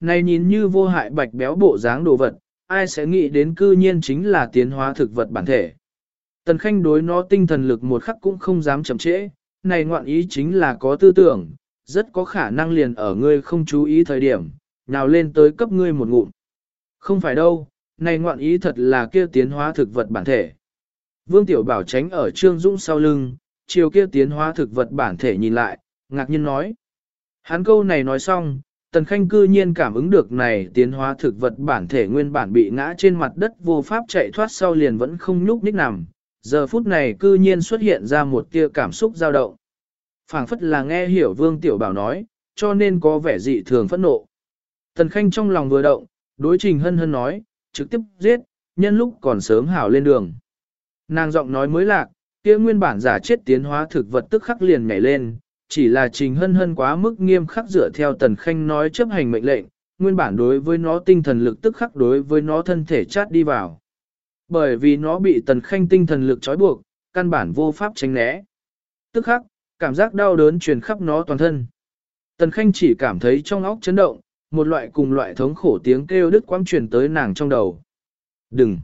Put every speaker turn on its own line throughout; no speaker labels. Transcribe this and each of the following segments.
Này nhìn như vô hại bạch béo bộ dáng đồ vật, ai sẽ nghĩ đến cư nhiên chính là tiến hóa thực vật bản thể. Tần Khanh đối nó tinh thần lực một khắc cũng không dám chậm trễ, này ngoạn ý chính là có tư tưởng, rất có khả năng liền ở ngươi không chú ý thời điểm, nào lên tới cấp ngươi một ngụm. Không phải đâu, này ngoạn ý thật là kia tiến hóa thực vật bản thể. Vương Tiểu Bảo tránh ở Trương Dũng sau lưng, chiều kia tiến hóa thực vật bản thể nhìn lại, ngạc nhiên nói. Hắn câu này nói xong, Tần Khanh cư nhiên cảm ứng được này tiến hóa thực vật bản thể nguyên bản bị ngã trên mặt đất vô pháp chạy thoát sau liền vẫn không nhúc nhích nằm, giờ phút này cư nhiên xuất hiện ra một tia cảm xúc dao động. phảng phất là nghe hiểu Vương Tiểu Bảo nói, cho nên có vẻ dị thường phẫn nộ. Tần Khanh trong lòng vừa động, đối trình hân hân nói, trực tiếp giết, nhân lúc còn sớm hảo lên đường. Nàng giọng nói mới lạc, kia nguyên bản giả chết tiến hóa thực vật tức khắc liền nhảy lên, chỉ là trình hân hân quá mức nghiêm khắc dựa theo tần khanh nói chấp hành mệnh lệnh, nguyên bản đối với nó tinh thần lực tức khắc đối với nó thân thể chát đi vào. Bởi vì nó bị tần khanh tinh thần lực trói buộc, căn bản vô pháp tránh né. Tức khắc, cảm giác đau đớn truyền khắp nó toàn thân. Tần khanh chỉ cảm thấy trong óc chấn động, một loại cùng loại thống khổ tiếng kêu đứt quãng truyền tới nàng trong đầu. Đừng!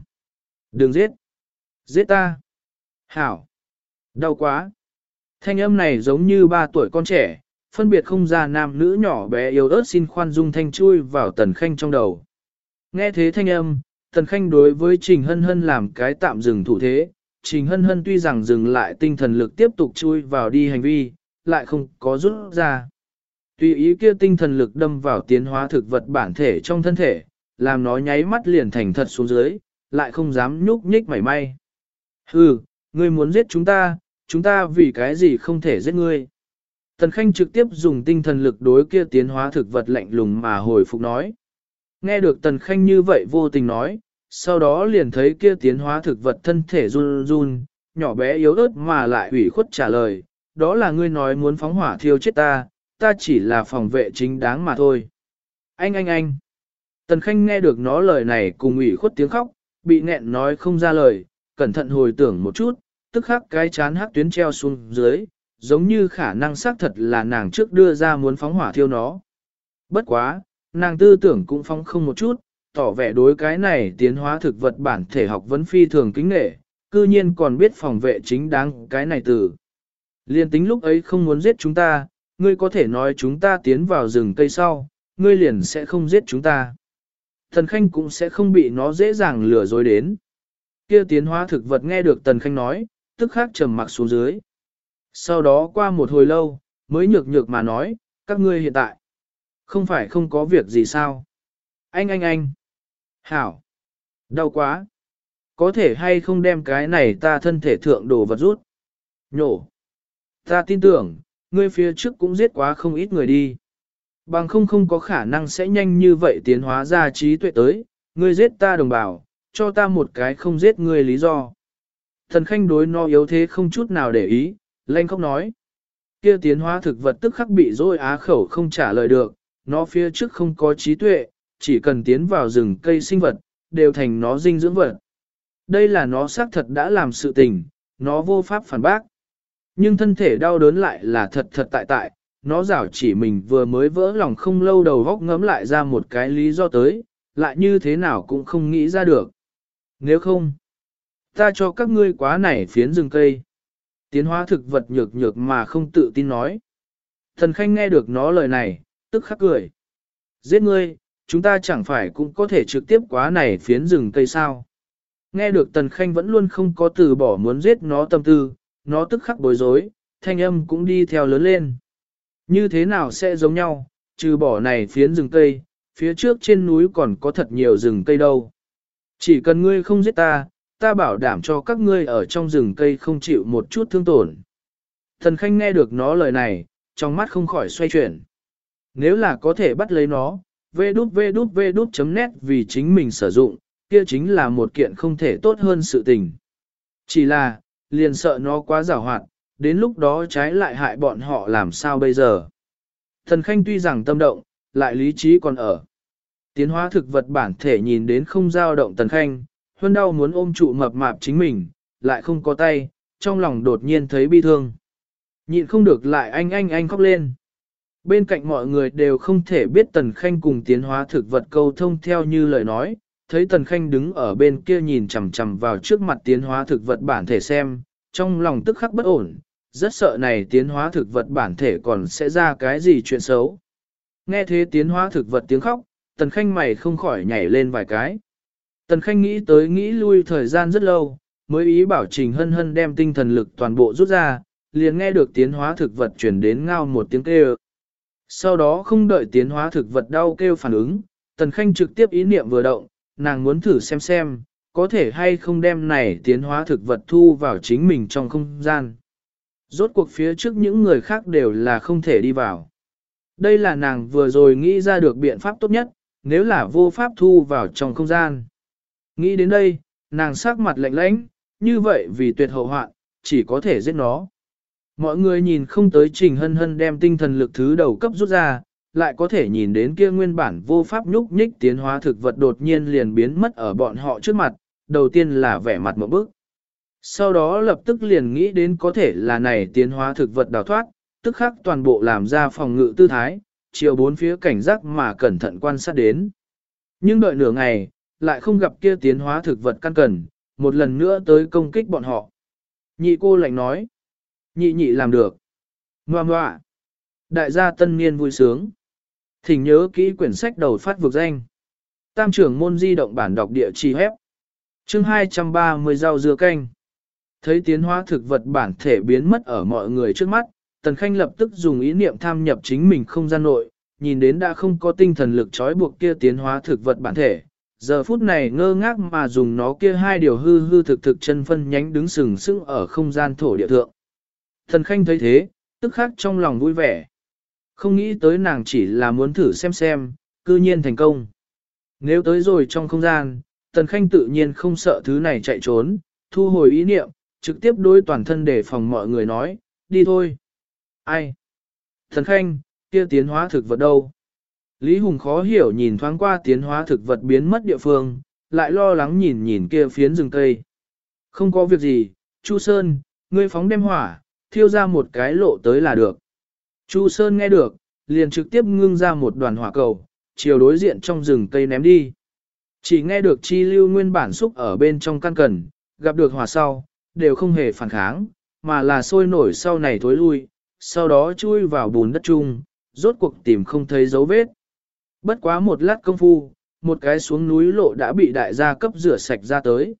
Đừng giết! Giết ta! Hảo! Đau quá! Thanh âm này giống như ba tuổi con trẻ, phân biệt không ra nam nữ nhỏ bé yếu ớt xin khoan dung thanh chui vào tần khanh trong đầu. Nghe thế thanh âm, tần khanh đối với Trình Hân Hân làm cái tạm dừng thủ thế, Trình Hân Hân tuy rằng dừng lại tinh thần lực tiếp tục chui vào đi hành vi, lại không có rút ra. Tùy ý kia tinh thần lực đâm vào tiến hóa thực vật bản thể trong thân thể, làm nó nháy mắt liền thành thật xuống dưới, lại không dám nhúc nhích mảy may. Hừ, ngươi muốn giết chúng ta, chúng ta vì cái gì không thể giết ngươi. Tần Khanh trực tiếp dùng tinh thần lực đối kia tiến hóa thực vật lạnh lùng mà hồi phục nói. Nghe được Tần Khanh như vậy vô tình nói, sau đó liền thấy kia tiến hóa thực vật thân thể run run, nhỏ bé yếu ớt mà lại ủy khuất trả lời, đó là ngươi nói muốn phóng hỏa thiêu chết ta, ta chỉ là phòng vệ chính đáng mà thôi. Anh anh anh. Tần Khanh nghe được nó lời này cùng ủy khuất tiếng khóc, bị nghẹn nói không ra lời, cẩn thận hồi tưởng một chút, tức khắc cái chán hắc tuyến treo xuống dưới, giống như khả năng xác thật là nàng trước đưa ra muốn phóng hỏa thiêu nó. Bất quá, nàng tư tưởng cũng phóng không một chút, tỏ vẻ đối cái này tiến hóa thực vật bản thể học vấn phi thường kính nghệ, cư nhiên còn biết phòng vệ chính đáng cái này từ. Liên tính lúc ấy không muốn giết chúng ta, ngươi có thể nói chúng ta tiến vào rừng cây sau, ngươi liền sẽ không giết chúng ta. Thần Khanh cũng sẽ không bị nó dễ dàng lừa dối đến. Kia tiến hóa thực vật nghe được Tần Khanh nói, tức khắc trầm mặc xuống dưới. Sau đó qua một hồi lâu, mới nhược nhược mà nói, các ngươi hiện tại, không phải không có việc gì sao? Anh anh anh! Hảo! Đau quá! Có thể hay không đem cái này ta thân thể thượng đồ vật rút? Nhổ! Ta tin tưởng, ngươi phía trước cũng giết quá không ít người đi. Bằng không không có khả năng sẽ nhanh như vậy tiến hóa ra trí tuệ tới, ngươi giết ta đồng bào, cho ta một cái không giết ngươi lý do. Thần khanh đối no yếu thế không chút nào để ý, lanh không nói. Kia tiến hóa thực vật tức khắc bị dối á khẩu không trả lời được, nó phía trước không có trí tuệ, chỉ cần tiến vào rừng cây sinh vật, đều thành nó dinh dưỡng vật. Đây là nó xác thật đã làm sự tình, nó vô pháp phản bác. Nhưng thân thể đau đớn lại là thật thật tại tại, nó rảo chỉ mình vừa mới vỡ lòng không lâu đầu góc ngấm lại ra một cái lý do tới, lại như thế nào cũng không nghĩ ra được. Nếu không, ta cho các ngươi quá này phiến rừng cây. Tiến hóa thực vật nhược nhược mà không tự tin nói. Thần Khanh nghe được nó lời này, tức khắc cười. Giết ngươi, chúng ta chẳng phải cũng có thể trực tiếp quá này phiến rừng cây sao. Nghe được Tần Khanh vẫn luôn không có từ bỏ muốn giết nó tâm tư, nó tức khắc bối rối, thanh âm cũng đi theo lớn lên. Như thế nào sẽ giống nhau, trừ bỏ này phiến rừng cây, phía trước trên núi còn có thật nhiều rừng cây đâu. Chỉ cần ngươi không giết ta, ta bảo đảm cho các ngươi ở trong rừng cây không chịu một chút thương tổn. Thần Khanh nghe được nó lời này, trong mắt không khỏi xoay chuyển. Nếu là có thể bắt lấy nó, vê đút vê đút vê đút chấm nét vì chính mình sử dụng, kia chính là một kiện không thể tốt hơn sự tình. Chỉ là, liền sợ nó quá giảo hoạt, đến lúc đó trái lại hại bọn họ làm sao bây giờ. Thần Khanh tuy rằng tâm động, lại lý trí còn ở. Tiến hóa thực vật bản thể nhìn đến không dao động thần Khanh, huân đau muốn ôm trụ mập mạp chính mình, lại không có tay, trong lòng đột nhiên thấy bi thương. Nhịn không được lại anh anh anh khóc lên. Bên cạnh mọi người đều không thể biết Tần Khanh cùng tiến hóa thực vật câu thông theo như lời nói, thấy Tần Khanh đứng ở bên kia nhìn chằm chằm vào trước mặt tiến hóa thực vật bản thể xem, trong lòng tức khắc bất ổn, rất sợ này tiến hóa thực vật bản thể còn sẽ ra cái gì chuyện xấu. Nghe thế tiến hóa thực vật tiếng khóc, Tần Khanh mày không khỏi nhảy lên vài cái. Tần Khanh nghĩ tới nghĩ lui thời gian rất lâu, mới ý bảo Trình Hân Hân đem tinh thần lực toàn bộ rút ra, liền nghe được tiến hóa thực vật chuyển đến ngao một tiếng kêu. Sau đó không đợi tiến hóa thực vật đau kêu phản ứng, Tần Khanh trực tiếp ý niệm vừa động, nàng muốn thử xem xem, có thể hay không đem này tiến hóa thực vật thu vào chính mình trong không gian. Rốt cuộc phía trước những người khác đều là không thể đi vào. Đây là nàng vừa rồi nghĩ ra được biện pháp tốt nhất, nếu là vô pháp thu vào trong không gian. Nghĩ đến đây, nàng sắc mặt lạnh lãnh, như vậy vì tuyệt hậu hoạn, chỉ có thể giết nó. Mọi người nhìn không tới trình hân hân đem tinh thần lực thứ đầu cấp rút ra, lại có thể nhìn đến kia nguyên bản vô pháp nhúc nhích tiến hóa thực vật đột nhiên liền biến mất ở bọn họ trước mặt, đầu tiên là vẻ mặt một bước. Sau đó lập tức liền nghĩ đến có thể là này tiến hóa thực vật đào thoát, tức khắc toàn bộ làm ra phòng ngự tư thái, chiều bốn phía cảnh giác mà cẩn thận quan sát đến. Nhưng đợi nửa ngày, lại không gặp kia tiến hóa thực vật căn cần, một lần nữa tới công kích bọn họ. Nhị cô lạnh nói, nhị nhị làm được. Ngoà ngoạ, đại gia tân niên vui sướng. Thỉnh nhớ kỹ quyển sách đầu phát vực danh. Tam trưởng môn di động bản đọc địa chỉ hép. Chương 230 rau dưa canh. Thấy tiến hóa thực vật bản thể biến mất ở mọi người trước mắt, Tần Khanh lập tức dùng ý niệm tham nhập chính mình không gian nội, nhìn đến đã không có tinh thần lực trói buộc kia tiến hóa thực vật bản thể. Giờ phút này ngơ ngác mà dùng nó kia hai điều hư hư thực thực chân phân nhánh đứng sừng sững ở không gian thổ địa thượng. thần Khanh thấy thế, tức khắc trong lòng vui vẻ. Không nghĩ tới nàng chỉ là muốn thử xem xem, cư nhiên thành công. Nếu tới rồi trong không gian, Tần Khanh tự nhiên không sợ thứ này chạy trốn, thu hồi ý niệm, trực tiếp đối toàn thân để phòng mọi người nói, đi thôi. Ai? Thần Khanh, kia tiến hóa thực vật đâu? Lý Hùng khó hiểu nhìn thoáng qua tiến hóa thực vật biến mất địa phương, lại lo lắng nhìn nhìn kia phiến rừng cây. Không có việc gì, Chu Sơn, ngươi phóng đem hỏa, thiêu ra một cái lộ tới là được. Chu Sơn nghe được, liền trực tiếp ngưng ra một đoàn hỏa cầu, chiều đối diện trong rừng cây ném đi. Chỉ nghe được chi lưu nguyên bản xúc ở bên trong căn cần, gặp được hỏa sau, đều không hề phản kháng, mà là sôi nổi sau này thối lui, sau đó chui vào bùn đất chung, rốt cuộc tìm không thấy dấu vết. Bất quá một lát công phu, một cái xuống núi lộ đã bị đại gia cấp rửa sạch ra tới.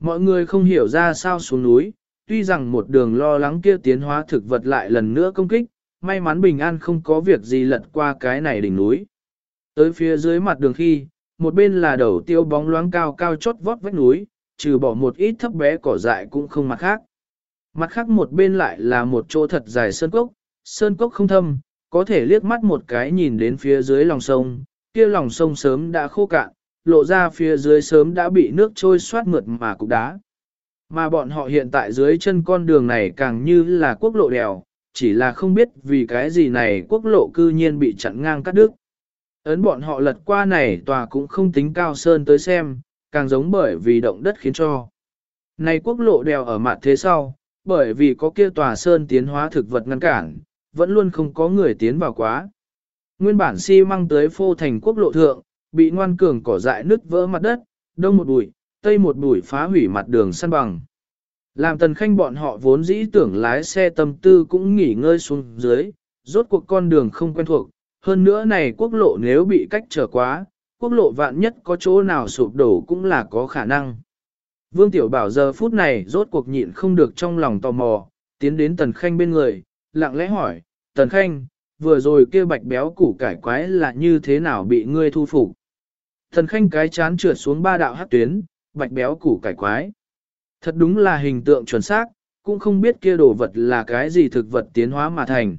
Mọi người không hiểu ra sao xuống núi, tuy rằng một đường lo lắng kia tiến hóa thực vật lại lần nữa công kích, may mắn bình an không có việc gì lật qua cái này đỉnh núi. Tới phía dưới mặt đường khi, một bên là đầu tiêu bóng loáng cao cao chót vót vách núi, trừ bỏ một ít thấp bé cỏ dại cũng không mặt khác. Mặt khác một bên lại là một chỗ thật dài sơn cốc, sơn cốc không thâm, có thể liếc mắt một cái nhìn đến phía dưới lòng sông, kia lòng sông sớm đã khô cạn, lộ ra phía dưới sớm đã bị nước trôi xoát mượt mà cục đá. Mà bọn họ hiện tại dưới chân con đường này càng như là quốc lộ đèo, chỉ là không biết vì cái gì này quốc lộ cư nhiên bị chặn ngang cắt đứt. Ấn bọn họ lật qua này tòa cũng không tính cao sơn tới xem, càng giống bởi vì động đất khiến cho. Này quốc lộ đèo ở mặt thế sau, bởi vì có kia tòa sơn tiến hóa thực vật ngăn cản, vẫn luôn không có người tiến vào quá. Nguyên bản xi si măng tới phô thành quốc lộ thượng, bị ngoan cường cỏ dại nứt vỡ mặt đất, đông một bụi, tây một bụi phá hủy mặt đường săn bằng. Làm tần khanh bọn họ vốn dĩ tưởng lái xe tâm tư cũng nghỉ ngơi xuống dưới, rốt cuộc con đường không quen thuộc, hơn nữa này quốc lộ nếu bị cách trở quá, quốc lộ vạn nhất có chỗ nào sụp đổ cũng là có khả năng. Vương Tiểu Bảo giờ phút này rốt cuộc nhịn không được trong lòng tò mò, tiến đến Tần Khanh bên người, lặng lẽ hỏi, Tần Khanh, vừa rồi kia bạch béo củ cải quái là như thế nào bị ngươi thu phục? Tần Khanh cái chán trượt xuống ba đạo hát tuyến, bạch béo củ cải quái. Thật đúng là hình tượng chuẩn xác, cũng không biết kia đồ vật là cái gì thực vật tiến hóa mà thành.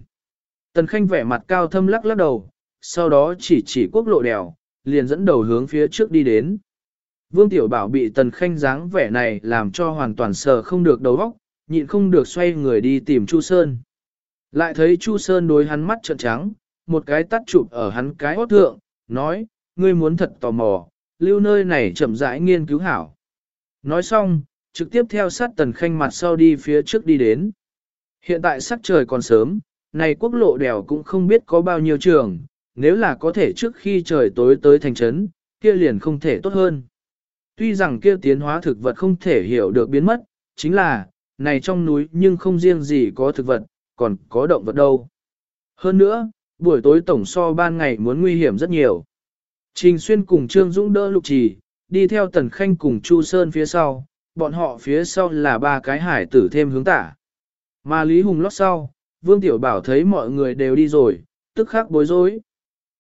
Tần Khanh vẻ mặt cao thâm lắc lắc đầu, sau đó chỉ chỉ quốc lộ đèo, liền dẫn đầu hướng phía trước đi đến. Vương Tiểu Bảo bị Tần Khanh dáng vẻ này làm cho hoàn toàn sờ không được đầu óc, nhịn không được xoay người đi tìm Chu Sơn. Lại thấy Chu Sơn đối hắn mắt trợn trắng, một cái tắt chụp ở hắn cái hót thượng, nói, ngươi muốn thật tò mò, lưu nơi này chậm rãi nghiên cứu hảo. Nói xong, trực tiếp theo sát Tần Khanh mặt sau đi phía trước đi đến. Hiện tại sắc trời còn sớm, này quốc lộ đèo cũng không biết có bao nhiêu trường, nếu là có thể trước khi trời tối tới thành trấn, kia liền không thể tốt hơn. Tuy rằng kia tiến hóa thực vật không thể hiểu được biến mất, chính là, này trong núi nhưng không riêng gì có thực vật, còn có động vật đâu. Hơn nữa, buổi tối tổng so ban ngày muốn nguy hiểm rất nhiều. Trình Xuyên cùng Trương Dũng đỡ lục trì, đi theo Tần Khanh cùng Chu Sơn phía sau, bọn họ phía sau là ba cái hải tử thêm hướng tả. Mà Lý Hùng lót sau, Vương Tiểu Bảo thấy mọi người đều đi rồi, tức khắc bối rối.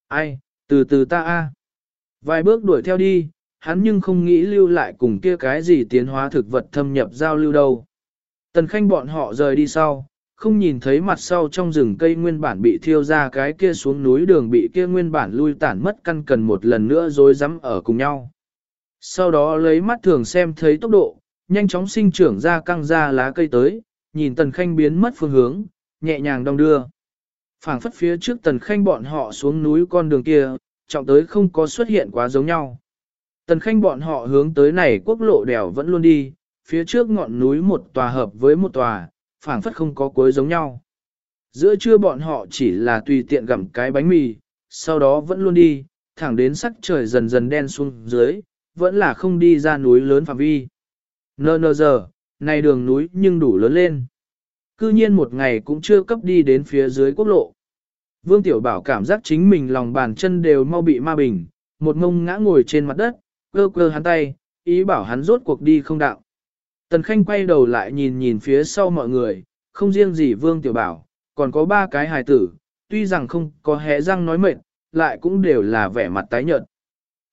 Ai, từ từ ta a. Vài bước đuổi theo đi, hắn nhưng không nghĩ lưu lại cùng kia cái gì tiến hóa thực vật thâm nhập giao lưu đâu. Tần Khanh bọn họ rời đi sau, không nhìn thấy mặt sau trong rừng cây nguyên bản bị thiêu ra cái kia xuống núi đường bị kia nguyên bản lui tản mất căn cần một lần nữa rồi dám ở cùng nhau. Sau đó lấy mắt thường xem thấy tốc độ, nhanh chóng sinh trưởng ra căng ra lá cây tới, nhìn tần khanh biến mất phương hướng, nhẹ nhàng đong đưa. phảng phất phía trước tần khanh bọn họ xuống núi con đường kia, trọng tới không có xuất hiện quá giống nhau. Tần khanh bọn họ hướng tới này quốc lộ đèo vẫn luôn đi, phía trước ngọn núi một tòa hợp với một tòa, phảng phất không có cuối giống nhau. Giữa trưa bọn họ chỉ là tùy tiện gặm cái bánh mì, sau đó vẫn luôn đi, thẳng đến sắc trời dần dần đen xuống dưới, vẫn là không đi ra núi lớn phạm vi. Nơ nơ giờ, này đường núi nhưng đủ lớn lên. Cư nhiên một ngày cũng chưa cấp đi đến phía dưới quốc lộ. Vương Tiểu Bảo cảm giác chính mình lòng bàn chân đều mau bị ma bình, một ngông ngã ngồi trên mặt đất, cơ cơ hắn tay, ý bảo hắn rốt cuộc đi không đạo. Tần Khanh quay đầu lại nhìn nhìn phía sau mọi người, không riêng gì Vương Tiểu Bảo, còn có ba cái hài tử, tuy rằng không có hé răng nói mệt, lại cũng đều là vẻ mặt tái nhợt.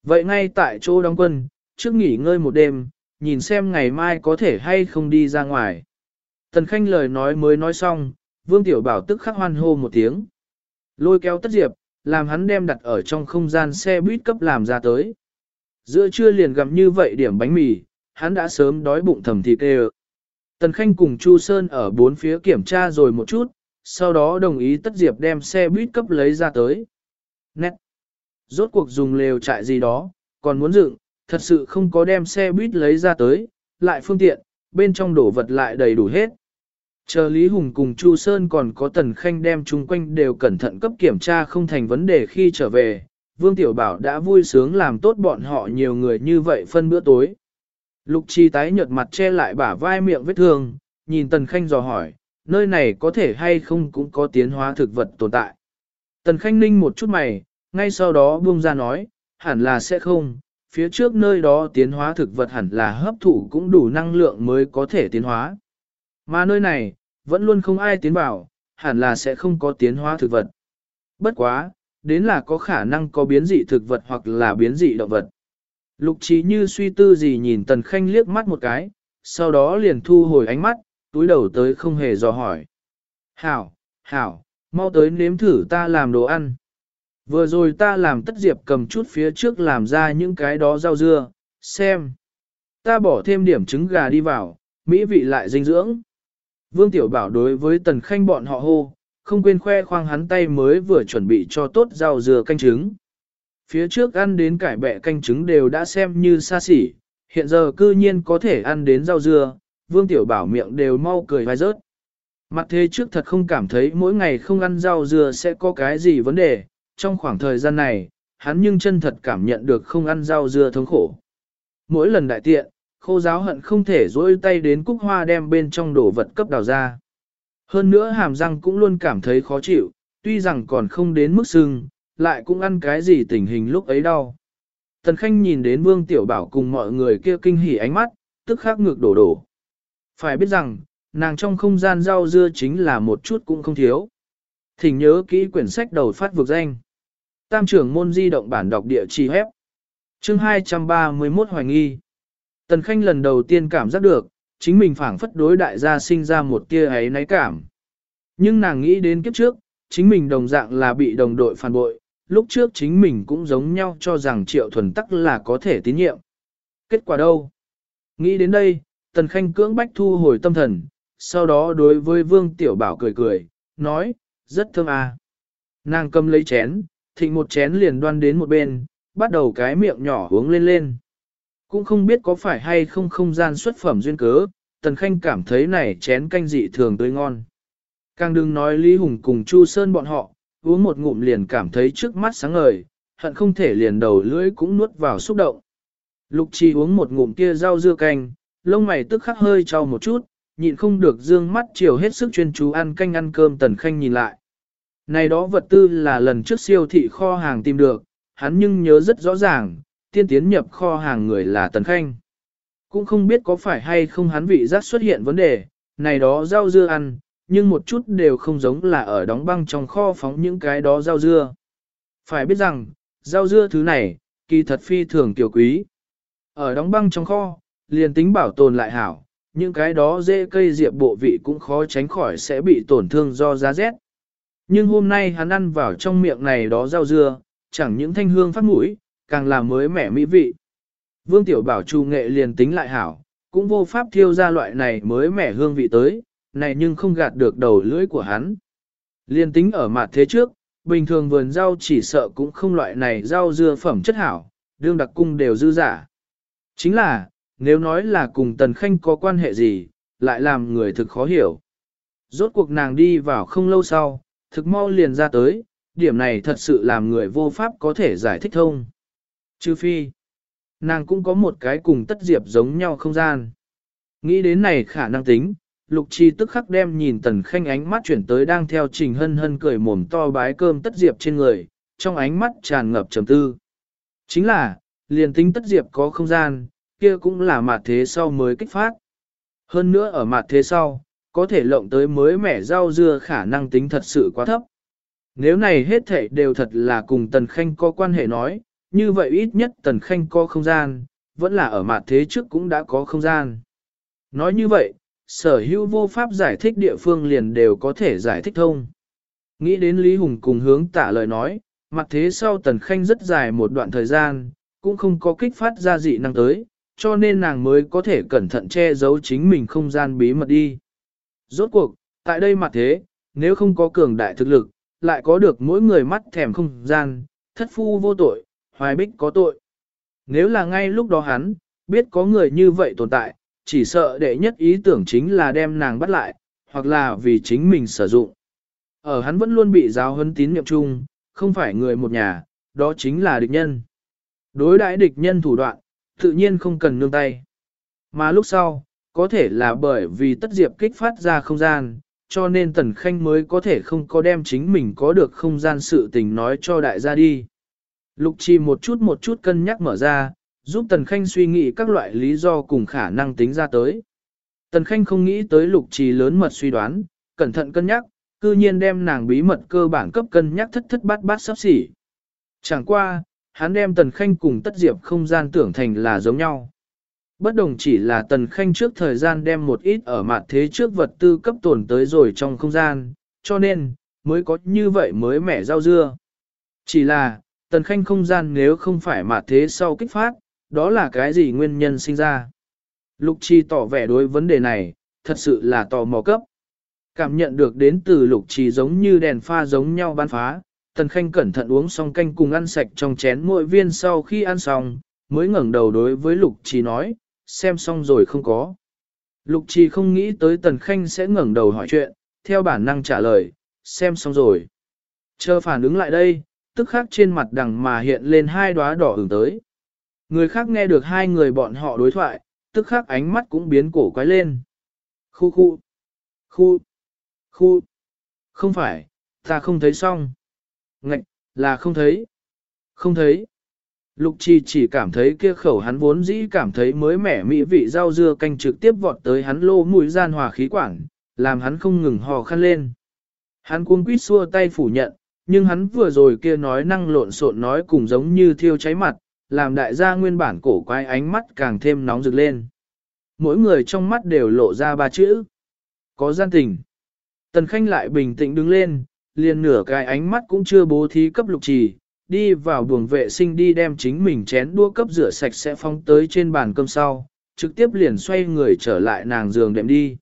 Vậy ngay tại chỗ đóng quân, trước nghỉ ngơi một đêm, nhìn xem ngày mai có thể hay không đi ra ngoài. Tần Khanh lời nói mới nói xong, Vương Tiểu Bảo tức khắc hoan hô một tiếng. Lôi kéo tất diệp, làm hắn đem đặt ở trong không gian xe buýt cấp làm ra tới. Giữa trưa liền gặp như vậy điểm bánh mì, hắn đã sớm đói bụng thầm thịt đê Tần Khanh cùng Chu Sơn ở bốn phía kiểm tra rồi một chút, sau đó đồng ý tất diệp đem xe buýt cấp lấy ra tới. Nét! Rốt cuộc dùng lều trại gì đó, còn muốn dựng, thật sự không có đem xe buýt lấy ra tới, lại phương tiện, bên trong đổ vật lại đầy đủ hết. Chờ Lý Hùng cùng Chu Sơn còn có Tần Khanh đem chung quanh đều cẩn thận cấp kiểm tra không thành vấn đề khi trở về, Vương Tiểu Bảo đã vui sướng làm tốt bọn họ nhiều người như vậy phân bữa tối. Lục Chi tái nhợt mặt che lại bả vai miệng vết thương, nhìn Tần Khanh dò hỏi, nơi này có thể hay không cũng có tiến hóa thực vật tồn tại. Tần Khanh ninh một chút mày, ngay sau đó buông ra nói, hẳn là sẽ không, phía trước nơi đó tiến hóa thực vật hẳn là hấp thụ cũng đủ năng lượng mới có thể tiến hóa. Mà nơi này, vẫn luôn không ai tiến vào, hẳn là sẽ không có tiến hóa thực vật. Bất quá, đến là có khả năng có biến dị thực vật hoặc là biến dị động vật. Lục trí như suy tư gì nhìn Tần Khanh liếc mắt một cái, sau đó liền thu hồi ánh mắt, túi đầu tới không hề dò hỏi. Hảo, hảo, mau tới nếm thử ta làm đồ ăn. Vừa rồi ta làm tất diệp cầm chút phía trước làm ra những cái đó rau dưa, xem. Ta bỏ thêm điểm trứng gà đi vào, mỹ vị lại dinh dưỡng. Vương Tiểu Bảo đối với Tần Khanh bọn họ hô, không quên khoe khoang hắn tay mới vừa chuẩn bị cho tốt rau dưa canh trứng. Phía trước ăn đến cải bẹ canh trứng đều đã xem như xa xỉ, hiện giờ cư nhiên có thể ăn đến rau dưa, Vương Tiểu Bảo miệng đều mau cười vai rớt. Mặt thế trước thật không cảm thấy mỗi ngày không ăn rau dưa sẽ có cái gì vấn đề, trong khoảng thời gian này, hắn nhưng chân thật cảm nhận được không ăn rau dưa thống khổ. Mỗi lần đại tiện, khô giáo hận không thể dối tay đến cúc hoa đem bên trong đồ vật cấp đào ra. Hơn nữa hàm răng cũng luôn cảm thấy khó chịu, tuy rằng còn không đến mức sưng, lại cũng ăn cái gì tình hình lúc ấy đau. Tần Khanh nhìn đến Vương Tiểu Bảo cùng mọi người kia kinh hỉ ánh mắt, tức khắc ngược đổ đổ. Phải biết rằng, nàng trong không gian rau dưa chính là một chút cũng không thiếu. Thỉnh nhớ kỹ quyển sách đầu phát vực danh. Tam trưởng môn di động bản đọc địa chỉ hép. Chương 231 Hoài nghi. Tần Khanh lần đầu tiên cảm giác được, chính mình phảng phất đối đại gia sinh ra một tia ấy náy cảm. Nhưng nàng nghĩ đến kiếp trước, chính mình đồng dạng là bị đồng đội phản bội, lúc trước chính mình cũng giống nhau cho rằng triệu thuần tắc là có thể tín nhiệm. Kết quả đâu? Nghĩ đến đây, Tần Khanh cưỡng bách thu hồi tâm thần, sau đó đối với Vương Tiểu Bảo cười cười, nói, rất thơm à. Nàng cầm lấy chén, thịnh một chén liền đoan đến một bên, bắt đầu cái miệng nhỏ uống lên lên. Cũng không biết có phải hay không không gian xuất phẩm duyên cớ, Tần Khanh cảm thấy này chén canh dị thường tươi ngon. Càng đừng nói Lý Hùng cùng Chu Sơn bọn họ, uống một ngụm liền cảm thấy trước mắt sáng ngời, hận không thể liền đầu lưỡi cũng nuốt vào xúc động. Lục trì uống một ngụm kia rau dưa canh, lông mày tức khắc hơi trao một chút, nhịn không được dương mắt chiều hết sức chuyên chú ăn canh ăn cơm tần khanh nhìn lại. Này đó vật tư là lần trước siêu thị kho hàng tìm được, hắn nhưng nhớ rất rõ ràng, tiên tiến nhập kho hàng người là tần khanh. Cũng không biết có phải hay không hắn vị giác xuất hiện vấn đề, này đó rau dưa ăn, nhưng một chút đều không giống là ở đóng băng trong kho phóng những cái đó rau dưa. Phải biết rằng, rau dưa thứ này, kỳ thật phi thường tiểu quý. Ở đóng băng trong kho, liền tính bảo tồn lại hảo, những cái đó dễ cây diệp bộ vị cũng khó tránh khỏi sẽ bị tổn thương do giá rét. Nhưng hôm nay hắn ăn vào trong miệng này đó rau dưa, chẳng những thanh hương phát mũi, càng là mới mẻ mỹ vị. Vương Tiểu Bảo trù nghệ liền tính lại hảo, cũng vô pháp thiêu ra loại này mới mẻ hương vị tới, này nhưng không gạt được đầu lưỡi của hắn. Liên tính ở mặt thế trước, bình thường vườn rau chỉ sợ cũng không loại này rau dưa phẩm chất hảo, đương đặc cung đều dư giả. Chính là, nếu nói là cùng Tần Khanh có quan hệ gì, lại làm người thực khó hiểu. Rốt cuộc nàng đi vào không lâu sau, thực mau liền ra tới, điểm này thật sự làm người vô pháp có thể giải thích thông. Chứ phi, nàng cũng có một cái cùng tất diệp giống nhau không gian. Nghĩ đến này khả năng tính, Lục Chi tức khắc đem nhìn Tần Khanh ánh mắt chuyển tới đang theo Trình Hân Hân cười mồm to bái cơm tất diệp trên người, trong ánh mắt tràn ngập trầm tư. Chính là, liền tính tất diệp có không gian, kia cũng là mặt thế sau mới kích phát. Hơn nữa ở mặt thế sau, có thể lộng tới mới mẻ rau dưa khả năng tính thật sự quá thấp. Nếu này hết thể đều thật là cùng Tần Khanh có quan hệ nói, như vậy ít nhất Tần Khanh có không gian, vẫn là ở mặt thế trước cũng đã có không gian. Nói như vậy, sở hữu vô pháp giải thích địa phương liền đều có thể giải thích thông. Nghĩ đến Lý Hùng cùng hướng tả lời nói, mặt thế sau Tần Khanh rất dài một đoạn thời gian, cũng không có kích phát ra dị năng tới, cho nên nàng mới có thể cẩn thận che giấu chính mình không gian bí mật đi. Rốt cuộc, tại đây mặt thế, nếu không có cường đại thực lực, lại có được mỗi người mắt thèm không gian, thất phu vô tội, hoài bích có tội. Nếu là ngay lúc đó hắn, biết có người như vậy tồn tại, chỉ sợ đệ nhất ý tưởng chính là đem nàng bắt lại, hoặc là vì chính mình sử dụng. Ở hắn vẫn luôn bị giáo huấn tín nhiệm chung, không phải người một nhà, đó chính là địch nhân. Đối đãi địch nhân thủ đoạn, tự nhiên không cần nương tay. Mà lúc sau, có thể là bởi vì tất diệp kích phát ra không gian, cho nên Tần Khanh mới có thể không có đem chính mình có được không gian sự tình nói cho đại gia đi. Lục Chi một chút một chút cân nhắc mở ra, giúp Tần Khanh suy nghĩ các loại lý do cùng khả năng tính ra tới. Tần Khanh không nghĩ tới Lục Trì lớn mật suy đoán, cẩn thận cân nhắc, cư nhiên đem nàng bí mật cơ bản cấp cân nhắc thất thất bát bát sắp xỉ. Chẳng qua, hắn đem Tần Khanh cùng Tất Diệp không gian tưởng thành là giống nhau. Bất đồng chỉ là Tần Khanh trước thời gian đem một ít ở mặt thế trước vật tư cấp tồn tới rồi trong không gian, cho nên, mới có như vậy mới mẻ rau dưa. Chỉ là, Tần Khanh không gian nếu không phải mặt thế sau kích phát, đó là cái gì nguyên nhân sinh ra? Lục Chi tỏ vẻ đối vấn đề này, thật sự là tò mò cấp. Cảm nhận được đến từ Lục Chi giống như đèn pha giống nhau ban phá, Tần Khanh cẩn thận uống xong canh cùng ăn sạch trong chén mỗi viên sau khi ăn xong, mới ngẩng đầu đối với Lục Chi nói, xem xong rồi không có. Lục Chi không nghĩ tới Tần Khanh sẽ ngẩng đầu hỏi chuyện, theo bản năng trả lời, xem xong rồi. Chờ phản ứng lại đây, tức khắc trên mặt đằng mà hiện lên hai đóa đỏ ửng tới. Người khác nghe được hai người bọn họ đối thoại, tức khắc ánh mắt cũng biến cổ quái lên. Khu khu, khu, khu, không phải, ta không thấy xong. Ngạch, là không thấy, không thấy. Lục Chi chỉ cảm thấy kia khẩu hắn vốn dĩ cảm thấy mới mẻ mỹ vị rau dưa canh trực tiếp vọt tới hắn lô mũi gian hòa khí quản, làm hắn không ngừng hò khăn lên. Hắn cuống quýt xua tay phủ nhận, nhưng hắn vừa rồi kia nói năng lộn xộn nói cùng giống như thiêu cháy mặt, làm đại gia nguyên bản cổ quái ánh mắt càng thêm nóng rực lên. Mỗi người trong mắt đều lộ ra ba chữ. Có gian tình. Tần Khanh lại bình tĩnh đứng lên, liền nửa cái ánh mắt cũng chưa bố thí cấp lục trì, đi vào buồng vệ sinh đi đem chính mình chén đua cấp rửa sạch sẽ phong tới trên bàn cơm sau, trực tiếp liền xoay người trở lại nàng giường đệm đi.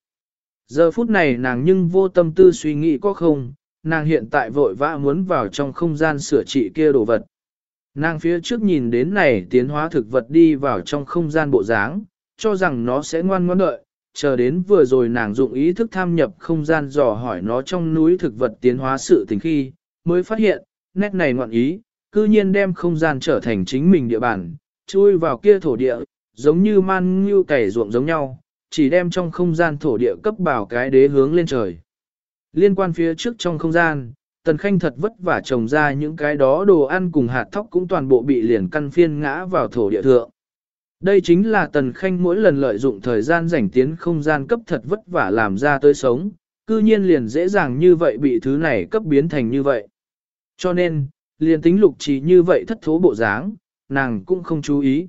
Giờ phút này nàng nhưng vô tâm tư suy nghĩ có không, nàng hiện tại vội vã muốn vào trong không gian sửa trị kia đồ vật. Nàng phía trước nhìn đến này tiến hóa thực vật đi vào trong không gian bộ dáng, cho rằng nó sẽ ngoan ngoãn đợi, chờ đến vừa rồi nàng dụng ý thức tham nhập không gian dò hỏi nó trong núi thực vật tiến hóa sự tình khi, mới phát hiện, nét này ngoạn ý, cư nhiên đem không gian trở thành chính mình địa bàn, chui vào kia thổ địa, giống như man như cày ruộng giống nhau, chỉ đem trong không gian thổ địa cấp bảo cái đế hướng lên trời. Liên quan phía trước trong không gian, Tần Khanh thật vất vả trồng ra những cái đó đồ ăn cùng hạt thóc cũng toàn bộ bị liền căn phiên ngã vào thổ địa thượng. Đây chính là Tần Khanh mỗi lần lợi dụng thời gian rảnh tiến không gian cấp thật vất vả làm ra tới sống, cư nhiên liền dễ dàng như vậy bị thứ này cấp biến thành như vậy. Cho nên, liền tính lục chỉ như vậy thất thố bộ dáng, nàng cũng không chú ý.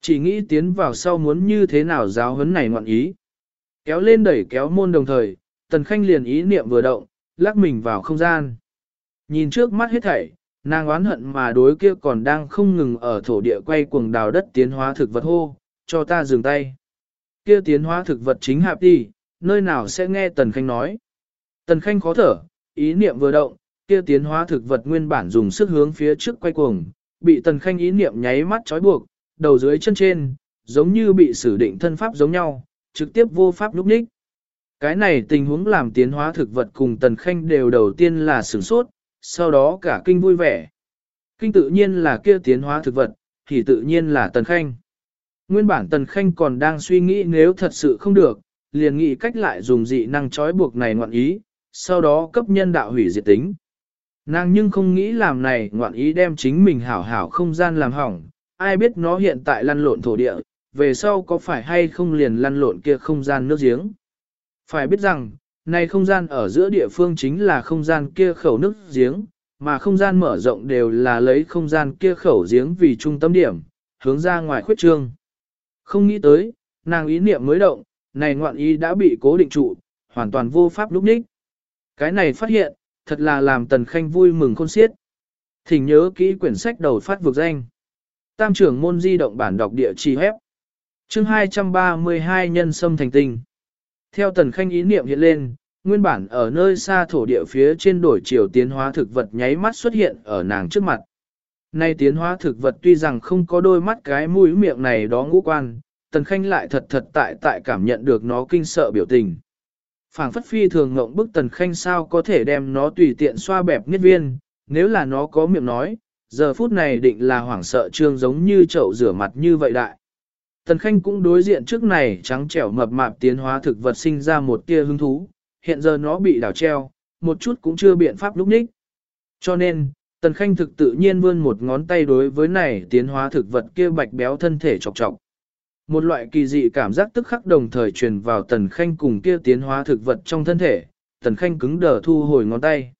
Chỉ nghĩ tiến vào sau muốn như thế nào giáo huấn này ngoạn ý. Kéo lên đẩy kéo môn đồng thời, Tần Khanh liền ý niệm vừa động, lắc mình vào không gian. Nhìn trước mắt hết thảy, nàng oán hận mà đối kia còn đang không ngừng ở thổ địa quay cuồng đào đất tiến hóa thực vật hô, cho ta dừng tay. Kia tiến hóa thực vật chính hạp đi, nơi nào sẽ nghe Tần Khanh nói. Tần Khanh khó thở, ý niệm vừa động, kia tiến hóa thực vật nguyên bản dùng sức hướng phía trước quay cuồng, bị Tần Khanh ý niệm nháy mắt trói buộc, đầu dưới chân trên, giống như bị xử định thân pháp giống nhau, trực tiếp vô pháp lúc ních. Cái này tình huống làm tiến hóa thực vật cùng Tần Khanh đều đầu tiên là sửng sốt, sau đó cả kinh vui vẻ. Kinh tự nhiên là kia tiến hóa thực vật, thì tự nhiên là Tần Khanh. Nguyên bản Tần Khanh còn đang suy nghĩ nếu thật sự không được, liền nghĩ cách lại dùng dị năng trói buộc này ngoạn ý, sau đó cấp nhân đạo hủy diệt tính. Nàng nhưng không nghĩ làm này ngoạn ý đem chính mình hảo hảo không gian làm hỏng, ai biết nó hiện tại lăn lộn thổ địa, về sau có phải hay không liền lăn lộn kia không gian nước giếng. Phải biết rằng, này không gian ở giữa địa phương chính là không gian kia khẩu nước giếng, mà không gian mở rộng đều là lấy không gian kia khẩu giếng vì trung tâm điểm, hướng ra ngoài khuyết trương. Không nghĩ tới, nàng ý niệm mới động, này ngoạn ý đã bị cố định trụ, hoàn toàn vô pháp lúc ních. Cái này phát hiện, thật là làm Tần Khanh vui mừng khôn xiết. Thỉnh nhớ kỹ quyển sách đầu phát vực danh. Tam trưởng môn di động bản đọc địa chỉ hép. Chương 232 nhân sâm thành tinh. Theo Tần Khanh ý niệm hiện lên, nguyên bản ở nơi xa thổ địa phía trên đổi chiều tiến hóa thực vật nháy mắt xuất hiện ở nàng trước mặt. Nay tiến hóa thực vật tuy rằng không có đôi mắt cái mũi miệng này đó ngũ quan, Tần Khanh lại thật thật tại tại cảm nhận được nó kinh sợ biểu tình. Phảng phất phi thường ngộng bức Tần Khanh sao có thể đem nó tùy tiện xoa bẹp nhất viên, nếu là nó có miệng nói, giờ phút này định là hoảng sợ trương giống như chậu rửa mặt như vậy đại. Tần Khanh cũng đối diện trước này trắng trẻo mập mạp tiến hóa thực vật sinh ra một tia hứng thú, hiện giờ nó bị đảo treo, một chút cũng chưa biện pháp lúc ních. Cho nên, Tần Khanh thực tự nhiên vươn một ngón tay đối với này tiến hóa thực vật kia bạch béo thân thể chọc chọc. Một loại kỳ dị cảm giác tức khắc đồng thời truyền vào Tần Khanh cùng kia tiến hóa thực vật trong thân thể, Tần Khanh cứng đờ thu hồi ngón tay.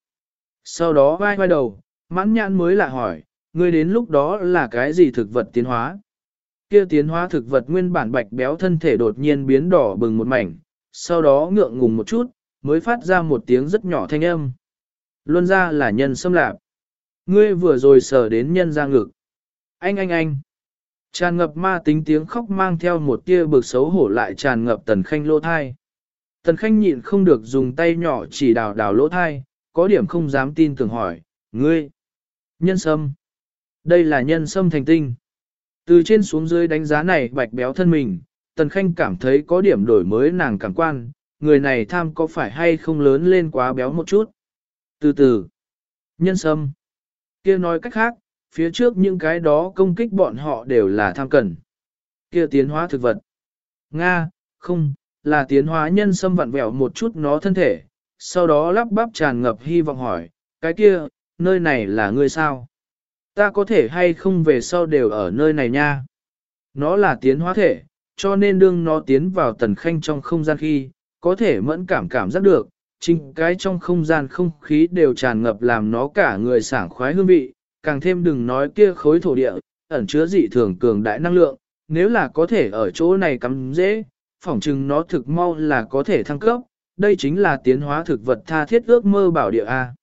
Sau đó vai vai đầu, mãn nhãn mới lạ hỏi, ngươi đến lúc đó là cái gì thực vật tiến hóa? Kia tiến hóa thực vật nguyên bản bạch béo thân thể đột nhiên biến đỏ bừng một mảnh, sau đó ngượng ngùng một chút, mới phát ra một tiếng rất nhỏ thanh âm. Luân ra là nhân xâm lạp. Ngươi vừa rồi sờ đến nhân ra ngực. Anh anh anh. Tràn ngập ma tính tiếng khóc mang theo một tia bực xấu hổ lại tràn ngập tần khanh lỗ thai. Tần khanh nhịn không được dùng tay nhỏ chỉ đào đào lỗ thai, có điểm không dám tin tưởng hỏi, ngươi. Nhân sâm. Đây là nhân sâm thành tinh. Từ trên xuống dưới đánh giá này bạch béo thân mình, Tần Khanh cảm thấy có điểm đổi mới nàng cảm quan, người này tham có phải hay không lớn lên quá béo một chút. Từ từ, nhân sâm, kia nói cách khác, phía trước những cái đó công kích bọn họ đều là tham cần. Kia tiến hóa thực vật. Nga, không, là tiến hóa nhân sâm vặn vẹo một chút nó thân thể, sau đó lắp bắp tràn ngập hy vọng hỏi, cái kia, nơi này là người sao? Ta có thể hay không về sau đều ở nơi này nha. Nó là tiến hóa thể, cho nên đương nó tiến vào tần khanh trong không gian khi, có thể mẫn cảm cảm giác được, chính cái trong không gian không khí đều tràn ngập làm nó cả người sảng khoái hương vị, càng thêm đừng nói kia khối thổ địa, ẩn chứa dị thường cường đại năng lượng, nếu là có thể ở chỗ này cắm dễ, phỏng chừng nó thực mau là có thể thăng cấp, đây chính là tiến hóa thực vật tha thiết ước mơ bảo địa A.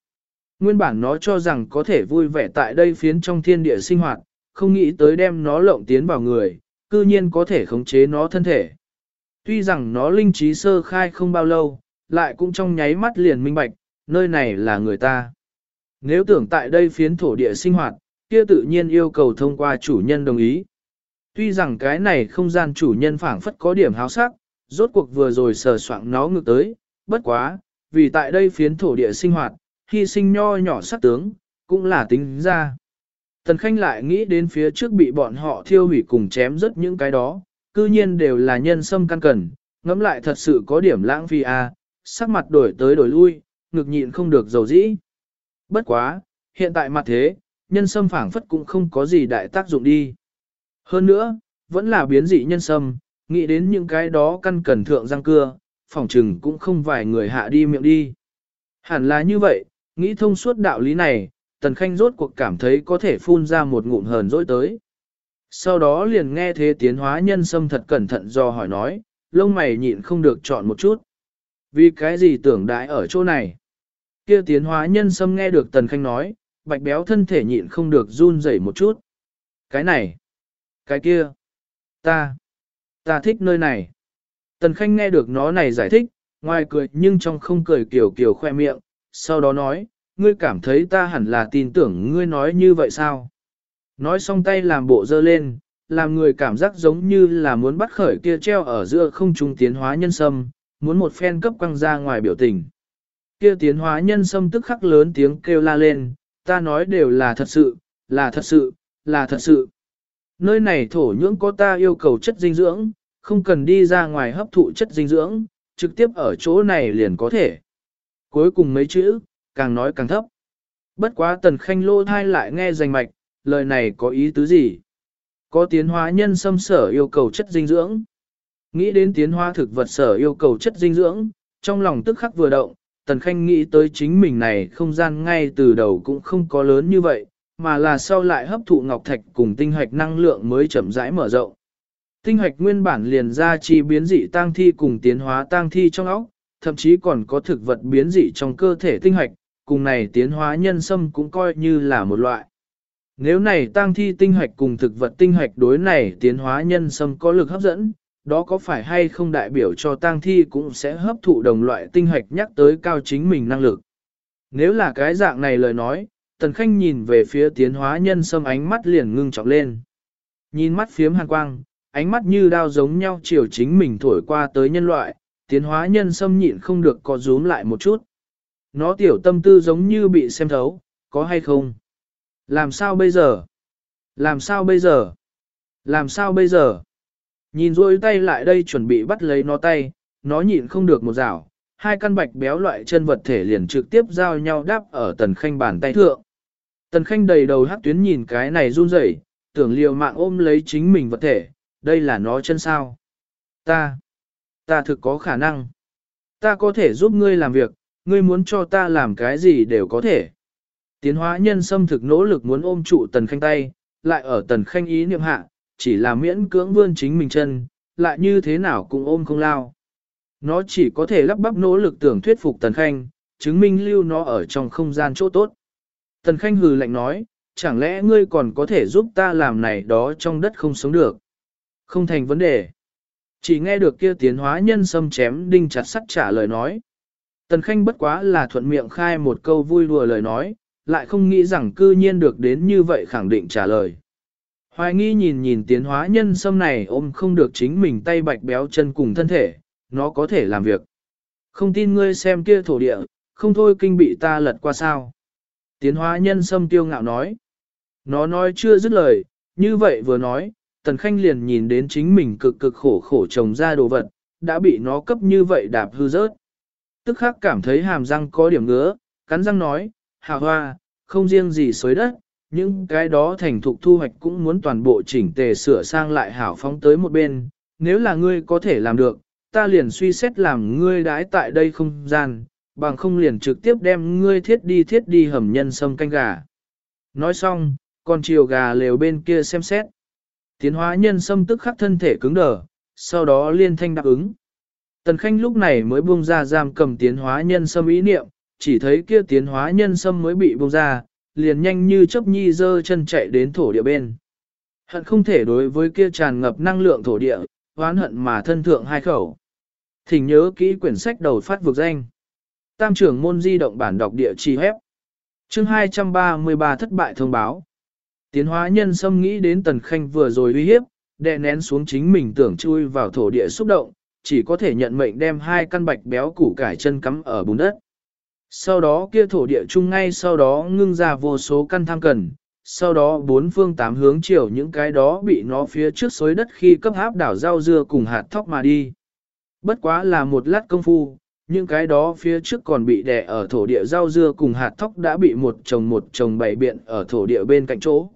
Nguyên bản nó cho rằng có thể vui vẻ tại đây phiến trong thiên địa sinh hoạt, không nghĩ tới đem nó lộng tiến vào người, cư nhiên có thể khống chế nó thân thể. Tuy rằng nó linh trí sơ khai không bao lâu, lại cũng trong nháy mắt liền minh bạch, nơi này là người ta. Nếu tưởng tại đây phiến thổ địa sinh hoạt, kia tự nhiên yêu cầu thông qua chủ nhân đồng ý. Tuy rằng cái này không gian chủ nhân phảng phất có điểm háo sắc, rốt cuộc vừa rồi sờ soạng nó ngược tới, bất quá, vì tại đây phiến thổ địa sinh hoạt, hy sinh nho nhỏ sắc tướng, cũng là tính ra. Tần Khanh lại nghĩ đến phía trước bị bọn họ thiêu hủy cùng chém rất những cái đó, cư nhiên đều là nhân sâm căn cần, ngẫm lại thật sự có điểm lãng phí à, sắc mặt đổi tới đổi lui, ngực nhịn không được dầu dĩ. Bất quá, hiện tại mặt thế, nhân sâm phảng phất cũng không có gì đại tác dụng đi. Hơn nữa, vẫn là biến dị nhân sâm, nghĩ đến những cái đó căn cần thượng răng cưa, phòng trừng cũng không vài người hạ đi miệng đi. Hẳn là như vậy, nghĩ thông suốt đạo lý này, Tần Khanh rốt cuộc cảm thấy có thể phun ra một ngụm hờn dỗi tới. Sau đó liền nghe thế tiến hóa nhân sâm thật cẩn thận do hỏi nói, lông mày nhịn không được chọn một chút. Vì cái gì tưởng đãi ở chỗ này? Kia tiến hóa nhân sâm nghe được Tần Khanh nói, bạch béo thân thể nhịn không được run rẩy một chút. Cái này, cái kia, ta, ta thích nơi này. Tần Khanh nghe được nó này giải thích, ngoài cười nhưng trong không cười kiểu kiểu khoe miệng, sau đó nói, ngươi cảm thấy ta hẳn là tin tưởng ngươi nói như vậy sao? Nói xong tay làm bộ dơ lên, làm người cảm giác giống như là muốn bắt khởi kia treo ở giữa không trung tiến hóa nhân sâm, muốn một phen cấp quăng ra ngoài biểu tình. Kia tiến hóa nhân sâm tức khắc lớn tiếng kêu la lên, ta nói đều là thật sự, là thật sự, là thật sự. Nơi này thổ nhưỡng có ta yêu cầu chất dinh dưỡng, không cần đi ra ngoài hấp thụ chất dinh dưỡng, trực tiếp ở chỗ này liền có thể. Cuối cùng mấy chữ, càng nói càng thấp. Bất quá tần khanh lô thai lại nghe rành mạch, lời này có ý tứ gì? Có tiến hóa nhân xâm sở yêu cầu chất dinh dưỡng. Nghĩ đến tiến hóa thực vật sở yêu cầu chất dinh dưỡng, trong lòng tức khắc vừa động, tần khanh nghĩ tới chính mình này không gian ngay từ đầu cũng không có lớn như vậy, mà là sau lại hấp thụ ngọc thạch cùng tinh hạch năng lượng mới chậm rãi mở rộng. Tinh hạch nguyên bản liền ra chi biến dị tang thi cùng tiến hóa tang thi trong óc, thậm chí còn có thực vật biến dị trong cơ thể tinh hạch, cùng này tiến hóa nhân sâm cũng coi như là một loại. Nếu này tang thi tinh hạch cùng thực vật tinh hạch đối này tiến hóa nhân sâm có lực hấp dẫn, đó có phải hay không đại biểu cho tang thi cũng sẽ hấp thụ đồng loại tinh hạch nhắc tới cao chính mình năng lực. Nếu là cái dạng này lời nói, Tần Khanh nhìn về phía tiến hóa nhân sâm ánh mắt liền ngưng trọng lên. Nhìn mắt phiếm hàn quang, ánh mắt như đao giống nhau chiều chính mình thổi qua tới nhân loại, tiến hóa nhân xâm nhịn không được có rúm lại một chút. Nó tiểu tâm tư giống như bị xem thấu, có hay không? Làm sao bây giờ? Làm sao bây giờ? Làm sao bây giờ? Nhìn rôi tay lại đây chuẩn bị bắt lấy nó tay, nó nhịn không được một rảo, hai căn bạch béo loại chân vật thể liền trực tiếp giao nhau đáp ở tần khanh bàn tay thượng. Tần khanh đầy đầu hắc tuyến nhìn cái này run rẩy, tưởng liều mạng ôm lấy chính mình vật thể, đây là nó chân sao. Ta, ta thực có khả năng. Ta có thể giúp ngươi làm việc, ngươi muốn cho ta làm cái gì đều có thể. Tiến hóa nhân xâm thực nỗ lực muốn ôm trụ tần khanh tay, lại ở tần khanh ý niệm hạ, chỉ là miễn cưỡng vươn chính mình chân, lại như thế nào cũng ôm không lao. Nó chỉ có thể lắp bắp nỗ lực tưởng thuyết phục tần khanh, chứng minh lưu nó ở trong không gian chỗ tốt. Tần khanh hừ lạnh nói, chẳng lẽ ngươi còn có thể giúp ta làm này đó trong đất không sống được. Không thành vấn đề. Chỉ nghe được kia tiến hóa nhân sâm chém đinh chặt sắt trả lời nói. Tần Khanh bất quá là thuận miệng khai một câu vui đùa lời nói, lại không nghĩ rằng cư nhiên được đến như vậy khẳng định trả lời. Hoài nghi nhìn nhìn tiến hóa nhân sâm này ôm không được chính mình tay bạch béo chân cùng thân thể, nó có thể làm việc. Không tin ngươi xem kia thổ địa, không thôi kinh bị ta lật qua sao. Tiến hóa nhân sâm tiêu ngạo nói. Nó nói chưa dứt lời, như vậy vừa nói, Tần Khanh liền nhìn đến chính mình cực cực khổ khổ trồng ra đồ vật, đã bị nó cấp như vậy đạp hư rớt. Tức khắc cảm thấy hàm răng có điểm ngứa, cắn răng nói, hà hoa, không riêng gì xới đất, những cái đó thành thục thu hoạch cũng muốn toàn bộ chỉnh tề sửa sang lại hảo phóng tới một bên, nếu là ngươi có thể làm được, ta liền suy xét làm ngươi đái tại đây không gian, bằng không liền trực tiếp đem ngươi thiết đi thiết đi hầm nhân sâm canh gà. Nói xong, còn chiều gà lều bên kia xem xét. Tiến hóa nhân xâm tức khắc thân thể cứng đờ, sau đó liên thanh đáp ứng. Tần Khanh lúc này mới buông ra giam cầm tiến hóa nhân xâm ý niệm, chỉ thấy kia tiến hóa nhân xâm mới bị buông ra, liền nhanh như chớp nhi dơ chân chạy đến thổ địa bên. Hận không thể đối với kia tràn ngập năng lượng thổ địa, oán hận mà thân thượng hai khẩu. Thỉnh nhớ kỹ quyển sách đầu phát vực danh. Tam trưởng môn di động bản đọc địa chỉ hép. Chương 233 thất bại thông báo. Tiến hóa nhân sâm nghĩ đến tần khanh vừa rồi uy hiếp, đè nén xuống chính mình tưởng chui vào thổ địa xúc động, chỉ có thể nhận mệnh đem hai căn bạch béo củ cải chân cắm ở bùn đất. Sau đó kia thổ địa chung ngay sau đó ngưng ra vô số căn tham cần, sau đó bốn phương tám hướng chiều những cái đó bị nó phía trước xối đất khi cấp háp đảo rau dưa cùng hạt thóc mà đi. Bất quá là một lát công phu, những cái đó phía trước còn bị đè ở thổ địa rau dưa cùng hạt thóc đã bị một chồng một chồng bày biện ở thổ địa bên cạnh chỗ.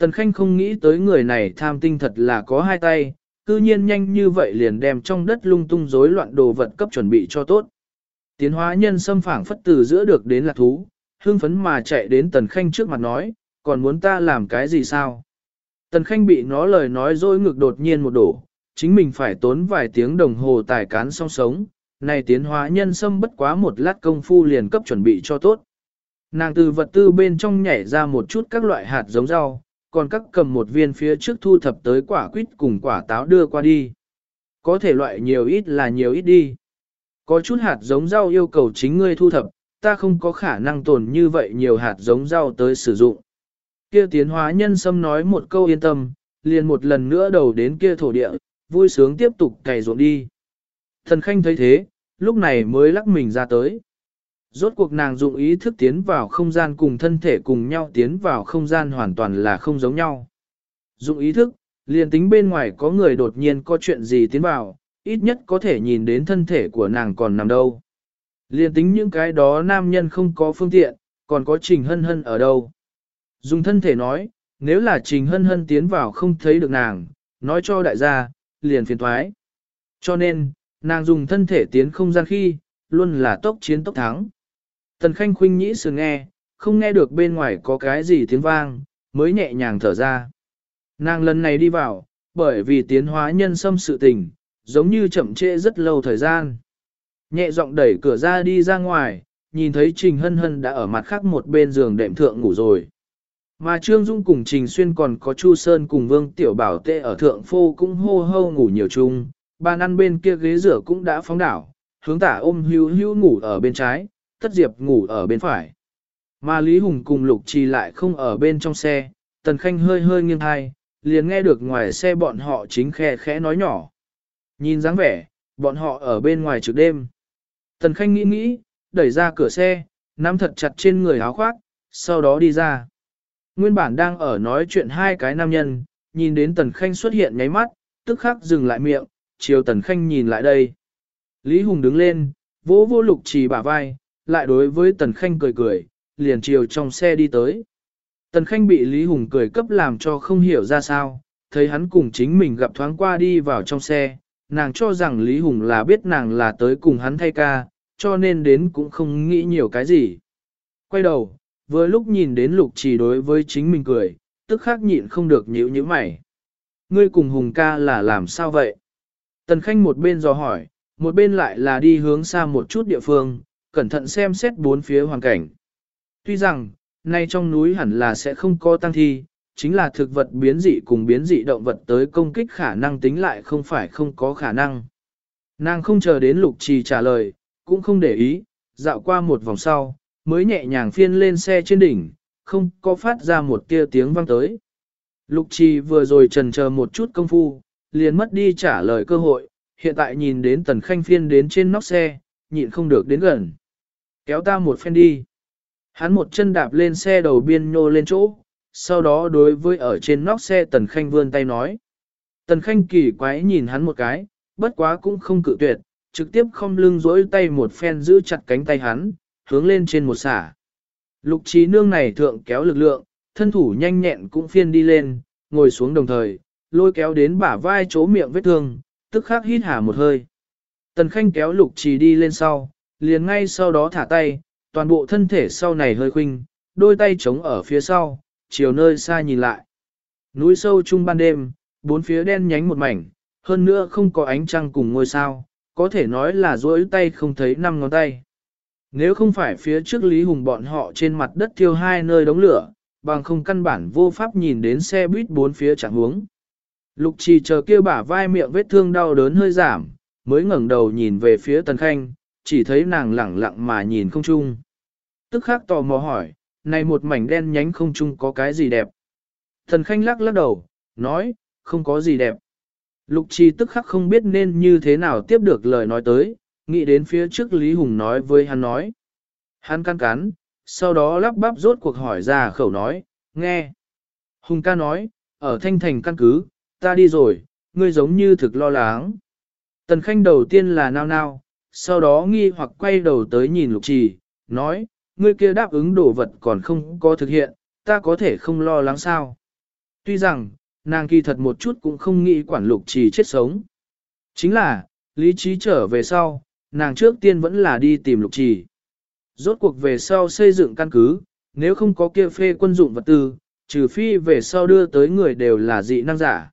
Tần Khanh không nghĩ tới người này tham tinh thật là có hai tay, cư nhiên nhanh như vậy liền đem trong đất lung tung rối loạn đồ vật cấp chuẩn bị cho tốt. Tiến hóa nhân xâm phảng phất từ giữa được đến là thú, hương phấn mà chạy đến Tần Khanh trước mặt nói, còn muốn ta làm cái gì sao? Tần Khanh bị nó lời nói dối ngược đột nhiên một đổ, chính mình phải tốn vài tiếng đồng hồ tài cán song sống, này tiến hóa nhân xâm bất quá một lát công phu liền cấp chuẩn bị cho tốt. Nàng từ vật tư bên trong nhảy ra một chút các loại hạt giống rau, còn các cầm một viên phía trước thu thập tới quả quýt cùng quả táo đưa qua đi. Có thể loại nhiều ít là nhiều ít đi. Có chút hạt giống rau yêu cầu chính ngươi thu thập, ta không có khả năng tồn như vậy nhiều hạt giống rau tới sử dụng. Kia tiến hóa nhân sâm nói một câu yên tâm, liền một lần nữa đầu đến kia thổ địa, vui sướng tiếp tục cày ruộng đi. Thần khanh thấy thế, lúc này mới lắc mình ra tới. Rốt cuộc nàng dụng ý thức tiến vào không gian cùng thân thể cùng nhau tiến vào không gian hoàn toàn là không giống nhau. Dụng ý thức, liền tính bên ngoài có người đột nhiên có chuyện gì tiến vào, ít nhất có thể nhìn đến thân thể của nàng còn nằm đâu. Liền tính những cái đó nam nhân không có phương tiện, còn có trình hân hân ở đâu. Dùng thân thể nói, nếu là trình hân hân tiến vào không thấy được nàng, nói cho đại gia, liền phiền thoái. Cho nên, nàng dùng thân thể tiến không gian khi, luôn là tốc chiến tốc thắng. Tần Khanh khuynh nhĩ sừng nghe, không nghe được bên ngoài có cái gì tiếng vang, mới nhẹ nhàng thở ra. Nàng lần này đi vào, bởi vì tiến hóa nhân xâm sự tình, giống như chậm trễ rất lâu thời gian. Nhẹ giọng đẩy cửa ra đi ra ngoài, nhìn thấy Trình Hân Hân đã ở mặt khác một bên giường đệm thượng ngủ rồi. Mà Trương Dung cùng Trình Xuyên còn có Chu Sơn cùng Vương Tiểu Bảo tê ở thượng phô cũng hô hô ngủ nhiều chung, bàn ăn bên kia ghế rửa cũng đã phóng đảo, hướng tả ôm hưu hưu ngủ ở bên trái, tất diệp ngủ ở bên phải. Mà Lý Hùng cùng Lục Trì lại không ở bên trong xe, Tần Khanh hơi hơi nghiêng hai, liền nghe được ngoài xe bọn họ chính khe khẽ nói nhỏ. Nhìn dáng vẻ, bọn họ ở bên ngoài trực đêm. Tần Khanh nghĩ nghĩ, đẩy ra cửa xe, nắm thật chặt trên người áo khoác, sau đó đi ra. Nguyên bản đang ở nói chuyện hai cái nam nhân, nhìn đến Tần Khanh xuất hiện nháy mắt, tức khắc dừng lại miệng, chiều Tần Khanh nhìn lại đây. Lý Hùng đứng lên, vỗ vô lục trì bả vai, lại đối với Tần Khanh cười cười, liền chiều trong xe đi tới. Tần Khanh bị Lý Hùng cười cấp làm cho không hiểu ra sao, thấy hắn cùng chính mình gặp thoáng qua đi vào trong xe, nàng cho rằng Lý Hùng là biết nàng là tới cùng hắn thay ca, cho nên đến cũng không nghĩ nhiều cái gì. Quay đầu, vừa lúc nhìn đến lục Chỉ đối với chính mình cười, tức khắc nhịn không được nhíu nhíu mày. Ngươi cùng Hùng ca là làm sao vậy? Tần Khanh một bên dò hỏi, một bên lại là đi hướng xa một chút địa phương, cẩn thận xem xét bốn phía hoàn cảnh. Tuy rằng, nay trong núi hẳn là sẽ không có tăng thi, chính là thực vật biến dị cùng biến dị động vật tới công kích khả năng tính lại không phải không có khả năng. Nàng không chờ đến lục trì trả lời, cũng không để ý, dạo qua một vòng sau, mới nhẹ nhàng phiên lên xe trên đỉnh, không có phát ra một tia tiếng vang tới. Lục trì vừa rồi trần chờ một chút công phu, liền mất đi trả lời cơ hội, hiện tại nhìn đến tần khanh phiên đến trên nóc xe, nhịn không được đến gần. Kéo ta một phen đi. Hắn một chân đạp lên xe đầu biên nhô lên chỗ, sau đó đối với ở trên nóc xe Tần Khanh vươn tay nói. Tần Khanh kỳ quái nhìn hắn một cái, bất quá cũng không cự tuyệt, trực tiếp không lưng dỗi tay một phen giữ chặt cánh tay hắn, hướng lên trên một xả. Lục trí nương này thượng kéo lực lượng, thân thủ nhanh nhẹn cũng phiên đi lên, ngồi xuống đồng thời, lôi kéo đến bả vai chỗ miệng vết thương, tức khắc hít hả một hơi. Tần Khanh kéo lục trì đi lên sau, liền ngay sau đó thả tay, toàn bộ thân thể sau này hơi khuynh, đôi tay chống ở phía sau, chiều nơi xa nhìn lại. Núi sâu trung ban đêm, bốn phía đen nhánh một mảnh, hơn nữa không có ánh trăng cùng ngôi sao, có thể nói là duỗi tay không thấy năm ngón tay. Nếu không phải phía trước Lý Hùng bọn họ trên mặt đất thiêu hai nơi đống lửa, bằng không căn bản vô pháp nhìn đến xe buýt bốn phía chẳng hướng. Lục trì chờ kêu bả vai miệng vết thương đau đớn hơi giảm, mới ngẩng đầu nhìn về phía Tần Khanh, chỉ thấy nàng lẳng lặng mà nhìn không chung. Tức khắc tò mò hỏi, này một mảnh đen nhánh không chung có cái gì đẹp? thần Khanh lắc lắc đầu, nói, không có gì đẹp. Lục trì tức khắc không biết nên như thế nào tiếp được lời nói tới, nghĩ đến phía trước Lý Hùng nói với hắn nói. Hắn căn cắn, sau đó lắp bắp rốt cuộc hỏi ra khẩu nói, nghe. Hùng ca nói, ở thanh thành căn cứ, ta đi rồi, ngươi giống như thực lo lắng. Tần khanh đầu tiên là nao nao, sau đó nghi hoặc quay đầu tới nhìn lục trì, nói, ngươi kia đáp ứng đồ vật còn không có thực hiện, ta có thể không lo lắng sao. Tuy rằng, nàng kỳ thật một chút cũng không nghĩ quản lục trì chết sống. Chính là, lý trí trở về sau, nàng trước tiên vẫn là đi tìm lục trì. Rốt cuộc về sau xây dựng căn cứ, nếu không có kia phê quân dụng vật tư, trừ phi về sau đưa tới người đều là dị năng giả.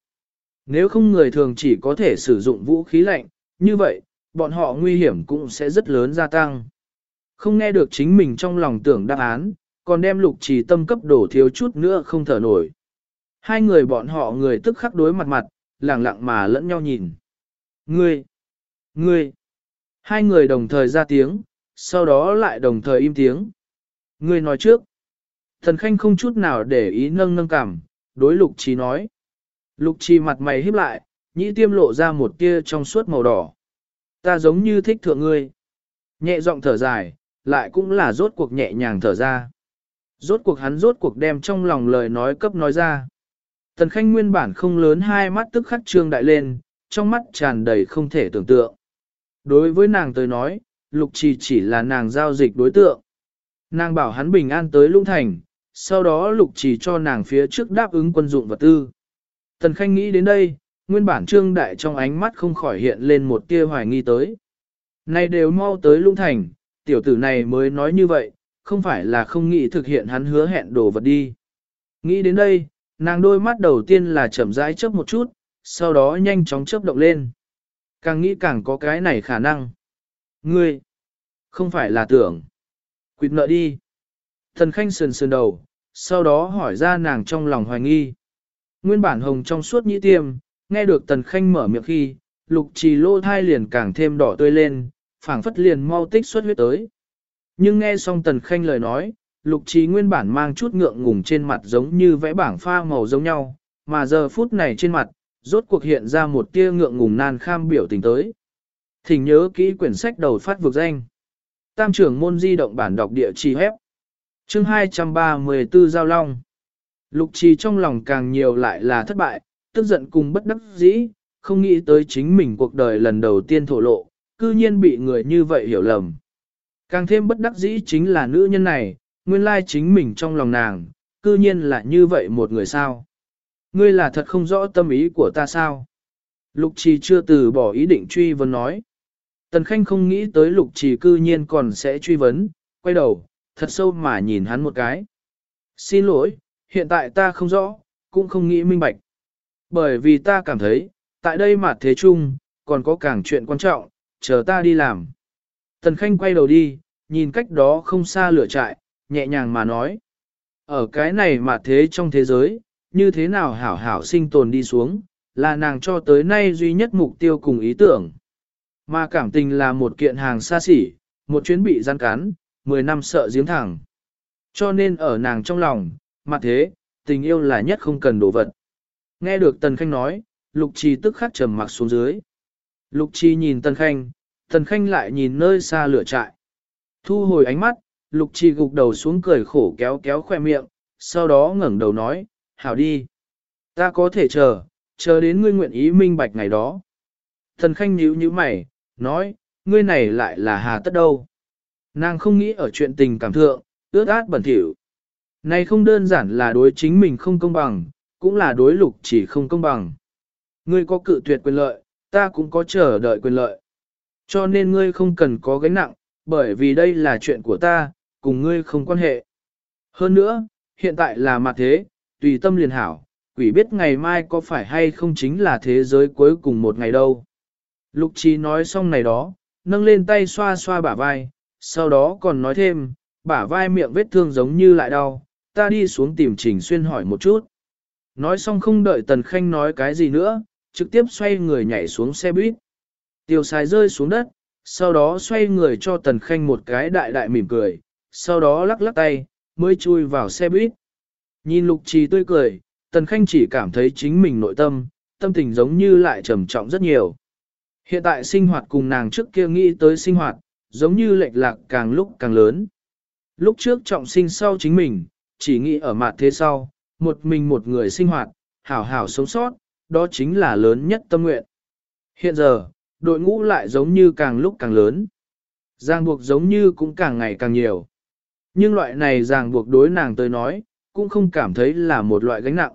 Nếu không người thường chỉ có thể sử dụng vũ khí lạnh, như vậy, bọn họ nguy hiểm cũng sẽ rất lớn gia tăng. Không nghe được chính mình trong lòng tưởng đáp án, còn đem lục trì tâm cấp đổ thiếu chút nữa không thở nổi. Hai người bọn họ người tức khắc đối mặt mặt, lặng lặng mà lẫn nhau nhìn. Ngươi! Ngươi! Hai người đồng thời ra tiếng, sau đó lại đồng thời im tiếng. Ngươi nói trước. Thần Khanh không chút nào để ý nâng nâng cảm, đối lục trì nói. Lục trì mặt mày híp lại, nhĩ tiêm lộ ra một tia trong suốt màu đỏ. Ta giống như thích thượng ngươi. Nhẹ giọng thở dài, lại cũng là rốt cuộc nhẹ nhàng thở ra. Rốt cuộc hắn rốt cuộc đem trong lòng lời nói cấp nói ra. Tần Khanh nguyên bản không lớn hai mắt tức khắc trương đại lên, trong mắt tràn đầy không thể tưởng tượng. Đối với nàng tới nói, Lục Trì chỉ là nàng giao dịch đối tượng. Nàng bảo hắn bình an tới Lũng Thành, sau đó Lục Trì cho nàng phía trước đáp ứng quân dụng vật tư. Tần Khanh nghĩ đến đây, nguyên bản trương đại trong ánh mắt không khỏi hiện lên một tia hoài nghi tới. Này đều mau tới Lũng Thành, tiểu tử này mới nói như vậy, không phải là không nghĩ thực hiện hắn hứa hẹn đồ vật đi. Nghĩ đến đây, nàng đôi mắt đầu tiên là chậm rãi chớp một chút, sau đó nhanh chóng chớp động lên. Càng nghĩ càng có cái này khả năng. Ngươi, không phải là tưởng. Quyết nợ đi. Thần khanh sườn sườn đầu, sau đó hỏi ra nàng trong lòng hoài nghi. Nguyên bản hồng trong suốt nhĩ tiêm, nghe được tần khanh mở miệng khi, lục trì lô thai liền càng thêm đỏ tươi lên, phảng phất liền mau tích xuất huyết tới. Nhưng nghe xong tần khanh lời nói, lục trì nguyên bản mang chút ngượng ngùng trên mặt giống như vẽ bảng pha màu giống nhau, mà giờ phút này trên mặt, rốt cuộc hiện ra một tia ngượng ngùng nan kham biểu tình tới. Thỉnh nhớ kỹ quyển sách đầu phát vực danh. Tam trưởng môn di động bản đọc địa chỉ hép. Chương 234 Giao Long. Lục trì trong lòng càng nhiều lại là thất bại, tức giận cùng bất đắc dĩ, không nghĩ tới chính mình cuộc đời lần đầu tiên thổ lộ, cư nhiên bị người như vậy hiểu lầm. Càng thêm bất đắc dĩ chính là nữ nhân này, nguyên lai chính mình trong lòng nàng, cư nhiên là như vậy một người sao. Ngươi là thật không rõ tâm ý của ta sao? Lục trì chưa từ bỏ ý định truy vấn nói. Tần Khanh không nghĩ tới lục trì cư nhiên còn sẽ truy vấn, quay đầu, thật sâu mà nhìn hắn một cái. Xin lỗi, hiện tại ta không rõ, cũng không nghĩ minh bạch. Bởi vì ta cảm thấy, tại đây mà thế chung, còn có càng chuyện quan trọng, chờ ta đi làm. Tần Khanh quay đầu đi, nhìn cách đó không xa lửa trại, nhẹ nhàng mà nói. Ở cái này mà thế trong thế giới, như thế nào hảo hảo sinh tồn đi xuống, là nàng cho tới nay duy nhất mục tiêu cùng ý tưởng. Mà cảm tình là một kiện hàng xa xỉ, một chuyến bị gian cắn, 10 năm sợ giếng thẳng. Cho nên ở nàng trong lòng, mà thế, tình yêu là nhất không cần đổ vật. Nghe được Tần Khanh nói, Lục Trì tức khắc trầm mặc xuống dưới. Lục Trì nhìn Tần Khanh, Tần Khanh lại nhìn nơi xa lửa trại. Thu hồi ánh mắt, Lục Trì gục đầu xuống cười khổ kéo kéo khoe miệng, sau đó ngẩng đầu nói, hảo đi. Ta có thể chờ, chờ đến ngươi nguyện ý minh bạch ngày đó. Tần Khanh nhíu nhíu mày, nói, ngươi này lại là hà tất đâu. Nàng không nghĩ ở chuyện tình cảm thượng, ướt át bẩn thỉu. Này không đơn giản là đối chính mình không công bằng, cũng là đối lục chỉ không công bằng. Ngươi có cự tuyệt quyền lợi, ta cũng có chờ đợi quyền lợi. Cho nên ngươi không cần có gánh nặng, bởi vì đây là chuyện của ta, cùng ngươi không quan hệ. Hơn nữa, hiện tại là mặt thế, tùy tâm liền hảo, quỷ biết ngày mai có phải hay không chính là thế giới cuối cùng một ngày đâu. Lục trí nói xong này đó, nâng lên tay xoa xoa bả vai, sau đó còn nói thêm, bả vai miệng vết thương giống như lại đau, ta đi xuống tìm Trình Xuyên hỏi một chút. Nói xong không đợi Tần Khanh nói cái gì nữa, trực tiếp xoay người nhảy xuống xe buýt. Tiêu Sái rơi xuống đất, sau đó xoay người cho Tần Khanh một cái đại đại mỉm cười, sau đó lắc lắc tay, mới chui vào xe buýt. Nhìn lục trì tươi cười, Tần Khanh chỉ cảm thấy chính mình nội tâm, tâm tình giống như lại trầm trọng rất nhiều. Hiện tại sinh hoạt cùng nàng trước kia nghĩ tới sinh hoạt, giống như lệch lạc càng lúc càng lớn. Lúc trước trọng sinh sau chính mình, chỉ nghĩ ở mặt thế sau, một mình một người sinh hoạt, hảo hảo sống sót, đó chính là lớn nhất tâm nguyện. Hiện giờ, đội ngũ lại giống như càng lúc càng lớn. Giang buộc giống như cũng càng ngày càng nhiều. Nhưng loại này ràng buộc đối nàng tới nói, cũng không cảm thấy là một loại gánh nặng.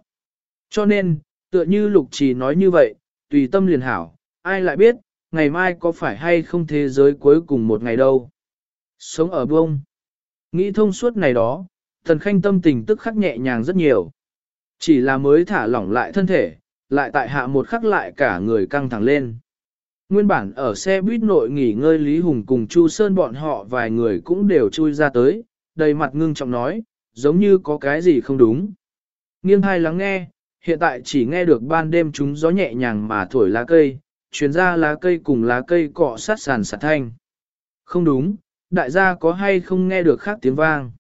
Cho nên, tựa như lục trì nói như vậy, tùy tâm liền hảo, ai lại biết, ngày mai có phải hay không thế giới cuối cùng một ngày đâu. Sống ở bông. Nghĩ thông suốt này đó, thần khanh tâm tình tức khắc nhẹ nhàng rất nhiều. Chỉ là mới thả lỏng lại thân thể, lại tại hạ một khắc lại cả người căng thẳng lên. Nguyên bản ở xe buýt nội nghỉ ngơi Lý Hùng cùng Chu Sơn bọn họ vài người cũng đều chui ra tới, đầy mặt ngưng trọng nói, giống như có cái gì không đúng. Nghiêng hai lắng nghe, hiện tại chỉ nghe được ban đêm chúng gió nhẹ nhàng mà thổi lá cây, chuyển ra lá cây cùng lá cây cọ sát sàn sạt thanh. Không đúng, đại gia có hay không nghe được khác tiếng vang.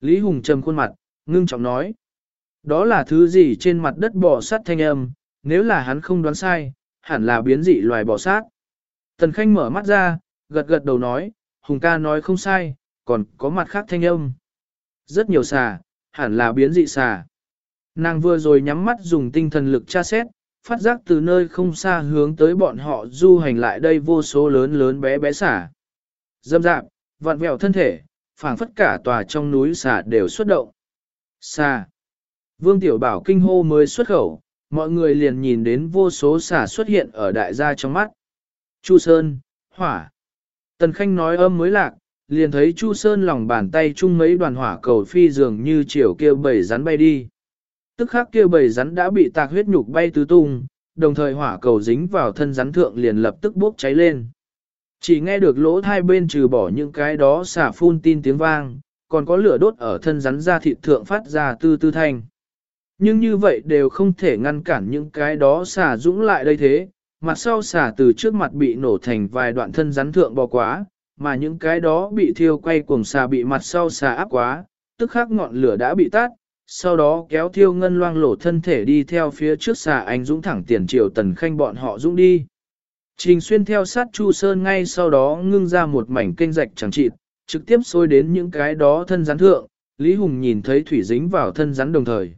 Lý Hùng trầm khuôn mặt, ngưng trọng nói. Đó là thứ gì trên mặt đất bò sát thanh âm, nếu là hắn không đoán sai, hẳn là biến dị loài bò sát. Tần Khanh mở mắt ra, gật gật đầu nói, Hùng ca nói không sai, còn có mặt khác thanh âm. Rất nhiều xà, hẳn là biến dị xà. Nàng vừa rồi nhắm mắt dùng tinh thần lực tra xét, phát giác từ nơi không xa hướng tới bọn họ du hành lại đây vô số lớn lớn bé bé xà. Dâm dạp, vặn vẹo thân thể, phảng phất cả tòa trong núi xà đều xuất động. Xà. Vương Tiểu Bảo kinh hô mới xuất khẩu, mọi người liền nhìn đến vô số xà xuất hiện ở đại gia trong mắt. Chu Sơn, hỏa. Tần Khanh nói âm mới lạc, liền thấy Chu Sơn lòng bàn tay chung mấy đoàn hỏa cầu phi dường như chiều kia bầy rắn bay đi. Tức khắc kia bầy rắn đã bị tạc huyết nhục bay tứ tung, đồng thời hỏa cầu dính vào thân rắn thượng liền lập tức bốc cháy lên. Chỉ nghe được lỗ thai bên trừ bỏ những cái đó xả phun tin tiếng vang, còn có lửa đốt ở thân rắn ra thịt thượng phát ra tư tư thanh. Nhưng như vậy đều không thể ngăn cản những cái đó xả dũng lại đây thế, mặt sau xả từ trước mặt bị nổ thành vài đoạn thân rắn thượng bò quá, mà những cái đó bị thiêu quay cuồng xà bị mặt sau xà áp quá, tức khắc ngọn lửa đã bị tắt, sau đó kéo thiêu ngân loang lổ thân thể đi theo phía trước xà anh dũng thẳng tiền triều tần khanh bọn họ dũng đi. Trình xuyên theo sát Chu Sơn ngay sau đó ngưng ra một mảnh kênh rạch chẳng chịt, trực tiếp xôi đến những cái đó thân rắn thượng, Lý Hùng nhìn thấy thủy dính vào thân rắn đồng thời.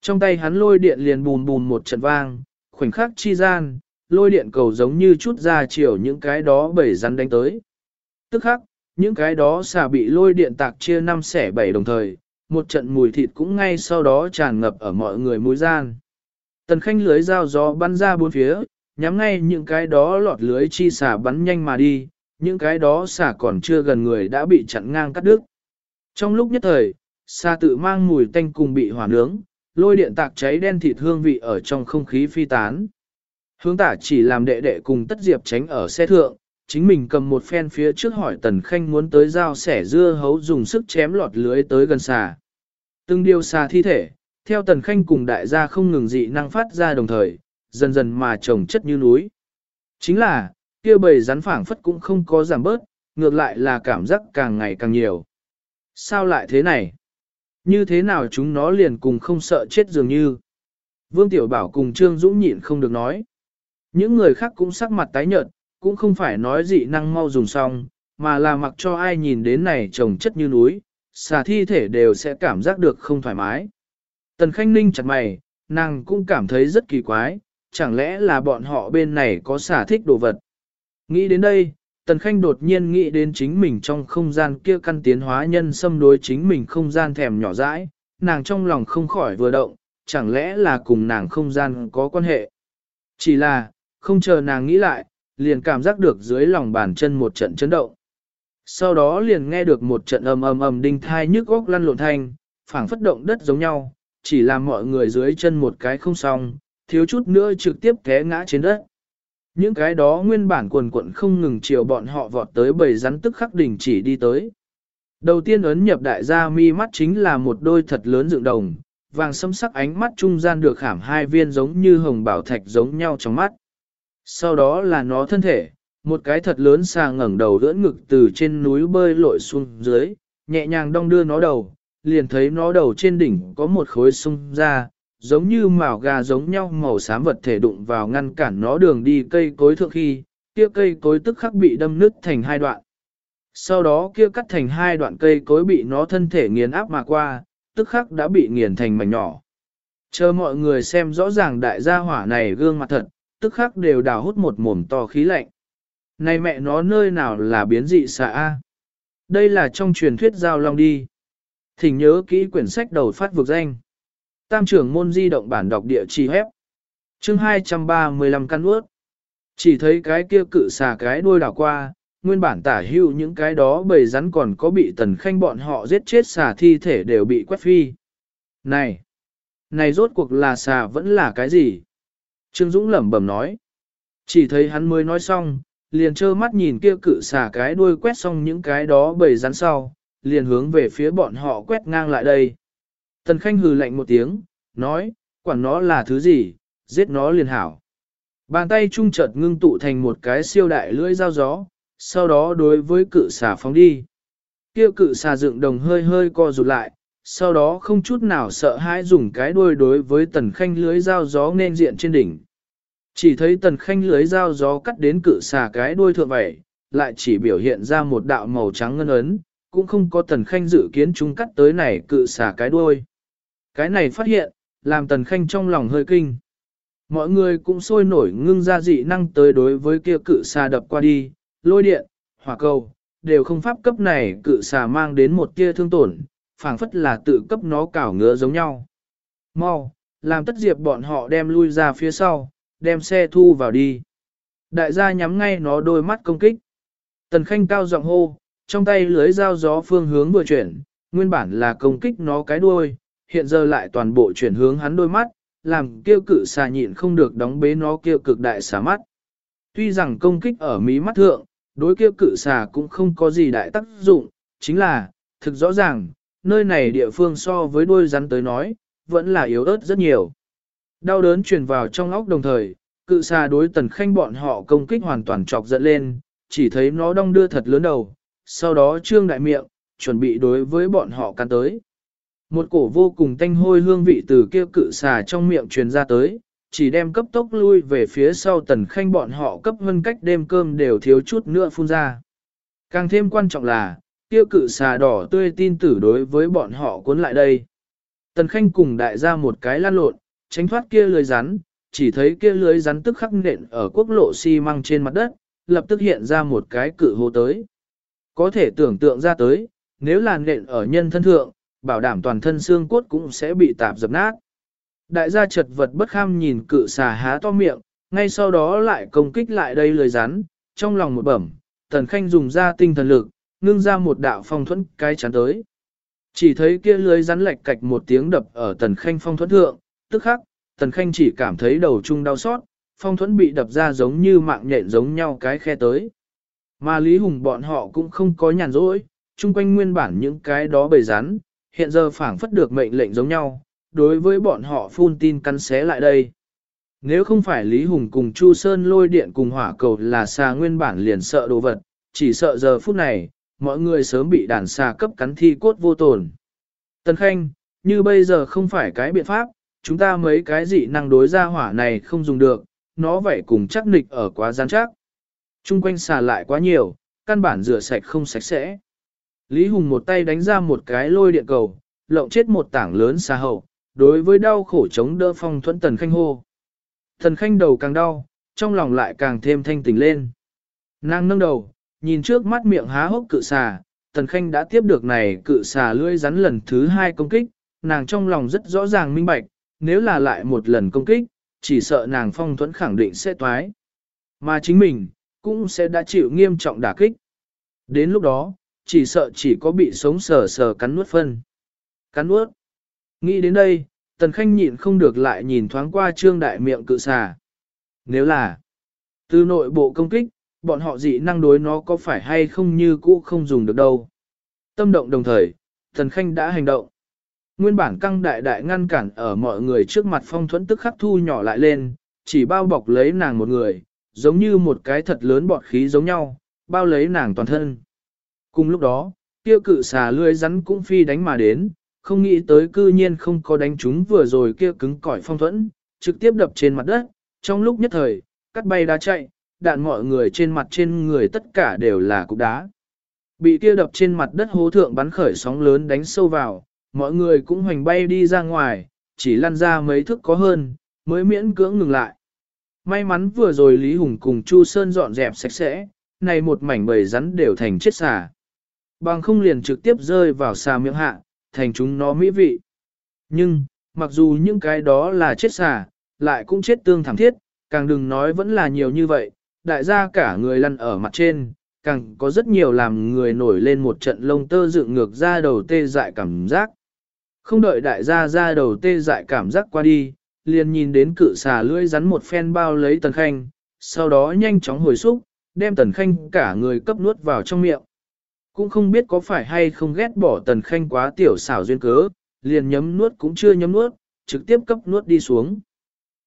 Trong tay hắn lôi điện liền bùn bùn một trận vang, khoảnh khắc chi gian, lôi điện cầu giống như chút ra chiều những cái đó bầy rắn đánh tới. Tức khắc, những cái đó xà bị lôi điện tạc chia năm xẻ bảy đồng thời, một trận mùi thịt cũng ngay sau đó tràn ngập ở mọi người mũi gian. Tần khanh lưới dao gió bắn ra bốn phía, nhắm ngay những cái đó lọt lưới chi xà bắn nhanh mà đi, những cái đó xà còn chưa gần người đã bị chặn ngang cắt đứt. Trong lúc nhất thời, xà tự mang mùi tanh cùng bị hỏa nướng, lôi điện tạc cháy đen thịt hương vị ở trong không khí phi tán. Hướng tả chỉ làm đệ đệ cùng tất diệp tránh ở xe thượng, chính mình cầm một phen phía trước hỏi tần khanh muốn tới dao sẻ dưa hấu dùng sức chém lọt lưới tới gần xà. Từng điều xà thi thể, theo tần khanh cùng đại gia không ngừng dị năng phát ra đồng thời, dần dần mà trồng chất như núi. Chính là, kia bầy rắn phảng phất cũng không có giảm bớt, ngược lại là cảm giác càng ngày càng nhiều. Sao lại thế này? Như thế nào chúng nó liền cùng không sợ chết dường như? Vương Tiểu Bảo cùng Trương Dũng nhịn không được nói. Những người khác cũng sắc mặt tái nhợt, cũng không phải nói dị năng mau dùng xong, mà là mặc cho ai nhìn đến này trồng chất như núi, xà thi thể đều sẽ cảm giác được không thoải mái. Tần Khanh Ninh chặt mày, nàng cũng cảm thấy rất kỳ quái, chẳng lẽ là bọn họ bên này có xả thích đồ vật. Nghĩ đến đây, Tần Khanh đột nhiên nghĩ đến chính mình trong không gian kia căn tiến hóa nhân xâm đối chính mình không gian thèm nhỏ dãi, nàng trong lòng không khỏi vừa động, chẳng lẽ là cùng nàng không gian có quan hệ. Chỉ là, không chờ nàng nghĩ lại, liền cảm giác được dưới lòng bàn chân một trận chấn động. Sau đó liền nghe được một trận ầm ầm ầm đinh thai nhức góc lăn lộn thanh, phảng phất động đất giống nhau, chỉ làm mọi người dưới chân một cái không xong, thiếu chút nữa trực tiếp té ngã trên đất. Những cái đó nguyên bản quần quận không ngừng chiều bọn họ vọt tới bầy rắn tức khắc đỉnh chỉ đi tới. Đầu tiên ấn nhập đại gia mi mắt chính là một đôi thật lớn dựng đồng, vàng sâm sắc ánh mắt trung gian được khảm hai viên giống như hồng bảo thạch giống nhau trong mắt. Sau đó là nó thân thể, một cái thật lớn xà ngẩng đầu đỡ ngực từ trên núi bơi lội xuống dưới, nhẹ nhàng đong đưa nó đầu, liền thấy nó đầu trên đỉnh có một khối sung ra, giống như màu gà giống nhau màu xám vật thể đụng vào ngăn cản nó đường đi cây cối thượng khi, kia cây cối tức khắc bị đâm nứt thành hai đoạn. Sau đó kia cắt thành hai đoạn cây cối bị nó thân thể nghiền áp mà qua, tức khắc đã bị nghiền thành mảnh nhỏ. Chờ mọi người xem rõ ràng đại gia hỏa này gương mặt thật, tức khắc đều đào hút một mồm to khí lạnh. Này mẹ nó nơi nào là biến dị xạ A? Đây là trong truyền thuyết giao long đi. Thỉnh nhớ kỹ quyển sách đầu phát vực danh. Tam trưởng môn di động bản đọc địa chỉ hép. Chương 235 căn ướt. Chỉ thấy cái kia cự xà cái đuôi đảo qua, nguyên bản tả hưu những cái đó bầy rắn còn có bị tần khanh bọn họ giết chết xà thi thể đều bị quét phi. Này! Này rốt cuộc là xà vẫn là cái gì? Trương Dũng lẩm bẩm nói. Chỉ thấy hắn mới nói xong, liền trơ mắt nhìn kia cự xà cái đuôi quét xong những cái đó bầy rắn sau, liền hướng về phía bọn họ quét ngang lại đây. Tần Khanh hừ lạnh một tiếng, nói, quản nó là thứ gì, giết nó liền hảo. Bàn tay trung chợt ngưng tụ thành một cái siêu đại lưỡi dao gió, sau đó đối với cự xà phóng đi. Kia cự xà dựng đồng hơi hơi co rụt lại, sau đó không chút nào sợ hãi dùng cái đuôi đối với tần khanh lưới dao gió nên diện trên đỉnh. Chỉ thấy tần khanh lưới dao gió cắt đến cự xà cái đuôi thượng vẩy, lại chỉ biểu hiện ra một đạo màu trắng ngân ấn, cũng không có tần khanh dự kiến chúng cắt tới này cự xà cái đuôi. Cái này phát hiện, làm tần khanh trong lòng hơi kinh. Mọi người cũng sôi nổi ngưng ra dị năng tới đối với kia cự xà đập qua đi, lôi điện, hỏa cầu, đều không pháp cấp này cự xà mang đến một tia thương tổn, phảng phất là tự cấp nó cảo ngứa giống nhau. Mau, làm tất diệp bọn họ đem lui ra phía sau, đem xe thu vào đi. Đại gia nhắm ngay nó đôi mắt công kích. Tần khanh cao giọng hô, trong tay lưới dao gió phương hướng vừa chuyển, nguyên bản là công kích nó cái đuôi, hiện giờ lại toàn bộ chuyển hướng hắn đôi mắt, làm kêu cự xà nhịn không được đóng bế nó kêu cực đại xà mắt. Tuy rằng công kích ở mí mắt thượng, đối kêu cự xà cũng không có gì đại tác dụng, chính là, thực rõ ràng, nơi này địa phương so với đuôi rắn tới nói, vẫn là yếu ớt rất nhiều. Đau đớn truyền vào trong óc đồng thời, cự xà đối tần khanh bọn họ công kích hoàn toàn chọc giận lên, chỉ thấy nó đong đưa thật lớn đầu, sau đó trương đại miệng, chuẩn bị đối với bọn họ can tới. Một cổ vô cùng tanh hôi hương vị từ kia cự xà trong miệng truyền ra tới, chỉ đem cấp tốc lui về phía sau tần khanh bọn họ cấp hơn cách đêm cơm đều thiếu chút nữa phun ra. Càng thêm quan trọng là, kia cự xà đỏ tươi tin tử đối với bọn họ cuốn lại đây. Tần khanh cùng đại gia một cái lan lộn, tránh thoát kia lưới rắn, chỉ thấy kia lưới rắn tức khắc nện ở quốc lộ xi măng trên mặt đất, lập tức hiện ra một cái cự hô tới. Có thể tưởng tượng ra tới, nếu là nện ở nhân thân thượng, bảo đảm toàn thân xương cốt cũng sẽ bị tạp dập nát. Đại gia chật vật bất kham nhìn cự xà há to miệng, ngay sau đó lại công kích lại đây lời rắn, trong lòng một bẩm, tần khanh dùng ra tinh thần lực, ngưng ra một đạo phong thuẫn cái chắn tới. Chỉ thấy kia lưới rắn lệch cạch một tiếng đập ở tần khanh phong thuẫn thượng, tức khắc, tần khanh chỉ cảm thấy đầu trung đau xót, phong thuẫn bị đập ra giống như mạng nhện giống nhau cái khe tới. Mà Lý Hùng bọn họ cũng không có nhàn rỗi, chung quanh nguyên bản những cái đó bầy rắn, hiện giờ phảng phất được mệnh lệnh giống nhau, đối với bọn họ phun tin cắn xé lại đây. Nếu không phải Lý Hùng cùng Chu Sơn lôi điện cùng hỏa cầu là xà nguyên bản liền sợ đồ vật, chỉ sợ giờ phút này, mọi người sớm bị đàn xà cấp cắn thi cốt vô tồn. Tần Khanh, như bây giờ không phải cái biện pháp, chúng ta mấy cái dị năng đối ra hỏa này không dùng được, nó vậy cùng chắc nịch ở quá gian chắc. Trung quanh xà lại quá nhiều, căn bản rửa sạch không sạch sẽ. Lý Hùng một tay đánh ra một cái lôi điện cầu, lộng chết một tảng lớn xa hậu, đối với đau khổ chống đỡ phong thuẫn tần khanh hô. Thần khanh đầu càng đau, trong lòng lại càng thêm thanh tỉnh lên. Nàng nâng đầu, nhìn trước mắt miệng há hốc cự xà, tần khanh đã tiếp được này cự xà lưỡi rắn lần thứ hai công kích, nàng trong lòng rất rõ ràng minh bạch, nếu là lại một lần công kích, chỉ sợ nàng phong thuẫn khẳng định sẽ toái. Mà chính mình, cũng sẽ đã chịu nghiêm trọng đả kích. Đến lúc đó, chỉ sợ chỉ có bị sống sờ sờ cắn nuốt phân. Cắn nuốt. Nghĩ đến đây, Tần Khanh nhịn không được lại nhìn thoáng qua trương đại miệng cự xà. Nếu là từ nội bộ công kích, bọn họ dị năng đối nó có phải hay không như cũ không dùng được đâu. Tâm động đồng thời, Tần Khanh đã hành động. Nguyên bản căng đại đại ngăn cản ở mọi người trước mặt phong thuẫn tức khắc thu nhỏ lại lên, chỉ bao bọc lấy nàng một người, giống như một cái thật lớn bọt khí giống nhau, bao lấy nàng toàn thân. Cùng lúc đó, kia cự xà lươi rắn cũng phi đánh mà đến, không nghĩ tới cư nhiên không có đánh chúng vừa rồi kia cứng cỏi phong thuẫn, trực tiếp đập trên mặt đất, trong lúc nhất thời, cắt bay đá chạy, đạn mọi người trên mặt trên người tất cả đều là cục đá. Bị kia đập trên mặt đất hố thượng bắn khởi sóng lớn đánh sâu vào, mọi người cũng hoành bay đi ra ngoài, chỉ lăn ra mấy thước có hơn, mới miễn cưỡng ngừng lại. May mắn vừa rồi Lý Hùng cùng Chu Sơn dọn dẹp sạch sẽ, này một mảnh bầy rắn đều thành chết xà. Bằng không liền trực tiếp rơi vào xà miệng hạ, thành chúng nó mỹ vị. Nhưng, mặc dù những cái đó là chết xà, lại cũng chết tương thảm thiết, càng đừng nói vẫn là nhiều như vậy, đại gia cả người lăn ở mặt trên, càng có rất nhiều làm người nổi lên một trận lông tơ dựng ngược ra đầu tê dại cảm giác. Không đợi đại gia ra đầu tê dại cảm giác qua đi, liền nhìn đến cự xà lưỡi rắn một phen bao lấy tần khanh, sau đó nhanh chóng hồi xúc, đem tần khanh cả người cấp nuốt vào trong miệng. Cũng không biết có phải hay không ghét bỏ tần khanh quá tiểu xảo duyên cớ, liền nhấm nuốt cũng chưa nhấm nuốt, trực tiếp cấp nuốt đi xuống.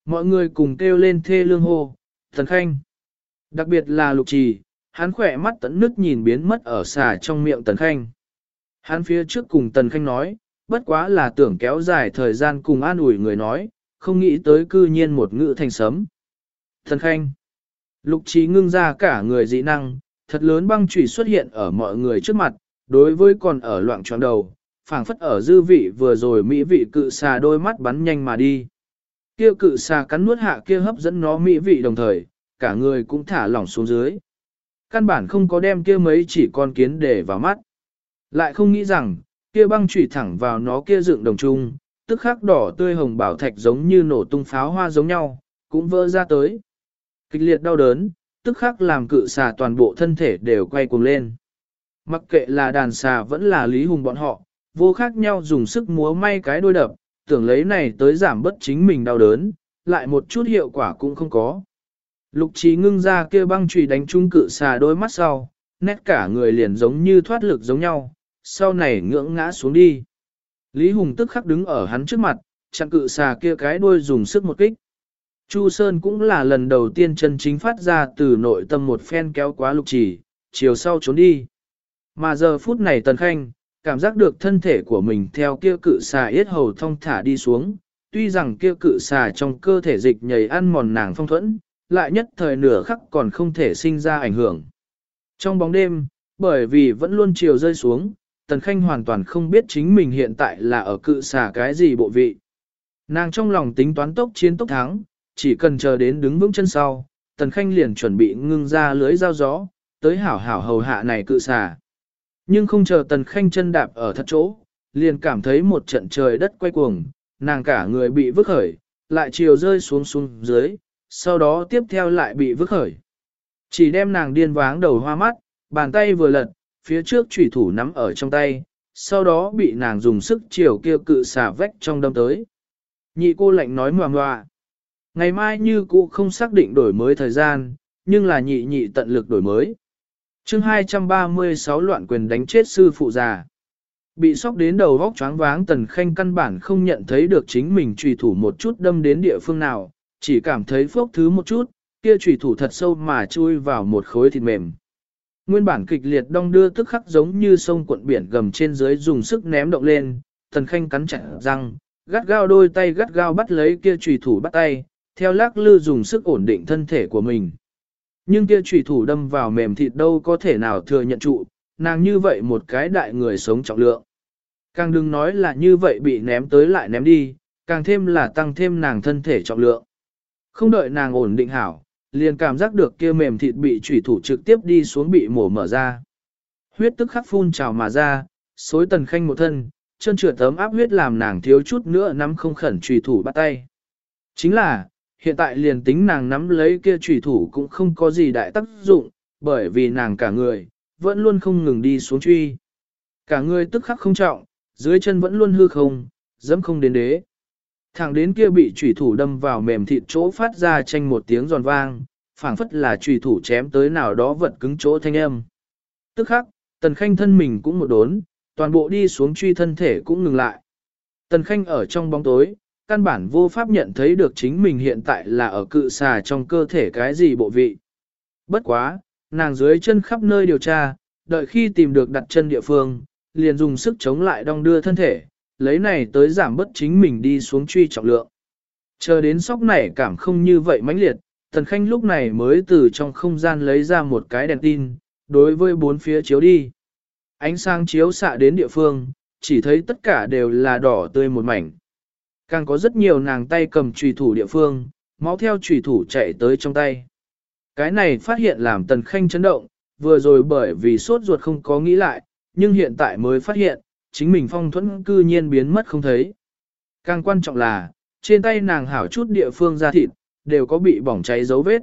Mọi người cùng kêu lên thê lương hô, tần khanh. Đặc biệt là lục trì, hắn khỏe mắt tận nước nhìn biến mất ở xà trong miệng tần khanh. Hắn phía trước cùng tần khanh nói, bất quá là tưởng kéo dài thời gian cùng an ủi người nói, không nghĩ tới cư nhiên một ngữ thành sấm. Tần khanh. Lục trí ngưng ra cả người dị năng, thật lớn băng chủy xuất hiện ở mọi người trước mặt, đối với còn ở loạn tròn đầu, phảng phất ở dư vị vừa rồi mỹ vị cự xà đôi mắt bắn nhanh mà đi. Kia cự xà cắn nuốt hạ kia hấp dẫn nó mỹ vị đồng thời, cả người cũng thả lỏng xuống dưới. Căn bản không có đem kia mấy chỉ con kiến để vào mắt. Lại không nghĩ rằng, kia băng chủy thẳng vào nó kia dựng đồng trung, tức khắc đỏ tươi hồng bảo thạch giống như nổ tung pháo hoa giống nhau, cũng vỡ ra tới. Kịch liệt đau đớn, tức khắc làm cự xà toàn bộ thân thể đều quay cuồng lên. Mặc kệ là đàn xà vẫn là Lý Hùng bọn họ, vô khác nhau dùng sức múa may cái đôi đập, tưởng lấy này tới giảm bất chính mình đau đớn, lại một chút hiệu quả cũng không có. Lục trí ngưng ra kia băng chùy đánh trung cự xà đôi mắt sau, nét cả người liền giống như thoát lực giống nhau, sau này ngưỡng ngã xuống đi. Lý Hùng tức khắc đứng ở hắn trước mặt, chặn cự xà kia cái đuôi dùng sức một kích. Chu Sơn cũng là lần đầu tiên chân chính phát ra từ nội tâm một phen kéo quá lục chỉ, chiều sau trốn đi. Mà giờ phút này Tần Khanh, cảm giác được thân thể của mình theo kia cự xà yết hầu thông thả đi xuống, tuy rằng kia cự xà trong cơ thể dịch nhầy ăn mòn nàng phong thuẫn, lại nhất thời nửa khắc còn không thể sinh ra ảnh hưởng. Trong bóng đêm, bởi vì vẫn luôn chiều rơi xuống, Tần Khanh hoàn toàn không biết chính mình hiện tại là ở cự xà cái gì bộ vị. Nàng trong lòng tính toán tốc chiến tốc thắng, chỉ cần chờ đến đứng vững chân sau, Tần Khanh liền chuẩn bị ngưng ra lưới dao gió, tới hảo hảo hầu hạ này cự xà. Nhưng không chờ Tần Khanh chân đạp ở thật chỗ, liền cảm thấy một trận trời đất quay cuồng, nàng cả người bị vứt khởi, lại chiều rơi xuống xuống dưới, sau đó tiếp theo lại bị vứt khởi. Chỉ đem nàng điên váng đầu hoa mắt, bàn tay vừa lật, phía trước chủy thủ nắm ở trong tay, sau đó bị nàng dùng sức chiều kia cự xà vách trong đâm tới. Nhị cô lạnh nói ngoà ngoà. Ngày mai như cũ không xác định đổi mới thời gian, nhưng là nhị nhị tận lực đổi mới. chương 236 loạn quyền đánh chết sư phụ già. Bị sóc đến đầu vóc choáng váng tần khanh căn bản không nhận thấy được chính mình trùy thủ một chút đâm đến địa phương nào, chỉ cảm thấy phốc thứ một chút, kia trùy thủ thật sâu mà chui vào một khối thịt mềm. Nguyên bản kịch liệt đong đưa tức khắc giống như sông cuộn biển gầm trên dưới dùng sức ném động lên, tần khanh cắn chặt răng, gắt gao đôi tay gắt gao bắt lấy kia trùy thủ bắt tay, theo lắc lư dùng sức ổn định thân thể của mình. Nhưng kia trùy thủ đâm vào mềm thịt đâu có thể nào thừa nhận trụ, nàng như vậy một cái đại người sống trọng lượng. Càng đừng nói là như vậy bị ném tới lại ném đi, càng thêm là tăng thêm nàng thân thể trọng lượng. Không đợi nàng ổn định hảo, liền cảm giác được kia mềm thịt bị trùy thủ trực tiếp đi xuống bị mổ mở ra. Huyết tức khắc phun trào mà ra, xối tần khanh một thân, chân trượt tấm áp huyết làm nàng thiếu chút nữa nắm không khẩn trùy thủ bắt tay. Chính là, hiện tại liền tính nàng nắm lấy kia trùy thủ cũng không có gì đại tác dụng, bởi vì nàng cả người, vẫn luôn không ngừng đi xuống truy. Cả người tức khắc không trọng, dưới chân vẫn luôn hư không, dẫm không đến đế. Thẳng đến kia bị trùy thủ đâm vào mềm thịt chỗ phát ra tranh một tiếng giòn vang, phảng phất là trùy thủ chém tới nào đó vật cứng chỗ thanh âm. Tức khắc, tần khanh thân mình cũng một đốn, toàn bộ đi xuống truy thân thể cũng ngừng lại. Tần khanh ở trong bóng tối, căn bản vô pháp nhận thấy được chính mình hiện tại là ở cự xà trong cơ thể cái gì bộ vị. Bất quá, nàng dưới chân khắp nơi điều tra, đợi khi tìm được đặt chân địa phương, liền dùng sức chống lại đong đưa thân thể, lấy này tới giảm bớt chính mình đi xuống truy trọng lượng. Chờ đến sóc này cảm không như vậy mãnh liệt, Tần Khanh lúc này mới từ trong không gian lấy ra một cái đèn tin, đối với bốn phía chiếu đi. Ánh sáng chiếu xạ đến địa phương, chỉ thấy tất cả đều là đỏ tươi một mảnh. Càng có rất nhiều nàng tay cầm trùy thủ địa phương, máu theo trùy thủ chạy tới trong tay. Cái này phát hiện làm Tần Khanh chấn động, vừa rồi bởi vì sốt ruột không có nghĩ lại, nhưng hiện tại mới phát hiện, chính mình phong thuẫn cư nhiên biến mất không thấy. Càng quan trọng là, trên tay nàng hảo chút địa phương da thịt, đều có bị bỏng cháy dấu vết.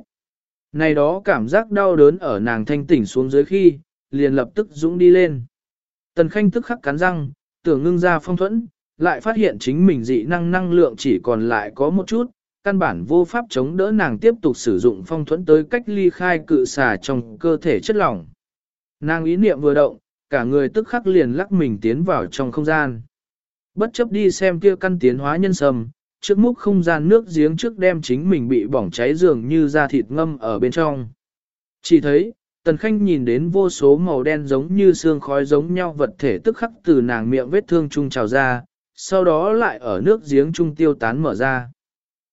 Này đó cảm giác đau đớn ở nàng thanh tỉnh xuống dưới khi, liền lập tức dũng đi lên. Tần Khanh tức khắc cắn răng, tưởng ngưng ra phong thuẫn, lại phát hiện chính mình dị năng năng lượng chỉ còn lại có một chút, căn bản vô pháp chống đỡ nàng tiếp tục sử dụng phong thuẫn tới cách ly khai cự xà trong cơ thể chất lỏng. Nàng ý niệm vừa động, cả người tức khắc liền lắc mình tiến vào trong không gian. Bất chấp đi xem kia căn tiến hóa nhân sâm, trước múc không gian nước giếng trước đem chính mình bị bỏng cháy dường như da thịt ngâm ở bên trong. Chỉ thấy, Tần Khanh nhìn đến vô số màu đen giống như xương khói giống nhau vật thể tức khắc từ nàng miệng vết thương trung trào ra, sau đó lại ở nước giếng trung tiêu tán mở ra.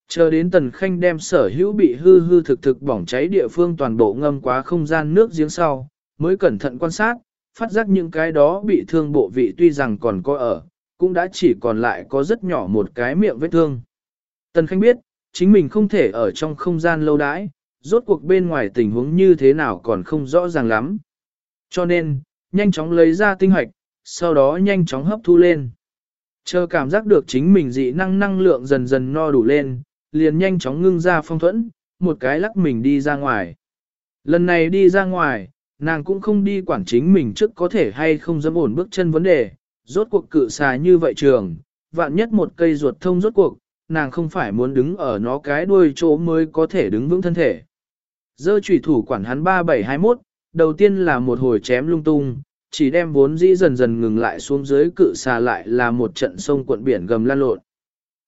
Chờ đến Tần Khanh đem sở hữu bị hư hư thực thực bỏng cháy địa phương toàn bộ ngâm quá không gian nước giếng sau, mới cẩn thận quan sát, phát giác những cái đó bị thương bộ vị tuy rằng còn có ở, cũng đã chỉ còn lại có rất nhỏ một cái miệng vết thương. Tần Khanh biết, chính mình không thể ở trong không gian lâu đãi, rốt cuộc bên ngoài tình huống như thế nào còn không rõ ràng lắm. Cho nên, nhanh chóng lấy ra tinh hoạch, sau đó nhanh chóng hấp thu lên. Chờ cảm giác được chính mình dị năng năng lượng dần dần no đủ lên, liền nhanh chóng ngưng ra phong thuẫn, một cái lắc mình đi ra ngoài. Lần này đi ra ngoài, nàng cũng không đi quản chính mình trước có thể hay không dám ổn bước chân vấn đề, rốt cuộc cự xài như vậy trường, vạn nhất một cây ruột thông rốt cuộc, nàng không phải muốn đứng ở nó cái đuôi chỗ mới có thể đứng vững thân thể. Dơ trùy thủ quản hắn 3721, đầu tiên là một hồi chém lung tung, chỉ đem vốn dĩ dần dần ngừng lại xuống dưới cự xà lại là một trận sông cuộn biển gầm lan lộn.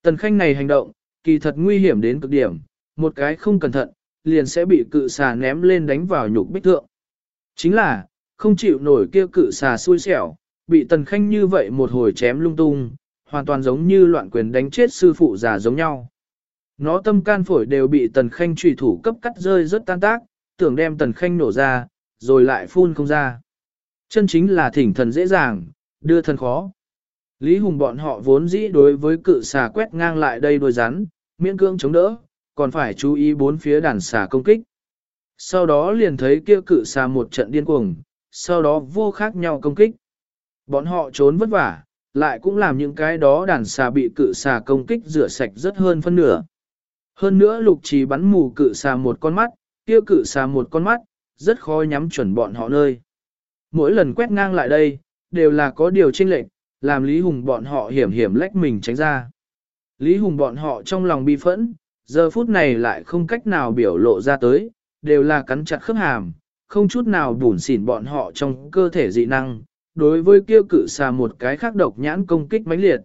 Tần khanh này hành động, kỳ thật nguy hiểm đến cực điểm, một cái không cẩn thận, liền sẽ bị cự xà ném lên đánh vào nhục bích thượng. Chính là, không chịu nổi kia cự xà xui xẻo, bị tần khanh như vậy một hồi chém lung tung, hoàn toàn giống như loạn quyền đánh chết sư phụ già giống nhau. Nó tâm can phổi đều bị tần khanh trùy thủ cấp cắt rơi rất tan tác, tưởng đem tần khanh nổ ra, rồi lại phun không ra. Chân chính là thỉnh thần dễ dàng, đưa thần khó. Lý Hùng bọn họ vốn dĩ đối với cự xà quét ngang lại đây đôi rắn, miễn cương chống đỡ, còn phải chú ý bốn phía đàn xà công kích. Sau đó liền thấy kia cự xà một trận điên cuồng, sau đó vô khác nhau công kích. Bọn họ trốn vất vả, lại cũng làm những cái đó đàn xà bị cự xà công kích rửa sạch rất hơn phân nửa. Hơn nữa lục trì bắn mù cự xà một con mắt, kia cự xà một con mắt, rất khó nhắm chuẩn bọn họ nơi. Mỗi lần quét ngang lại đây, đều là có điều chênh lệch, làm Lý Hùng bọn họ hiểm hiểm lách mình tránh ra. Lý Hùng bọn họ trong lòng bi phẫn, giờ phút này lại không cách nào biểu lộ ra tới, đều là cắn chặt khớp hàm, không chút nào bùn xỉn bọn họ trong cơ thể dị năng, đối với kia cự xà một cái khác độc nhãn công kích mãnh liệt.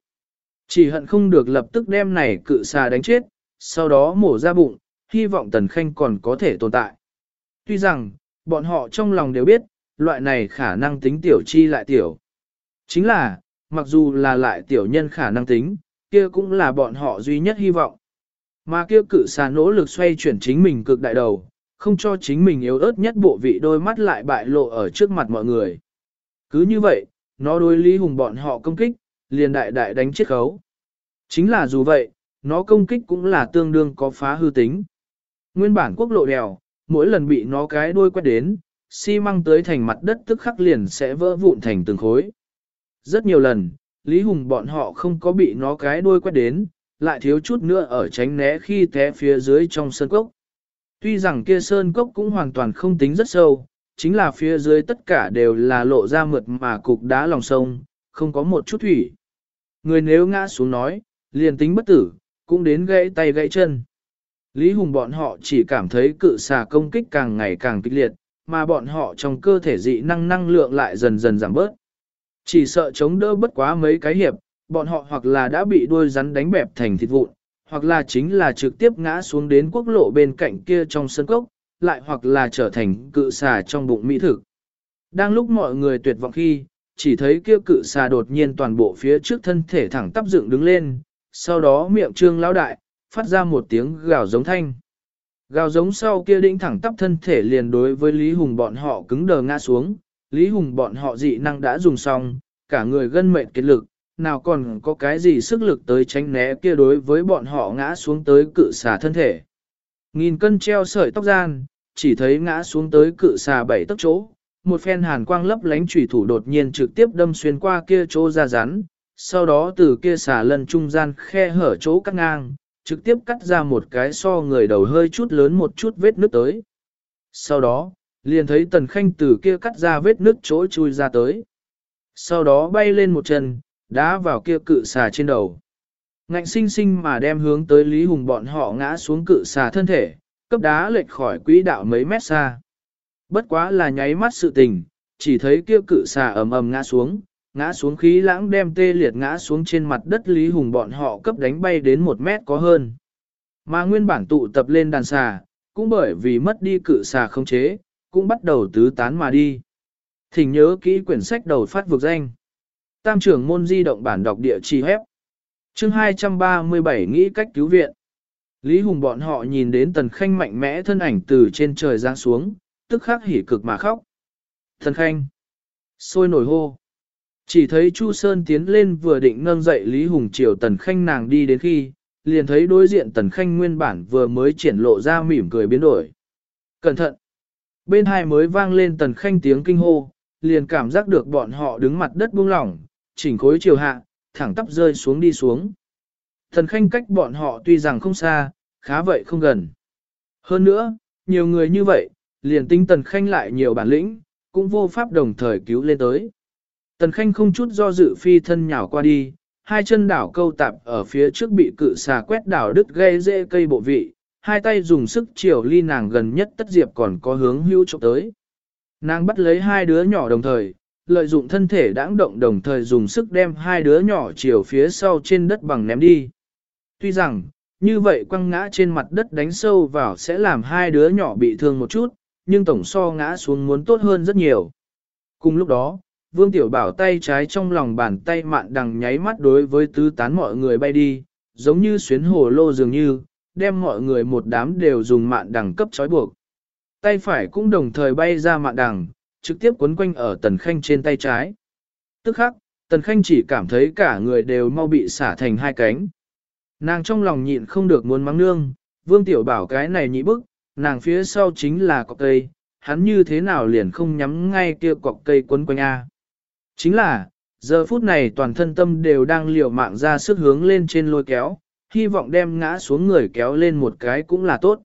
Chỉ hận không được lập tức đem này cự xà đánh chết, sau đó mổ ra bụng, hy vọng Tần Khanh còn có thể tồn tại. Tuy rằng, bọn họ trong lòng đều biết, loại này khả năng tính tiểu chi lại tiểu. Chính là, mặc dù là lại tiểu nhân khả năng tính, kia cũng là bọn họ duy nhất hy vọng. Mà kia cự xà nỗ lực xoay chuyển chính mình cực đại đầu, không cho chính mình yếu ớt nhất bộ vị đôi mắt lại bại lộ ở trước mặt mọi người. Cứ như vậy, nó đối Lý Hùng bọn họ công kích, liền đại đại đánh chết khấu. Chính là dù vậy, nó công kích cũng là tương đương có phá hư tính. Nguyên bản quốc lộ đèo, mỗi lần bị nó cái đuôi quét đến, xi măng tới thành mặt đất tức khắc liền sẽ vỡ vụn thành từng khối. Rất nhiều lần, Lý Hùng bọn họ không có bị nó cái đuôi quét đến, lại thiếu chút nữa ở tránh né khi té phía dưới trong sơn cốc. Tuy rằng kia sơn cốc cũng hoàn toàn không tính rất sâu, chính là phía dưới tất cả đều là lộ ra mượt mà cục đá lòng sông, không có một chút thủy. Người nếu ngã xuống nói, liền tính bất tử, cũng đến gãy tay gãy chân. Lý Hùng bọn họ chỉ cảm thấy cự xà công kích càng ngày càng kịch liệt, mà bọn họ trong cơ thể dị năng năng lượng lại dần dần giảm bớt. Chỉ sợ chống đỡ bất quá mấy cái hiệp, bọn họ hoặc là đã bị đuôi rắn đánh bẹp thành thịt vụn, hoặc là chính là trực tiếp ngã xuống đến quốc lộ bên cạnh kia trong sân cốc, lại hoặc là trở thành cự xà trong bụng mỹ thực. Đang lúc mọi người tuyệt vọng khi, chỉ thấy kia cự xà đột nhiên toàn bộ phía trước thân thể thẳng tắp dựng đứng lên, sau đó miệng trương lão đại, phát ra một tiếng gào giống thanh. Gào giống sau kia đĩnh thẳng tắp thân thể liền đối với Lý Hùng bọn họ cứng đờ ngã xuống, Lý Hùng bọn họ dị năng đã dùng xong, cả người gân mệt kết lực, nào còn có cái gì sức lực tới tránh né kia đối với bọn họ ngã xuống tới cự xà thân thể. Nghìn cân treo sợi tóc gian, chỉ thấy ngã xuống tới cự xà bảy tấc chỗ, một phen hàn quang lấp lánh chủy thủ đột nhiên trực tiếp đâm xuyên qua kia chỗ ra rắn, sau đó từ kia xà lần trung gian khe hở chỗ cắt ngang, trực tiếp cắt ra một cái so người đầu hơi chút lớn một chút vết nước tới. Sau đó, liền thấy tần khanh từ kia cắt ra vết nước chỗ chui ra tới. Sau đó bay lên một chân, đá vào kia cự xà trên đầu. Ngạnh sinh sinh mà đem hướng tới Lý Hùng bọn họ ngã xuống cự xà thân thể, cấp đá lệch khỏi quỹ đạo mấy mét xa. Bất quá là nháy mắt sự tình, chỉ thấy kia cự xà ầm ầm ngã xuống, ngã xuống khí lãng đem tê liệt ngã xuống trên mặt đất Lý Hùng bọn họ cấp đánh bay đến một mét có hơn. Mà nguyên bản tụ tập lên đàn xà, cũng bởi vì mất đi cự xà không chế, cũng bắt đầu tứ tán mà đi. Thỉnh nhớ kỹ quyển sách đầu phát vực danh. Tam trưởng môn di động bản đọc địa chỉ hép. Chương 237 nghĩ cách cứu viện. Lý Hùng bọn họ nhìn đến Tần Khanh mạnh mẽ thân ảnh từ trên trời giáng xuống, tức khắc hỉ cực mà khóc. Tần Khanh. Sôi nổi hô. Chỉ thấy Chu Sơn tiến lên vừa định nâng dậy Lý Hùng triều Tần Khanh nàng đi đến khi, liền thấy đối diện Tần Khanh nguyên bản vừa mới triển lộ ra mỉm cười biến đổi. Cẩn thận! Bên hai mới vang lên Tần Khanh tiếng kinh hô, liền cảm giác được bọn họ đứng mặt đất buông lỏng, chỉnh khối chiều hạ, thẳng tắp rơi xuống đi xuống. Tần Khanh cách bọn họ tuy rằng không xa, khá vậy không gần. Hơn nữa, nhiều người như vậy, liền tinh Tần Khanh lại nhiều bản lĩnh, cũng vô pháp đồng thời cứu lên tới. Tần Khanh không chút do dự phi thân nhào qua đi, hai chân đảo câu tạp ở phía trước bị cự xà quét đảo đứt gây dễ cây bộ vị, hai tay dùng sức chiều ly nàng gần nhất tất diệp còn có hướng hưu chụp tới. Nàng bắt lấy hai đứa nhỏ đồng thời, lợi dụng thân thể đãng động đồng thời dùng sức đem hai đứa nhỏ chiều phía sau trên đất bằng ném đi. Tuy rằng, như vậy quăng ngã trên mặt đất đánh sâu vào sẽ làm hai đứa nhỏ bị thương một chút, nhưng tổng so ngã xuống muốn tốt hơn rất nhiều. Cùng lúc đó, Vương Tiểu Bảo tay trái trong lòng bàn tay mạn đằng nháy mắt đối với tứ tán mọi người bay đi, giống như xuyến hồ lô dường như, đem mọi người một đám đều dùng mạn đằng cấp trói buộc. Tay phải cũng đồng thời bay ra mạn đằng, trực tiếp quấn quanh ở tần khanh trên tay trái. Tức khắc, tần khanh chỉ cảm thấy cả người đều mau bị xả thành hai cánh. Nàng trong lòng nhịn không được muốn mắng nương, Vương Tiểu Bảo cái này nhị bức, nàng phía sau chính là cọc cây, hắn như thế nào liền không nhắm ngay kia cọc cây quấn quanh A. Chính là, giờ phút này toàn thân tâm đều đang liều mạng ra sức hướng lên trên lôi kéo, hy vọng đem ngã xuống người kéo lên một cái cũng là tốt.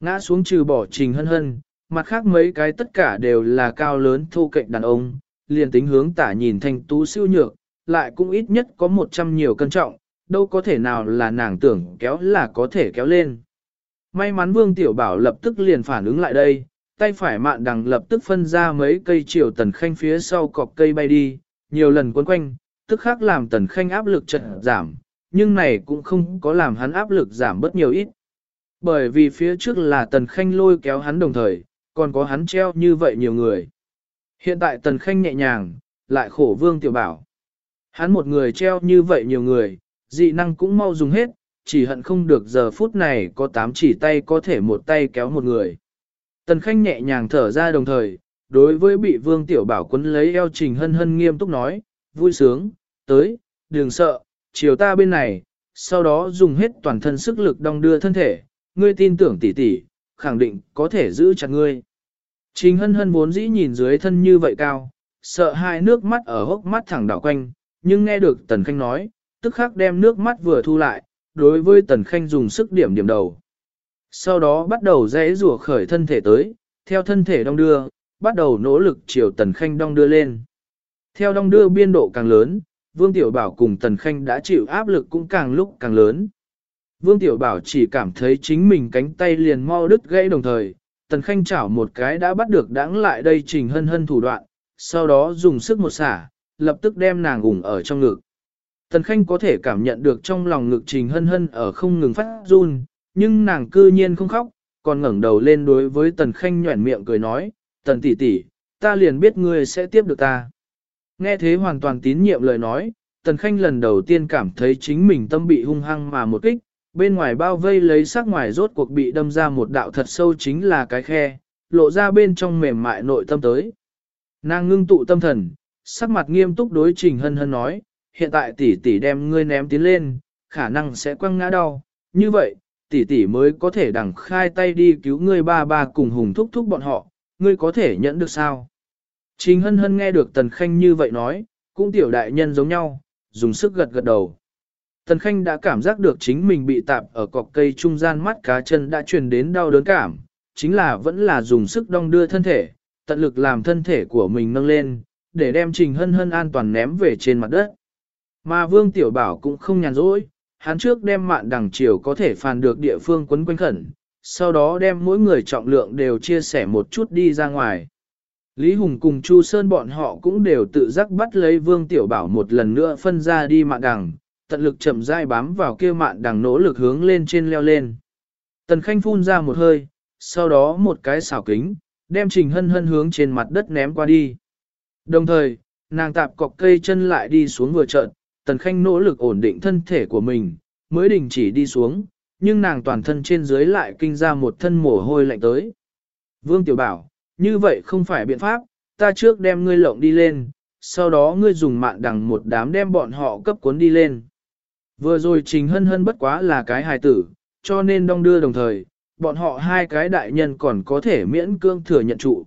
Ngã xuống trừ bỏ trình hân hân, mặt khác mấy cái tất cả đều là cao lớn thu cạnh đàn ông, liền tính hướng tả nhìn thành tú siêu nhược, lại cũng ít nhất có một trăm nhiều cân trọng, đâu có thể nào là nàng tưởng kéo là có thể kéo lên. May mắn Vương Tiểu Bảo lập tức liền phản ứng lại đây, tay phải mạn đằng lập tức phân ra mấy cây chiều tần khanh phía sau cọc cây bay đi, nhiều lần quấn quanh, tức khác làm tần khanh áp lực chật giảm, nhưng này cũng không có làm hắn áp lực giảm bất nhiều ít. Bởi vì phía trước là tần khanh lôi kéo hắn đồng thời, còn có hắn treo như vậy nhiều người. Hiện tại tần khanh nhẹ nhàng, lại khổ vương tiểu bảo. Hắn một người treo như vậy nhiều người, dị năng cũng mau dùng hết, chỉ hận không được giờ phút này có tám chỉ tay có thể một tay kéo một người. Tần Khanh nhẹ nhàng thở ra đồng thời, đối với bị Vương Tiểu Bảo quấn lấy eo Trình Hân Hân nghiêm túc nói, vui sướng, tới, đừng sợ, chiều ta bên này, sau đó dùng hết toàn thân sức lực đong đưa thân thể, ngươi tin tưởng tỷ tỷ, khẳng định có thể giữ chặt ngươi. Trình Hân Hân vốn dĩ nhìn dưới thân như vậy cao, sợ hai nước mắt ở hốc mắt thẳng đảo quanh, nhưng nghe được Tần Khanh nói, tức khắc đem nước mắt vừa thu lại, đối với Tần Khanh dùng sức điểm điểm đầu. Sau đó bắt đầu dễ rùa khởi thân thể tới, theo thân thể đong đưa, bắt đầu nỗ lực chiều Tần Khanh đong đưa lên. Theo đong đưa biên độ càng lớn, Vương Tiểu Bảo cùng Tần Khanh đã chịu áp lực cũng càng lúc càng lớn. Vương Tiểu Bảo chỉ cảm thấy chính mình cánh tay liền mau đứt gãy đồng thời, Tần Khanh chảo một cái đã bắt được đáng lại đây trình hân hân thủ đoạn, sau đó dùng sức một xả, lập tức đem nàng ủng ở trong ngực. Tần Khanh có thể cảm nhận được trong lòng ngực trình hân hân ở không ngừng phát run, nhưng nàng cư nhiên không khóc, còn ngẩng đầu lên đối với Tần Khanh nhọn miệng cười nói, Tần tỷ tỷ, ta liền biết ngươi sẽ tiếp được ta. Nghe thế hoàn toàn tín nhiệm lời nói, Tần Khanh lần đầu tiên cảm thấy chính mình tâm bị hung hăng mà một kích, bên ngoài bao vây lấy sắc ngoài rốt cuộc bị đâm ra một đạo thật sâu chính là cái khe, lộ ra bên trong mềm mại nội tâm tới. Nàng ngưng tụ tâm thần, sắc mặt nghiêm túc đối trình hân hân nói, hiện tại tỷ tỷ đem ngươi ném tiến lên, khả năng sẽ quăng ngã đau, như vậy, tỷ tỷ mới có thể đằng khai tay đi cứu ngươi ba ba cùng hùng thúc thúc bọn họ, ngươi có thể nhận được sao? Trình hân hân nghe được tần khanh như vậy nói, cũng tiểu đại nhân giống nhau, dùng sức gật gật đầu. Tần khanh đã cảm giác được chính mình bị tạp ở cọc cây trung gian mắt cá chân đã truyền đến đau đớn cảm, chính là vẫn là dùng sức đong đưa thân thể, tận lực làm thân thể của mình nâng lên, để đem trình hân hân an toàn ném về trên mặt đất. Mà vương tiểu bảo cũng không nhàn rỗi, hắn trước đem mạn đằng chiều có thể phàn được địa phương quấn quanh khẩn, sau đó đem mỗi người trọng lượng đều chia sẻ một chút đi ra ngoài. Lý Hùng cùng Chu Sơn bọn họ cũng đều tự giác bắt lấy Vương Tiểu Bảo một lần nữa phân ra đi mạn đằng, tận lực chậm rãi bám vào kia mạn đằng nỗ lực hướng lên trên leo lên. Tần Khanh phun ra một hơi, sau đó một cái xảo kính, đem Trình Hân Hân hướng trên mặt đất ném qua đi. Đồng thời, nàng tạp cọc cây chân lại đi xuống vừa trận, Tần Khanh nỗ lực ổn định thân thể của mình, mới đình chỉ đi xuống, nhưng nàng toàn thân trên dưới lại kinh ra một thân mồ hôi lạnh tới. Vương Tiểu Bảo, như vậy không phải biện pháp, ta trước đem ngươi lộng đi lên, sau đó ngươi dùng mạng đằng một đám đem bọn họ cấp cuốn đi lên. Vừa rồi Trình Hân Hân bất quá là cái hài tử, cho nên đong đưa đồng thời, bọn họ hai cái đại nhân còn có thể miễn cương thừa nhận trụ.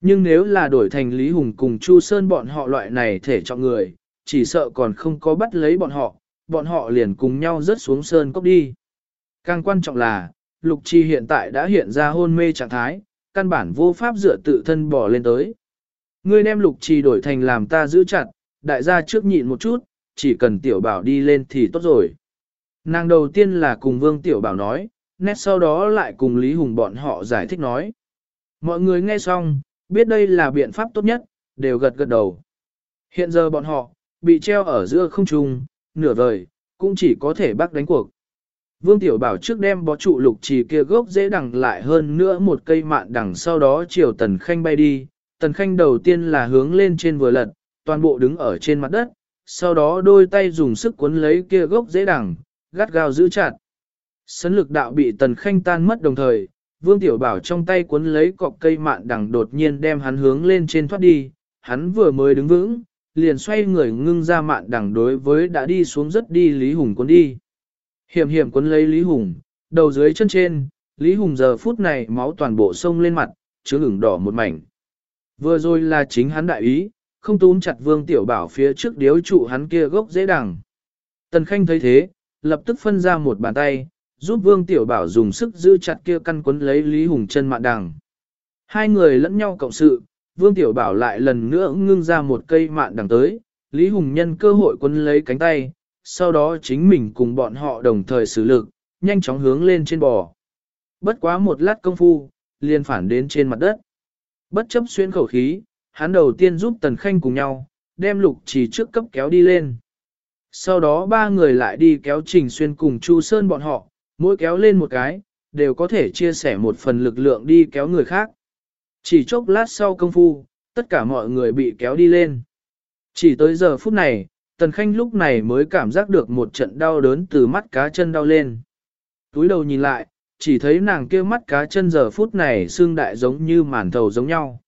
Nhưng nếu là đổi thành Lý Hùng cùng Chu Sơn bọn họ loại này thể trọng người, chỉ sợ còn không có bắt lấy bọn họ, bọn họ liền cùng nhau rớt xuống sơn cốc đi. Càng quan trọng là, Lục Chi hiện tại đã hiện ra hôn mê trạng thái, căn bản vô pháp dựa tự thân bỏ lên tới. Ngươi đem Lục Chi đổi thành làm ta giữ chặt, đại gia trước nhịn một chút, chỉ cần tiểu bảo đi lên thì tốt rồi. Nàng đầu tiên là cùng Vương Tiểu Bảo nói, nét sau đó lại cùng Lý Hùng bọn họ giải thích nói. Mọi người nghe xong, biết đây là biện pháp tốt nhất, đều gật gật đầu. Hiện giờ bọn họ, bị treo ở giữa không trung, nửa vời, cũng chỉ có thể bắt đánh cuộc. Vương Tiểu Bảo trước đem bó trụ lục trì kia gốc dễ đằng lại hơn nữa một cây mạn đằng sau đó chiều Tần Khanh bay đi. Tần Khanh đầu tiên là hướng lên trên vừa lật, toàn bộ đứng ở trên mặt đất, sau đó đôi tay dùng sức cuốn lấy kia gốc dễ đằng, gắt gao giữ chặt. Sấn lực đạo bị Tần Khanh tan mất đồng thời, Vương Tiểu Bảo trong tay cuốn lấy cọc cây mạn đằng đột nhiên đem hắn hướng lên trên thoát đi, hắn vừa mới đứng vững, liền xoay người ngưng ra mạn đằng đối với đã đi xuống rất đi Lý Hùng cuốn đi. Hiểm hiểm cuốn lấy Lý Hùng, đầu dưới chân trên, Lý Hùng giờ phút này máu toàn bộ sông lên mặt, chứa ửng đỏ một mảnh. Vừa rồi là chính hắn đại ý, không túm chặt Vương Tiểu Bảo phía trước điếu trụ hắn kia gốc dễ đằng. Tần Khanh thấy thế, lập tức phân ra một bàn tay, giúp Vương Tiểu Bảo dùng sức giữ chặt kia căn quấn lấy Lý Hùng chân mạn đằng. Hai người lẫn nhau cộng sự, Vương Tiểu Bảo lại lần nữa ngưng ra một cây mạn đằng tới, Lý Hùng nhân cơ hội quân lấy cánh tay, sau đó chính mình cùng bọn họ đồng thời xử lực, nhanh chóng hướng lên trên bò. Bất quá một lát công phu, liền phản đến trên mặt đất. Bất chấp xuyên khẩu khí, hắn đầu tiên giúp Tần Khanh cùng nhau, đem lục chỉ trước cấp kéo đi lên. Sau đó ba người lại đi kéo Trình Xuyên cùng Chu Sơn bọn họ, mỗi kéo lên một cái, đều có thể chia sẻ một phần lực lượng đi kéo người khác. Chỉ chốc lát sau công phu, tất cả mọi người bị kéo đi lên. Chỉ tới giờ phút này, Tần Khanh lúc này mới cảm giác được một trận đau đớn từ mắt cá chân đau lên. Túi đầu nhìn lại, chỉ thấy nàng kia mắt cá chân giờ phút này xương đại giống như màn thầu giống nhau.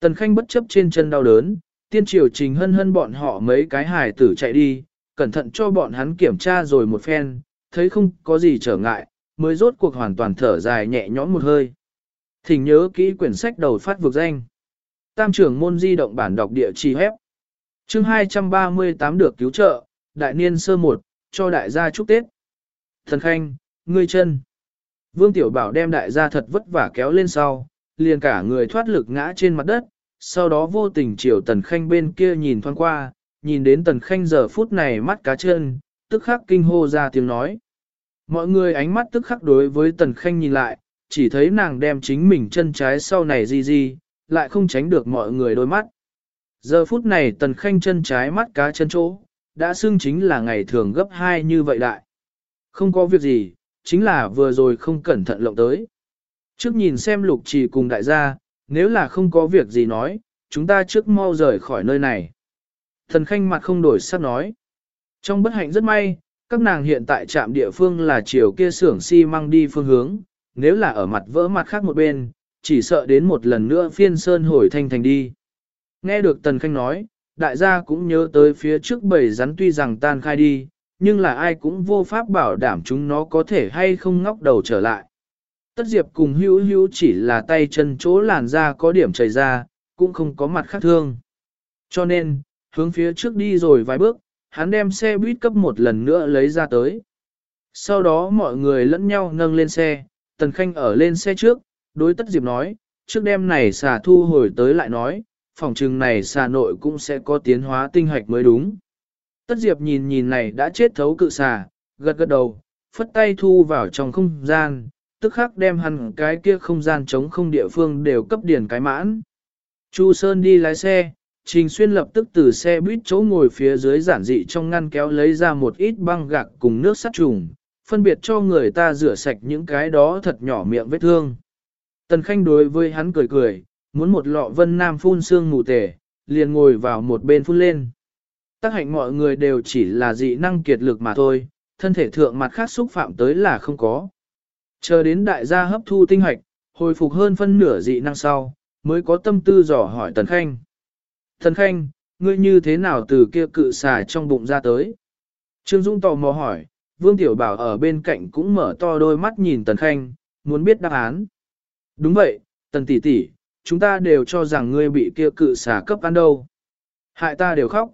Tần Khanh bất chấp trên chân đau đớn, tiên triều trình hân hân bọn họ mấy cái hài tử chạy đi, cẩn thận cho bọn hắn kiểm tra rồi một phen, thấy không có gì trở ngại, mới rốt cuộc hoàn toàn thở dài nhẹ nhõm một hơi. Thỉnh nhớ kỹ quyển sách đầu phát vực danh. Tam trưởng môn di động bản đọc địa chỉ hép. Chương 238 được cứu trợ, đại niên sơ một, cho đại gia chúc Tết. Thần Khanh, ngươi chân. Vương Tiểu Bảo đem đại gia thật vất vả kéo lên sau, liền cả người thoát lực ngã trên mặt đất, sau đó vô tình chiều Tần Khanh bên kia nhìn thoáng qua, nhìn đến Tần Khanh giờ phút này mắt cá chân, tức khắc kinh hô ra tiếng nói. Mọi người ánh mắt tức khắc đối với Tần Khanh nhìn lại, chỉ thấy nàng đem chính mình chân trái sau này gì gì, lại không tránh được mọi người đôi mắt. Giờ phút này Tần Khanh chân trái mắt cá chân chỗ, đã xưng chính là ngày thường gấp hai như vậy đại. Không có việc gì, chính là vừa rồi không cẩn thận lộng tới. Trước nhìn xem lục trì cùng đại gia, nếu là không có việc gì nói, chúng ta trước mau rời khỏi nơi này. Thần khanh mặt không đổi sắc nói. Trong bất hạnh rất may, các nàng hiện tại trạm địa phương là chiều kia xưởng xi măng đi phương hướng, nếu là ở mặt vỡ mặt khác một bên, chỉ sợ đến một lần nữa phiên sơn hồi thanh thành đi. Nghe được Tần Khanh nói, đại gia cũng nhớ tới phía trước bầy rắn tuy rằng tan khai đi, nhưng là ai cũng vô pháp bảo đảm chúng nó có thể hay không ngóc đầu trở lại. Tất diệp cùng hữu hữu chỉ là tay chân chỗ làn da có điểm chảy ra, cũng không có mặt khác thương. Cho nên, hướng phía trước đi rồi vài bước, hắn đem xe buýt cấp một lần nữa lấy ra tới. Sau đó mọi người lẫn nhau nâng lên xe, Tần Khanh ở lên xe trước, đối tất diệp nói, trước đêm này xà thu hồi tới lại nói, phòng trừng này xà nội cũng sẽ có tiến hóa tinh hoạch mới đúng. Tất diệp nhìn nhìn này đã chết thấu cự xà, gật gật đầu, phất tay thu vào trong không gian, tức khắc đem hẳn cái kia không gian trống không địa phương đều cấp điển cái mãn. Chu Sơn đi lái xe, Trình Xuyên lập tức từ xe buýt chỗ ngồi phía dưới giản dị trong ngăn kéo lấy ra một ít băng gạc cùng nước sát trùng, phân biệt cho người ta rửa sạch những cái đó thật nhỏ miệng vết thương. Tần Khanh đối với hắn cười cười, muốn một lọ vân nam phun xương mù tể, liền ngồi vào một bên phun lên. Tác hạnh mọi người đều chỉ là dị năng kiệt lực mà thôi, thân thể thượng mặt khác xúc phạm tới là không có. Chờ đến đại gia hấp thu tinh hoạch, hồi phục hơn phân nửa dị năng sau, mới có tâm tư dò hỏi Tần Khanh. Tần Khanh, ngươi như thế nào từ kia cự xà trong bụng ra tới? Trương Dung tò mò hỏi, Vương Tiểu Bảo ở bên cạnh cũng mở to đôi mắt nhìn Tần Khanh, muốn biết đáp án. Đúng vậy, Tần tỷ tỷ, chúng ta đều cho rằng ngươi bị kia cự xà cấp ăn đâu. Hại ta đều khóc.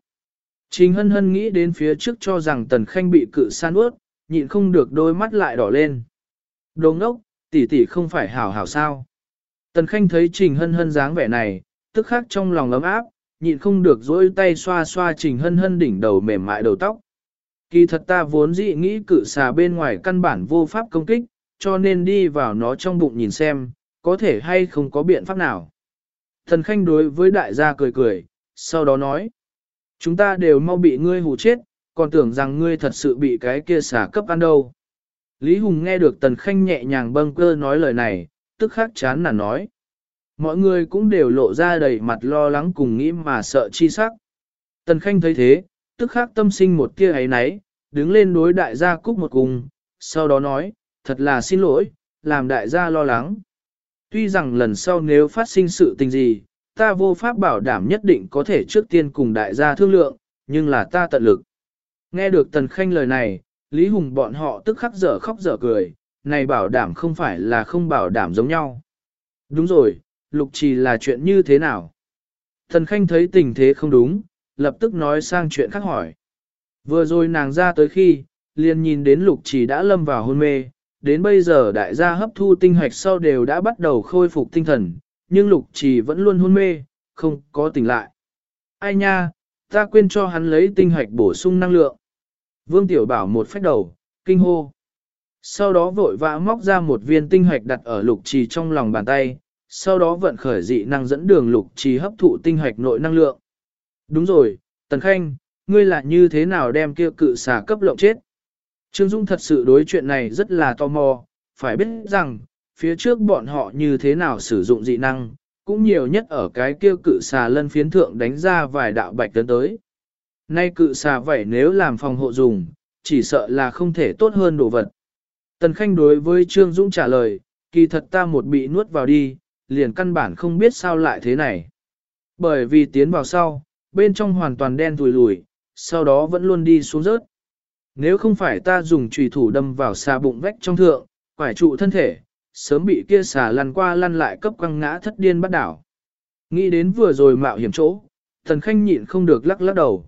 Trình hân hân nghĩ đến phía trước cho rằng Tần Khanh bị cự san ướt, nhịn không được đôi mắt lại đỏ lên. Đồ ngốc, tỷ tỷ không phải hảo hảo sao. Tần Khanh thấy Trình hân hân dáng vẻ này, tức khắc trong lòng ấm áp, nhịn không được dỗi tay xoa xoa Trình hân hân đỉnh đầu mềm mại đầu tóc. Kỳ thật ta vốn dị nghĩ cự xà bên ngoài căn bản vô pháp công kích, cho nên đi vào nó trong bụng nhìn xem, có thể hay không có biện pháp nào. Thần Khanh đối với đại gia cười cười, sau đó nói, chúng ta đều mau bị ngươi hù chết, còn tưởng rằng ngươi thật sự bị cái kia xả cấp ăn đâu. Lý Hùng nghe được Tần Khanh nhẹ nhàng bâng cơ nói lời này, tức khắc chán nản nói. Mọi người cũng đều lộ ra đầy mặt lo lắng cùng nghĩ mà sợ chi sắc. Tần Khanh thấy thế, tức khắc tâm sinh một tia ấy náy, đứng lên đối đại gia cúc một cùng, sau đó nói, thật là xin lỗi, làm đại gia lo lắng. Tuy rằng lần sau nếu phát sinh sự tình gì, ta vô pháp bảo đảm nhất định có thể trước tiên cùng đại gia thương lượng, nhưng là ta tận lực. Nghe được Tần Khanh lời này, Lý Hùng bọn họ tức khắc dở khóc dở cười, này bảo đảm không phải là không bảo đảm giống nhau. Đúng rồi, Lục Trì là chuyện như thế nào? Tần Khanh thấy tình thế không đúng, lập tức nói sang chuyện khác hỏi. Vừa rồi nàng ra tới khi, liền nhìn đến Lục Trì đã lâm vào hôn mê, đến bây giờ đại gia hấp thu tinh hoạch sau đều đã bắt đầu khôi phục tinh thần, nhưng lục trì vẫn luôn hôn mê, không có tỉnh lại. Ai nha, ta quên cho hắn lấy tinh hoạch bổ sung năng lượng. Vương Tiểu Bảo một phách đầu, kinh hô. Sau đó vội vã móc ra một viên tinh hoạch đặt ở lục trì trong lòng bàn tay, sau đó vận khởi dị năng dẫn đường lục trì hấp thụ tinh hoạch nội năng lượng. Đúng rồi, Tần Khanh, ngươi là như thế nào đem kia cự xà cấp lộng chết? Trương Dung thật sự đối chuyện này rất là tò mò, phải biết rằng, phía trước bọn họ như thế nào sử dụng dị năng, cũng nhiều nhất ở cái kia cự xà lân phiến thượng đánh ra vài đạo bạch tấn tới. Nay cự xà vậy nếu làm phòng hộ dùng, chỉ sợ là không thể tốt hơn đồ vật. Tần Khanh đối với Trương Dũng trả lời, kỳ thật ta một bị nuốt vào đi, liền căn bản không biết sao lại thế này. Bởi vì tiến vào sau, bên trong hoàn toàn đen tùi lùi, sau đó vẫn luôn đi xuống rớt. Nếu không phải ta dùng trùy thủ đâm vào xà bụng vách trong thượng, quải trụ thân thể, sớm bị kia xà lăn qua lăn lại cấp quăng ngã thất điên bắt đảo. Nghĩ đến vừa rồi mạo hiểm chỗ, thần khanh nhịn không được lắc lắc đầu.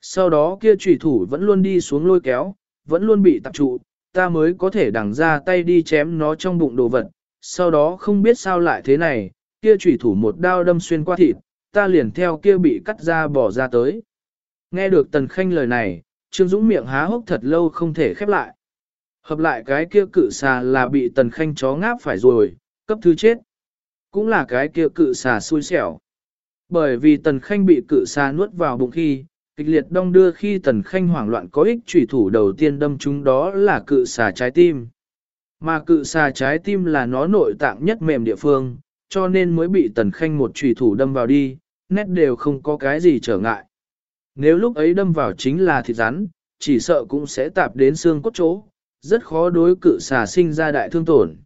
Sau đó kia trùy thủ vẫn luôn đi xuống lôi kéo, vẫn luôn bị tập trụ, ta mới có thể đằng ra tay đi chém nó trong bụng đồ vật. Sau đó không biết sao lại thế này, kia trùy thủ một đao đâm xuyên qua thịt, ta liền theo kia bị cắt ra bỏ ra tới. Nghe được tần khanh lời này, Trương Dũng miệng há hốc thật lâu không thể khép lại. Hợp lại cái kia cự xà là bị tần khanh chó ngáp phải rồi, cấp thứ chết. Cũng là cái kia cự xà xui xẻo. Bởi vì tần khanh bị cự xà nuốt vào bụng khi, kịch liệt đong đưa khi tần khanh hoảng loạn có ích trùy thủ đầu tiên đâm chúng đó là cự xà trái tim. Mà cự xà trái tim là nó nội tạng nhất mềm địa phương, cho nên mới bị tần khanh một trùy thủ đâm vào đi, nét đều không có cái gì trở ngại. Nếu lúc ấy đâm vào chính là thịt rắn, chỉ sợ cũng sẽ tạp đến xương cốt chỗ, rất khó đối cự xà sinh ra đại thương tổn.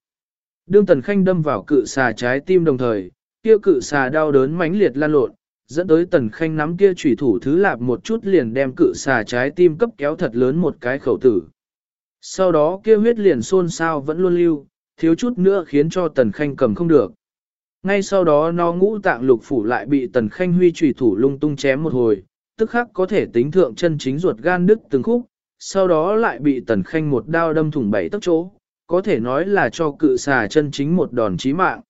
Đương Tần Khanh đâm vào cự xà trái tim đồng thời, kia cự xà đau đớn mãnh liệt lan lộn, dẫn tới Tần Khanh nắm kia chủy thủ thứ lạp một chút liền đem cự xà trái tim cấp kéo thật lớn một cái khẩu tử. Sau đó kia huyết liền xôn xao vẫn luôn lưu, thiếu chút nữa khiến cho Tần Khanh cầm không được. Ngay sau đó nó ngũ tạng lục phủ lại bị Tần Khanh huy trùy thủ lung tung chém một hồi, tức khắc có thể tính thượng chân chính ruột gan đứt từng khúc, sau đó lại bị Tần Khanh một đao đâm thủng bảy tấc chỗ, có thể nói là cho cự xà chân chính một đòn chí mạng.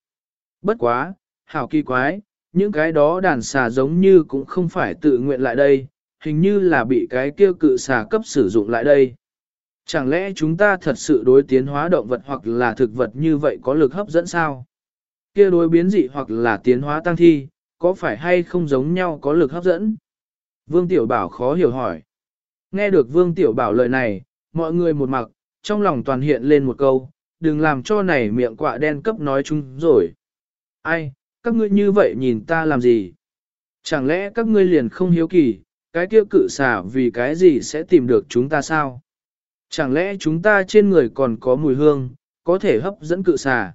Bất quá, hảo kỳ quái, những cái đó đàn xà giống như cũng không phải tự nguyện lại đây, hình như là bị cái kia cự xà cấp sử dụng lại đây. Chẳng lẽ chúng ta thật sự đối tiến hóa động vật hoặc là thực vật như vậy có lực hấp dẫn sao? Kia đối biến dị hoặc là tiến hóa tăng thi, có phải hay không giống nhau có lực hấp dẫn? Vương Tiểu Bảo khó hiểu hỏi. Nghe được Vương Tiểu Bảo lời này, mọi người một mặc, trong lòng toàn hiện lên một câu, đừng làm cho này miệng quạ đen cấp nói chung rồi. Ai, các ngươi như vậy nhìn ta làm gì? Chẳng lẽ các ngươi liền không hiếu kỳ, cái kia cự xả vì cái gì sẽ tìm được chúng ta sao? Chẳng lẽ chúng ta trên người còn có mùi hương, có thể hấp dẫn cự xà?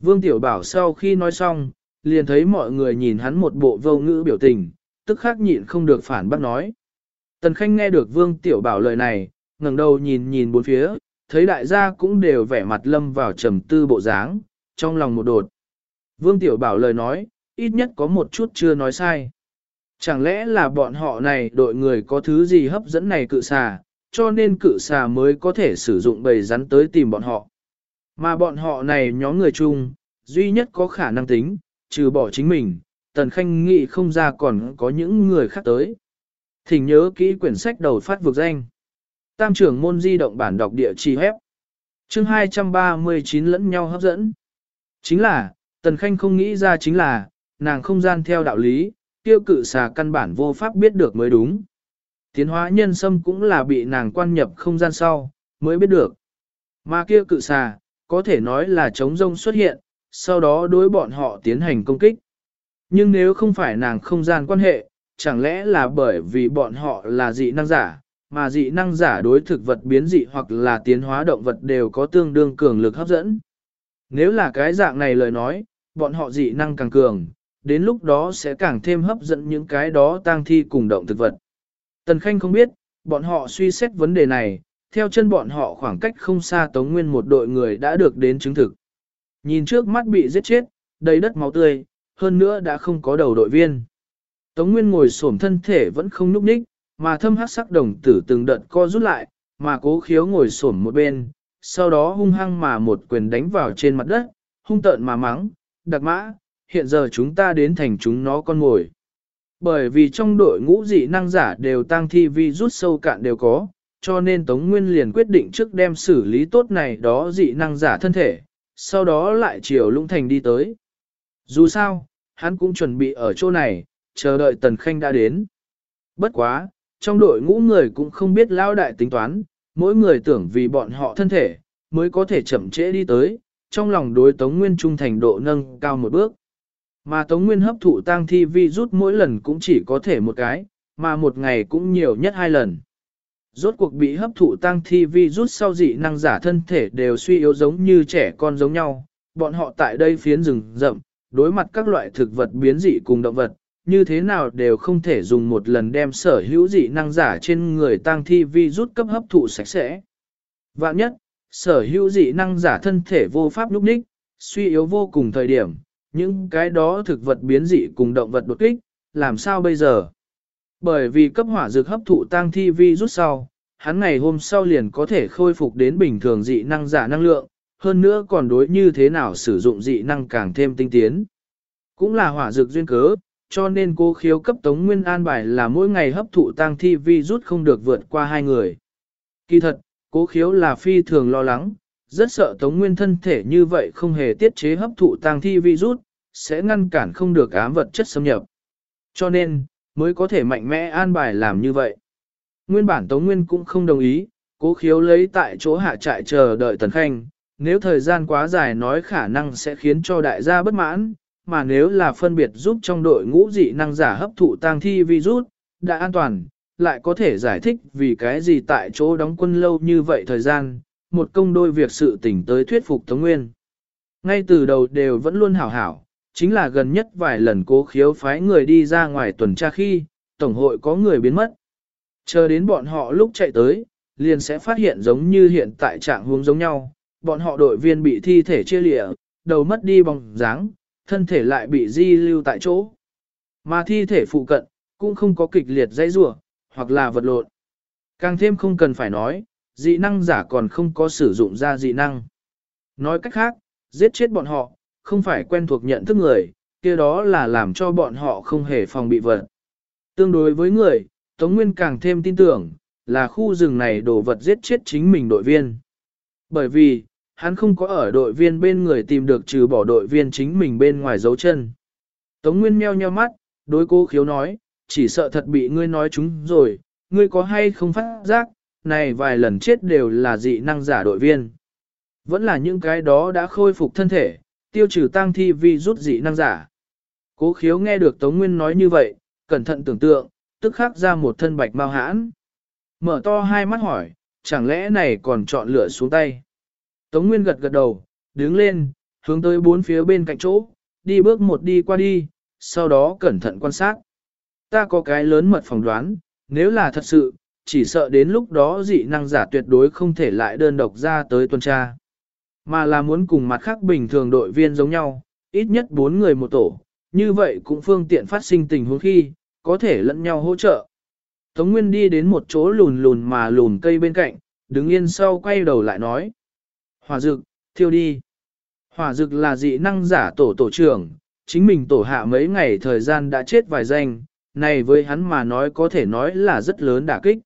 Vương Tiểu Bảo sau khi nói xong, liền thấy mọi người nhìn hắn một bộ vô ngữ biểu tình, tức khắc nhịn không được phản bác nói. Tần Khanh nghe được Vương Tiểu Bảo lời này, ngẩng đầu nhìn nhìn bốn phía, thấy đại gia cũng đều vẻ mặt lâm vào trầm tư bộ dáng, trong lòng một đột. Vương Tiểu Bảo lời nói, ít nhất có một chút chưa nói sai. Chẳng lẽ là bọn họ này đội người có thứ gì hấp dẫn này cự xà, cho nên cự xà mới có thể sử dụng bầy rắn tới tìm bọn họ. Mà bọn họ này nhóm người chung, duy nhất có khả năng tính, trừ bỏ chính mình, Tần Khanh nghĩ không ra còn có những người khác tới. Thỉnh nhớ kỹ quyển sách đầu phát vực danh. Tam trưởng môn di động bản đọc địa chỉ hép. Chương 239 lẫn nhau hấp dẫn. Chính là, Tần Khanh không nghĩ ra chính là, nàng không gian theo đạo lý, tiêu cự xà căn bản vô pháp biết được mới đúng. Tiến hóa nhân sâm cũng là bị nàng quan nhập không gian sau, mới biết được. Mà kia cự xà, có thể nói là chống rông xuất hiện, sau đó đối bọn họ tiến hành công kích. Nhưng nếu không phải nàng không gian quan hệ, chẳng lẽ là bởi vì bọn họ là dị năng giả, mà dị năng giả đối thực vật biến dị hoặc là tiến hóa động vật đều có tương đương cường lực hấp dẫn. Nếu là cái dạng này lời nói, bọn họ dị năng càng cường, đến lúc đó sẽ càng thêm hấp dẫn những cái đó tang thi cùng động thực vật. Tần Khanh không biết, bọn họ suy xét vấn đề này, theo chân bọn họ khoảng cách không xa Tống Nguyên một đội người đã được đến chứng thực. Nhìn trước mắt bị giết chết, đầy đất máu tươi, hơn nữa đã không có đầu đội viên. Tống Nguyên ngồi xổm thân thể vẫn không núp ních, mà thâm hát sắc đồng tử từng đợt co rút lại, mà cố khiếu ngồi xổm một bên, sau đó hung hăng mà một quyền đánh vào trên mặt đất, hung tợn mà mắng, đặc mã, hiện giờ chúng ta đến thành chúng nó con ngồi. Bởi vì trong đội ngũ dị năng giả đều tăng thi vi rút sâu cạn đều có, cho nên Tống Nguyên liền quyết định trước đem xử lý tốt này đó dị năng giả thân thể, sau đó lại chiều lũng thành đi tới. Dù sao, hắn cũng chuẩn bị ở chỗ này, chờ đợi Tần Khanh đã đến. Bất quá, trong đội ngũ người cũng không biết lao đại tính toán, mỗi người tưởng vì bọn họ thân thể, mới có thể chậm trễ đi tới, trong lòng đối Tống Nguyên trung thành độ nâng cao một bước. Mà Tống Nguyên hấp thụ tang thi vi rút mỗi lần cũng chỉ có thể một cái, mà một ngày cũng nhiều nhất hai lần. Rốt cuộc bị hấp thụ tăng thi vi rút sau dị năng giả thân thể đều suy yếu giống như trẻ con giống nhau, bọn họ tại đây phiến rừng rậm, đối mặt các loại thực vật biến dị cùng động vật, như thế nào đều không thể dùng một lần đem sở hữu dị năng giả trên người tăng thi vi rút cấp hấp thụ sạch sẽ. Vạn nhất, sở hữu dị năng giả thân thể vô pháp lúc ních, suy yếu vô cùng thời điểm, những cái đó thực vật biến dị cùng động vật đột kích, làm sao bây giờ? Bởi vì cấp hỏa dược hấp thụ tăng thi vi rút sau, hắn ngày hôm sau liền có thể khôi phục đến bình thường dị năng giả năng lượng, hơn nữa còn đối như thế nào sử dụng dị năng càng thêm tinh tiến. Cũng là hỏa dược duyên cớ, cho nên cô khiếu cấp tống nguyên an bài là mỗi ngày hấp thụ tăng thi vi rút không được vượt qua hai người. Kỳ thật, cố khiếu là phi thường lo lắng, rất sợ tống nguyên thân thể như vậy không hề tiết chế hấp thụ tăng thi vi rút, sẽ ngăn cản không được ám vật chất xâm nhập. Cho nên, mới có thể mạnh mẽ an bài làm như vậy. Nguyên bản Tống Nguyên cũng không đồng ý, cố khiếu lấy tại chỗ hạ trại chờ đợi Tần Khanh, nếu thời gian quá dài nói khả năng sẽ khiến cho đại gia bất mãn, mà nếu là phân biệt giúp trong đội ngũ dị năng giả hấp thụ tang thi virus, đã an toàn, lại có thể giải thích vì cái gì tại chỗ đóng quân lâu như vậy thời gian, một công đôi việc sự tỉnh tới thuyết phục Tống Nguyên. Ngay từ đầu đều vẫn luôn hảo hảo, chính là gần nhất vài lần cố khiếu phái người đi ra ngoài tuần tra khi, Tổng hội có người biến mất. Chờ đến bọn họ lúc chạy tới, liền sẽ phát hiện giống như hiện tại trạng huống giống nhau, bọn họ đội viên bị thi thể chia lịa, đầu mất đi bóng dáng, thân thể lại bị di lưu tại chỗ. Mà thi thể phụ cận, cũng không có kịch liệt dây rủa hoặc là vật lộn. Càng thêm không cần phải nói, dị năng giả còn không có sử dụng ra dị năng. Nói cách khác, giết chết bọn họ, không phải quen thuộc nhận thức người, kia đó là làm cho bọn họ không hề phòng bị vật. Tương đối với người, Tống Nguyên càng thêm tin tưởng, là khu rừng này đồ vật giết chết chính mình đội viên. Bởi vì, hắn không có ở đội viên bên người tìm được trừ bỏ đội viên chính mình bên ngoài dấu chân. Tống Nguyên meo nheo mắt, đối cô khiếu nói, chỉ sợ thật bị ngươi nói chúng rồi, ngươi có hay không phát giác, này vài lần chết đều là dị năng giả đội viên. Vẫn là những cái đó đã khôi phục thân thể, tiêu trừ tang thi vi rút dị năng giả. Cố khiếu nghe được Tống Nguyên nói như vậy, cẩn thận tưởng tượng, tức khắc ra một thân bạch mau hãn. Mở to hai mắt hỏi, chẳng lẽ này còn chọn lựa xuống tay. Tống Nguyên gật gật đầu, đứng lên, hướng tới bốn phía bên cạnh chỗ, đi bước một đi qua đi, sau đó cẩn thận quan sát. Ta có cái lớn mật phỏng đoán, nếu là thật sự, chỉ sợ đến lúc đó dị năng giả tuyệt đối không thể lại đơn độc ra tới tuần tra. Mà là muốn cùng mặt khác bình thường đội viên giống nhau, ít nhất bốn người một tổ, như vậy cũng phương tiện phát sinh tình huống khi, có thể lẫn nhau hỗ trợ. Tống Nguyên đi đến một chỗ lùn lùn mà lùn cây bên cạnh, đứng yên sau quay đầu lại nói. Hỏa dực, thiêu đi. Hỏa dực là dị năng giả tổ tổ trưởng, chính mình tổ hạ mấy ngày thời gian đã chết vài danh, này với hắn mà nói có thể nói là rất lớn đả kích.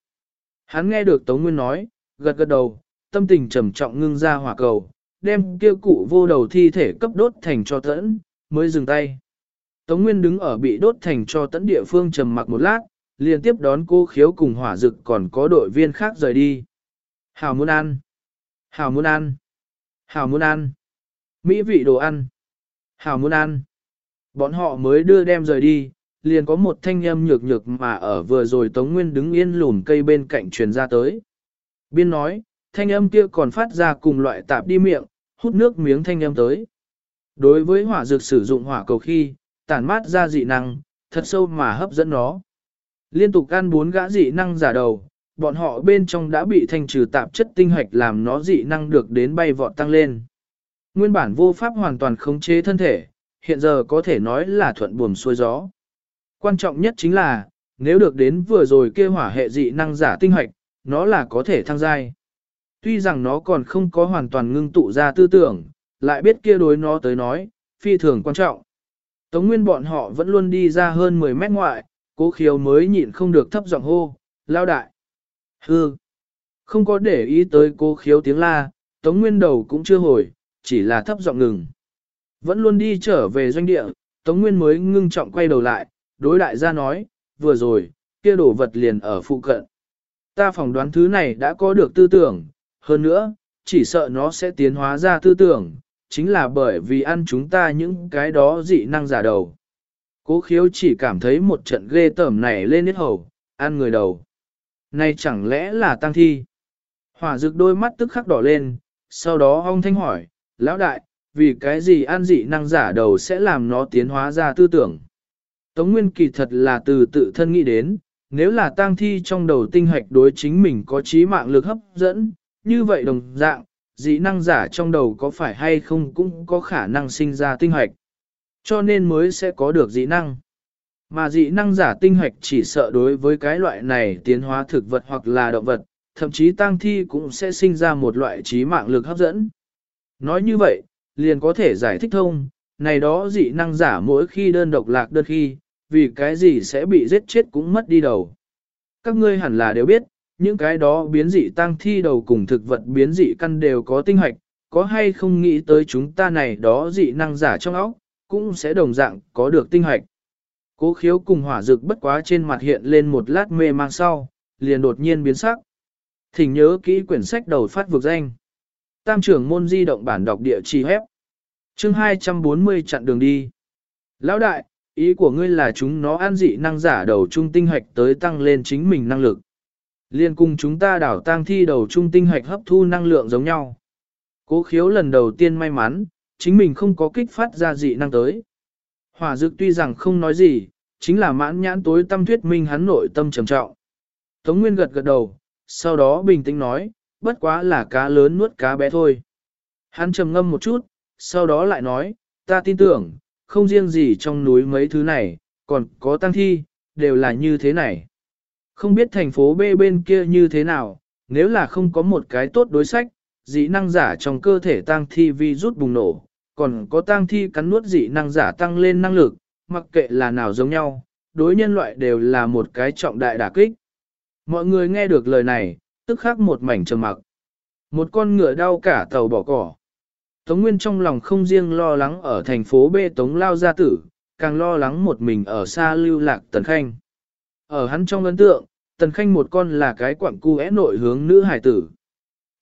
Hắn nghe được Tống Nguyên nói, gật gật đầu, tâm tình trầm trọng ngưng ra hỏa cầu, đem kia cụ vô đầu thi thể cấp đốt thành cho tẫn, mới dừng tay. Tống Nguyên đứng ở bị đốt thành cho tẫn địa phương trầm mặc một lát, liên tiếp đón cô khiếu cùng hỏa dực còn có đội viên khác rời đi. Hào muốn ăn. Hào muốn ăn. Hào muốn ăn. Mỹ vị đồ ăn. Hào muốn ăn. Bọn họ mới đưa đem rời đi, liền có một thanh âm nhược nhược mà ở vừa rồi Tống Nguyên đứng yên lùn cây bên cạnh truyền ra tới. Biên nói, thanh âm kia còn phát ra cùng loại tạp đi miệng, hút nước miếng thanh âm tới. Đối với hỏa dược sử dụng hỏa cầu khi, tản mát ra dị năng, thật sâu mà hấp dẫn nó. Liên tục ăn bốn gã dị năng giả đầu, bọn họ bên trong đã bị thanh trừ tạp chất tinh hoạch làm nó dị năng được đến bay vọt tăng lên. Nguyên bản vô pháp hoàn toàn khống chế thân thể, hiện giờ có thể nói là thuận buồm xuôi gió. Quan trọng nhất chính là, nếu được đến vừa rồi kêu hỏa hệ dị năng giả tinh hoạch, nó là có thể thăng giai. Tuy rằng nó còn không có hoàn toàn ngưng tụ ra tư tưởng, lại biết kia đối nó tới nói, phi thường quan trọng. Tống nguyên bọn họ vẫn luôn đi ra hơn 10 mét ngoại, cố khiếu mới nhịn không được thấp giọng hô, lao đại. Hư! Không có để ý tới cố khiếu tiếng la, tống nguyên đầu cũng chưa hồi, chỉ là thấp giọng ngừng. Vẫn luôn đi trở về doanh địa, tống nguyên mới ngưng trọng quay đầu lại, đối đại gia nói, vừa rồi, kia đổ vật liền ở phụ cận. Ta phỏng đoán thứ này đã có được tư tưởng, hơn nữa, chỉ sợ nó sẽ tiến hóa ra tư tưởng, chính là bởi vì ăn chúng ta những cái đó dị năng giả đầu. Cố khiếu chỉ cảm thấy một trận ghê tởm này lên hết hầu, ăn người đầu. Này chẳng lẽ là tăng thi? Hỏa rực đôi mắt tức khắc đỏ lên, sau đó ông thanh hỏi, lão đại, vì cái gì ăn dị năng giả đầu sẽ làm nó tiến hóa ra tư tưởng? Tống Nguyên kỳ thật là từ tự thân nghĩ đến, nếu là tang thi trong đầu tinh hạch đối chính mình có trí mạng lực hấp dẫn, như vậy đồng dạng, dị năng giả trong đầu có phải hay không cũng có khả năng sinh ra tinh hoạch. Cho nên mới sẽ có được dị năng. Mà dị năng giả tinh hoạch chỉ sợ đối với cái loại này tiến hóa thực vật hoặc là động vật, thậm chí tang thi cũng sẽ sinh ra một loại trí mạng lực hấp dẫn. Nói như vậy, liền có thể giải thích thông, này đó dị năng giả mỗi khi đơn độc lạc đơn khi, vì cái gì sẽ bị giết chết cũng mất đi đầu. Các ngươi hẳn là đều biết, những cái đó biến dị tăng thi đầu cùng thực vật biến dị căn đều có tinh hoạch, có hay không nghĩ tới chúng ta này đó dị năng giả trong óc, cũng sẽ đồng dạng có được tinh hoạch. Cố khiếu cùng hỏa dực bất quá trên mặt hiện lên một lát mê mang sau, liền đột nhiên biến sắc. Thỉnh nhớ kỹ quyển sách đầu phát vực danh. Tam trưởng môn di động bản đọc địa chỉ hép. Chương 240 chặn đường đi. Lão đại, ý của ngươi là chúng nó an dị năng giả đầu trung tinh hoạch tới tăng lên chính mình năng lực. Liên cùng chúng ta đảo tang thi đầu trung tinh hạch hấp thu năng lượng giống nhau. Cố khiếu lần đầu tiên may mắn, chính mình không có kích phát ra dị năng tới. Hỏa dực tuy rằng không nói gì, chính là mãn nhãn tối tâm thuyết minh hắn nội tâm trầm trọng. Tống Nguyên gật gật đầu, sau đó bình tĩnh nói, bất quá là cá lớn nuốt cá bé thôi. Hắn trầm ngâm một chút, sau đó lại nói, ta tin tưởng, không riêng gì trong núi mấy thứ này, còn có tăng thi, đều là như thế này. Không biết thành phố B bên kia như thế nào, nếu là không có một cái tốt đối sách, dị năng giả trong cơ thể tăng thi vi rút bùng nổ, còn có tăng thi cắn nuốt dị năng giả tăng lên năng lực, mặc kệ là nào giống nhau, đối nhân loại đều là một cái trọng đại đả kích. Mọi người nghe được lời này, tức khắc một mảnh trầm mặc. Một con ngựa đau cả tàu bỏ cỏ. Tống Nguyên trong lòng không riêng lo lắng ở thành phố B Tống Lao Gia Tử, càng lo lắng một mình ở xa lưu lạc Tần Khanh. Ở hắn trong ấn tượng, Tần Khanh một con là cái quặng cu é nội hướng nữ hải tử.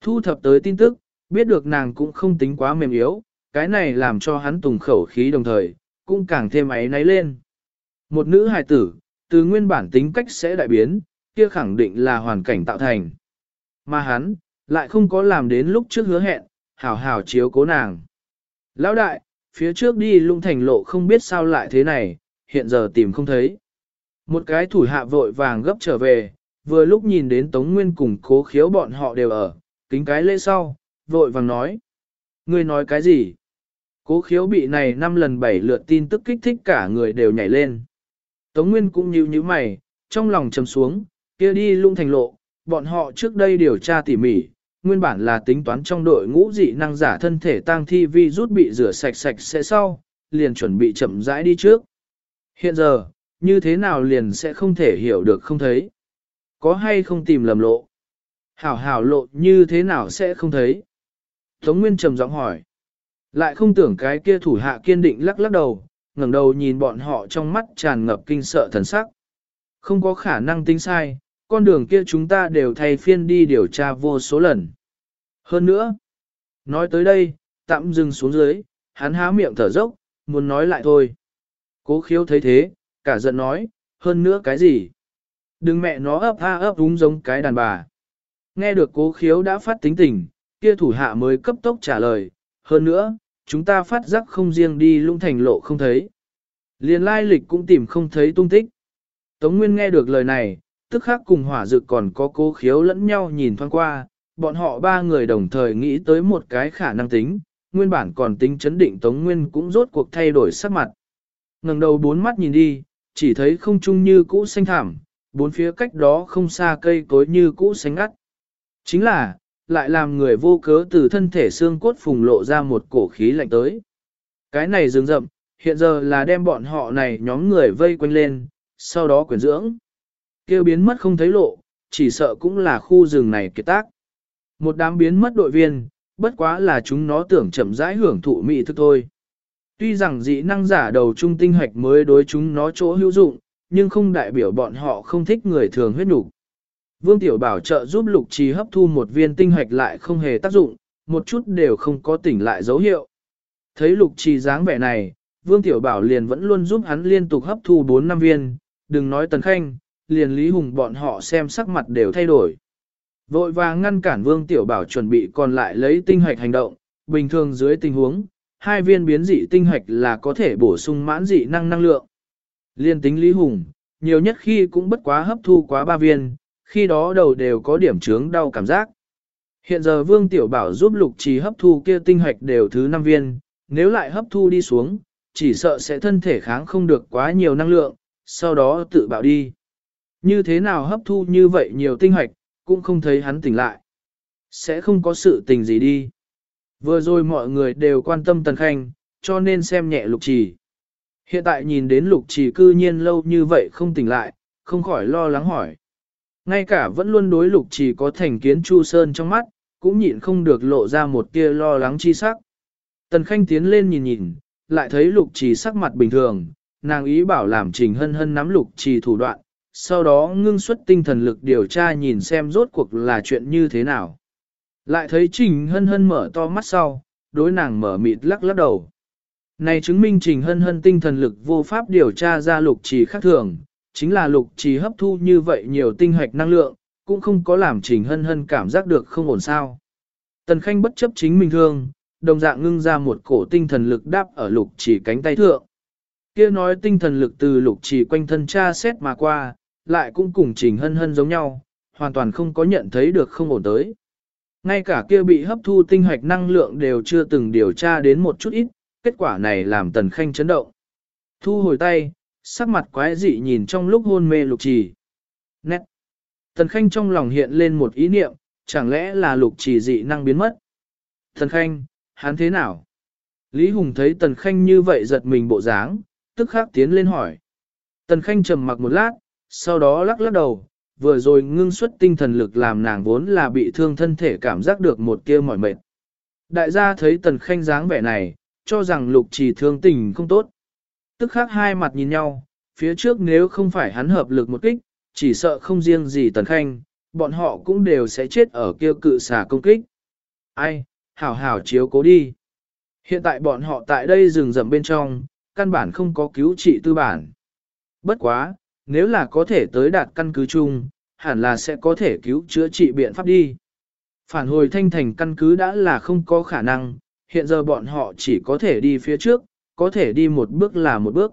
Thu thập tới tin tức, biết được nàng cũng không tính quá mềm yếu, cái này làm cho hắn tùng khẩu khí đồng thời, cũng càng thêm ấy náy lên. Một nữ hài tử, từ nguyên bản tính cách sẽ đại biến, kia khẳng định là hoàn cảnh tạo thành. Mà hắn, lại không có làm đến lúc trước hứa hẹn, hảo hảo chiếu cố nàng. Lão đại, phía trước đi lung thành lộ không biết sao lại thế này, hiện giờ tìm không thấy. Một cái thủ hạ vội vàng gấp trở về, vừa lúc nhìn đến Tống Nguyên cùng cố khiếu bọn họ đều ở, kính cái lễ sau, vội vàng nói. Ngươi nói cái gì? Cố khiếu bị này năm lần bảy lượt tin tức kích thích cả người đều nhảy lên. Tống Nguyên cũng như như mày, trong lòng trầm xuống, kia đi lung thành lộ, bọn họ trước đây điều tra tỉ mỉ, nguyên bản là tính toán trong đội ngũ dị năng giả thân thể tang thi vi rút bị rửa sạch sạch sẽ sau, liền chuẩn bị chậm rãi đi trước. Hiện giờ, như thế nào liền sẽ không thể hiểu được không thấy. Có hay không tìm lầm lộ? Hảo hảo lộ như thế nào sẽ không thấy? Tống Nguyên trầm giọng hỏi. Lại không tưởng cái kia thủ hạ kiên định lắc lắc đầu, ngẩng đầu nhìn bọn họ trong mắt tràn ngập kinh sợ thần sắc. Không có khả năng tính sai, con đường kia chúng ta đều thay phiên đi điều tra vô số lần. Hơn nữa, nói tới đây, tạm dừng xuống dưới, hắn há miệng thở dốc, muốn nói lại thôi. Cố khiếu thấy thế, cả giận nói, hơn nữa cái gì? Đừng mẹ nó ấp ha ấp đúng giống cái đàn bà. Nghe được cố khiếu đã phát tính tình, kia thủ hạ mới cấp tốc trả lời, hơn nữa, chúng ta phát giác không riêng đi lung thành lộ không thấy. Liên lai lịch cũng tìm không thấy tung tích. Tống Nguyên nghe được lời này, tức khắc cùng hỏa dực còn có cố khiếu lẫn nhau nhìn thoáng qua, bọn họ ba người đồng thời nghĩ tới một cái khả năng tính, nguyên bản còn tính chấn định Tống Nguyên cũng rốt cuộc thay đổi sắc mặt. ngẩng đầu bốn mắt nhìn đi, chỉ thấy không chung như cũ xanh thảm, bốn phía cách đó không xa cây cối như cũ xanh ngắt. Chính là, lại làm người vô cớ từ thân thể xương cốt phùng lộ ra một cổ khí lạnh tới. Cái này rừng rậm, hiện giờ là đem bọn họ này nhóm người vây quanh lên, sau đó quyển dưỡng. kêu biến mất không thấy lộ, chỉ sợ cũng là khu rừng này kiệt tác. Một đám biến mất đội viên, bất quá là chúng nó tưởng chậm rãi hưởng thụ mỹ thức thôi. Tuy rằng dị năng giả đầu trung tinh hoạch mới đối chúng nó chỗ hữu dụng, nhưng không đại biểu bọn họ không thích người thường huyết nục. Vương Tiểu Bảo trợ giúp Lục Trì hấp thu một viên tinh hoạch lại không hề tác dụng, một chút đều không có tỉnh lại dấu hiệu. Thấy Lục Trì dáng vẻ này, Vương Tiểu Bảo liền vẫn luôn giúp hắn liên tục hấp thu 4 năm viên, đừng nói Tần Khanh, liền Lý Hùng bọn họ xem sắc mặt đều thay đổi. Vội vàng ngăn cản Vương Tiểu Bảo chuẩn bị còn lại lấy tinh hoạch hành động, bình thường dưới tình huống, hai viên biến dị tinh hoạch là có thể bổ sung mãn dị năng năng lượng. Liên tính Lý Hùng, nhiều nhất khi cũng bất quá hấp thu quá ba viên, khi đó đầu đều có điểm chướng đau cảm giác. Hiện giờ Vương Tiểu Bảo giúp Lục Trì hấp thu kia tinh hoạch đều thứ 5 viên, nếu lại hấp thu đi xuống, chỉ sợ sẽ thân thể kháng không được quá nhiều năng lượng, sau đó tự bạo đi. Như thế nào hấp thu như vậy nhiều tinh hoạch, cũng không thấy hắn tỉnh lại. Sẽ không có sự tình gì đi. Vừa rồi mọi người đều quan tâm Tần Khanh, cho nên xem nhẹ Lục Trì. Hiện tại nhìn đến Lục Trì cư nhiên lâu như vậy không tỉnh lại, không khỏi lo lắng hỏi. Ngay cả vẫn luôn đối lục trì có thành kiến Chu Sơn trong mắt, cũng nhịn không được lộ ra một tia lo lắng chi sắc. Tần Khanh tiến lên nhìn nhìn, lại thấy lục trì sắc mặt bình thường, nàng ý bảo làm trình hân hân nắm lục trì thủ đoạn, sau đó ngưng xuất tinh thần lực điều tra nhìn xem rốt cuộc là chuyện như thế nào. Lại thấy trình hân hân mở to mắt sau, đối nàng mở mịt lắc lắc đầu. Này chứng minh trình hân hân tinh thần lực vô pháp điều tra ra lục trì khác thường, chính là lục trì hấp thu như vậy nhiều tinh hoạch năng lượng, cũng không có làm trình hân hân cảm giác được không ổn sao. Tần Khanh bất chấp chính mình thương, đồng dạng ngưng ra một cổ tinh thần lực đáp ở lục trì cánh tay thượng. Kia nói tinh thần lực từ lục trì quanh thân cha xét mà qua, lại cũng cùng trình hân hân giống nhau, hoàn toàn không có nhận thấy được không ổn tới. Ngay cả kia bị hấp thu tinh hoạch năng lượng đều chưa từng điều tra đến một chút ít, kết quả này làm tần khanh chấn động. Thu hồi tay, sắc mặt quái dị nhìn trong lúc hôn mê lục trì. Nét. Tần khanh trong lòng hiện lên một ý niệm, chẳng lẽ là lục trì dị năng biến mất. Tần khanh, hắn thế nào? Lý Hùng thấy tần khanh như vậy giật mình bộ dáng, tức khắc tiến lên hỏi. Tần khanh trầm mặc một lát, sau đó lắc lắc đầu, vừa rồi ngưng xuất tinh thần lực làm nàng vốn là bị thương thân thể cảm giác được một tia mỏi mệt. Đại gia thấy tần khanh dáng vẻ này, cho rằng lục trì thương tình không tốt. Tức khác hai mặt nhìn nhau, phía trước nếu không phải hắn hợp lực một kích, chỉ sợ không riêng gì tần khanh, bọn họ cũng đều sẽ chết ở kia cự xà công kích. Ai, hảo hảo chiếu cố đi. Hiện tại bọn họ tại đây rừng rậm bên trong, căn bản không có cứu trị tư bản. Bất quá, nếu là có thể tới đạt căn cứ chung, hẳn là sẽ có thể cứu chữa trị biện pháp đi. Phản hồi thanh thành căn cứ đã là không có khả năng, hiện giờ bọn họ chỉ có thể đi phía trước, có thể đi một bước là một bước.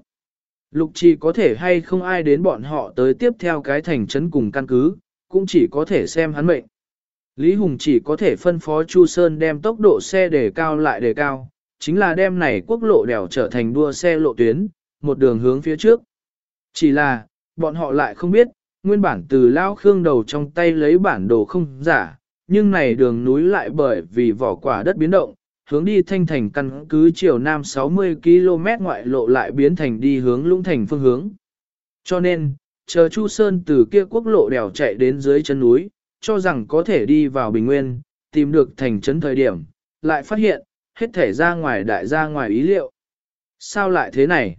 Lục trì có thể hay không ai đến bọn họ tới tiếp theo cái thành trấn cùng căn cứ, cũng chỉ có thể xem hắn mệnh. Lý Hùng chỉ có thể phân phó Chu Sơn đem tốc độ xe để cao lại để cao, chính là đem này quốc lộ đèo trở thành đua xe lộ tuyến, một đường hướng phía trước. Chỉ là, bọn họ lại không biết, nguyên bản từ Lao Khương đầu trong tay lấy bản đồ không giả, nhưng này đường núi lại bởi vì vỏ quả đất biến động, hướng đi thanh thành căn cứ chiều nam 60 km ngoại lộ lại biến thành đi hướng lũng thành phương hướng. Cho nên, chờ Chu Sơn từ kia quốc lộ đèo chạy đến dưới chân núi, cho rằng có thể đi vào Bình Nguyên, tìm được thành trấn thời điểm, lại phát hiện, hết thể ra ngoài đại ra ngoài ý liệu. Sao lại thế này?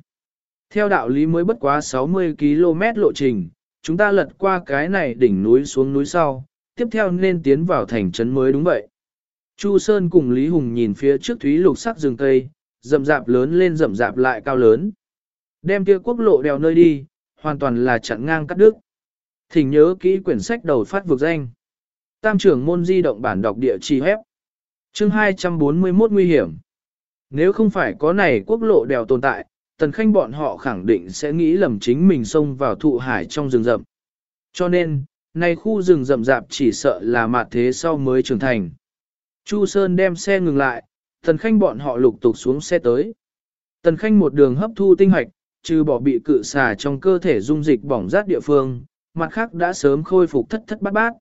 Theo đạo lý mới bất quá 60 km lộ trình, chúng ta lật qua cái này đỉnh núi xuống núi sau, tiếp theo nên tiến vào thành trấn mới đúng vậy. Chu Sơn cùng Lý Hùng nhìn phía trước thúy lục sắc rừng cây, rậm rạp lớn lên rậm rạp lại cao lớn. Đem kia quốc lộ đèo nơi đi, hoàn toàn là chặn ngang cắt đứt. Thỉnh nhớ kỹ quyển sách đầu phát vực danh. Tam trưởng môn di động bản đọc địa chỉ hép. Chương 241 nguy hiểm. Nếu không phải có này quốc lộ đèo tồn tại, tần khanh bọn họ khẳng định sẽ nghĩ lầm chính mình xông vào thụ hải trong rừng rậm. Cho nên, nay khu rừng rậm rạp chỉ sợ là mặt thế sau mới trưởng thành. Chu Sơn đem xe ngừng lại, tần khanh bọn họ lục tục xuống xe tới. Tần khanh một đường hấp thu tinh hoạch, trừ bỏ bị cự xà trong cơ thể dung dịch bỏng rát địa phương, mặt khác đã sớm khôi phục thất thất bát bát.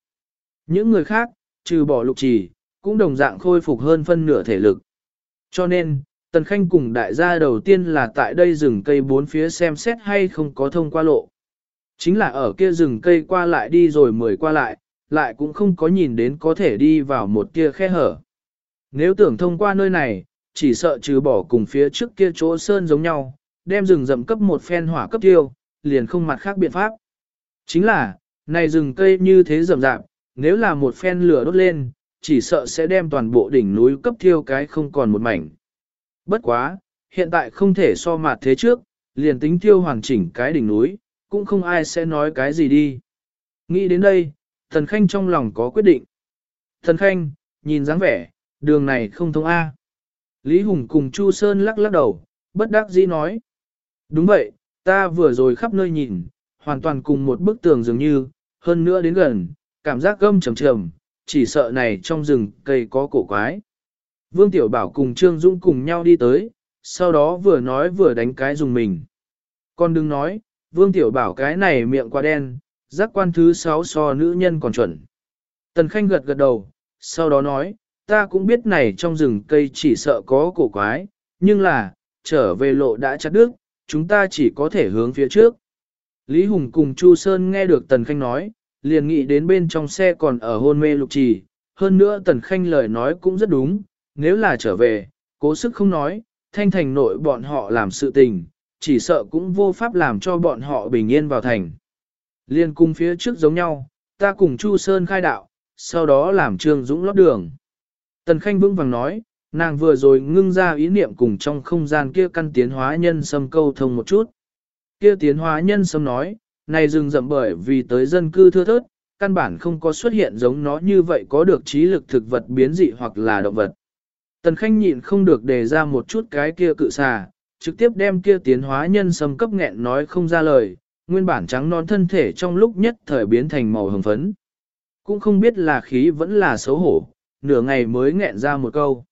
Những người khác, trừ bỏ lục trì, cũng đồng dạng khôi phục hơn phân nửa thể lực. Cho nên, Tần Khanh cùng đại gia đầu tiên là tại đây rừng cây bốn phía xem xét hay không có thông qua lộ. Chính là ở kia rừng cây qua lại đi rồi mười qua lại, lại cũng không có nhìn đến có thể đi vào một kia khe hở. Nếu tưởng thông qua nơi này, chỉ sợ trừ bỏ cùng phía trước kia chỗ sơn giống nhau, đem rừng rậm cấp một phen hỏa cấp tiêu, liền không mặt khác biện pháp. Chính là, này rừng cây như thế rậm rạp, nếu là một phen lửa đốt lên, chỉ sợ sẽ đem toàn bộ đỉnh núi cấp thiêu cái không còn một mảnh. Bất quá, hiện tại không thể so mặt thế trước, liền tính tiêu hoàn chỉnh cái đỉnh núi, cũng không ai sẽ nói cái gì đi. Nghĩ đến đây, Thần Khanh trong lòng có quyết định. Thần Khanh, nhìn dáng vẻ, đường này không thông A. Lý Hùng cùng Chu Sơn lắc lắc đầu, bất đắc dĩ nói. Đúng vậy, ta vừa rồi khắp nơi nhìn, hoàn toàn cùng một bức tường dường như, hơn nữa đến gần, cảm giác gâm trầm trầm, chỉ sợ này trong rừng cây có cổ quái. Vương Tiểu Bảo cùng Trương Dũng cùng nhau đi tới, sau đó vừa nói vừa đánh cái dùng mình. Con đừng nói, Vương Tiểu Bảo cái này miệng quá đen, giác quan thứ sáu so nữ nhân còn chuẩn. Tần Khanh gật gật đầu, sau đó nói, ta cũng biết này trong rừng cây chỉ sợ có cổ quái, nhưng là, trở về lộ đã chặt đứt, chúng ta chỉ có thể hướng phía trước. Lý Hùng cùng Chu Sơn nghe được Tần Khanh nói, liền nghĩ đến bên trong xe còn ở hôn mê lục trì, hơn nữa Tần Khanh lời nói cũng rất đúng, nếu là trở về, cố sức không nói, thanh thành nội bọn họ làm sự tình, chỉ sợ cũng vô pháp làm cho bọn họ bình yên vào thành. Liên cung phía trước giống nhau, ta cùng Chu Sơn khai đạo, sau đó làm Trương Dũng lót đường. Tần Khanh vững vàng nói, nàng vừa rồi ngưng ra ý niệm cùng trong không gian kia căn tiến hóa nhân sâm câu thông một chút. Kia tiến hóa nhân sâm nói, này rừng rậm bởi vì tới dân cư thưa thớt, căn bản không có xuất hiện giống nó như vậy có được trí lực thực vật biến dị hoặc là động vật. Tần Khanh nhịn không được đề ra một chút cái kia cự xà, trực tiếp đem kia tiến hóa nhân sâm cấp nghẹn nói không ra lời, nguyên bản trắng non thân thể trong lúc nhất thời biến thành màu hồng phấn. Cũng không biết là khí vẫn là xấu hổ, nửa ngày mới nghẹn ra một câu.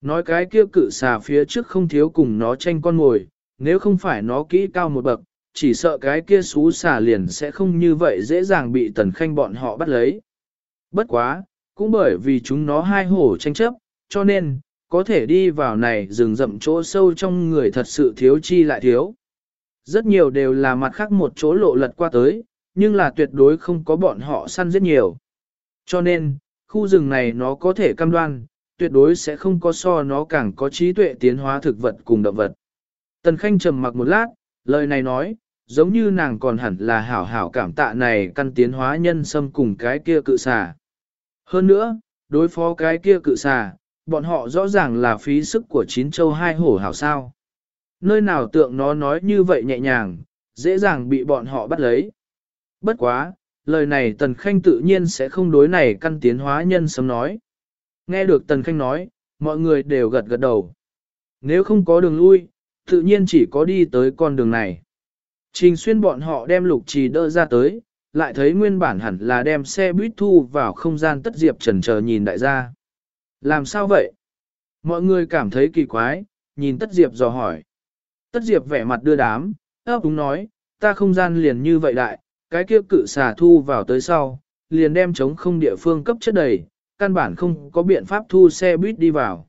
Nói cái kia cự xà phía trước không thiếu cùng nó tranh con ngồi, nếu không phải nó kỹ cao một bậc, chỉ sợ cái kia xú xà liền sẽ không như vậy dễ dàng bị tần khanh bọn họ bắt lấy. Bất quá, cũng bởi vì chúng nó hai hổ tranh chấp, cho nên, có thể đi vào này rừng rậm chỗ sâu trong người thật sự thiếu chi lại thiếu. Rất nhiều đều là mặt khác một chỗ lộ lật qua tới, nhưng là tuyệt đối không có bọn họ săn rất nhiều. Cho nên, khu rừng này nó có thể cam đoan, tuyệt đối sẽ không có so nó càng có trí tuệ tiến hóa thực vật cùng động vật. Tần Khanh trầm mặc một lát, lời này nói, giống như nàng còn hẳn là hảo hảo cảm tạ này căn tiến hóa nhân xâm cùng cái kia cự xà. Hơn nữa, đối phó cái kia cự xà, bọn họ rõ ràng là phí sức của chín châu hai hổ hảo sao. Nơi nào tượng nó nói như vậy nhẹ nhàng, dễ dàng bị bọn họ bắt lấy. Bất quá, lời này Tần Khanh tự nhiên sẽ không đối này căn tiến hóa nhân sớm nói. Nghe được Tần Khanh nói, mọi người đều gật gật đầu. Nếu không có đường lui, tự nhiên chỉ có đi tới con đường này. Trình xuyên bọn họ đem lục trì đỡ ra tới, lại thấy nguyên bản hẳn là đem xe buýt thu vào không gian tất diệp trần chờ nhìn đại gia. Làm sao vậy? Mọi người cảm thấy kỳ quái, nhìn tất diệp dò hỏi. Tất diệp vẻ mặt đưa đám, ấp đúng nói, ta không gian liền như vậy đại, cái kia cự xà thu vào tới sau, liền đem chống không địa phương cấp chất đầy, căn bản không có biện pháp thu xe buýt đi vào.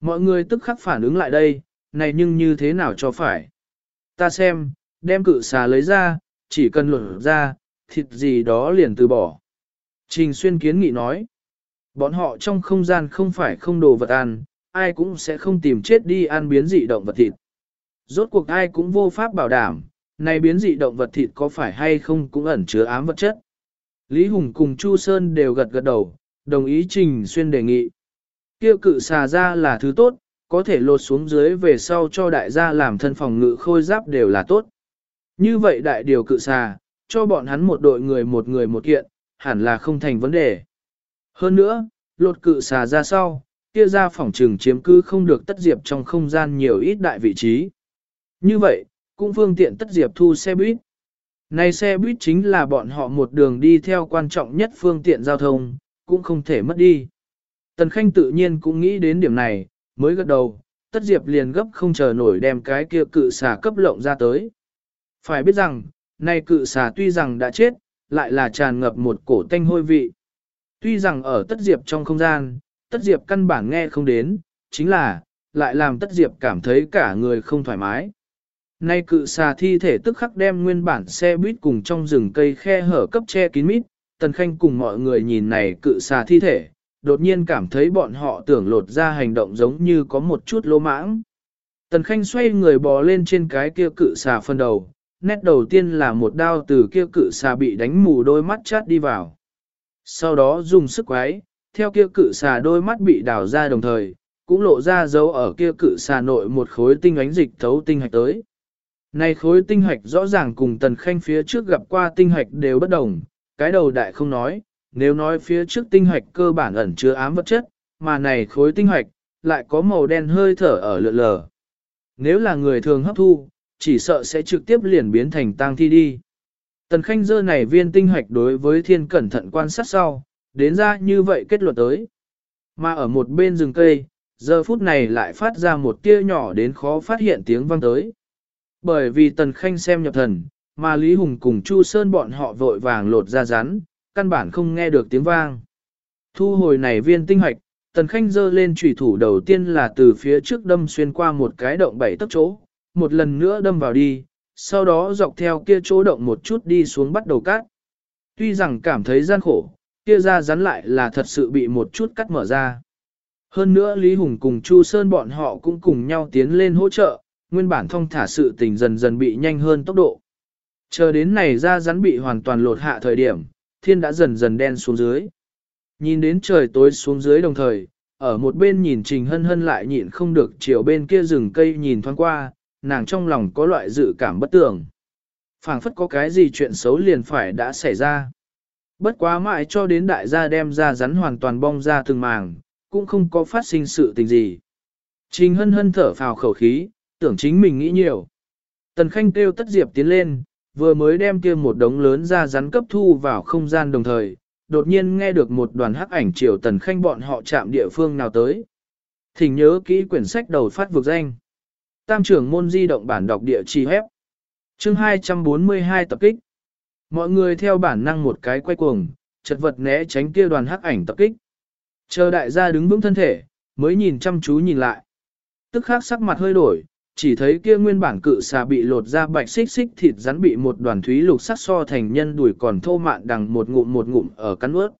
Mọi người tức khắc phản ứng lại đây, này nhưng như thế nào cho phải. Ta xem, đem cự xà lấy ra, chỉ cần luận ra, thịt gì đó liền từ bỏ. Trình xuyên kiến nghị nói, bọn họ trong không gian không phải không đồ vật ăn, ai cũng sẽ không tìm chết đi ăn biến dị động vật thịt. Rốt cuộc ai cũng vô pháp bảo đảm, này biến dị động vật thịt có phải hay không cũng ẩn chứa ám vật chất. Lý Hùng cùng Chu Sơn đều gật gật đầu, đồng ý Trình Xuyên đề nghị. Kêu cự xà ra là thứ tốt, có thể lột xuống dưới về sau cho đại gia làm thân phòng ngự khôi giáp đều là tốt. Như vậy đại điều cự xà, cho bọn hắn một đội người một người một kiện, hẳn là không thành vấn đề. Hơn nữa, lột cự xà ra sau, kia ra phòng trừng chiếm cứ không được tất diệp trong không gian nhiều ít đại vị trí. Như vậy, cũng phương tiện tất diệp thu xe buýt. Này xe buýt chính là bọn họ một đường đi theo quan trọng nhất phương tiện giao thông, cũng không thể mất đi. Tần Khanh tự nhiên cũng nghĩ đến điểm này, mới gật đầu, tất diệp liền gấp không chờ nổi đem cái kia cự xà cấp lộng ra tới. Phải biết rằng, này cự xà tuy rằng đã chết, lại là tràn ngập một cổ tanh hôi vị. Tuy rằng ở tất diệp trong không gian, tất diệp căn bản nghe không đến, chính là, lại làm tất diệp cảm thấy cả người không thoải mái. Nay cự xà thi thể tức khắc đem nguyên bản xe buýt cùng trong rừng cây khe hở cấp che kín mít, tần khanh cùng mọi người nhìn này cự xà thi thể, đột nhiên cảm thấy bọn họ tưởng lột ra hành động giống như có một chút lỗ mãng. Tần khanh xoay người bò lên trên cái kia cự xà phân đầu, nét đầu tiên là một đao từ kia cự xà bị đánh mù đôi mắt chát đi vào. Sau đó dùng sức quái, theo kia cự xà đôi mắt bị đào ra đồng thời, cũng lộ ra dấu ở kia cự xà nội một khối tinh ánh dịch thấu tinh hạch tới. Này khối tinh hạch rõ ràng cùng tần khanh phía trước gặp qua tinh hạch đều bất đồng, cái đầu đại không nói, nếu nói phía trước tinh hạch cơ bản ẩn chứa ám vật chất, mà này khối tinh hạch lại có màu đen hơi thở ở lượn lờ. Nếu là người thường hấp thu, chỉ sợ sẽ trực tiếp liền biến thành tang thi đi. Tần khanh dơ này viên tinh hạch đối với thiên cẩn thận quan sát sau, đến ra như vậy kết luận tới. Mà ở một bên rừng cây, giờ phút này lại phát ra một tia nhỏ đến khó phát hiện tiếng vang tới. Bởi vì Tần Khanh xem nhập thần, mà Lý Hùng cùng Chu Sơn bọn họ vội vàng lột ra rắn, căn bản không nghe được tiếng vang. Thu hồi này viên tinh hoạch, Tần Khanh dơ lên chủy thủ đầu tiên là từ phía trước đâm xuyên qua một cái động bảy tấc chỗ, một lần nữa đâm vào đi, sau đó dọc theo kia chỗ động một chút đi xuống bắt đầu cắt. Tuy rằng cảm thấy gian khổ, kia ra rắn lại là thật sự bị một chút cắt mở ra. Hơn nữa Lý Hùng cùng Chu Sơn bọn họ cũng cùng nhau tiến lên hỗ trợ, nguyên bản thông thả sự tình dần dần bị nhanh hơn tốc độ. Chờ đến này ra rắn bị hoàn toàn lột hạ thời điểm, thiên đã dần dần đen xuống dưới. Nhìn đến trời tối xuống dưới đồng thời, ở một bên nhìn Trình Hân Hân lại nhịn không được chiều bên kia rừng cây nhìn thoáng qua, nàng trong lòng có loại dự cảm bất tường. phảng phất có cái gì chuyện xấu liền phải đã xảy ra. Bất quá mãi cho đến đại gia đem ra rắn hoàn toàn bong ra từng màng, cũng không có phát sinh sự tình gì. Trình hân hân thở phào khẩu khí, tưởng chính mình nghĩ nhiều. Tần Khanh kêu tất diệp tiến lên, vừa mới đem kia một đống lớn ra rắn cấp thu vào không gian đồng thời, đột nhiên nghe được một đoàn hắc ảnh chiều Tần Khanh bọn họ chạm địa phương nào tới. Thỉnh nhớ kỹ quyển sách đầu phát vực danh. Tam trưởng môn di động bản đọc địa chỉ hép. Chương 242 tập kích. Mọi người theo bản năng một cái quay cuồng, chật vật né tránh kia đoàn hắc ảnh tập kích. Chờ đại gia đứng vững thân thể, mới nhìn chăm chú nhìn lại. Tức khắc sắc mặt hơi đổi, chỉ thấy kia nguyên bản cự xà bị lột ra bạch xích xích thịt rắn bị một đoàn thúy lục sắc so thành nhân đuổi còn thô mạn đằng một ngụm một ngụm ở cắn ướt.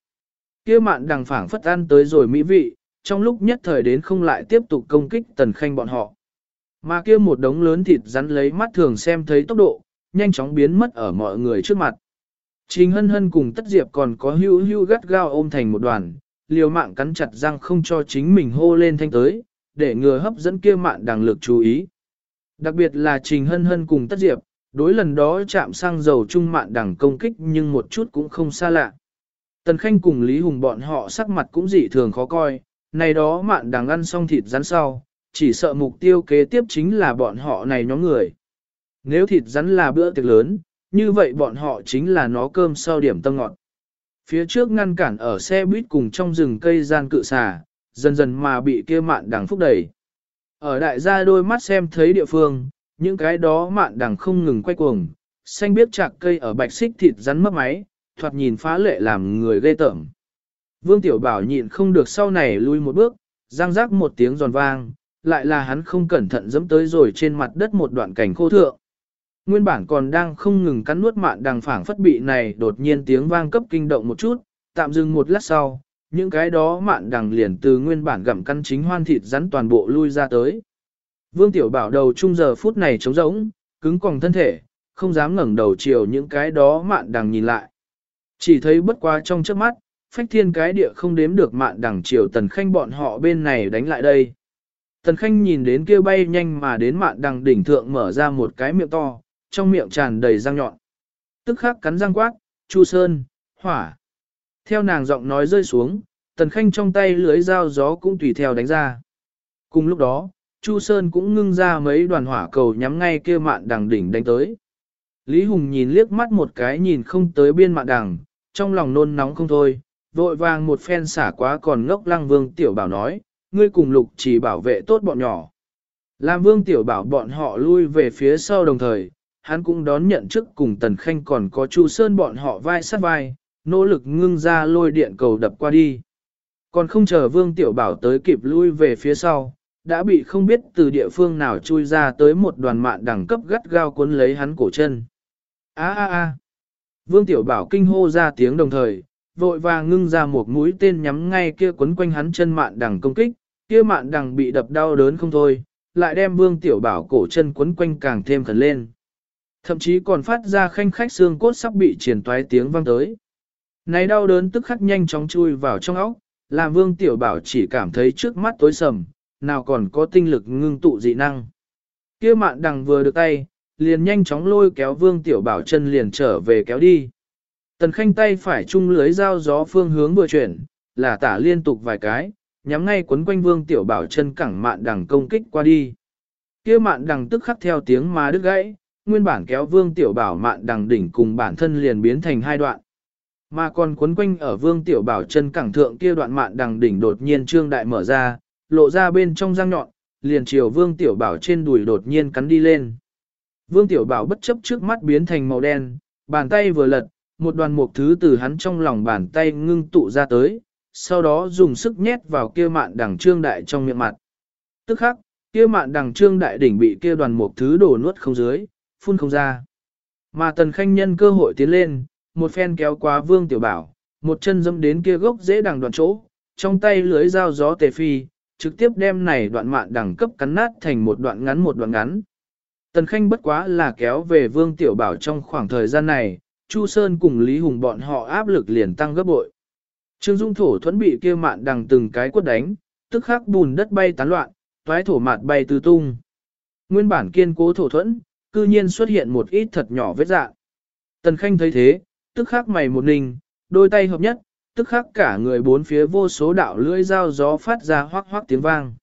Kia mạn đằng phảng phất ăn tới rồi mỹ vị, trong lúc nhất thời đến không lại tiếp tục công kích tần khanh bọn họ. Mà kia một đống lớn thịt rắn lấy mắt thường xem thấy tốc độ, nhanh chóng biến mất ở mọi người trước mặt. Trình hân hân cùng tất diệp còn có hưu hưu gắt gao ôm thành một đoàn, liều mạng cắn chặt răng không cho chính mình hô lên thanh tới, để ngừa hấp dẫn kia mạn đằng lực chú ý. Đặc biệt là trình hân hân cùng tất diệp, đối lần đó chạm sang dầu chung mạn đằng công kích nhưng một chút cũng không xa lạ. Tần Khanh cùng Lý Hùng bọn họ sắc mặt cũng dị thường khó coi, này đó mạn đằng ăn xong thịt rắn sau, chỉ sợ mục tiêu kế tiếp chính là bọn họ này nhóm người. Nếu thịt rắn là bữa tiệc lớn, như vậy bọn họ chính là nó cơm sau điểm tâm ngọt. Phía trước ngăn cản ở xe buýt cùng trong rừng cây gian cự xà, dần dần mà bị kia mạn đằng phúc đẩy. Ở đại gia đôi mắt xem thấy địa phương, những cái đó mạn đằng không ngừng quay cuồng, xanh biếc chạc cây ở bạch xích thịt rắn mất máy, thoạt nhìn phá lệ làm người ghê tởm. Vương Tiểu Bảo nhịn không được sau này lui một bước, răng rác một tiếng giòn vang, lại là hắn không cẩn thận dẫm tới rồi trên mặt đất một đoạn cảnh khô thượng. Nguyên bản còn đang không ngừng cắn nuốt mạn đằng phảng phất bị này đột nhiên tiếng vang cấp kinh động một chút, tạm dừng một lát sau, những cái đó mạn đằng liền từ nguyên bản gặm căn chính hoan thịt rắn toàn bộ lui ra tới. Vương Tiểu Bảo đầu chung giờ phút này trống rỗng, cứng còng thân thể, không dám ngẩng đầu chiều những cái đó mạn đằng nhìn lại. Chỉ thấy bất quá trong trước mắt, phách thiên cái địa không đếm được mạn đằng chiều tần khanh bọn họ bên này đánh lại đây. Tần khanh nhìn đến kia bay nhanh mà đến mạn đằng đỉnh thượng mở ra một cái miệng to, trong miệng tràn đầy răng nhọn. Tức khắc cắn răng quát, Chu Sơn, hỏa. Theo nàng giọng nói rơi xuống, tần khanh trong tay lưới dao gió cũng tùy theo đánh ra. Cùng lúc đó, Chu Sơn cũng ngưng ra mấy đoàn hỏa cầu nhắm ngay kia mạn đằng đỉnh đánh tới. Lý Hùng nhìn liếc mắt một cái nhìn không tới biên mạn đằng, trong lòng nôn nóng không thôi, vội vàng một phen xả quá còn ngốc lăng vương tiểu bảo nói, ngươi cùng lục chỉ bảo vệ tốt bọn nhỏ. Làm vương tiểu bảo bọn họ lui về phía sau đồng thời, hắn cũng đón nhận chức cùng tần khanh còn có chu sơn bọn họ vai sát vai, nỗ lực ngưng ra lôi điện cầu đập qua đi. Còn không chờ vương tiểu bảo tới kịp lui về phía sau, đã bị không biết từ địa phương nào chui ra tới một đoàn mạn đẳng cấp gắt gao cuốn lấy hắn cổ chân. A a a. Vương tiểu bảo kinh hô ra tiếng đồng thời, vội vàng ngưng ra một mũi tên nhắm ngay kia quấn quanh hắn chân mạn đẳng công kích, kia mạn đằng bị đập đau đớn không thôi, lại đem vương tiểu bảo cổ chân quấn quanh càng thêm khẩn lên. Thậm chí còn phát ra khanh khách xương cốt sắp bị triển toái tiếng vang tới. Này đau đớn tức khắc nhanh chóng chui vào trong óc, làm vương tiểu bảo chỉ cảm thấy trước mắt tối sầm, nào còn có tinh lực ngưng tụ dị năng. Kia mạn đằng vừa được tay, liền nhanh chóng lôi kéo vương tiểu bảo chân liền trở về kéo đi. Tần khanh tay phải chung lưới dao gió phương hướng vừa chuyển, là tả liên tục vài cái, nhắm ngay quấn quanh vương tiểu bảo chân cẳng mạn đằng công kích qua đi. kia mạn đằng tức khắc theo tiếng mà đứt gãy, nguyên bản kéo vương tiểu bảo mạn đằng đỉnh cùng bản thân liền biến thành hai đoạn. Mà còn quấn quanh ở vương tiểu bảo chân cẳng thượng kia đoạn mạn đằng đỉnh đột nhiên trương đại mở ra, lộ ra bên trong răng nhọn, liền chiều vương tiểu bảo trên đùi đột nhiên cắn đi lên. Vương tiểu bảo bất chấp trước mắt biến thành màu đen, bàn tay vừa lật, một đoàn mục thứ từ hắn trong lòng bàn tay ngưng tụ ra tới, sau đó dùng sức nhét vào kia mạn đằng trương đại trong miệng mặt. Tức khắc, kia mạn đằng trương đại đỉnh bị kia đoàn một thứ đổ nuốt không dưới, phun không ra. Mà tần khanh nhân cơ hội tiến lên, một phen kéo qua vương tiểu bảo, một chân dâm đến kia gốc dễ đằng đoạn chỗ, trong tay lưới dao gió tề phi, trực tiếp đem này đoạn mạn đằng cấp cắn nát thành một đoạn ngắn một đoạn ngắn. Tần khanh bất quá là kéo về vương tiểu bảo trong khoảng thời gian này, Chu Sơn cùng Lý Hùng bọn họ áp lực liền tăng gấp bội. Trương Dung Thổ thuẫn bị kia mạn đằng từng cái quất đánh, tức khắc bùn đất bay tán loạn, toái thổ mạt bay tứ tung. Nguyên bản kiên cố thổ thuẫn, cư nhiên xuất hiện một ít thật nhỏ vết dạ. Tần Khanh thấy thế, tức khắc mày một ninh, đôi tay hợp nhất, tức khắc cả người bốn phía vô số đạo lưỡi dao gió phát ra hoác hoác tiếng vang.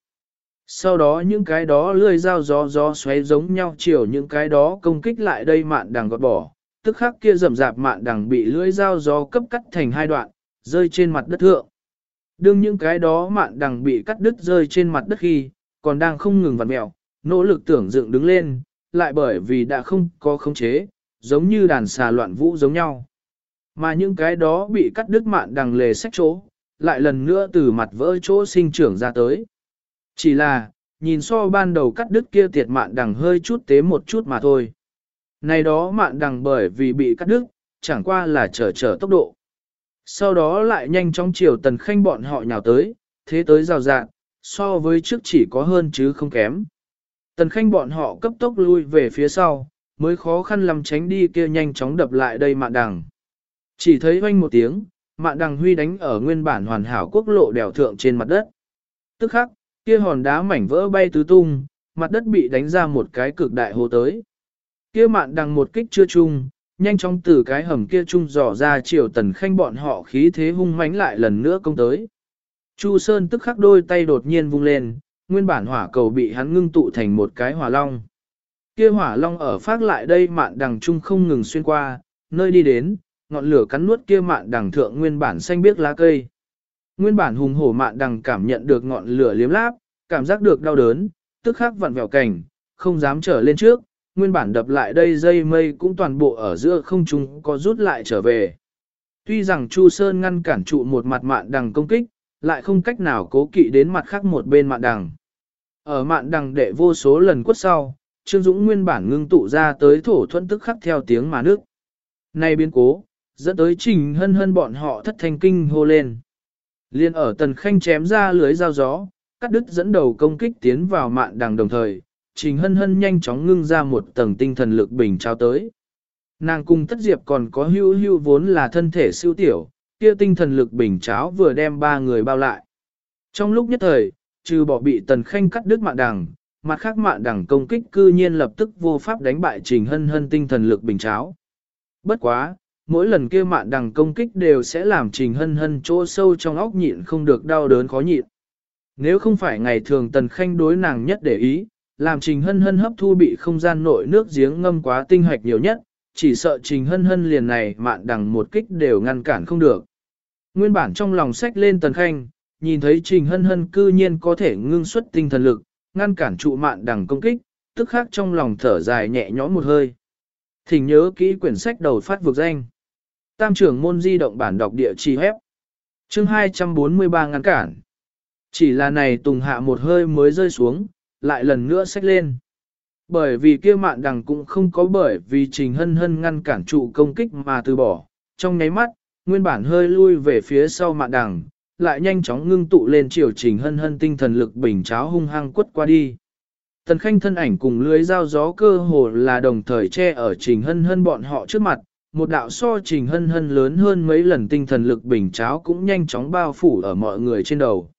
Sau đó những cái đó lưỡi dao gió gió xoáy giống nhau chiều những cái đó công kích lại đây mạn đằng gọt bỏ, tức khắc kia rầm rạp mạn đằng bị lưỡi dao gió cấp cắt thành hai đoạn, rơi trên mặt đất thượng. Đương những cái đó mạn đằng bị cắt đứt rơi trên mặt đất khi, còn đang không ngừng vặn mèo, nỗ lực tưởng dựng đứng lên, lại bởi vì đã không có khống chế, giống như đàn xà loạn vũ giống nhau. Mà những cái đó bị cắt đứt mạn đằng lề sách chỗ, lại lần nữa từ mặt vỡ chỗ sinh trưởng ra tới. Chỉ là, nhìn so ban đầu cắt đứt kia tiệt mạn đằng hơi chút tế một chút mà thôi. Này đó mạn đằng bởi vì bị cắt đứt, chẳng qua là trở trở tốc độ. Sau đó lại nhanh chóng chiều tần khanh bọn họ nhào tới, thế tới rào rạng, so với trước chỉ có hơn chứ không kém. Tần khanh bọn họ cấp tốc lui về phía sau, mới khó khăn lắm tránh đi kia nhanh chóng đập lại đây mạn đằng. Chỉ thấy oanh một tiếng, mạn đằng huy đánh ở nguyên bản hoàn hảo quốc lộ đèo thượng trên mặt đất. Tức khắc, kia hòn đá mảnh vỡ bay tứ tung, mặt đất bị đánh ra một cái cực đại hồ tới. Kia mạn đằng một kích chưa chung, nhanh chóng từ cái hầm kia chung dò ra chiều tần khanh bọn họ khí thế hung mãnh lại lần nữa công tới. Chu Sơn tức khắc đôi tay đột nhiên vung lên, nguyên bản hỏa cầu bị hắn ngưng tụ thành một cái hỏa long. Kia hỏa long ở phát lại đây mạn đằng trung không ngừng xuyên qua, nơi đi đến, ngọn lửa cắn nuốt kia mạn đằng thượng nguyên bản xanh biếc lá cây. Nguyên bản hùng hổ mạn đằng cảm nhận được ngọn lửa liếm láp, cảm giác được đau đớn, tức khắc vặn vẹo cảnh, không dám trở lên trước, nguyên bản đập lại đây dây mây cũng toàn bộ ở giữa không trung có rút lại trở về. Tuy rằng Chu Sơn ngăn cản trụ một mặt mạn đằng công kích, lại không cách nào cố kỵ đến mặt khác một bên mạn đằng. Ở mạn đằng đệ vô số lần quất sau, Trương Dũng nguyên bản ngưng tụ ra tới thổ thuận tức khắc theo tiếng mà nước. Nay biến cố, dẫn tới trình hân hân bọn họ thất thanh kinh hô lên. Liên ở tần khanh chém ra lưới dao gió, cắt đứt dẫn đầu công kích tiến vào mạn đằng đồng thời, trình hân hân nhanh chóng ngưng ra một tầng tinh thần lực bình trao tới. Nàng cùng tất diệp còn có hưu hưu vốn là thân thể siêu tiểu, kia tinh thần lực bình cháo vừa đem ba người bao lại. Trong lúc nhất thời, trừ bỏ bị tần khanh cắt đứt mạng đằng, mặt khác mạng đằng công kích cư nhiên lập tức vô pháp đánh bại trình hân hân tinh thần lực bình cháo. Bất quá, mỗi lần kia mạng đằng công kích đều sẽ làm trình hân hân chỗ sâu trong óc nhịn không được đau đớn khó nhịn. Nếu không phải ngày thường tần khanh đối nàng nhất để ý, làm trình hân hân hấp thu bị không gian nội nước giếng ngâm quá tinh hoạch nhiều nhất, chỉ sợ trình hân hân liền này mạn đằng một kích đều ngăn cản không được. Nguyên bản trong lòng sách lên tần khanh, nhìn thấy trình hân hân cư nhiên có thể ngưng xuất tinh thần lực, ngăn cản trụ mạn đằng công kích, tức khác trong lòng thở dài nhẹ nhõm một hơi. Thỉnh nhớ kỹ quyển sách đầu phát vực danh. Tam trưởng môn di động bản đọc địa chỉ hép. Chương 243 ngăn cản. Chỉ là này tùng hạ một hơi mới rơi xuống, lại lần nữa xách lên. Bởi vì kia mạn đằng cũng không có bởi vì trình hân hân ngăn cản trụ công kích mà từ bỏ. Trong nháy mắt, nguyên bản hơi lui về phía sau mạn đằng, lại nhanh chóng ngưng tụ lên chiều trình hân hân tinh thần lực bình cháo hung hăng quất qua đi. Tần khanh thân ảnh cùng lưới dao gió cơ hồ là đồng thời che ở trình hân hân bọn họ trước mặt, một đạo so trình hân hân lớn hơn mấy lần tinh thần lực bình cháo cũng nhanh chóng bao phủ ở mọi người trên đầu.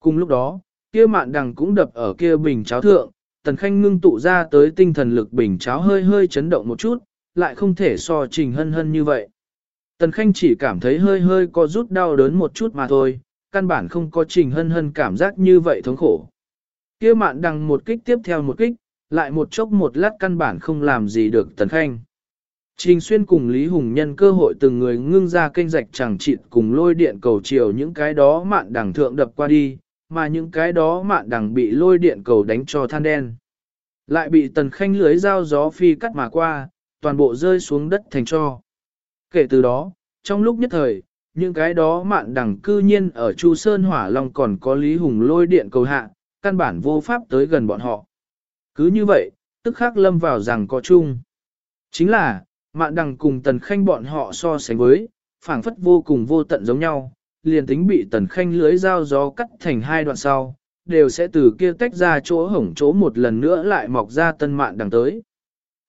Cùng lúc đó, kia mạn đằng cũng đập ở kia bình cháo thượng, tần khanh ngưng tụ ra tới tinh thần lực bình cháo hơi hơi chấn động một chút, lại không thể so trình hân hân như vậy. Tần khanh chỉ cảm thấy hơi hơi có rút đau đớn một chút mà thôi, căn bản không có trình hân hân cảm giác như vậy thống khổ. Kia mạn đằng một kích tiếp theo một kích, lại một chốc một lát căn bản không làm gì được tần khanh. Trình xuyên cùng Lý Hùng nhân cơ hội từng người ngưng ra kênh rạch chẳng chịt cùng lôi điện cầu chiều những cái đó mạn đằng thượng đập qua đi, mà những cái đó mạn đằng bị lôi điện cầu đánh cho than đen. Lại bị tần khanh lưới dao gió phi cắt mà qua, toàn bộ rơi xuống đất thành cho. Kể từ đó, trong lúc nhất thời, những cái đó mạn đằng cư nhiên ở Chu Sơn Hỏa Long còn có Lý Hùng lôi điện cầu hạ, căn bản vô pháp tới gần bọn họ. Cứ như vậy, tức khắc lâm vào rằng có chung. Chính là, mạn đằng cùng tần khanh bọn họ so sánh với, phảng phất vô cùng vô tận giống nhau, liền tính bị tần khanh lưới dao gió cắt thành hai đoạn sau, đều sẽ từ kia tách ra chỗ hổng chỗ một lần nữa lại mọc ra tân mạn đằng tới.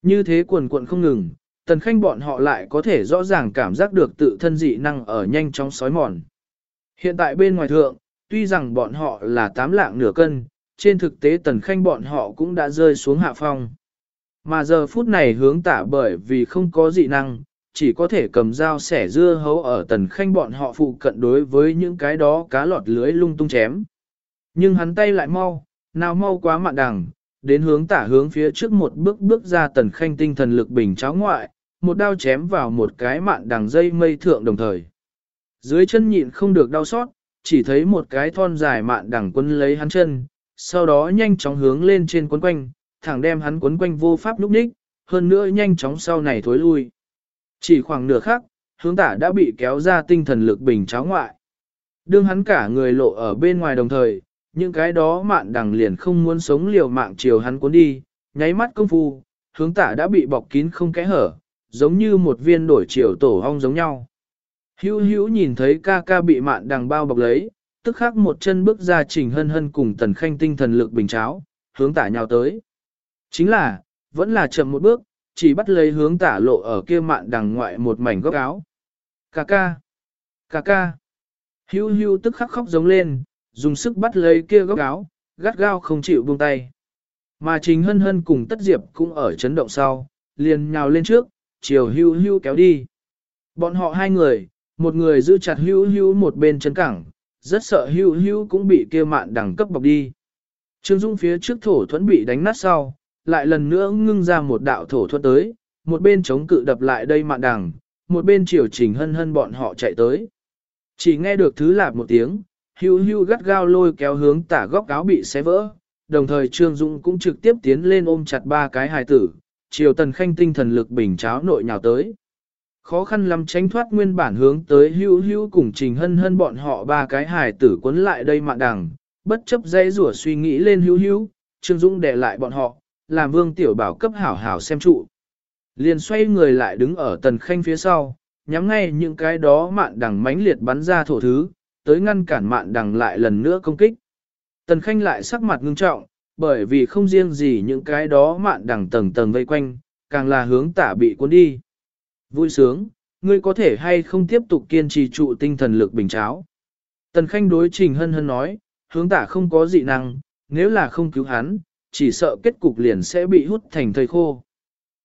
Như thế quần quận không ngừng, tần khanh bọn họ lại có thể rõ ràng cảm giác được tự thân dị năng ở nhanh chóng sói mòn. Hiện tại bên ngoài thượng, tuy rằng bọn họ là tám lạng nửa cân, trên thực tế tần khanh bọn họ cũng đã rơi xuống hạ phong. Mà giờ phút này hướng tả bởi vì không có dị năng, chỉ có thể cầm dao sẻ dưa hấu ở tần khanh bọn họ phụ cận đối với những cái đó cá lọt lưới lung tung chém. Nhưng hắn tay lại mau, nào mau quá mạn đằng, đến hướng tả hướng phía trước một bước bước ra tần khanh tinh thần lực bình cháo ngoại, một đao chém vào một cái mạn đằng dây mây thượng đồng thời. Dưới chân nhịn không được đau xót, chỉ thấy một cái thon dài mạn đằng quân lấy hắn chân, sau đó nhanh chóng hướng lên trên quấn quanh, thẳng đem hắn quấn quanh vô pháp lúc đích, hơn nữa nhanh chóng sau này thối lui. Chỉ khoảng nửa khắc, hướng tả đã bị kéo ra tinh thần lực bình cháo ngoại. Đương hắn cả người lộ ở bên ngoài đồng thời, những cái đó mạn đằng liền không muốn sống liều mạng chiều hắn cuốn đi, nháy mắt công phu, hướng tả đã bị bọc kín không kẽ hở, giống như một viên đổi chiều tổ hong giống nhau. Hữu hữu nhìn thấy ca ca bị mạn đằng bao bọc lấy, tức khắc một chân bước ra trình hân hân cùng tần khanh tinh thần lực bình cháo, hướng tả nhào tới. Chính là, vẫn là chậm một bước, chỉ bắt lấy hướng tả lộ ở kia mạn đằng ngoại một mảnh góc áo. Cà ca, cà ca, hưu hưu tức khắc khóc giống lên, dùng sức bắt lấy kia góc áo, gắt gao không chịu buông tay. Mà trình hân hân cùng tất diệp cũng ở chấn động sau, liền nhào lên trước, chiều hưu hưu kéo đi. Bọn họ hai người, một người giữ chặt hưu hưu một bên chân cẳng, rất sợ hưu hưu cũng bị kia mạn đẳng cấp bọc đi. Trương Dung phía trước thổ thuẫn bị đánh nát sau, lại lần nữa ngưng ra một đạo thổ thuẫn tới, một bên chống cự đập lại đây mạn đằng một bên chiều trình hân hân bọn họ chạy tới. Chỉ nghe được thứ lạp một tiếng, hưu hưu gắt gao lôi kéo hướng tả góc áo bị xé vỡ, đồng thời Trương dũng cũng trực tiếp tiến lên ôm chặt ba cái hài tử, chiều tần khanh tinh thần lực bình cháo nội nhào tới. Khó khăn lắm tránh thoát nguyên bản hướng tới hưu hưu cùng trình hân hân bọn họ ba cái hài tử cuốn lại đây mạn đằng, bất chấp dây rủa suy nghĩ lên hưu hưu, Trương dũng để lại bọn họ, làm vương tiểu bảo cấp hảo hảo xem trụ. Liền xoay người lại đứng ở tần khanh phía sau, nhắm ngay những cái đó mạn đằng mãnh liệt bắn ra thổ thứ, tới ngăn cản mạn đằng lại lần nữa công kích. Tần khanh lại sắc mặt ngưng trọng, bởi vì không riêng gì những cái đó mạn đằng tầng tầng vây quanh, càng là hướng tả bị cuốn đi. Vui sướng, ngươi có thể hay không tiếp tục kiên trì trụ tinh thần lực bình cháo. Tần Khanh đối trình hân hân nói, hướng tả không có dị năng, nếu là không cứu hắn, chỉ sợ kết cục liền sẽ bị hút thành thời khô.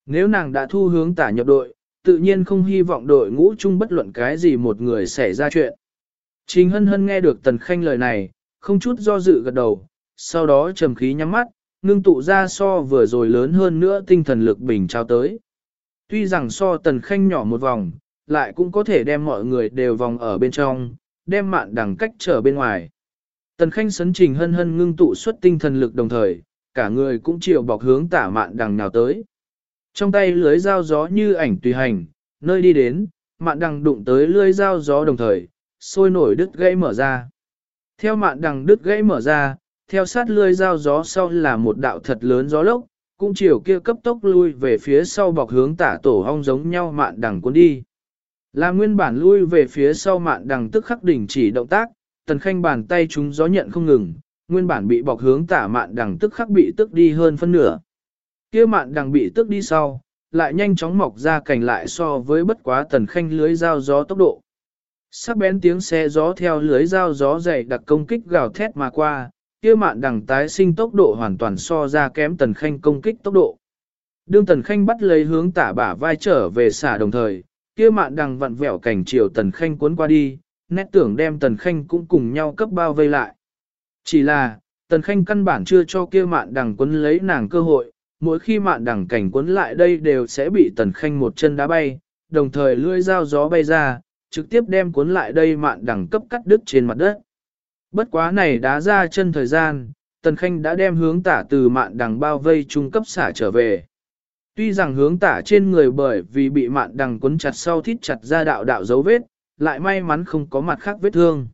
Nếu nàng đã thu hướng tả nhập đội, tự nhiên không hy vọng đội ngũ chung bất luận cái gì một người xảy ra chuyện. Trình hân hân nghe được Tần Khanh lời này, không chút do dự gật đầu, sau đó trầm khí nhắm mắt, ngưng tụ ra so vừa rồi lớn hơn nữa tinh thần lực bình trao tới. Tuy rằng so tần khanh nhỏ một vòng, lại cũng có thể đem mọi người đều vòng ở bên trong, đem mạn đằng cách trở bên ngoài. Tần khanh sấn trình hân hân ngưng tụ xuất tinh thần lực đồng thời, cả người cũng chiều bọc hướng tả mạn đằng nào tới. Trong tay lưới dao gió như ảnh tùy hành, nơi đi đến, mạn đằng đụng tới lưới dao gió đồng thời, sôi nổi đứt gãy mở ra. Theo mạn đằng đứt gãy mở ra, theo sát lưới dao gió sau là một đạo thật lớn gió lốc, cũng chiều kia cấp tốc lui về phía sau bọc hướng tả tổ hong giống nhau mạn đằng cuốn đi. Là nguyên bản lui về phía sau mạn đằng tức khắc đỉnh chỉ động tác, tần khanh bàn tay chúng gió nhận không ngừng, nguyên bản bị bọc hướng tả mạn đằng tức khắc bị tức đi hơn phân nửa. Kia mạn đằng bị tức đi sau, lại nhanh chóng mọc ra cành lại so với bất quá tần khanh lưới dao gió tốc độ. Sắc bén tiếng xe gió theo lưới dao gió dày đặc công kích gào thét mà qua, kia mạn đằng tái sinh tốc độ hoàn toàn so ra kém tần khanh công kích tốc độ. Đương tần khanh bắt lấy hướng tả bả vai trở về xả đồng thời, kia mạn đằng vặn vẹo cảnh chiều tần khanh cuốn qua đi, nét tưởng đem tần khanh cũng cùng nhau cấp bao vây lại. Chỉ là, tần khanh căn bản chưa cho kia mạn đằng quấn lấy nàng cơ hội, mỗi khi mạn đằng cảnh cuốn lại đây đều sẽ bị tần khanh một chân đá bay, đồng thời lưỡi dao gió bay ra, trực tiếp đem cuốn lại đây mạn đằng cấp cắt đứt trên mặt đất. Bất quá này đá ra chân thời gian, Tần Khanh đã đem hướng tả từ mạn đằng bao vây trung cấp xả trở về. Tuy rằng hướng tả trên người bởi vì bị mạn đằng cuốn chặt sau thít chặt ra đạo đạo dấu vết, lại may mắn không có mặt khác vết thương.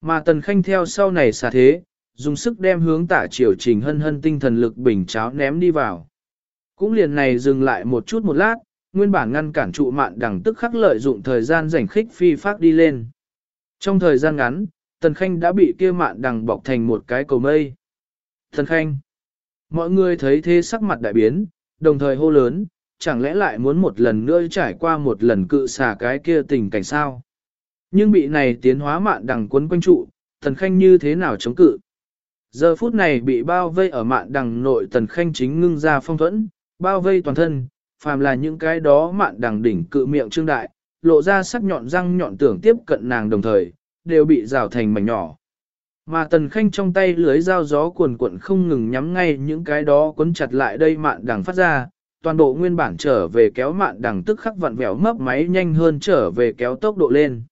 Mà Tần Khanh theo sau này xả thế, dùng sức đem hướng tả triều trình hân hân tinh thần lực bình cháo ném đi vào. Cũng liền này dừng lại một chút một lát, nguyên bản ngăn cản trụ mạn đằng tức khắc lợi dụng thời gian rảnh khích phi phát đi lên. Trong thời gian ngắn, Tần Khanh đã bị kia mạn đằng bọc thành một cái cầu mây. Tần Khanh. Mọi người thấy thế sắc mặt đại biến, đồng thời hô lớn, chẳng lẽ lại muốn một lần nữa trải qua một lần cự xả cái kia tình cảnh sao. Nhưng bị này tiến hóa mạn đằng quấn quanh trụ, Tần Khanh như thế nào chống cự. Giờ phút này bị bao vây ở mạn đằng nội Tần Khanh chính ngưng ra phong thuẫn, bao vây toàn thân, phàm là những cái đó mạn đằng đỉnh cự miệng trương đại, lộ ra sắc nhọn răng nhọn tưởng tiếp cận nàng đồng thời, đều bị rào thành mảnh nhỏ. Mà Tần Khanh trong tay lưới dao gió cuồn cuộn không ngừng nhắm ngay những cái đó cuốn chặt lại đây mạn đằng phát ra, toàn bộ nguyên bản trở về kéo mạn đằng tức khắc vặn vẹo mấp máy nhanh hơn trở về kéo tốc độ lên.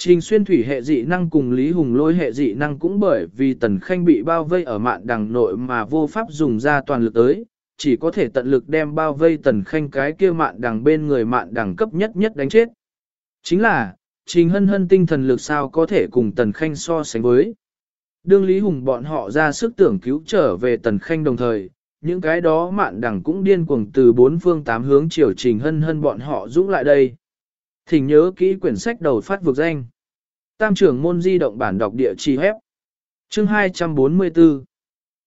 Trình xuyên thủy hệ dị năng cùng Lý Hùng lôi hệ dị năng cũng bởi vì Tần Khanh bị bao vây ở mạn đằng nội mà vô pháp dùng ra toàn lực tới, chỉ có thể tận lực đem bao vây Tần Khanh cái kia mạn đằng bên người mạn đằng cấp nhất nhất đánh chết. Chính là, Trình hân hân tinh thần lực sao có thể cùng Tần Khanh so sánh với. Đương Lý Hùng bọn họ ra sức tưởng cứu trở về Tần Khanh đồng thời, những cái đó mạn đằng cũng điên cuồng từ bốn phương tám hướng chiều Trình hân hân bọn họ dũng lại đây. Thỉnh nhớ kỹ quyển sách đầu phát vực danh. Tam trưởng môn di động bản đọc địa chỉ hép. Chương 244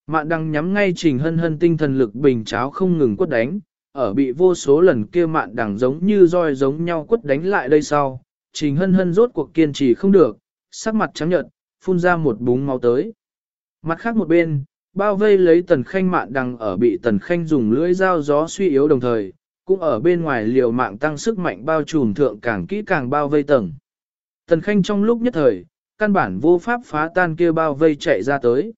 Mạn đăng nhắm ngay trình hân hân tinh thần lực bình cháo không ngừng quất đánh, ở bị vô số lần kia mạn đằng giống như roi giống nhau quất đánh lại đây sau, trình hân hân rốt cuộc kiên trì không được, sắc mặt trắng nhợt, phun ra một búng máu tới. Mặt khác một bên, bao vây lấy tần khanh mạn đằng ở bị tần khanh dùng lưỡi dao gió suy yếu đồng thời, cũng ở bên ngoài liều mạng tăng sức mạnh bao trùm thượng càng kỹ càng bao vây tầng. Tần Khanh trong lúc nhất thời, căn bản vô pháp phá tan kia bao vây chạy ra tới.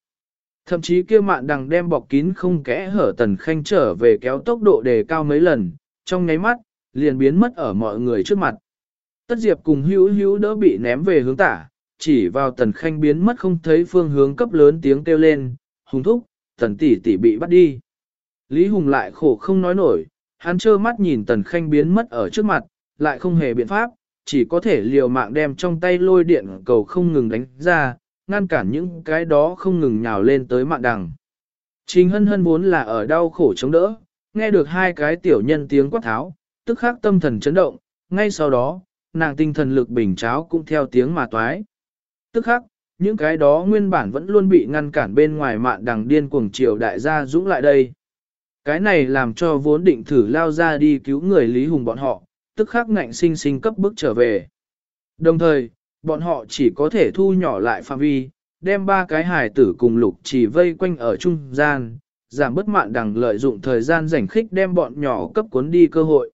Thậm chí kia mạn đằng đem bọc kín không kẽ hở Tần Khanh trở về kéo tốc độ đề cao mấy lần, trong nháy mắt, liền biến mất ở mọi người trước mặt. Tất Diệp cùng hữu hữu đỡ bị ném về hướng tả, chỉ vào Tần Khanh biến mất không thấy phương hướng cấp lớn tiếng kêu lên, hùng thúc, Tần tỷ tỷ bị bắt đi. Lý Hùng lại khổ không nói nổi, hắn trơ mắt nhìn Tần Khanh biến mất ở trước mặt, lại không hề biện pháp, chỉ có thể liều mạng đem trong tay lôi điện cầu không ngừng đánh ra, ngăn cản những cái đó không ngừng nhào lên tới mạng đằng. Trình hân hân vốn là ở đau khổ chống đỡ, nghe được hai cái tiểu nhân tiếng quát tháo, tức khắc tâm thần chấn động, ngay sau đó, nàng tinh thần lực bình cháo cũng theo tiếng mà toái. Tức khắc, những cái đó nguyên bản vẫn luôn bị ngăn cản bên ngoài mạn đằng điên cuồng triều đại gia dũng lại đây. Cái này làm cho vốn định thử lao ra đi cứu người Lý Hùng bọn họ, tức khắc ngạnh sinh sinh cấp bước trở về. Đồng thời, bọn họ chỉ có thể thu nhỏ lại phạm vi, đem ba cái hài tử cùng lục chỉ vây quanh ở trung gian, giảm bất mạn đằng lợi dụng thời gian rảnh khích đem bọn nhỏ cấp cuốn đi cơ hội.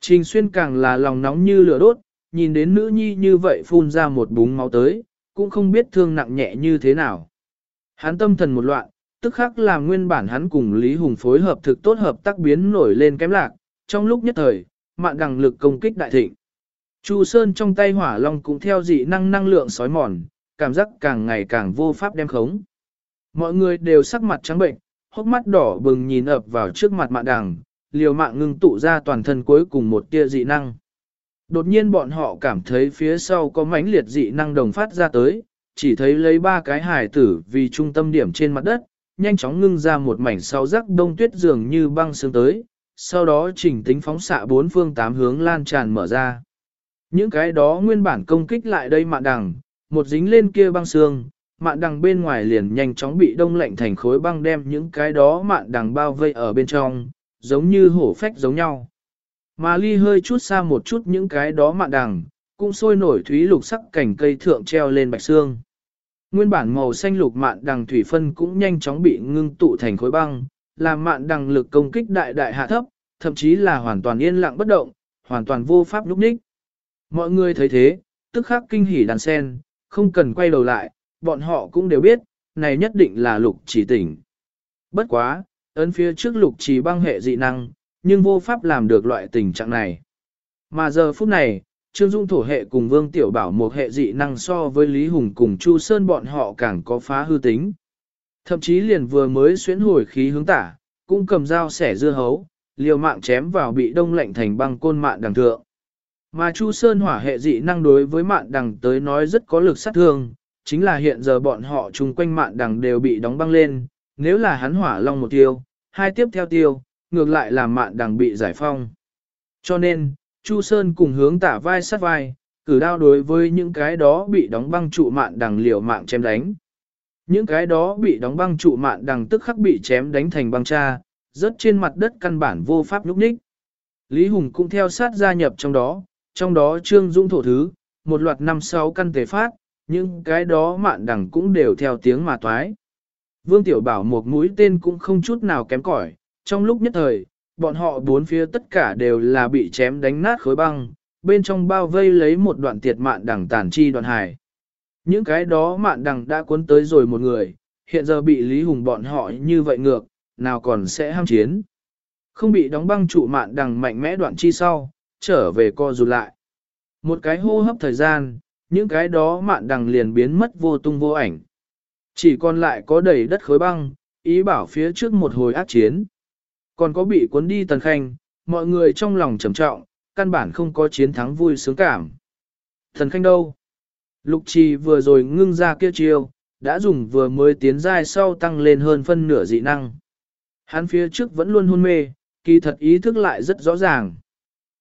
Trình xuyên càng là lòng nóng như lửa đốt, nhìn đến nữ nhi như vậy phun ra một búng máu tới, cũng không biết thương nặng nhẹ như thế nào. Hắn tâm thần một loạn, tức khắc là nguyên bản hắn cùng Lý Hùng phối hợp thực tốt hợp tác biến nổi lên kém lạc, trong lúc nhất thời, mạn đằng lực công kích đại thịnh. Chu Sơn trong tay hỏa long cũng theo dị năng năng lượng sói mòn, cảm giác càng ngày càng vô pháp đem khống. Mọi người đều sắc mặt trắng bệnh, hốc mắt đỏ bừng nhìn ập vào trước mặt mạn đằng, liều mạng ngưng tụ ra toàn thân cuối cùng một tia dị năng. Đột nhiên bọn họ cảm thấy phía sau có mãnh liệt dị năng đồng phát ra tới, chỉ thấy lấy ba cái hải tử vì trung tâm điểm trên mặt đất, nhanh chóng ngưng ra một mảnh sau rắc đông tuyết dường như băng sương tới, sau đó chỉnh tính phóng xạ bốn phương tám hướng lan tràn mở ra. Những cái đó nguyên bản công kích lại đây mạn đằng, một dính lên kia băng xương, mạn đằng bên ngoài liền nhanh chóng bị đông lạnh thành khối băng đem những cái đó mạn đằng bao vây ở bên trong, giống như hổ phách giống nhau. Mà ly hơi chút xa một chút những cái đó mạn đằng, cũng sôi nổi thúy lục sắc cảnh cây thượng treo lên bạch xương. Nguyên bản màu xanh lục mạn đằng thủy phân cũng nhanh chóng bị ngưng tụ thành khối băng, làm mạn đằng lực công kích đại đại hạ thấp, thậm chí là hoàn toàn yên lặng bất động, hoàn toàn vô pháp lúc ních. Mọi người thấy thế, tức khắc kinh hỉ đàn sen, không cần quay đầu lại, bọn họ cũng đều biết, này nhất định là lục chỉ tỉnh. Bất quá, ấn phía trước lục chỉ băng hệ dị năng, nhưng vô pháp làm được loại tình trạng này. Mà giờ phút này, Trương Dung thổ hệ cùng Vương Tiểu Bảo một hệ dị năng so với Lý Hùng cùng Chu Sơn bọn họ càng có phá hư tính. Thậm chí liền vừa mới xuyến hồi khí hướng tả, cũng cầm dao sẻ dưa hấu, liều mạng chém vào bị đông lạnh thành băng côn mạn đằng thượng. Mà Chu Sơn hỏa hệ dị năng đối với mạn đằng tới nói rất có lực sát thương, chính là hiện giờ bọn họ chung quanh mạn đằng đều bị đóng băng lên, nếu là hắn hỏa long một tiêu, hai tiếp theo tiêu, ngược lại là mạn đằng bị giải phong. Cho nên, Chu Sơn cùng hướng tả vai sát vai, cử đao đối với những cái đó bị đóng băng trụ mạn đằng liều mạng chém đánh. Những cái đó bị đóng băng trụ mạn đằng tức khắc bị chém đánh thành băng cha, rớt trên mặt đất căn bản vô pháp lúc ních. Lý Hùng cũng theo sát gia nhập trong đó, trong đó Trương Dung thổ thứ, một loạt năm sáu căn tề phát, nhưng cái đó mạn đằng cũng đều theo tiếng mà toái. Vương Tiểu Bảo một mũi tên cũng không chút nào kém cỏi, trong lúc nhất thời, bọn họ bốn phía tất cả đều là bị chém đánh nát khối băng, bên trong bao vây lấy một đoạn tiệt mạn đằng tàn chi đoạn hải. Những cái đó mạn đằng đã cuốn tới rồi một người, hiện giờ bị Lý Hùng bọn họ như vậy ngược, nào còn sẽ ham chiến. Không bị đóng băng trụ mạn đằng mạnh mẽ đoạn chi sau, trở về co rụt lại. Một cái hô hấp thời gian, những cái đó mạn đằng liền biến mất vô tung vô ảnh. Chỉ còn lại có đầy đất khối băng, ý bảo phía trước một hồi ác chiến. Còn có bị cuốn đi tần khanh, mọi người trong lòng trầm trọng, căn bản không có chiến thắng vui sướng cảm. Thần khanh đâu? Lục trì vừa rồi ngưng ra kia chiêu, đã dùng vừa mới tiến giai sau tăng lên hơn phân nửa dị năng. Hắn phía trước vẫn luôn hôn mê, kỳ thật ý thức lại rất rõ ràng.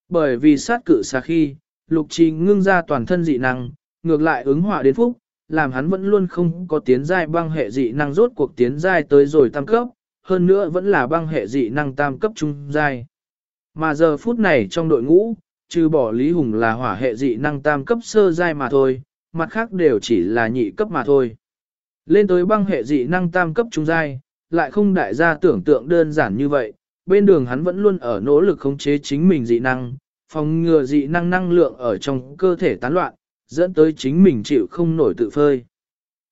Bởi vì sát cự xa khi, lục trì ngưng ra toàn thân dị năng, ngược lại ứng hỏa đến phúc, làm hắn vẫn luôn không có tiến giai băng hệ dị năng rốt cuộc tiến giai tới rồi tăng cấp, hơn nữa vẫn là băng hệ dị năng tam cấp trung giai. Mà giờ phút này trong đội ngũ, trừ bỏ Lý Hùng là hỏa hệ dị năng tam cấp sơ giai mà thôi, mặt khác đều chỉ là nhị cấp mà thôi. Lên tới băng hệ dị năng tam cấp trung giai, lại không đại gia tưởng tượng đơn giản như vậy, bên đường hắn vẫn luôn ở nỗ lực khống chế chính mình dị năng, phòng ngừa dị năng năng lượng ở trong cơ thể tán loạn, dẫn tới chính mình chịu không nổi tự phơi.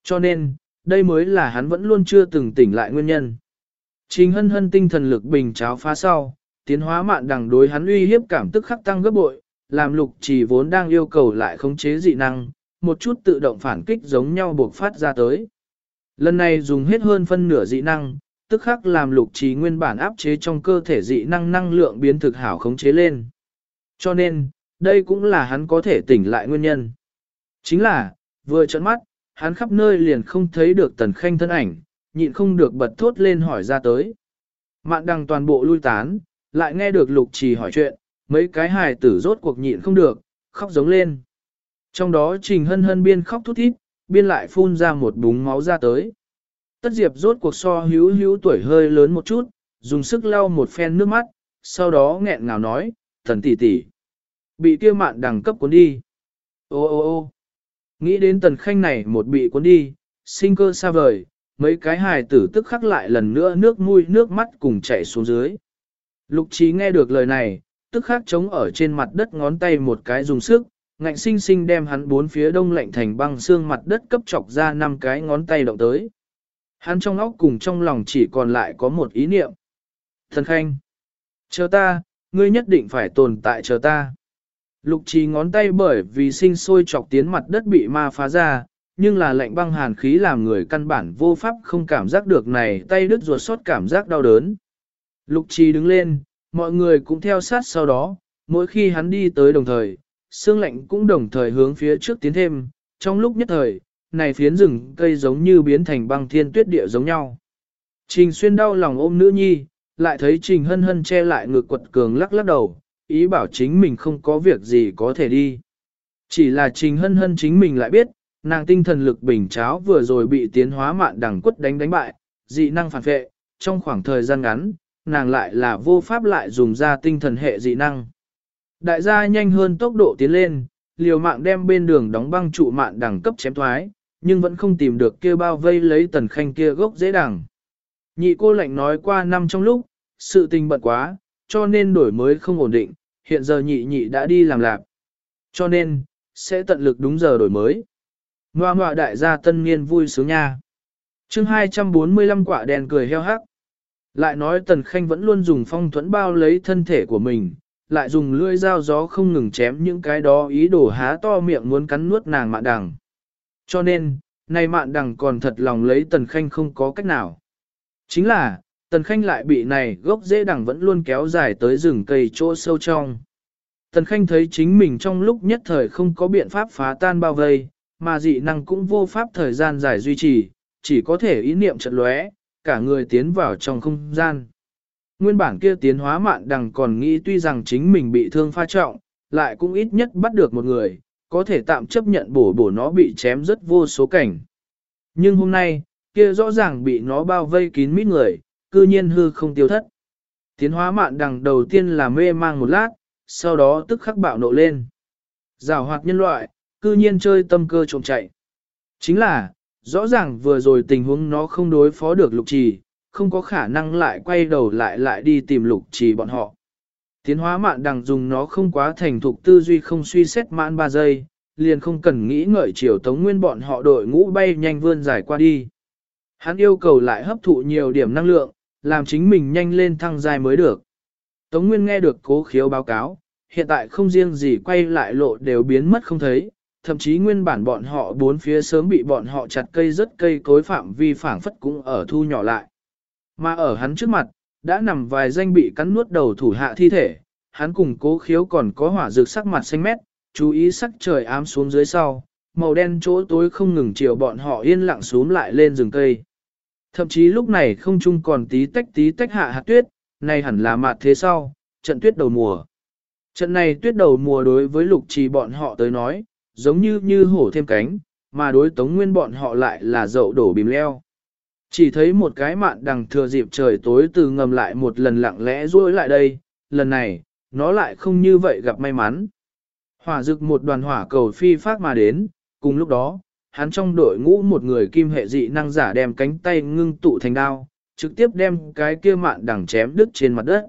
Cho nên, đây mới là hắn vẫn luôn chưa từng tỉnh lại nguyên nhân. Trình hân hân tinh thần lực bình cháo phá sau, tiến hóa mạn đằng đối hắn uy hiếp cảm tức khắc tăng gấp bội, làm lục chỉ vốn đang yêu cầu lại khống chế dị năng, một chút tự động phản kích giống nhau buộc phát ra tới. Lần này dùng hết hơn phân nửa dị năng, tức khắc làm lục trì nguyên bản áp chế trong cơ thể dị năng năng lượng biến thực hảo khống chế lên. Cho nên, đây cũng là hắn có thể tỉnh lại nguyên nhân. Chính là, vừa trận mắt, hắn khắp nơi liền không thấy được tần khanh thân ảnh, nhịn không được bật thốt lên hỏi ra tới. Mạn đằng toàn bộ lui tán, lại nghe được lục trì hỏi chuyện, mấy cái hài tử rốt cuộc nhịn không được, khóc giống lên. Trong đó trình hân hân biên khóc thút thít, biên lại phun ra một búng máu ra tới. Tất diệp rốt cuộc so hữu hữu tuổi hơi lớn một chút, dùng sức lau một phen nước mắt, sau đó nghẹn ngào nói, thần tỷ tỷ, bị kia mạn đằng cấp cuốn đi. Ô ô ô nghĩ đến tần khanh này một bị cuốn đi, sinh cơ xa vời, mấy cái hài tử tức khắc lại lần nữa nước mũi nước mắt cùng chảy xuống dưới. Lục trí nghe được lời này, tức khắc chống ở trên mặt đất ngón tay một cái dùng sức, ngạnh sinh sinh đem hắn bốn phía đông lạnh thành băng xương mặt đất cấp chọc ra năm cái ngón tay động tới. Hắn trong óc cùng trong lòng chỉ còn lại có một ý niệm. Thần Khanh, chờ ta, ngươi nhất định phải tồn tại chờ ta. Lục trì ngón tay bởi vì sinh sôi chọc tiến mặt đất bị ma phá ra, nhưng là lạnh băng hàn khí làm người căn bản vô pháp không cảm giác được này tay đứt ruột sót cảm giác đau đớn. Lục trì đứng lên, mọi người cũng theo sát sau đó, mỗi khi hắn đi tới đồng thời, xương lạnh cũng đồng thời hướng phía trước tiến thêm, trong lúc nhất thời, này phiến rừng cây giống như biến thành băng thiên tuyết địa giống nhau. Trình xuyên đau lòng ôm nữ nhi, lại thấy trình hân hân che lại ngực quật cường lắc lắc đầu, ý bảo chính mình không có việc gì có thể đi. Chỉ là trình hân hân chính mình lại biết, nàng tinh thần lực bình cháo vừa rồi bị tiến hóa mạn đằng quất đánh đánh bại, dị năng phản vệ, trong khoảng thời gian ngắn, nàng lại là vô pháp lại dùng ra tinh thần hệ dị năng. Đại gia nhanh hơn tốc độ tiến lên, liều mạng đem bên đường đóng băng trụ mạn đằng cấp chém thoái, nhưng vẫn không tìm được kia bao vây lấy tần khanh kia gốc dễ đằng. Nhị cô lạnh nói qua năm trong lúc, sự tình bận quá, cho nên đổi mới không ổn định, hiện giờ nhị nhị đã đi làm lạc. Cho nên, sẽ tận lực đúng giờ đổi mới. Ngoà ngoạ đại gia tân niên vui sướng nha. chương 245 quả đèn cười heo hắc. Lại nói tần khanh vẫn luôn dùng phong thuẫn bao lấy thân thể của mình, lại dùng lưỡi dao gió không ngừng chém những cái đó ý đồ há to miệng muốn cắn nuốt nàng mạn đằng. Cho nên, nay mạn đằng còn thật lòng lấy tần khanh không có cách nào. Chính là, tần khanh lại bị này gốc dễ đằng vẫn luôn kéo dài tới rừng cây chỗ sâu trong. Tần khanh thấy chính mình trong lúc nhất thời không có biện pháp phá tan bao vây, mà dị năng cũng vô pháp thời gian dài duy trì, chỉ có thể ý niệm trận lóe, cả người tiến vào trong không gian. Nguyên bản kia tiến hóa mạn đằng còn nghĩ tuy rằng chính mình bị thương pha trọng, lại cũng ít nhất bắt được một người, có thể tạm chấp nhận bổ bổ nó bị chém rất vô số cảnh. Nhưng hôm nay, kia rõ ràng bị nó bao vây kín mít người, cư nhiên hư không tiêu thất. Tiến hóa mạn đằng đầu tiên là mê mang một lát, sau đó tức khắc bạo nộ lên. Giảo hoạt nhân loại, cư nhiên chơi tâm cơ trộm chạy. Chính là, rõ ràng vừa rồi tình huống nó không đối phó được lục trì, không có khả năng lại quay đầu lại lại đi tìm lục trì bọn họ. Tiến hóa mạn đằng dùng nó không quá thành thục tư duy không suy xét mãn 3 giây, liền không cần nghĩ ngợi chiều tống nguyên bọn họ đội ngũ bay nhanh vươn dài qua đi. Hắn yêu cầu lại hấp thụ nhiều điểm năng lượng, làm chính mình nhanh lên thăng dài mới được. Tống Nguyên nghe được cố khiếu báo cáo, hiện tại không riêng gì quay lại lộ đều biến mất không thấy, thậm chí nguyên bản bọn họ bốn phía sớm bị bọn họ chặt cây rất cây cối phạm vi phảng phất cũng ở thu nhỏ lại. Mà ở hắn trước mặt, đã nằm vài danh bị cắn nuốt đầu thủ hạ thi thể, hắn cùng cố khiếu còn có hỏa rực sắc mặt xanh mét, chú ý sắc trời ám xuống dưới sau, màu đen chỗ tối không ngừng chiều bọn họ yên lặng xuống lại lên rừng cây. Thậm chí lúc này không chung còn tí tách tí tách hạ hạt tuyết, này hẳn là mặt thế sau, trận tuyết đầu mùa. Trận này tuyết đầu mùa đối với lục trì bọn họ tới nói, giống như như hổ thêm cánh, mà đối tống nguyên bọn họ lại là dậu đổ bìm leo. Chỉ thấy một cái mạn đằng thừa dịp trời tối từ ngầm lại một lần lặng lẽ rối lại đây, lần này, nó lại không như vậy gặp may mắn. Hỏa dực một đoàn hỏa cầu phi phát mà đến, cùng lúc đó, hắn trong đội ngũ một người kim hệ dị năng giả đem cánh tay ngưng tụ thành đao, trực tiếp đem cái kia mạn đằng chém đứt trên mặt đất.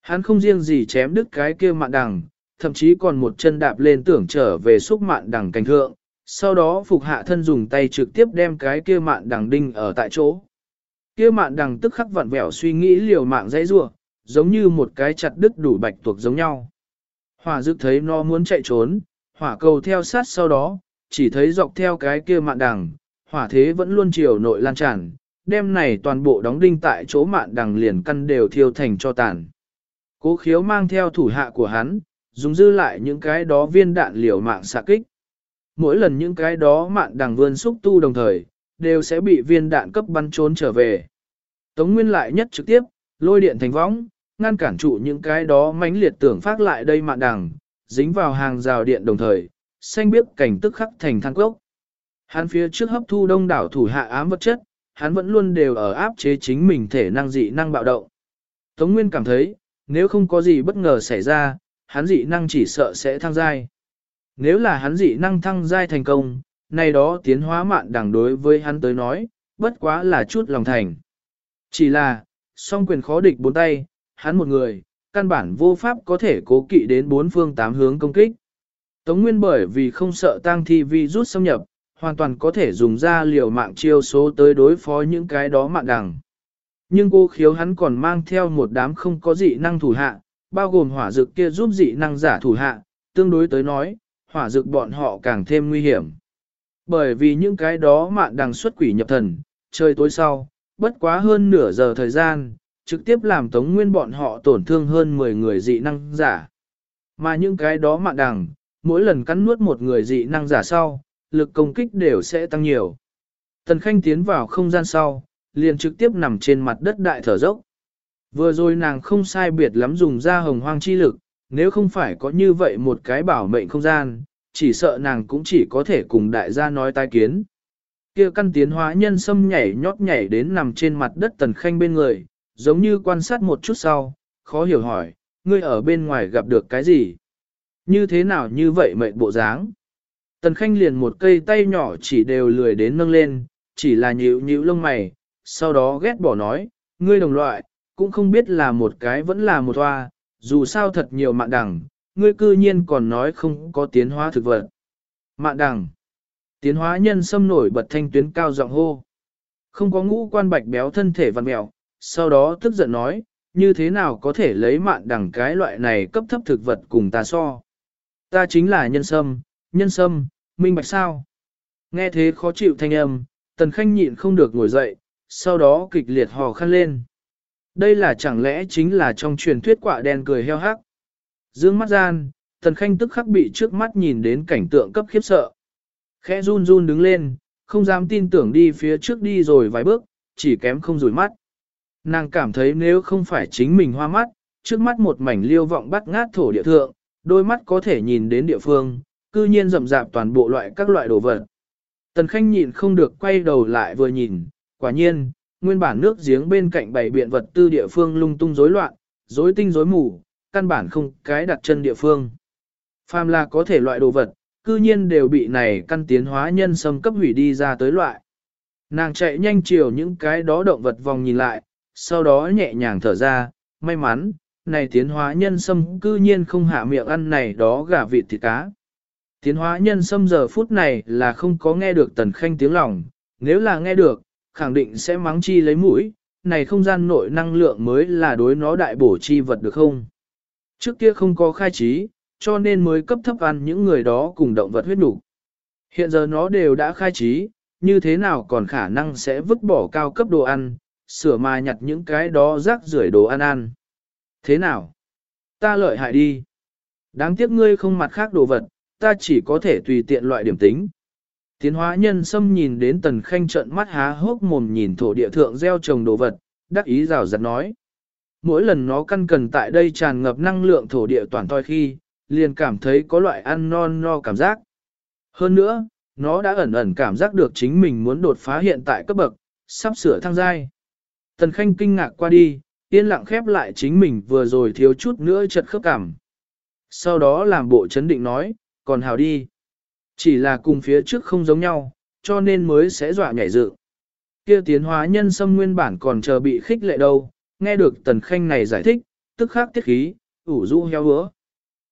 Hắn không riêng gì chém đứt cái kia mạn đằng, thậm chí còn một chân đạp lên tưởng trở về xúc mạn đằng cánh thượng, sau đó phục hạ thân dùng tay trực tiếp đem cái kia mạn đằng đinh ở tại chỗ. Kia mạn đằng tức khắc vặn vẹo suy nghĩ liều mạng dãy rủa, giống như một cái chặt đứt đủ bạch tuộc giống nhau. Hỏa dực thấy nó muốn chạy trốn, hỏa cầu theo sát sau đó, chỉ thấy dọc theo cái kia mạn đằng, hỏa thế vẫn luôn chiều nội lan tràn, đêm này toàn bộ đóng đinh tại chỗ mạn đằng liền căn đều thiêu thành cho tàn. Cố khiếu mang theo thủ hạ của hắn, dùng dư lại những cái đó viên đạn liều mạng xạ kích. Mỗi lần những cái đó mạn đằng vươn xúc tu đồng thời, đều sẽ bị viên đạn cấp bắn trốn trở về. Tống Nguyên lại nhất trực tiếp, lôi điện thành võng, ngăn cản trụ những cái đó mãnh liệt tưởng phát lại đây mạn đằng, dính vào hàng rào điện đồng thời, xanh biếc cảnh tức khắc thành than cốc. Hắn phía trước hấp thu đông đảo thủ hạ ám vật chất, hắn vẫn luôn đều ở áp chế chính mình thể năng dị năng bạo động. Tống Nguyên cảm thấy, nếu không có gì bất ngờ xảy ra, hắn dị năng chỉ sợ sẽ thăng giai. Nếu là hắn dị năng thăng giai thành công, nay đó tiến hóa mạn đẳng đối với hắn tới nói, bất quá là chút lòng thành. Chỉ là, song quyền khó địch bốn tay, hắn một người, căn bản vô pháp có thể cố kỵ đến bốn phương tám hướng công kích. Tống Nguyên bởi vì không sợ tăng thi vi rút xâm nhập, hoàn toàn có thể dùng ra liều mạng chiêu số tới đối phó những cái đó mạng đằng. Nhưng cô khiếu hắn còn mang theo một đám không có dị năng thủ hạ, bao gồm hỏa dực kia giúp dị năng giả thủ hạ, tương đối tới nói, hỏa dực bọn họ càng thêm nguy hiểm. Bởi vì những cái đó mạng đằng xuất quỷ nhập thần, trời tối sau, bất quá hơn nửa giờ thời gian, trực tiếp làm tống nguyên bọn họ tổn thương hơn 10 người dị năng giả. Mà những cái đó mạng đằng, mỗi lần cắn nuốt một người dị năng giả sau, lực công kích đều sẽ tăng nhiều. Tần Khanh tiến vào không gian sau, liền trực tiếp nằm trên mặt đất đại thở dốc. Vừa rồi nàng không sai biệt lắm dùng ra hồng hoang chi lực, nếu không phải có như vậy một cái bảo mệnh không gian, chỉ sợ nàng cũng chỉ có thể cùng đại gia nói tai kiến. Kia căn tiến hóa nhân sâm nhảy nhót nhảy đến nằm trên mặt đất tần khanh bên người, giống như quan sát một chút sau, khó hiểu hỏi, ngươi ở bên ngoài gặp được cái gì? Như thế nào như vậy mệnh bộ dáng? Tần khanh liền một cây tay nhỏ chỉ đều lười đến nâng lên, chỉ là nhíu nhíu lông mày, sau đó ghét bỏ nói, ngươi đồng loại, cũng không biết là một cái vẫn là một hoa, dù sao thật nhiều mạng đằng, ngươi cư nhiên còn nói không có tiến hóa thực vật. Mạng đằng, tiến hóa nhân xâm nổi bật thanh tuyến cao giọng hô. Không có ngũ quan bạch béo thân thể văn mẹo, sau đó tức giận nói, như thế nào có thể lấy mạng đằng cái loại này cấp thấp thực vật cùng ta so. Ta chính là nhân sâm, nhân sâm, minh bạch sao. Nghe thế khó chịu thanh âm, tần khanh nhịn không được ngồi dậy, sau đó kịch liệt hò khăn lên. Đây là chẳng lẽ chính là trong truyền thuyết quạ đen cười heo hắc. Dương mắt gian, tần khanh tức khắc bị trước mắt nhìn đến cảnh tượng cấp khiếp sợ. Khẽ run run đứng lên, không dám tin tưởng đi phía trước đi rồi vài bước, chỉ kém không rủi mắt. Nàng cảm thấy nếu không phải chính mình hoa mắt, trước mắt một mảnh liêu vọng bắt ngát thổ địa thượng, đôi mắt có thể nhìn đến địa phương, cư nhiên rậm rạp toàn bộ loại các loại đồ vật. Tần Khanh nhịn không được quay đầu lại vừa nhìn, quả nhiên, nguyên bản nước giếng bên cạnh bảy biện vật tư địa phương lung tung rối loạn, rối tinh rối mù, căn bản không cái đặt chân địa phương. Phàm là có thể loại đồ vật, cư nhiên đều bị này căn tiến hóa nhân sâm cấp hủy đi ra tới loại. Nàng chạy nhanh chiều những cái đó động vật vòng nhìn lại, sau đó nhẹ nhàng thở ra, may mắn, này tiến hóa nhân sâm cư nhiên không hạ miệng ăn này đó gà vịt thịt cá. Tiến hóa nhân sâm giờ phút này là không có nghe được tần khanh tiếng lòng, nếu là nghe được, khẳng định sẽ mắng chi lấy mũi, này không gian nội năng lượng mới là đối nó đại bổ chi vật được không? Trước kia không có khai trí, cho nên mới cấp thấp ăn những người đó cùng động vật huyết đủ. Hiện giờ nó đều đã khai trí, như thế nào còn khả năng sẽ vứt bỏ cao cấp đồ ăn, sửa mà nhặt những cái đó rác rưởi đồ ăn ăn. Thế nào? Ta lợi hại đi. Đáng tiếc ngươi không mặt khác đồ vật, ta chỉ có thể tùy tiện loại điểm tính. Tiến hóa nhân xâm nhìn đến tần khanh trận mắt há hốc mồm nhìn thổ địa thượng gieo trồng đồ vật, đắc ý rào rạt nói. Mỗi lần nó căn cần tại đây tràn ngập năng lượng thổ địa toàn toi khi, liền cảm thấy có loại ăn non no cảm giác. Hơn nữa, nó đã ẩn ẩn cảm giác được chính mình muốn đột phá hiện tại cấp bậc, sắp sửa thăng giai. Tần Khanh kinh ngạc qua đi, yên lặng khép lại chính mình vừa rồi thiếu chút nữa chật khớp cảm. Sau đó làm bộ chấn định nói, còn hào đi. Chỉ là cùng phía trước không giống nhau, cho nên mới sẽ dọa nhảy dự. Kia tiến hóa nhân xâm nguyên bản còn chờ bị khích lệ đâu, nghe được Tần Khanh này giải thích, tức khắc tiết khí, ủ rũ heo hứa.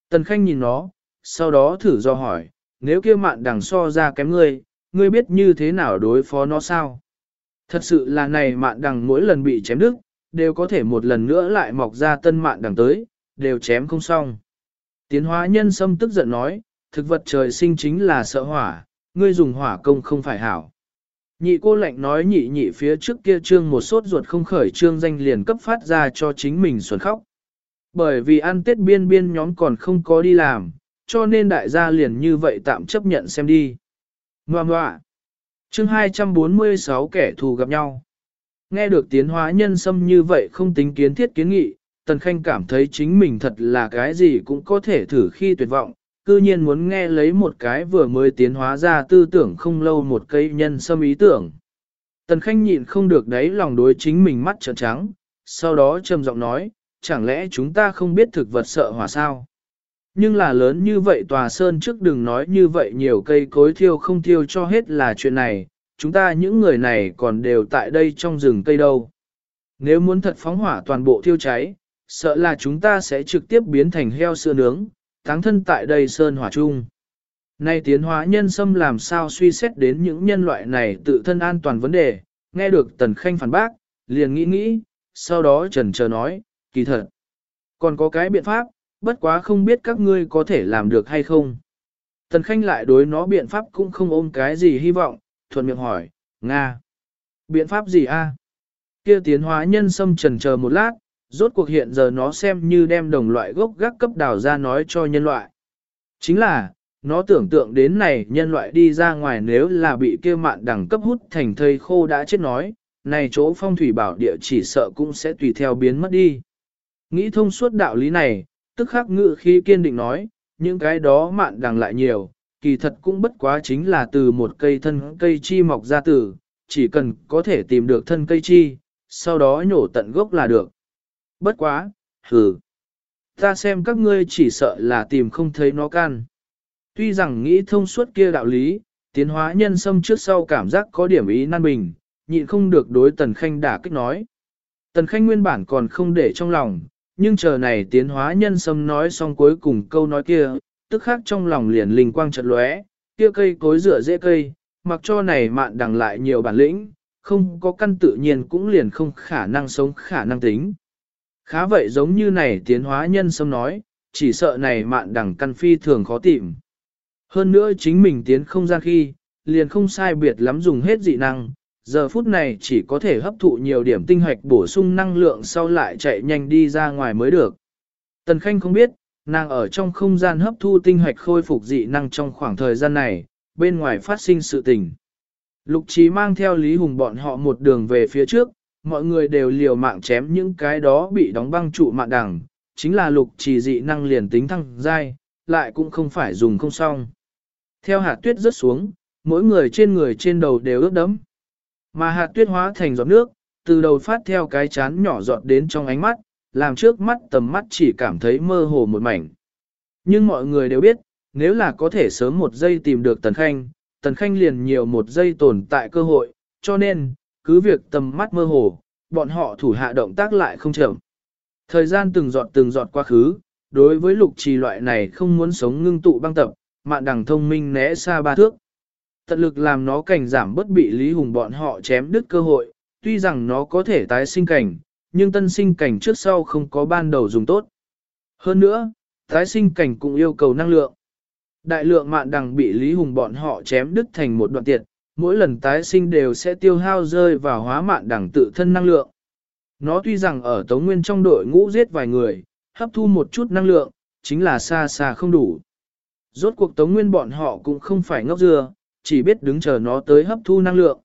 Tần Khanh nhìn nó, sau đó thử do hỏi, nếu kia mạn đằng so ra kém ngươi, ngươi biết như thế nào đối phó nó sao? Thật sự là này mạn đằng mỗi lần bị chém đứt, đều có thể một lần nữa lại mọc ra tân mạn đằng tới, đều chém không xong. Tiến hóa nhân sâm tức giận nói, thực vật trời sinh chính là sợ hỏa, ngươi dùng hỏa công không phải hảo. Nhị cô lệnh nói nhị nhị phía trước kia trương một sốt ruột không khởi trương danh liền cấp phát ra cho chính mình xuẩn khóc. Bởi vì ăn tết biên biên nhóm còn không có đi làm, cho nên đại gia liền như vậy tạm chấp nhận xem đi. Ngoà ngoạ. chương 246 kẻ thù gặp nhau. Nghe được tiến hóa nhân xâm như vậy không tính kiến thiết kiến nghị, Tần Khanh cảm thấy chính mình thật là cái gì cũng có thể thử khi tuyệt vọng, cư nhiên muốn nghe lấy một cái vừa mới tiến hóa ra tư tưởng không lâu một cây nhân sâm ý tưởng. Tần Khanh nhịn không được đấy lòng đối chính mình mắt trợn trắng, sau đó trầm giọng nói, chẳng lẽ chúng ta không biết thực vật sợ hỏa sao? Nhưng là lớn như vậy tòa sơn trước đừng nói như vậy nhiều cây cối thiêu không thiêu cho hết là chuyện này, chúng ta những người này còn đều tại đây trong rừng cây đâu. Nếu muốn thật phóng hỏa toàn bộ thiêu cháy, sợ là chúng ta sẽ trực tiếp biến thành heo sữa nướng, táng thân tại đây sơn hỏa trung Nay tiến hóa nhân sâm làm sao suy xét đến những nhân loại này tự thân an toàn vấn đề, nghe được Tần Khanh phản bác, liền nghĩ nghĩ, sau đó trần chờ nói, kỳ thật. Còn có cái biện pháp, bất quá không biết các ngươi có thể làm được hay không. Tần Khanh lại đối nó biện pháp cũng không ôm cái gì hy vọng, thuận miệng hỏi, Nga. Biện pháp gì a? Kia tiến hóa nhân sâm trần chờ một lát, rốt cuộc hiện giờ nó xem như đem đồng loại gốc gác cấp đào ra nói cho nhân loại. Chính là, nó tưởng tượng đến này nhân loại đi ra ngoài nếu là bị kia mạn đẳng cấp hút thành thây khô đã chết nói, này chỗ phong thủy bảo địa chỉ sợ cũng sẽ tùy theo biến mất đi. Nghĩ thông suốt đạo lý này, tức khắc ngự khi kiên định nói, những cái đó mạn đằng lại nhiều, kỳ thật cũng bất quá chính là từ một cây thân cây chi mọc ra từ, chỉ cần có thể tìm được thân cây chi, sau đó nhổ tận gốc là được. Bất quá, hừ. Ta xem các ngươi chỉ sợ là tìm không thấy nó can. Tuy rằng nghĩ thông suốt kia đạo lý, tiến hóa nhân sâm trước sau cảm giác có điểm ý nan bình, nhịn không được đối Tần Khanh đả kích nói. Tần Khanh nguyên bản còn không để trong lòng, nhưng chờ này tiến hóa nhân sâm nói xong cuối cùng câu nói kia, tức khác trong lòng liền linh quang chợt lóe, kia cây cối rửa dễ cây, mặc cho này mạn đằng lại nhiều bản lĩnh, không có căn tự nhiên cũng liền không khả năng sống khả năng tính. Khá vậy giống như này tiến hóa nhân sâm nói, chỉ sợ này mạn đẳng căn phi thường khó tìm. Hơn nữa chính mình tiến không gian khi, liền không sai biệt lắm dùng hết dị năng, giờ phút này chỉ có thể hấp thụ nhiều điểm tinh hoạch bổ sung năng lượng sau lại chạy nhanh đi ra ngoài mới được. Tần Khanh không biết, nàng ở trong không gian hấp thu tinh hoạch khôi phục dị năng trong khoảng thời gian này, bên ngoài phát sinh sự tình. Lục trí mang theo Lý Hùng bọn họ một đường về phía trước, mọi người đều liều mạng chém những cái đó bị đóng băng trụ mạng đằng, chính là lục trì dị năng liền tính thăng dai, lại cũng không phải dùng không xong. Theo hạt tuyết rớt xuống, mỗi người trên người trên đầu đều ướt đẫm. Mà hạt tuyết hóa thành giọt nước, từ đầu phát theo cái chán nhỏ giọt đến trong ánh mắt, làm trước mắt tầm mắt chỉ cảm thấy mơ hồ một mảnh. Nhưng mọi người đều biết, nếu là có thể sớm một giây tìm được Tần Khanh, Tần Khanh liền nhiều một giây tồn tại cơ hội, cho nên, cứ việc tầm mắt mơ hồ, bọn họ thủ hạ động tác lại không chậm. Thời gian từng giọt từng giọt quá khứ, đối với lục trì loại này không muốn sống ngưng tụ băng tập, mạn đằng thông minh né xa ba thước. Tận lực làm nó cảnh giảm bất bị Lý Hùng bọn họ chém đứt cơ hội, tuy rằng nó có thể tái sinh cảnh, nhưng tân sinh cảnh trước sau không có ban đầu dùng tốt. Hơn nữa, tái sinh cảnh cũng yêu cầu năng lượng. Đại lượng mạn đằng bị Lý Hùng bọn họ chém đứt thành một đoạn tiệt, mỗi lần tái sinh đều sẽ tiêu hao rơi vào hóa mạn đẳng tự thân năng lượng. Nó tuy rằng ở Tống Nguyên trong đội ngũ giết vài người, hấp thu một chút năng lượng, chính là xa xa không đủ. Rốt cuộc Tống Nguyên bọn họ cũng không phải ngốc dừa, chỉ biết đứng chờ nó tới hấp thu năng lượng.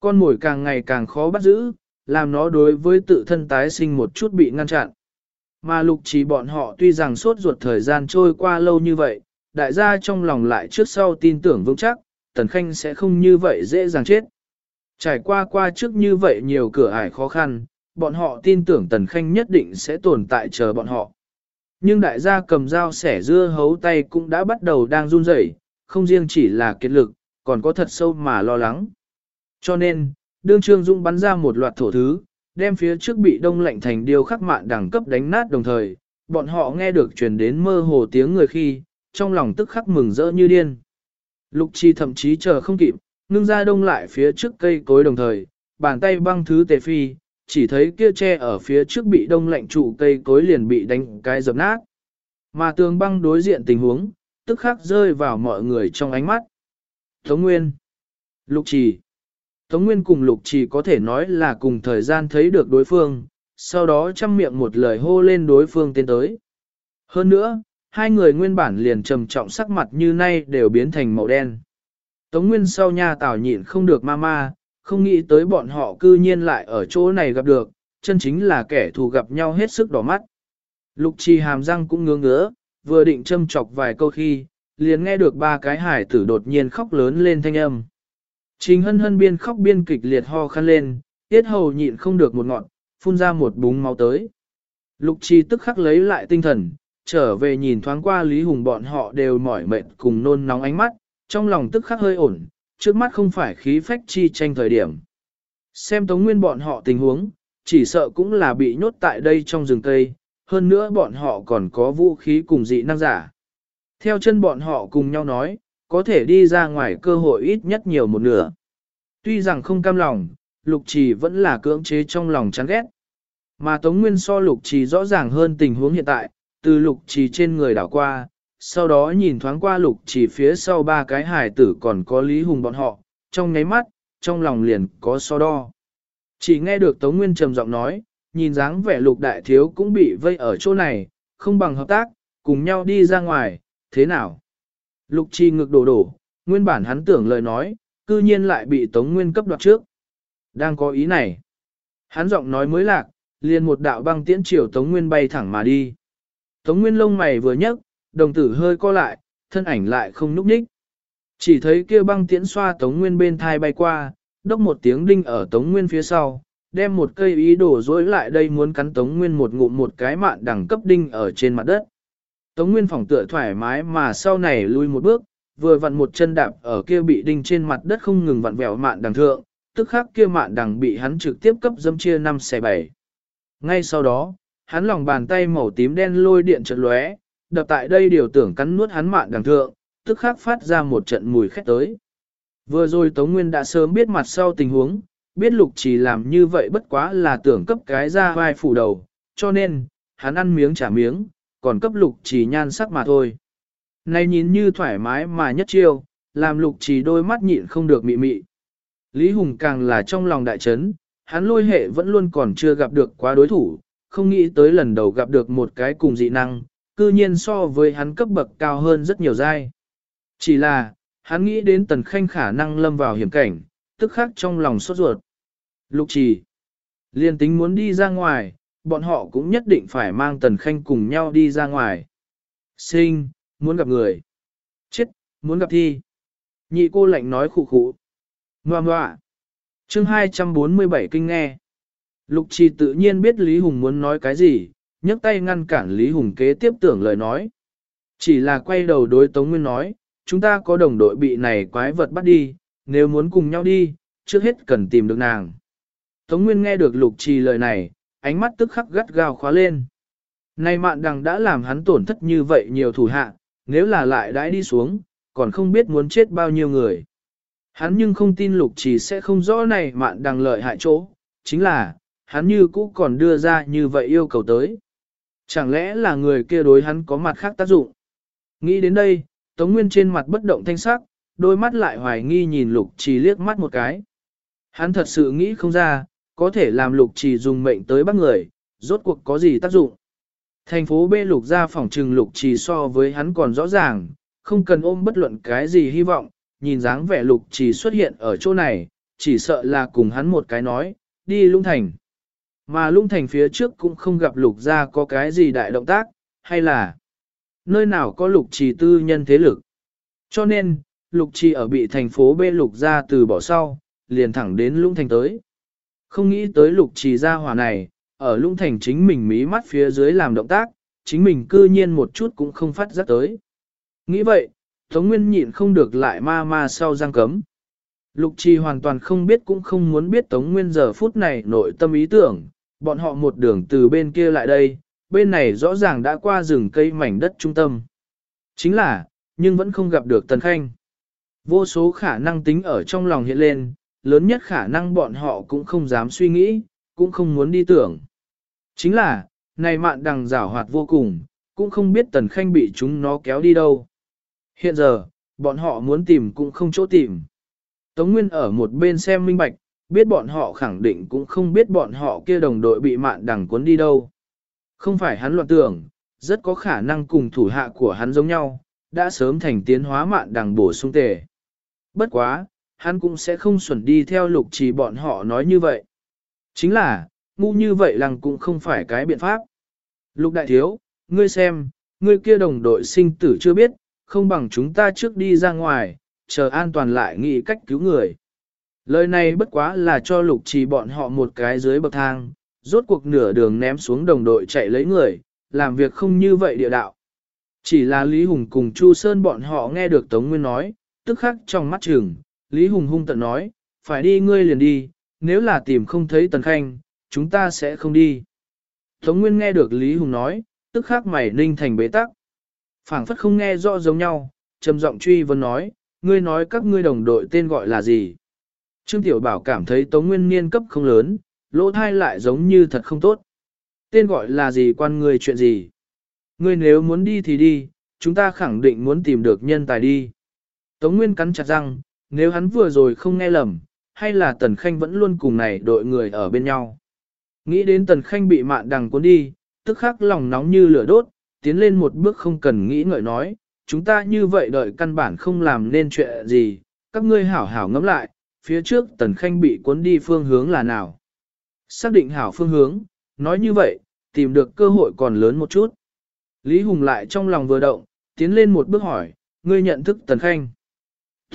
Con mồi càng ngày càng khó bắt giữ, làm nó đối với tự thân tái sinh một chút bị ngăn chặn. Mà lục chỉ bọn họ tuy rằng suốt ruột thời gian trôi qua lâu như vậy, đại gia trong lòng lại trước sau tin tưởng vững chắc, Tần Khanh sẽ không như vậy dễ dàng chết. Trải qua qua trước như vậy nhiều cửa ải khó khăn, bọn họ tin tưởng Tần Khanh nhất định sẽ tồn tại chờ bọn họ. Nhưng đại gia cầm dao sẻ dưa hấu tay cũng đã bắt đầu đang run rẩy, không riêng chỉ là kiệt lực, còn có thật sâu mà lo lắng. Cho nên, đương Trương Dung bắn ra một loạt thổ thứ, đem phía trước bị đông lạnh thành điều khắc mạn đẳng cấp đánh nát đồng thời, bọn họ nghe được truyền đến mơ hồ tiếng người khi, trong lòng tức khắc mừng rỡ như điên. Lục chi thậm chí chờ không kịp, ngưng ra đông lại phía trước cây cối đồng thời, bàn tay băng thứ tề phi, chỉ thấy kia tre ở phía trước bị đông lạnh trụ cây cối liền bị đánh cái dập nát. Mà tường băng đối diện tình huống, tức khắc rơi vào mọi người trong ánh mắt. Tống Nguyên Lục Trì Tống Nguyên cùng Lục Trì có thể nói là cùng thời gian thấy được đối phương, sau đó chăm miệng một lời hô lên đối phương tên tới. Hơn nữa, hai người nguyên bản liền trầm trọng sắc mặt như nay đều biến thành màu đen. Tống Nguyên sau nha tảo nhịn không được ma ma, không nghĩ tới bọn họ cư nhiên lại ở chỗ này gặp được, chân chính là kẻ thù gặp nhau hết sức đỏ mắt. Lục trì hàm răng cũng ngứa ngứa, vừa định châm chọc vài câu khi, liền nghe được ba cái hải tử đột nhiên khóc lớn lên thanh âm. Trình hân hân biên khóc biên kịch liệt ho khăn lên, tiết hầu nhịn không được một ngọn, phun ra một búng máu tới. Lục trì tức khắc lấy lại tinh thần, trở về nhìn thoáng qua Lý Hùng bọn họ đều mỏi mệt cùng nôn nóng ánh mắt, trong lòng tức khắc hơi ổn, trước mắt không phải khí phách chi tranh thời điểm. Xem Tống Nguyên bọn họ tình huống, chỉ sợ cũng là bị nhốt tại đây trong rừng cây, hơn nữa bọn họ còn có vũ khí cùng dị năng giả. Theo chân bọn họ cùng nhau nói, có thể đi ra ngoài cơ hội ít nhất nhiều một nửa. Tuy rằng không cam lòng, lục trì vẫn là cưỡng chế trong lòng chán ghét. Mà Tống Nguyên so lục trì rõ ràng hơn tình huống hiện tại, từ lục trì trên người đảo qua, sau đó nhìn thoáng qua lục trì phía sau ba cái hải tử còn có Lý Hùng bọn họ, trong nháy mắt, trong lòng liền có so đo. Chỉ nghe được Tống Nguyên trầm giọng nói, nhìn dáng vẻ lục đại thiếu cũng bị vây ở chỗ này, không bằng hợp tác, cùng nhau đi ra ngoài, thế nào? Lục trì ngực đổ đổ, nguyên bản hắn tưởng lời nói, cư nhiên lại bị Tống Nguyên cấp đoạt trước. Đang có ý này. Hắn giọng nói mới lạc, liền một đạo băng tiễn chiều Tống Nguyên bay thẳng mà đi. Tống Nguyên lông mày vừa nhấc, đồng tử hơi co lại, thân ảnh lại không núp ních. Chỉ thấy kia băng tiễn xoa Tống Nguyên bên thai bay qua, đốc một tiếng đinh ở Tống Nguyên phía sau, đem một cây ý đổ dối lại đây muốn cắn Tống Nguyên một ngụm một cái mạn đẳng cấp đinh ở trên mặt đất. Tống Nguyên phòng tựa thoải mái mà sau này lui một bước, vừa vặn một chân đạp ở kia bị đinh trên mặt đất không ngừng vặn vẹo mạn đằng thượng, tức khắc kia mạn đằng bị hắn trực tiếp cấp dâm chia năm xe bảy. Ngay sau đó, hắn lòng bàn tay màu tím đen lôi điện chợt lóe, đập tại đây điều tưởng cắn nuốt hắn mạn đằng thượng, tức khắc phát ra một trận mùi khét tới. Vừa rồi Tống Nguyên đã sớm biết mặt sau tình huống, biết lục chỉ làm như vậy bất quá là tưởng cấp cái ra vai phủ đầu, cho nên, hắn ăn miếng trả miếng, còn cấp lục chỉ nhan sắc mà thôi. Này nhìn như thoải mái mà nhất chiêu, làm lục chỉ đôi mắt nhịn không được mị mị. Lý Hùng càng là trong lòng đại chấn, hắn lôi hệ vẫn luôn còn chưa gặp được quá đối thủ, không nghĩ tới lần đầu gặp được một cái cùng dị năng, cư nhiên so với hắn cấp bậc cao hơn rất nhiều giai. Chỉ là, hắn nghĩ đến tần khanh khả năng lâm vào hiểm cảnh, tức khắc trong lòng sốt ruột. Lục trì, liên tính muốn đi ra ngoài, bọn họ cũng nhất định phải mang tần khanh cùng nhau đi ra ngoài. Sinh, muốn gặp người. Chết, muốn gặp thi. Nhị cô lạnh nói khụ khụ. Ngoà ngoạ. chương 247 kinh nghe. Lục trì tự nhiên biết Lý Hùng muốn nói cái gì, nhấc tay ngăn cản Lý Hùng kế tiếp tưởng lời nói. Chỉ là quay đầu đối Tống Nguyên nói, chúng ta có đồng đội bị này quái vật bắt đi, nếu muốn cùng nhau đi, trước hết cần tìm được nàng. Tống Nguyên nghe được lục trì lời này, ánh mắt tức khắc gắt gao khóa lên. Này mạn đằng đã làm hắn tổn thất như vậy nhiều thủ hạ, nếu là lại đãi đi xuống, còn không biết muốn chết bao nhiêu người. Hắn nhưng không tin lục trì sẽ không rõ này mạn đằng lợi hại chỗ, chính là, hắn như cũ còn đưa ra như vậy yêu cầu tới. Chẳng lẽ là người kia đối hắn có mặt khác tác dụng? Nghĩ đến đây, Tống Nguyên trên mặt bất động thanh sắc, đôi mắt lại hoài nghi nhìn lục trì liếc mắt một cái. Hắn thật sự nghĩ không ra, có thể làm lục trì dùng mệnh tới bắt người, rốt cuộc có gì tác dụng. Thành phố B lục ra phòng trừng lục trì so với hắn còn rõ ràng, không cần ôm bất luận cái gì hy vọng, nhìn dáng vẻ lục trì xuất hiện ở chỗ này, chỉ sợ là cùng hắn một cái nói, đi lung thành. Mà lung thành phía trước cũng không gặp lục ra có cái gì đại động tác, hay là nơi nào có lục trì tư nhân thế lực. Cho nên, lục trì ở bị thành phố B lục ra từ bỏ sau, liền thẳng đến lung thành tới. Không nghĩ tới lục trì ra hỏa này, ở lung thành chính mình mí mắt phía dưới làm động tác, chính mình cư nhiên một chút cũng không phát giác tới. Nghĩ vậy, Tống Nguyên nhịn không được lại ma ma sau giang cấm. Lục trì hoàn toàn không biết cũng không muốn biết Tống Nguyên giờ phút này nội tâm ý tưởng, bọn họ một đường từ bên kia lại đây, bên này rõ ràng đã qua rừng cây mảnh đất trung tâm. Chính là, nhưng vẫn không gặp được Tần Khanh. Vô số khả năng tính ở trong lòng hiện lên, lớn nhất khả năng bọn họ cũng không dám suy nghĩ, cũng không muốn đi tưởng. Chính là, này mạn đằng rảo hoạt vô cùng, cũng không biết Tần Khanh bị chúng nó kéo đi đâu. Hiện giờ, bọn họ muốn tìm cũng không chỗ tìm. Tống Nguyên ở một bên xem minh bạch, biết bọn họ khẳng định cũng không biết bọn họ kia đồng đội bị mạn đằng cuốn đi đâu. Không phải hắn loạn tưởng, rất có khả năng cùng thủ hạ của hắn giống nhau, đã sớm thành tiến hóa mạn đằng bổ sung tề. Bất quá, hắn cũng sẽ không xuẩn đi theo lục trì bọn họ nói như vậy. Chính là, ngu như vậy lăng cũng không phải cái biện pháp. Lục đại thiếu, ngươi xem, ngươi kia đồng đội sinh tử chưa biết, không bằng chúng ta trước đi ra ngoài, chờ an toàn lại nghĩ cách cứu người. Lời này bất quá là cho lục trì bọn họ một cái dưới bậc thang, rốt cuộc nửa đường ném xuống đồng đội chạy lấy người, làm việc không như vậy địa đạo. Chỉ là Lý Hùng cùng Chu Sơn bọn họ nghe được Tống Nguyên nói, tức khắc trong mắt trường, Lý Hùng hung tận nói, phải đi ngươi liền đi, nếu là tìm không thấy Tần Khanh, chúng ta sẽ không đi. Tống Nguyên nghe được Lý Hùng nói, tức khắc mày ninh thành bế tắc. phảng phất không nghe rõ giống nhau, trầm giọng truy vấn nói, ngươi nói các ngươi đồng đội tên gọi là gì. Trương Tiểu Bảo cảm thấy Tống Nguyên niên cấp không lớn, lỗ thai lại giống như thật không tốt. Tên gọi là gì quan ngươi chuyện gì? Ngươi nếu muốn đi thì đi, chúng ta khẳng định muốn tìm được nhân tài đi. Tống Nguyên cắn chặt răng, nếu hắn vừa rồi không nghe lầm, hay là Tần Khanh vẫn luôn cùng này đội người ở bên nhau. Nghĩ đến Tần Khanh bị mạn đằng cuốn đi, tức khắc lòng nóng như lửa đốt, tiến lên một bước không cần nghĩ ngợi nói, chúng ta như vậy đợi căn bản không làm nên chuyện gì, các ngươi hảo hảo ngẫm lại, phía trước Tần Khanh bị cuốn đi phương hướng là nào. Xác định hảo phương hướng, nói như vậy, tìm được cơ hội còn lớn một chút. Lý Hùng lại trong lòng vừa động, tiến lên một bước hỏi, ngươi nhận thức Tần Khanh.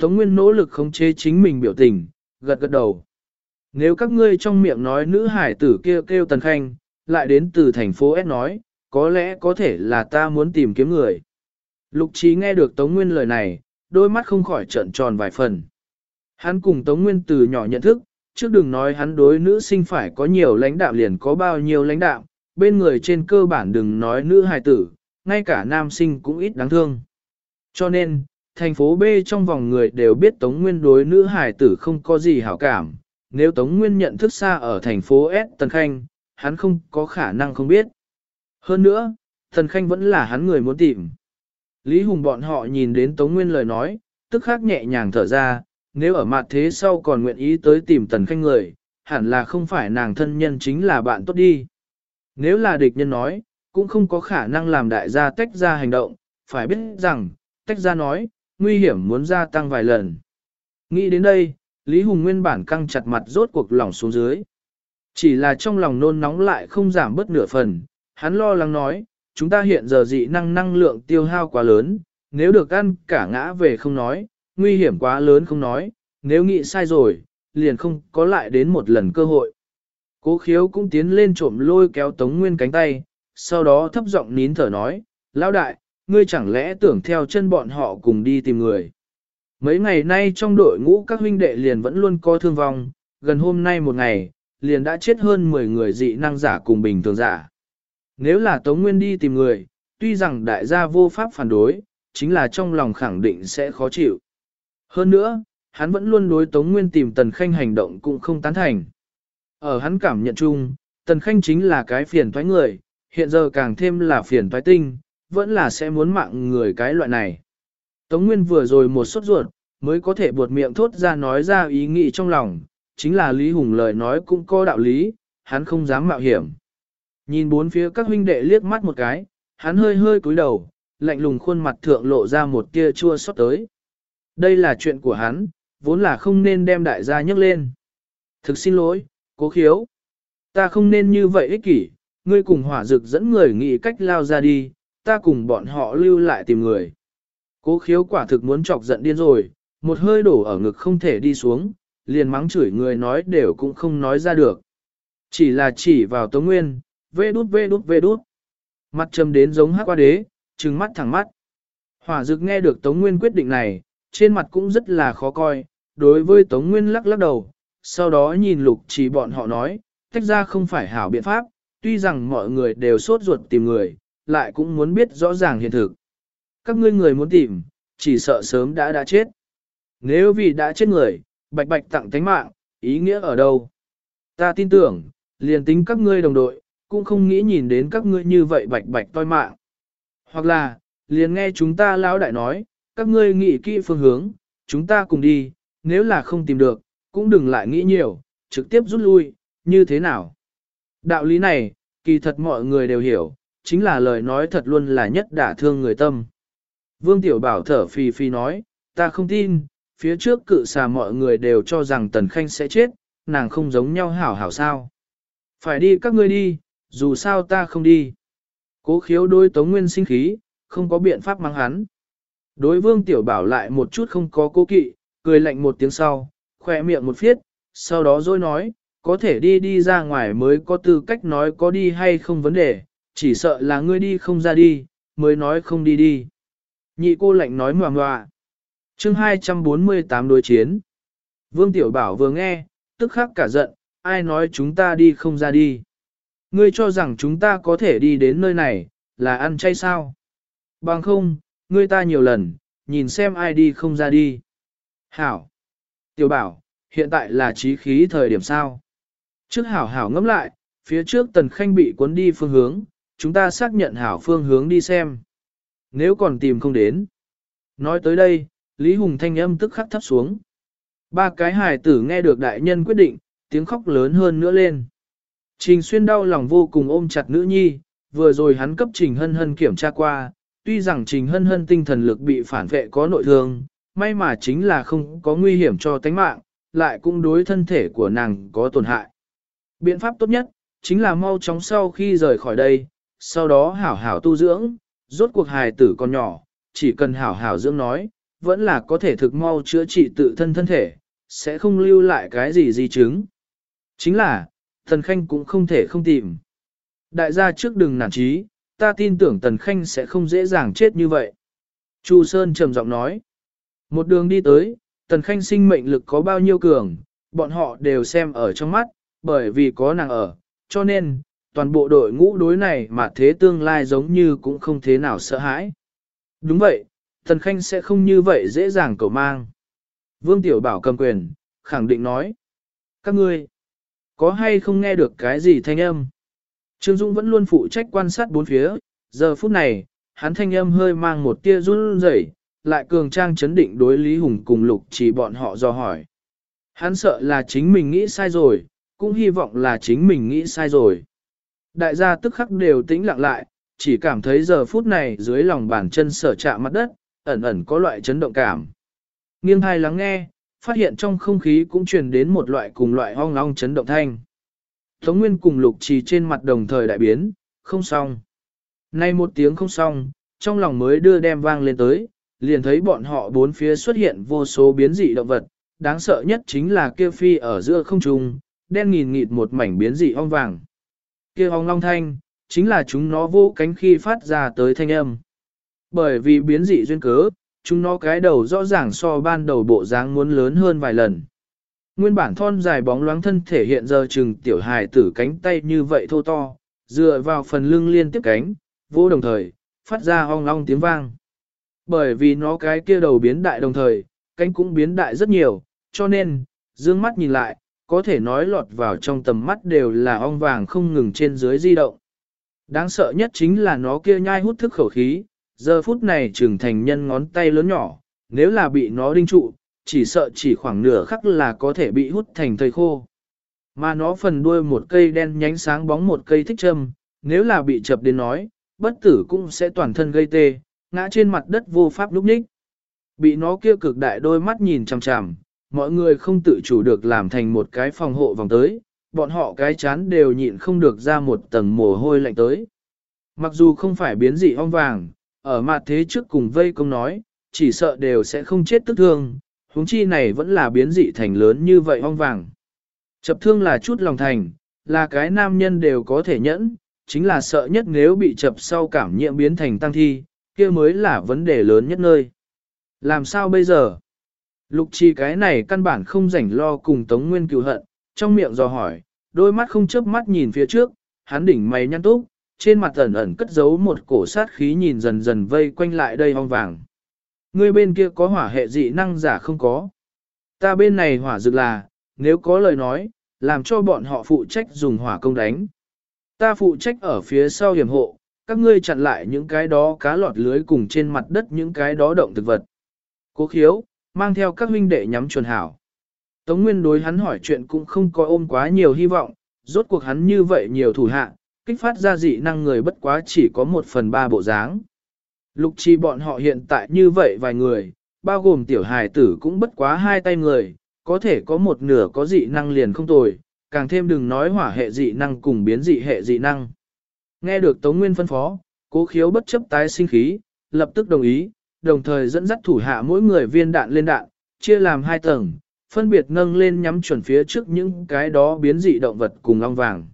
Tống Nguyên nỗ lực khống chế chính mình biểu tình, gật gật đầu. Nếu các ngươi trong miệng nói nữ hải tử kia kêu, kêu Tần Khanh, lại đến từ thành phố S nói, có lẽ có thể là ta muốn tìm kiếm người. Lục trí nghe được Tống Nguyên lời này, đôi mắt không khỏi trợn tròn vài phần. Hắn cùng Tống Nguyên từ nhỏ nhận thức, trước đừng nói hắn đối nữ sinh phải có nhiều lãnh đạo liền có bao nhiêu lãnh đạo, bên người trên cơ bản đừng nói nữ hài tử, ngay cả nam sinh cũng ít đáng thương. Cho nên, thành phố B trong vòng người đều biết Tống Nguyên đối nữ hài tử không có gì hảo cảm, nếu Tống Nguyên nhận thức xa ở thành phố S Tần Khanh, hắn không có khả năng không biết. Hơn nữa, Tần Khanh vẫn là hắn người muốn tìm. Lý Hùng bọn họ nhìn đến Tống Nguyên lời nói, tức khắc nhẹ nhàng thở ra, nếu ở mặt thế sau còn nguyện ý tới tìm Tần Khanh người, hẳn là không phải nàng thân nhân chính là bạn tốt đi. Nếu là địch nhân nói, cũng không có khả năng làm đại gia tách ra hành động, phải biết rằng, tách ra nói, nguy hiểm muốn gia tăng vài lần. Nghĩ đến đây, Lý Hùng nguyên bản căng chặt mặt rốt cuộc lỏng xuống dưới. Chỉ là trong lòng nôn nóng lại không giảm bớt nửa phần, hắn lo lắng nói, chúng ta hiện giờ dị năng năng lượng tiêu hao quá lớn, nếu được ăn cả ngã về không nói, nguy hiểm quá lớn không nói, nếu nghĩ sai rồi, liền không có lại đến một lần cơ hội. Cố khiếu cũng tiến lên trộm lôi kéo Tống Nguyên cánh tay, sau đó thấp giọng nín thở nói, lão đại, ngươi chẳng lẽ tưởng theo chân bọn họ cùng đi tìm người. Mấy ngày nay trong đội ngũ các huynh đệ liền vẫn luôn có thương vong, gần hôm nay một ngày, liền đã chết hơn 10 người dị năng giả cùng bình thường giả. Nếu là Tống Nguyên đi tìm người, tuy rằng đại gia vô pháp phản đối, chính là trong lòng khẳng định sẽ khó chịu. Hơn nữa, hắn vẫn luôn đối Tống Nguyên tìm Tần Khanh hành động cũng không tán thành. Ở hắn cảm nhận chung, Tần Khanh chính là cái phiền toái người, hiện giờ càng thêm là phiền toái tinh, vẫn là sẽ muốn mạng người cái loại này. Tống Nguyên vừa rồi một sốt ruột, mới có thể buột miệng thốt ra nói ra ý nghĩ trong lòng, chính là Lý Hùng lời nói cũng có đạo lý, hắn không dám mạo hiểm. Nhìn bốn phía các huynh đệ liếc mắt một cái, hắn hơi hơi cúi đầu, lạnh lùng khuôn mặt thượng lộ ra một tia chua xót tới. Đây là chuyện của hắn, vốn là không nên đem đại gia nhấc lên. Thực xin lỗi, cố khiếu. Ta không nên như vậy ích kỷ, ngươi cùng hỏa dực dẫn người nghĩ cách lao ra đi, ta cùng bọn họ lưu lại tìm người. Cố khiếu quả thực muốn chọc giận điên rồi, một hơi đổ ở ngực không thể đi xuống, liền mắng chửi người nói đều cũng không nói ra được. Chỉ là chỉ vào Tống Nguyên, vê đút vê đút vê đút. Mặt trầm đến giống hát qua đế, trừng mắt thẳng mắt. Hỏa dực nghe được Tống Nguyên quyết định này, trên mặt cũng rất là khó coi, đối với Tống Nguyên lắc lắc đầu, sau đó nhìn lục chỉ bọn họ nói, tách ra không phải hảo biện pháp, tuy rằng mọi người đều sốt ruột tìm người, lại cũng muốn biết rõ ràng hiện thực. Các ngươi người muốn tìm, chỉ sợ sớm đã đã chết. Nếu vì đã chết người, bạch bạch tặng thánh mạng, ý nghĩa ở đâu? Ta tin tưởng, liền tính các ngươi đồng đội, cũng không nghĩ nhìn đến các ngươi như vậy bạch bạch toi mạng. Hoặc là, liền nghe chúng ta lão đại nói, các ngươi nghĩ kỹ phương hướng, chúng ta cùng đi, nếu là không tìm được, cũng đừng lại nghĩ nhiều, trực tiếp rút lui, như thế nào? Đạo lý này, kỳ thật mọi người đều hiểu, chính là lời nói thật luôn là nhất đả thương người tâm. Vương Tiểu Bảo thở phì phì nói, ta không tin, phía trước cự xà mọi người đều cho rằng Tần Khanh sẽ chết, nàng không giống nhau hảo hảo sao. Phải đi các ngươi đi, dù sao ta không đi. Cố khiếu đôi Tống Nguyên sinh khí, không có biện pháp mang hắn. Đối Vương Tiểu Bảo lại một chút không có cố kỵ, cười lạnh một tiếng sau, khỏe miệng một phiết, sau đó rồi nói, có thể đi đi ra ngoài mới có tư cách nói có đi hay không vấn đề, chỉ sợ là ngươi đi không ra đi, mới nói không đi đi. Nhị cô lạnh nói ngoà ngoà. chương 248 đối chiến. Vương Tiểu Bảo vừa nghe, tức khắc cả giận, ai nói chúng ta đi không ra đi. Ngươi cho rằng chúng ta có thể đi đến nơi này, là ăn chay sao? Bằng không, ngươi ta nhiều lần, nhìn xem ai đi không ra đi. Hảo. Tiểu Bảo, hiện tại là trí khí thời điểm sao? Trước Hảo Hảo ngẫm lại, phía trước Tần Khanh bị cuốn đi phương hướng, chúng ta xác nhận Hảo phương hướng đi xem. Nếu còn tìm không đến. Nói tới đây, Lý Hùng thanh âm tức khắc thấp xuống. Ba cái hài tử nghe được đại nhân quyết định, tiếng khóc lớn hơn nữa lên. Trình xuyên đau lòng vô cùng ôm chặt nữ nhi, vừa rồi hắn cấp trình hân hân kiểm tra qua, tuy rằng trình hân hân tinh thần lực bị phản vệ có nội thương, may mà chính là không có nguy hiểm cho tánh mạng, lại cũng đối thân thể của nàng có tổn hại. Biện pháp tốt nhất, chính là mau chóng sau khi rời khỏi đây, sau đó hảo hảo tu dưỡng, rốt cuộc hài tử còn nhỏ, chỉ cần hảo hảo dưỡng nói, vẫn là có thể thực mau chữa trị tự thân thân thể, sẽ không lưu lại cái gì di chứng. Chính là, Tần Khanh cũng không thể không tìm. Đại gia trước đừng nản trí, ta tin tưởng Tần Khanh sẽ không dễ dàng chết như vậy. Chu Sơn trầm giọng nói. Một đường đi tới, Tần Khanh sinh mệnh lực có bao nhiêu cường, bọn họ đều xem ở trong mắt, bởi vì có nàng ở, cho nên, toàn bộ đội ngũ đối này mà thế tương lai giống như cũng không thế nào sợ hãi. Đúng vậy, Tần Khanh sẽ không như vậy dễ dàng cầu mang. Vương Tiểu Bảo cầm quyền, khẳng định nói. Các ngươi, có hay không nghe được cái gì thanh âm? Trương Dũng vẫn luôn phụ trách quan sát bốn phía, giờ phút này, hắn thanh âm hơi mang một tia run rẩy, lại cường trang chấn định đối Lý Hùng cùng Lục chỉ bọn họ do hỏi. Hắn sợ là chính mình nghĩ sai rồi, cũng hy vọng là chính mình nghĩ sai rồi. Đại gia tức khắc đều tĩnh lặng lại, chỉ cảm thấy giờ phút này dưới lòng bàn chân sở chạm mặt đất, ẩn ẩn có loại chấn động cảm. Nghiêng thai lắng nghe, phát hiện trong không khí cũng truyền đến một loại cùng loại hoang long chấn động thanh. Tống Nguyên cùng lục trì trên mặt đồng thời đại biến, không xong. Nay một tiếng không xong, trong lòng mới đưa đem vang lên tới, liền thấy bọn họ bốn phía xuất hiện vô số biến dị động vật, đáng sợ nhất chính là kia phi ở giữa không trung, đen nghìn nghịt một mảnh biến dị ong vàng. Kia ong long thanh, chính là chúng nó vô cánh khi phát ra tới thanh âm. Bởi vì biến dị duyên cớ, chúng nó cái đầu rõ ràng so ban đầu bộ dáng muốn lớn hơn vài lần. Nguyên bản thon dài bóng loáng thân thể hiện giờ chừng tiểu hài tử cánh tay như vậy thô to, dựa vào phần lưng liên tiếp cánh, vô đồng thời, phát ra ong long tiếng vang. Bởi vì nó cái kia đầu biến đại đồng thời, cánh cũng biến đại rất nhiều, cho nên, dương mắt nhìn lại, có thể nói lọt vào trong tầm mắt đều là ong vàng không ngừng trên dưới di động. Đáng sợ nhất chính là nó kia nhai hút thức khẩu khí, giờ phút này trưởng thành nhân ngón tay lớn nhỏ, nếu là bị nó đinh trụ, chỉ sợ chỉ khoảng nửa khắc là có thể bị hút thành thời khô. Mà nó phần đuôi một cây đen nhánh sáng bóng một cây thích châm, nếu là bị chập đến nói, bất tử cũng sẽ toàn thân gây tê, ngã trên mặt đất vô pháp lúc nhích. Bị nó kia cực đại đôi mắt nhìn chằm chằm, mọi người không tự chủ được làm thành một cái phòng hộ vòng tới, bọn họ cái chán đều nhịn không được ra một tầng mồ hôi lạnh tới. Mặc dù không phải biến dị ong vàng, ở mặt thế trước cùng vây công nói, chỉ sợ đều sẽ không chết tức thương, huống chi này vẫn là biến dị thành lớn như vậy hoang vàng. Chập thương là chút lòng thành, là cái nam nhân đều có thể nhẫn, chính là sợ nhất nếu bị chập sau cảm nhiễm biến thành tăng thi, kia mới là vấn đề lớn nhất nơi. Làm sao bây giờ? Lục trì cái này căn bản không rảnh lo cùng Tống Nguyên cựu hận, trong miệng dò hỏi, đôi mắt không chớp mắt nhìn phía trước, hắn đỉnh mày nhăn túc, trên mặt ẩn ẩn cất giấu một cổ sát khí nhìn dần dần vây quanh lại đây hong vàng. Người bên kia có hỏa hệ dị năng giả không có. Ta bên này hỏa dược là, nếu có lời nói, làm cho bọn họ phụ trách dùng hỏa công đánh. Ta phụ trách ở phía sau hiểm hộ, các ngươi chặn lại những cái đó cá lọt lưới cùng trên mặt đất những cái đó động thực vật. Cố khiếu, mang theo các huynh đệ nhắm chuẩn hảo. Tống Nguyên đối hắn hỏi chuyện cũng không có ôm quá nhiều hy vọng, rốt cuộc hắn như vậy nhiều thủ hạ, kích phát ra dị năng người bất quá chỉ có một phần ba bộ dáng. Lục chi bọn họ hiện tại như vậy vài người, bao gồm tiểu hài tử cũng bất quá hai tay người, có thể có một nửa có dị năng liền không tồi, càng thêm đừng nói hỏa hệ dị năng cùng biến dị hệ dị năng. Nghe được Tống Nguyên phân phó, cố khiếu bất chấp tái sinh khí, lập tức đồng ý, đồng thời dẫn dắt thủ hạ mỗi người viên đạn lên đạn, chia làm hai tầng, phân biệt nâng lên nhắm chuẩn phía trước những cái đó biến dị động vật cùng long vàng.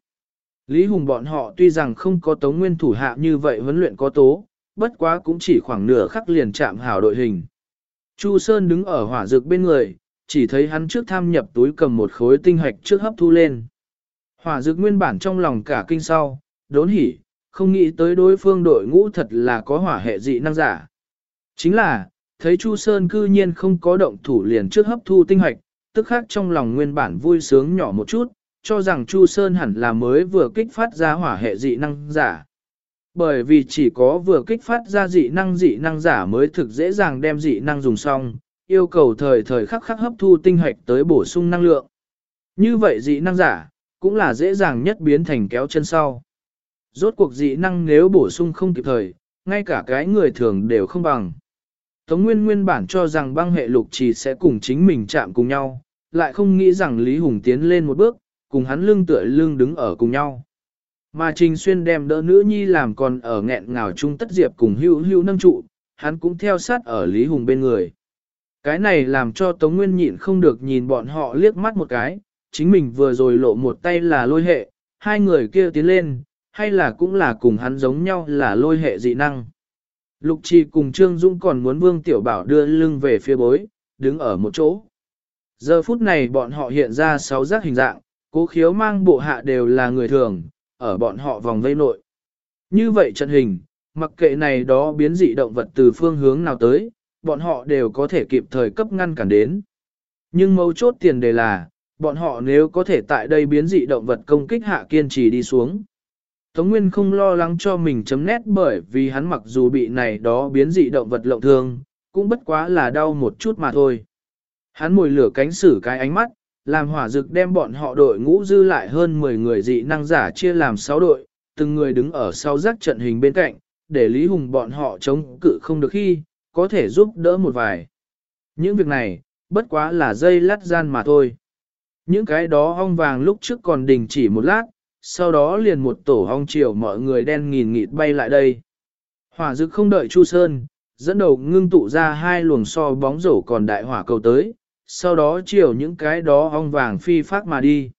Lý Hùng bọn họ tuy rằng không có Tống Nguyên thủ hạ như vậy huấn luyện có tố, bất quá cũng chỉ khoảng nửa khắc liền chạm hảo đội hình. Chu Sơn đứng ở hỏa dược bên người, chỉ thấy hắn trước tham nhập túi cầm một khối tinh hạch trước hấp thu lên. Hỏa dược nguyên bản trong lòng cả kinh sau, đốn hỉ, không nghĩ tới đối phương đội ngũ thật là có hỏa hệ dị năng giả. Chính là, thấy Chu Sơn cư nhiên không có động thủ liền trước hấp thu tinh hạch, tức khác trong lòng nguyên bản vui sướng nhỏ một chút, cho rằng Chu Sơn hẳn là mới vừa kích phát ra hỏa hệ dị năng giả. Bởi vì chỉ có vừa kích phát ra dị năng dị năng giả mới thực dễ dàng đem dị năng dùng xong, yêu cầu thời thời khắc khắc hấp thu tinh hạch tới bổ sung năng lượng. Như vậy dị năng giả, cũng là dễ dàng nhất biến thành kéo chân sau. Rốt cuộc dị năng nếu bổ sung không kịp thời, ngay cả cái người thường đều không bằng. Tống Nguyên nguyên bản cho rằng băng hệ lục chỉ sẽ cùng chính mình chạm cùng nhau, lại không nghĩ rằng Lý Hùng tiến lên một bước, cùng hắn lưng tựa lưng đứng ở cùng nhau. Mà Trình Xuyên đem đỡ nữ nhi làm còn ở nghẹn ngào chung tất diệp cùng hưu hưu nâng trụ, hắn cũng theo sát ở Lý Hùng bên người. Cái này làm cho Tống Nguyên nhịn không được nhìn bọn họ liếc mắt một cái, chính mình vừa rồi lộ một tay là lôi hệ, hai người kia tiến lên, hay là cũng là cùng hắn giống nhau là lôi hệ dị năng. Lục Trì cùng Trương Dũng còn muốn Vương Tiểu Bảo đưa lưng về phía bối, đứng ở một chỗ. Giờ phút này bọn họ hiện ra sáu giác hình dạng, cố khiếu mang bộ hạ đều là người thường, ở bọn họ vòng vây nội. Như vậy trận hình, mặc kệ này đó biến dị động vật từ phương hướng nào tới, bọn họ đều có thể kịp thời cấp ngăn cản đến. Nhưng mấu chốt tiền đề là, bọn họ nếu có thể tại đây biến dị động vật công kích hạ kiên trì đi xuống. Tống Nguyên không lo lắng cho mình chấm nét bởi vì hắn mặc dù bị này đó biến dị động vật lộng thương, cũng bất quá là đau một chút mà thôi. Hắn mồi lửa cánh xử cái ánh mắt, làm hỏa dực đem bọn họ đội ngũ dư lại hơn 10 người dị năng giả chia làm 6 đội, từng người đứng ở sau rắc trận hình bên cạnh, để Lý Hùng bọn họ chống cự không được khi, có thể giúp đỡ một vài. Những việc này, bất quá là dây lát gian mà thôi. Những cái đó hong vàng lúc trước còn đình chỉ một lát, sau đó liền một tổ hong chiều mọi người đen nghìn nghịt bay lại đây. Hỏa dực không đợi Chu Sơn, dẫn đầu ngưng tụ ra hai luồng so bóng rổ còn đại hỏa cầu tới, sau đó chiều những cái đó ong vàng phi phát mà đi.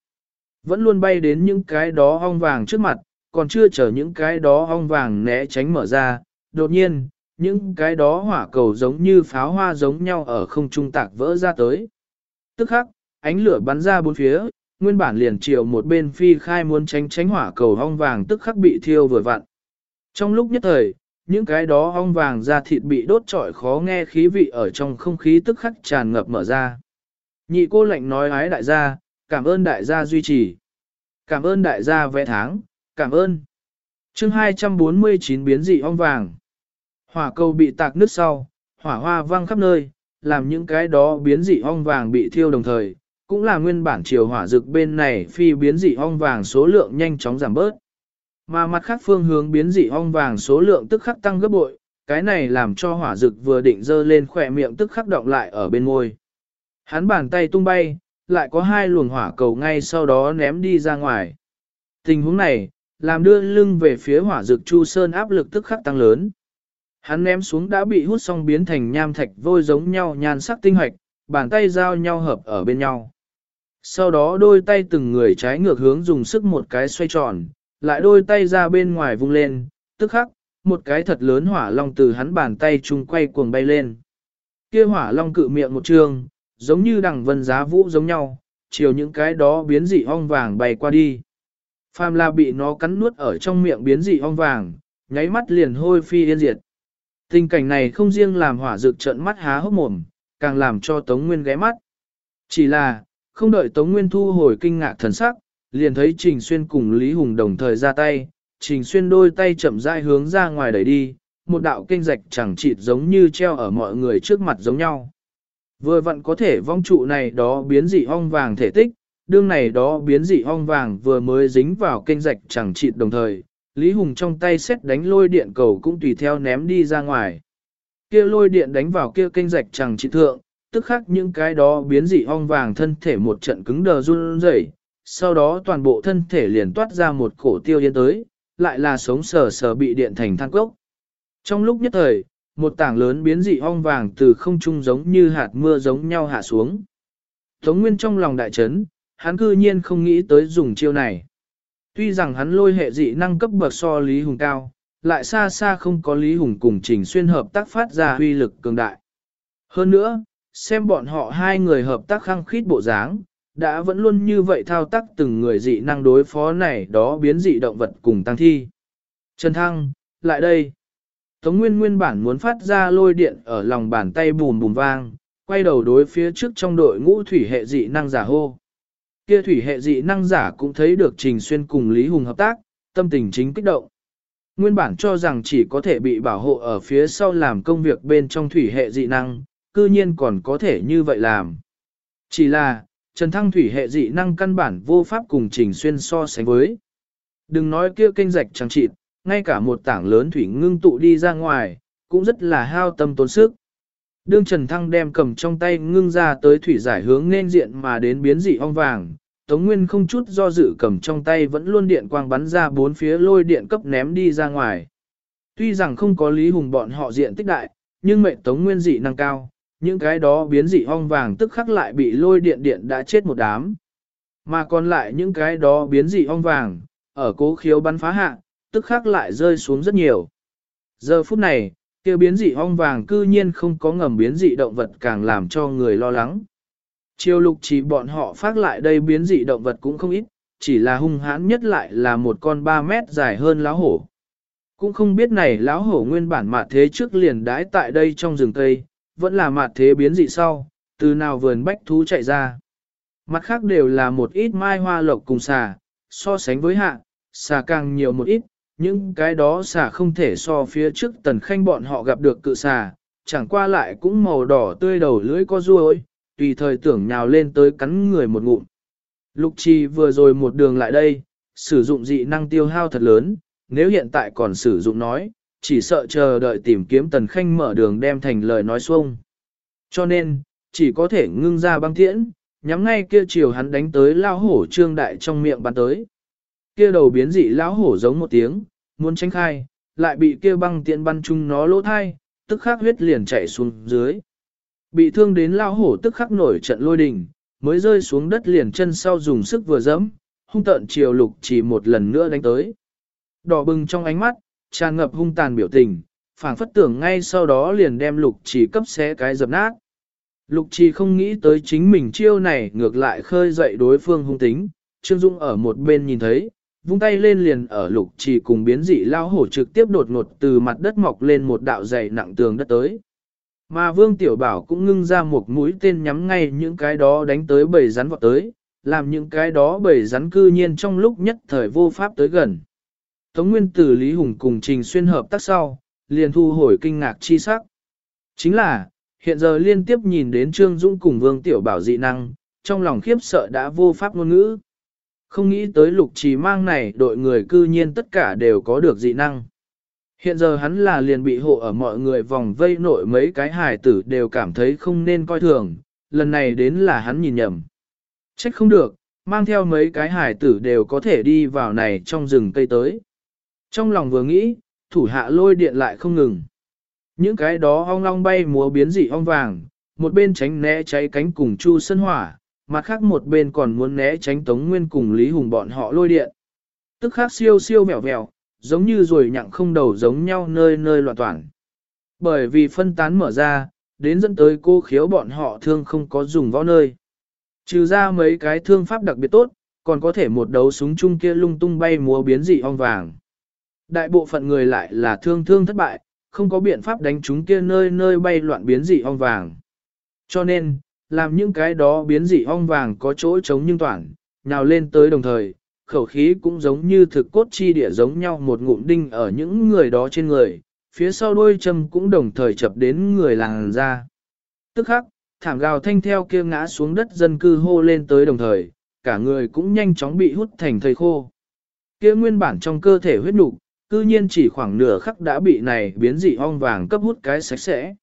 Vẫn luôn bay đến những cái đó ong vàng trước mặt, còn chưa chờ những cái đó ong vàng né tránh mở ra, đột nhiên, những cái đó hỏa cầu giống như pháo hoa giống nhau ở không trung tạc vỡ ra tới. Tức khắc, ánh lửa bắn ra bốn phía, nguyên bản liền chiều một bên phi khai muốn tránh tránh hỏa cầu hong vàng tức khắc bị thiêu vừa vặn. Trong lúc nhất thời, những cái đó hong vàng ra thịt bị đốt trọi khó nghe khí vị ở trong không khí tức khắc tràn ngập mở ra. Nhị cô lệnh nói ái đại gia, cảm ơn đại gia duy trì. Cảm ơn đại gia vẽ tháng, cảm ơn. chương 249 biến dị ong vàng. Hỏa cầu bị tạc nứt sau, hỏa hoa văng khắp nơi, làm những cái đó biến dị ong vàng bị thiêu đồng thời, cũng là nguyên bản chiều hỏa dực bên này phi biến dị ong vàng số lượng nhanh chóng giảm bớt. Mà mặt khác phương hướng biến dị ong vàng số lượng tức khắc tăng gấp bội, cái này làm cho hỏa dực vừa định dơ lên khỏe miệng tức khắc động lại ở bên môi. Hắn bàn tay tung bay, lại có hai luồng hỏa cầu ngay sau đó ném đi ra ngoài. Tình huống này, làm đưa lưng về phía hỏa dực Chu Sơn áp lực tức khắc tăng lớn. Hắn ném xuống đã bị hút xong biến thành nham thạch vôi giống nhau nhan sắc tinh hoạch, bàn tay giao nhau hợp ở bên nhau. Sau đó đôi tay từng người trái ngược hướng dùng sức một cái xoay tròn, lại đôi tay ra bên ngoài vung lên, tức khắc, một cái thật lớn hỏa long từ hắn bàn tay chung quay cuồng bay lên. Kia hỏa long cự miệng một trường, giống như đằng vân giá vũ giống nhau, chiều những cái đó biến dị ong vàng bay qua đi. Phàm là bị nó cắn nuốt ở trong miệng biến dị ong vàng, nháy mắt liền hôi phi yên diệt. Tình cảnh này không riêng làm hỏa dược trợn mắt há hốc mồm, càng làm cho Tống Nguyên ghé mắt. Chỉ là, không đợi Tống Nguyên thu hồi kinh ngạc thần sắc, liền thấy Trình Xuyên cùng Lý Hùng đồng thời ra tay, Trình Xuyên đôi tay chậm rãi hướng ra ngoài đẩy đi, một đạo kinh rạch chẳng chịt giống như treo ở mọi người trước mặt giống nhau. Vừa vặn có thể vong trụ này đó biến dị ong vàng thể tích, đương này đó biến dị ong vàng vừa mới dính vào kênh rạch chẳng chịt đồng thời, Lý Hùng trong tay xét đánh lôi điện cầu cũng tùy theo ném đi ra ngoài. Kia lôi điện đánh vào kia kênh rạch chẳng chịt thượng, tức khắc những cái đó biến dị ong vàng thân thể một trận cứng đờ run rẩy, sau đó toàn bộ thân thể liền toát ra một cổ tiêu yên tới, lại là sống sờ sờ bị điện thành than cốc. Trong lúc nhất thời, một tảng lớn biến dị ong vàng từ không trung giống như hạt mưa giống nhau hạ xuống. Tống Nguyên trong lòng đại chấn, hắn cư nhiên không nghĩ tới dùng chiêu này. Tuy rằng hắn lôi hệ dị năng cấp bậc so Lý Hùng cao, lại xa xa không có Lý Hùng cùng Trình Xuyên hợp tác phát ra huy lực cường đại. Hơn nữa, xem bọn họ hai người hợp tác khăng khít bộ dáng, đã vẫn luôn như vậy thao tác từng người dị năng đối phó này đó biến dị động vật cùng tăng thi. Trần Thăng, lại đây. Tống Nguyên nguyên bản muốn phát ra lôi điện ở lòng bàn tay bùm bùm vang, quay đầu đối phía trước trong đội ngũ thủy hệ dị năng giả hô. Kia thủy hệ dị năng giả cũng thấy được Trình Xuyên cùng Lý Hùng hợp tác, tâm tình chính kích động. Nguyên bản cho rằng chỉ có thể bị bảo hộ ở phía sau làm công việc bên trong thủy hệ dị năng, cư nhiên còn có thể như vậy làm. Chỉ là, Trần Thăng thủy hệ dị năng căn bản vô pháp cùng Trình Xuyên so sánh với. Đừng nói kia kênh rạch chẳng trịt, ngay cả một tảng lớn thủy ngưng tụ đi ra ngoài, cũng rất là hao tâm tốn sức. Đương Trần Thăng đem cầm trong tay ngưng ra tới thủy giải hướng nên diện mà đến biến dị ong vàng, Tống Nguyên không chút do dự cầm trong tay vẫn luôn điện quang bắn ra bốn phía lôi điện cấp ném đi ra ngoài. Tuy rằng không có Lý Hùng bọn họ diện tích đại, nhưng mệnh Tống Nguyên dị năng cao, những cái đó biến dị ong vàng tức khắc lại bị lôi điện điện đã chết một đám. Mà còn lại những cái đó biến dị ong vàng, ở cố khiếu bắn phá hạ, tức khắc lại rơi xuống rất nhiều. Giờ phút này, kia biến dị ong vàng cư nhiên không có ngầm biến dị động vật càng làm cho người lo lắng. Chiêu lục chỉ bọn họ phát lại đây biến dị động vật cũng không ít, chỉ là hung hãn nhất lại là một con 3 mét dài hơn lão hổ. Cũng không biết này lão hổ nguyên bản mà thế trước liền đái tại đây trong rừng cây, vẫn là mạt thế biến dị sau, từ nào vườn bách thú chạy ra. Mặt khác đều là một ít mai hoa lộc cùng xà, so sánh với hạ, xà càng nhiều một ít, những cái đó xà không thể so phía trước tần khanh bọn họ gặp được cự xà, chẳng qua lại cũng màu đỏ tươi đầu lưỡi có ruôi, tùy thời tưởng nhào lên tới cắn người một ngụm. Lục trì vừa rồi một đường lại đây, sử dụng dị năng tiêu hao thật lớn, nếu hiện tại còn sử dụng nói, chỉ sợ chờ đợi tìm kiếm tần khanh mở đường đem thành lời nói xuông. Cho nên, chỉ có thể ngưng ra băng tiễn, nhắm ngay kia chiều hắn đánh tới lao hổ trương đại trong miệng bắn tới. Kia đầu biến dị lão hổ giống một tiếng, muốn tránh khai, lại bị kia băng tiễn bắn chung nó lỗ thai, tức khắc huyết liền chạy xuống dưới. Bị thương đến lao hổ tức khắc nổi trận lôi đình, mới rơi xuống đất liền chân sau dùng sức vừa dẫm, hung tận chiều lục chỉ một lần nữa đánh tới. Đỏ bừng trong ánh mắt, tràn ngập hung tàn biểu tình, phảng phất tưởng ngay sau đó liền đem lục trì cấp xé cái dập nát. Lục trì không nghĩ tới chính mình chiêu này ngược lại khơi dậy đối phương hung tính, Trương Dung ở một bên nhìn thấy, vung tay lên liền ở lục trì cùng biến dị lao hổ trực tiếp đột ngột từ mặt đất mọc lên một đạo dày nặng tường đất tới. Mà Vương Tiểu Bảo cũng ngưng ra một mũi tên nhắm ngay những cái đó đánh tới bầy rắn vọt tới, làm những cái đó bầy rắn cư nhiên trong lúc nhất thời vô pháp tới gần. Tống Nguyên Tử Lý Hùng cùng Trình Xuyên hợp tác sau, liền thu hồi kinh ngạc chi sắc. Chính là, hiện giờ liên tiếp nhìn đến Trương Dũng cùng Vương Tiểu Bảo dị năng, trong lòng khiếp sợ đã vô pháp ngôn ngữ. Không nghĩ tới lục trì mang này đội người cư nhiên tất cả đều có được dị năng. Hiện giờ hắn là liền bị hộ ở mọi người vòng vây nội mấy cái hài tử đều cảm thấy không nên coi thường, lần này đến là hắn nhìn nhầm. Trách không được, mang theo mấy cái hài tử đều có thể đi vào này trong rừng cây tới. Trong lòng vừa nghĩ, thủ hạ lôi điện lại không ngừng. Những cái đó ong long bay múa biến dị ong vàng, một bên tránh né cháy cánh cùng chu sân hỏa, mặt khác một bên còn muốn né tránh Tống Nguyên cùng Lý Hùng bọn họ lôi điện. Tức khác siêu siêu mèo mèo, giống như rồi nhặng không đầu giống nhau nơi nơi loạn toàn. Bởi vì phân tán mở ra, đến dẫn tới cô khiếu bọn họ thương không có dùng võ nơi. Trừ ra mấy cái thương pháp đặc biệt tốt, còn có thể một đấu súng chung kia lung tung bay múa biến dị ong vàng. Đại bộ phận người lại là thương thương thất bại, không có biện pháp đánh chúng kia nơi nơi bay loạn biến dị ong vàng. Cho nên, làm những cái đó biến dị ong vàng có chỗ trống nhưng toàn, nhào lên tới đồng thời, khẩu khí cũng giống như thực cốt chi địa giống nhau một ngụm đinh ở những người đó trên người, phía sau đuôi châm cũng đồng thời chập đến người làng ra. Tức khắc, thảm gào thanh theo kia ngã xuống đất dân cư hô lên tới đồng thời, cả người cũng nhanh chóng bị hút thành thầy khô. Kia nguyên bản trong cơ thể huyết nục, cư nhiên chỉ khoảng nửa khắc đã bị này biến dị ong vàng cấp hút cái sạch sẽ.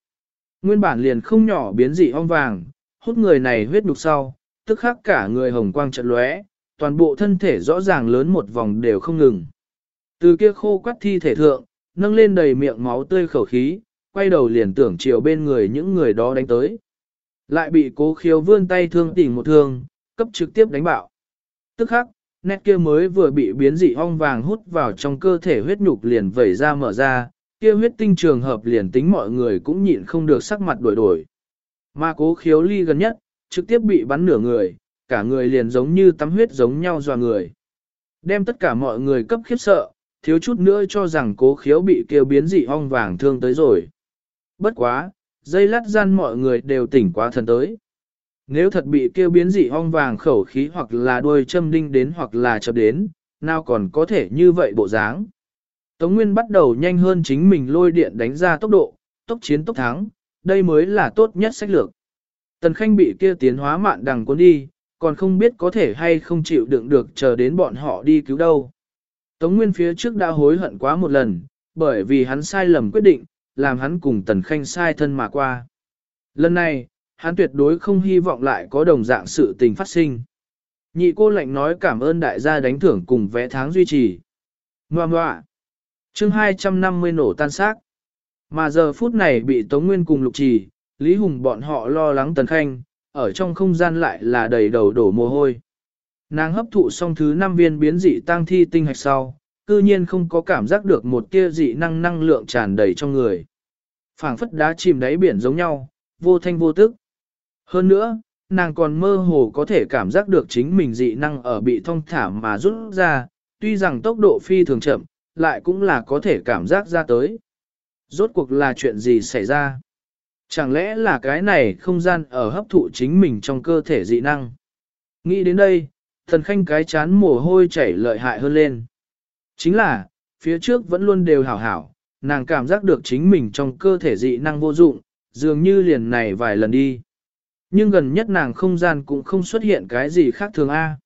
Nguyên bản liền không nhỏ biến dị ong vàng, hút người này huyết nục sau, tức khắc cả người hồng quang trận lóe, toàn bộ thân thể rõ ràng lớn một vòng đều không ngừng. Từ kia khô quắt thi thể thượng, nâng lên đầy miệng máu tươi khẩu khí, quay đầu liền tưởng chiều bên người những người đó đánh tới. Lại bị cố khiếu vươn tay thương tỉnh một thương, cấp trực tiếp đánh bạo. Tức khắc, nét kia mới vừa bị biến dị ong vàng hút vào trong cơ thể huyết nhục liền vẩy ra mở ra, kia huyết tinh trường hợp liền tính mọi người cũng nhịn không được sắc mặt đổi đổi. Mà cố khiếu ly gần nhất, trực tiếp bị bắn nửa người, cả người liền giống như tắm huyết giống nhau dò người. Đem tất cả mọi người cấp khiếp sợ, thiếu chút nữa cho rằng cố khiếu bị kêu biến dị ong vàng thương tới rồi. Bất quá, dây lát gian mọi người đều tỉnh quá thần tới. Nếu thật bị kêu biến dị ong vàng khẩu khí hoặc là đuôi châm đinh đến hoặc là chập đến, nào còn có thể như vậy bộ dáng. Tống Nguyên bắt đầu nhanh hơn chính mình lôi điện đánh ra tốc độ, tốc chiến tốc thắng, đây mới là tốt nhất sách lược. Tần Khanh bị kia tiến hóa mạn đằng cuốn đi, còn không biết có thể hay không chịu đựng được chờ đến bọn họ đi cứu đâu. Tống Nguyên phía trước đã hối hận quá một lần, bởi vì hắn sai lầm quyết định, làm hắn cùng Tần Khanh sai thân mà qua. Lần này, hắn tuyệt đối không hy vọng lại có đồng dạng sự tình phát sinh. Nhị cô lệnh nói cảm ơn đại gia đánh thưởng cùng vẽ tháng duy trì. Ngoà ngoạ. chương 250 nổ tan xác. Mà giờ phút này bị Tống Nguyên cùng lục trì, Lý Hùng bọn họ lo lắng Tần Khanh, ở trong không gian lại là đầy đầu đổ mồ hôi. Nàng hấp thụ xong thứ 5 viên biến dị tăng thi tinh hạch sau, cư nhiên không có cảm giác được một tia dị năng năng lượng tràn đầy trong người. phảng phất đá chìm đáy biển giống nhau, vô thanh vô tức. Hơn nữa, nàng còn mơ hồ có thể cảm giác được chính mình dị năng ở bị thông thả mà rút ra, tuy rằng tốc độ phi thường chậm, lại cũng là có thể cảm giác ra tới. Rốt cuộc là chuyện gì xảy ra? Chẳng lẽ là cái này không gian ở hấp thụ chính mình trong cơ thể dị năng? Nghĩ đến đây, thần khanh cái chán mồ hôi chảy lợi hại hơn lên. Chính là, phía trước vẫn luôn đều hảo hảo, nàng cảm giác được chính mình trong cơ thể dị năng vô dụng, dường như liền này vài lần đi. Nhưng gần nhất nàng không gian cũng không xuất hiện cái gì khác thường A.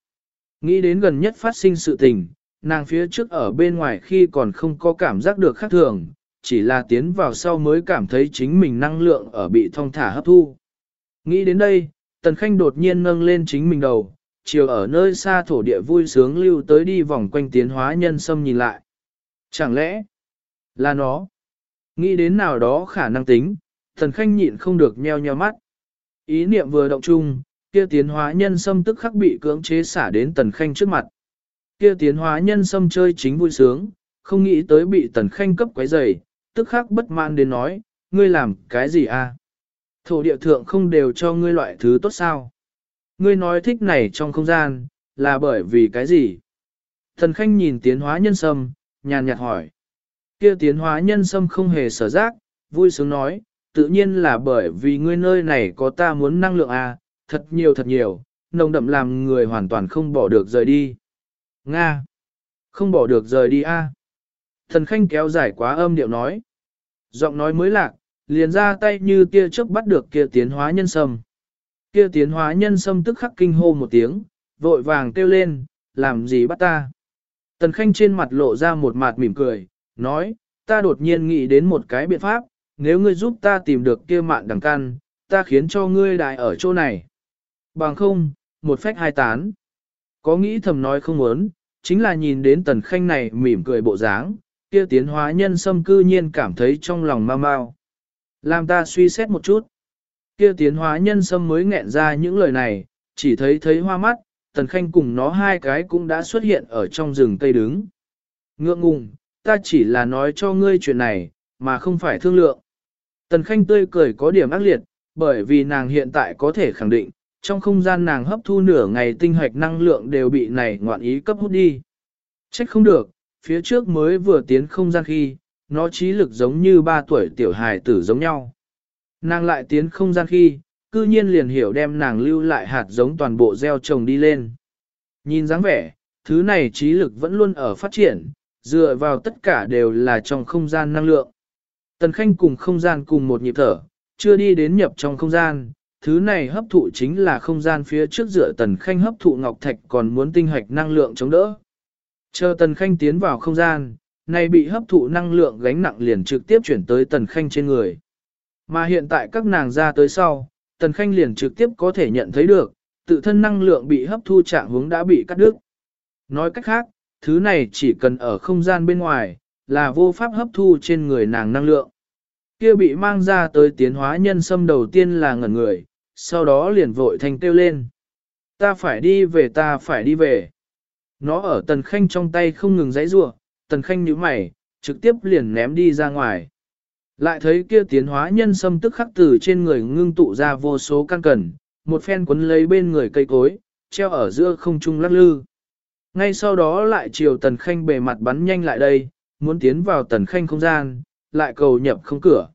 Nghĩ đến gần nhất phát sinh sự tình, nàng phía trước ở bên ngoài khi còn không có cảm giác được khác thường, chỉ là tiến vào sau mới cảm thấy chính mình năng lượng ở bị thong thả hấp thu. Nghĩ đến đây, Tần Khanh đột nhiên nâng lên chính mình đầu, chiều ở nơi xa thổ địa vui sướng lưu tới đi vòng quanh tiến hóa nhân sâm nhìn lại. Chẳng lẽ là nó? Nghĩ đến nào đó khả năng tính, Tần Khanh nhịn không được nheo nheo mắt. Ý niệm vừa động chung, kia tiến hóa nhân sâm tức khắc bị cưỡng chế xả đến Tần Khanh trước mặt. Kia tiến hóa nhân sâm chơi chính vui sướng, không nghĩ tới bị Tần Khanh cấp quấy rầy, tức khắc bất mãn đến nói, ngươi làm cái gì a? Thổ địa thượng không đều cho ngươi loại thứ tốt sao? Ngươi nói thích này trong không gian, là bởi vì cái gì? Thần khanh nhìn tiến hóa nhân sâm, nhàn nhạt hỏi. Kia tiến hóa nhân sâm không hề sở giác, vui sướng nói, tự nhiên là bởi vì ngươi nơi này có ta muốn năng lượng a, thật nhiều thật nhiều, nồng đậm làm người hoàn toàn không bỏ được rời đi. Nga! Không bỏ được rời đi a. Thần khanh kéo dài quá âm điệu nói. Giọng nói mới lạc, liền ra tay như tia chớp bắt được kia tiến hóa nhân sâm. Kia tiến hóa nhân sâm tức khắc kinh hô một tiếng, vội vàng kêu lên, làm gì bắt ta. Tần khanh trên mặt lộ ra một mặt mỉm cười, nói, ta đột nhiên nghĩ đến một cái biện pháp, nếu ngươi giúp ta tìm được kia mạn đằng căn, ta khiến cho ngươi đại ở chỗ này. Bằng không, một phách hai tán. Có nghĩ thầm nói không muốn, chính là nhìn đến tần khanh này mỉm cười bộ dáng, kia tiến hóa nhân sâm cư nhiên cảm thấy trong lòng mau mau. Làm ta suy xét một chút. Kia tiến hóa nhân sâm mới nghẹn ra những lời này, chỉ thấy thấy hoa mắt, tần khanh cùng nó hai cái cũng đã xuất hiện ở trong rừng cây đứng. Ngượng ngùng, ta chỉ là nói cho ngươi chuyện này, mà không phải thương lượng. Tần khanh tươi cười có điểm ác liệt, bởi vì nàng hiện tại có thể khẳng định, trong không gian nàng hấp thu nửa ngày tinh hoạch năng lượng đều bị này ngoạn ý cấp hút đi. Trách không được, phía trước mới vừa tiến không gian khi, nó trí lực giống như ba tuổi tiểu hài tử giống nhau. Nàng lại tiến không gian khi, cư nhiên liền hiểu đem nàng lưu lại hạt giống toàn bộ gieo trồng đi lên. Nhìn dáng vẻ, thứ này trí lực vẫn luôn ở phát triển, dựa vào tất cả đều là trong không gian năng lượng. Tần Khanh cùng không gian cùng một nhịp thở, chưa đi đến nhập trong không gian, thứ này hấp thụ chính là không gian phía trước dựa Tần Khanh hấp thụ ngọc thạch còn muốn tinh hoạch năng lượng chống đỡ. Chờ Tần Khanh tiến vào không gian, này bị hấp thụ năng lượng gánh nặng liền trực tiếp chuyển tới Tần Khanh trên người. Mà hiện tại các nàng ra tới sau, Tần Khanh liền trực tiếp có thể nhận thấy được, tự thân năng lượng bị hấp thu trạng hướng đã bị cắt đứt. Nói cách khác, thứ này chỉ cần ở không gian bên ngoài, là vô pháp hấp thu trên người nàng năng lượng. Kia bị mang ra tới tiến hóa nhân sâm đầu tiên là ngẩn người, sau đó liền vội thành kêu lên. Ta phải đi về ta phải đi về. Nó ở tần khanh trong tay không ngừng giãy giụa, tần khanh nhíu mày, trực tiếp liền ném đi ra ngoài. Lại thấy kia tiến hóa nhân sâm tức khắc từ trên người ngưng tụ ra vô số căn cần, một phen quấn lấy bên người cây cối, treo ở giữa không trung lắc lư. Ngay sau đó lại chiều tần khanh bề mặt bắn nhanh lại đây, muốn tiến vào tần khanh không gian, lại cầu nhập không cửa.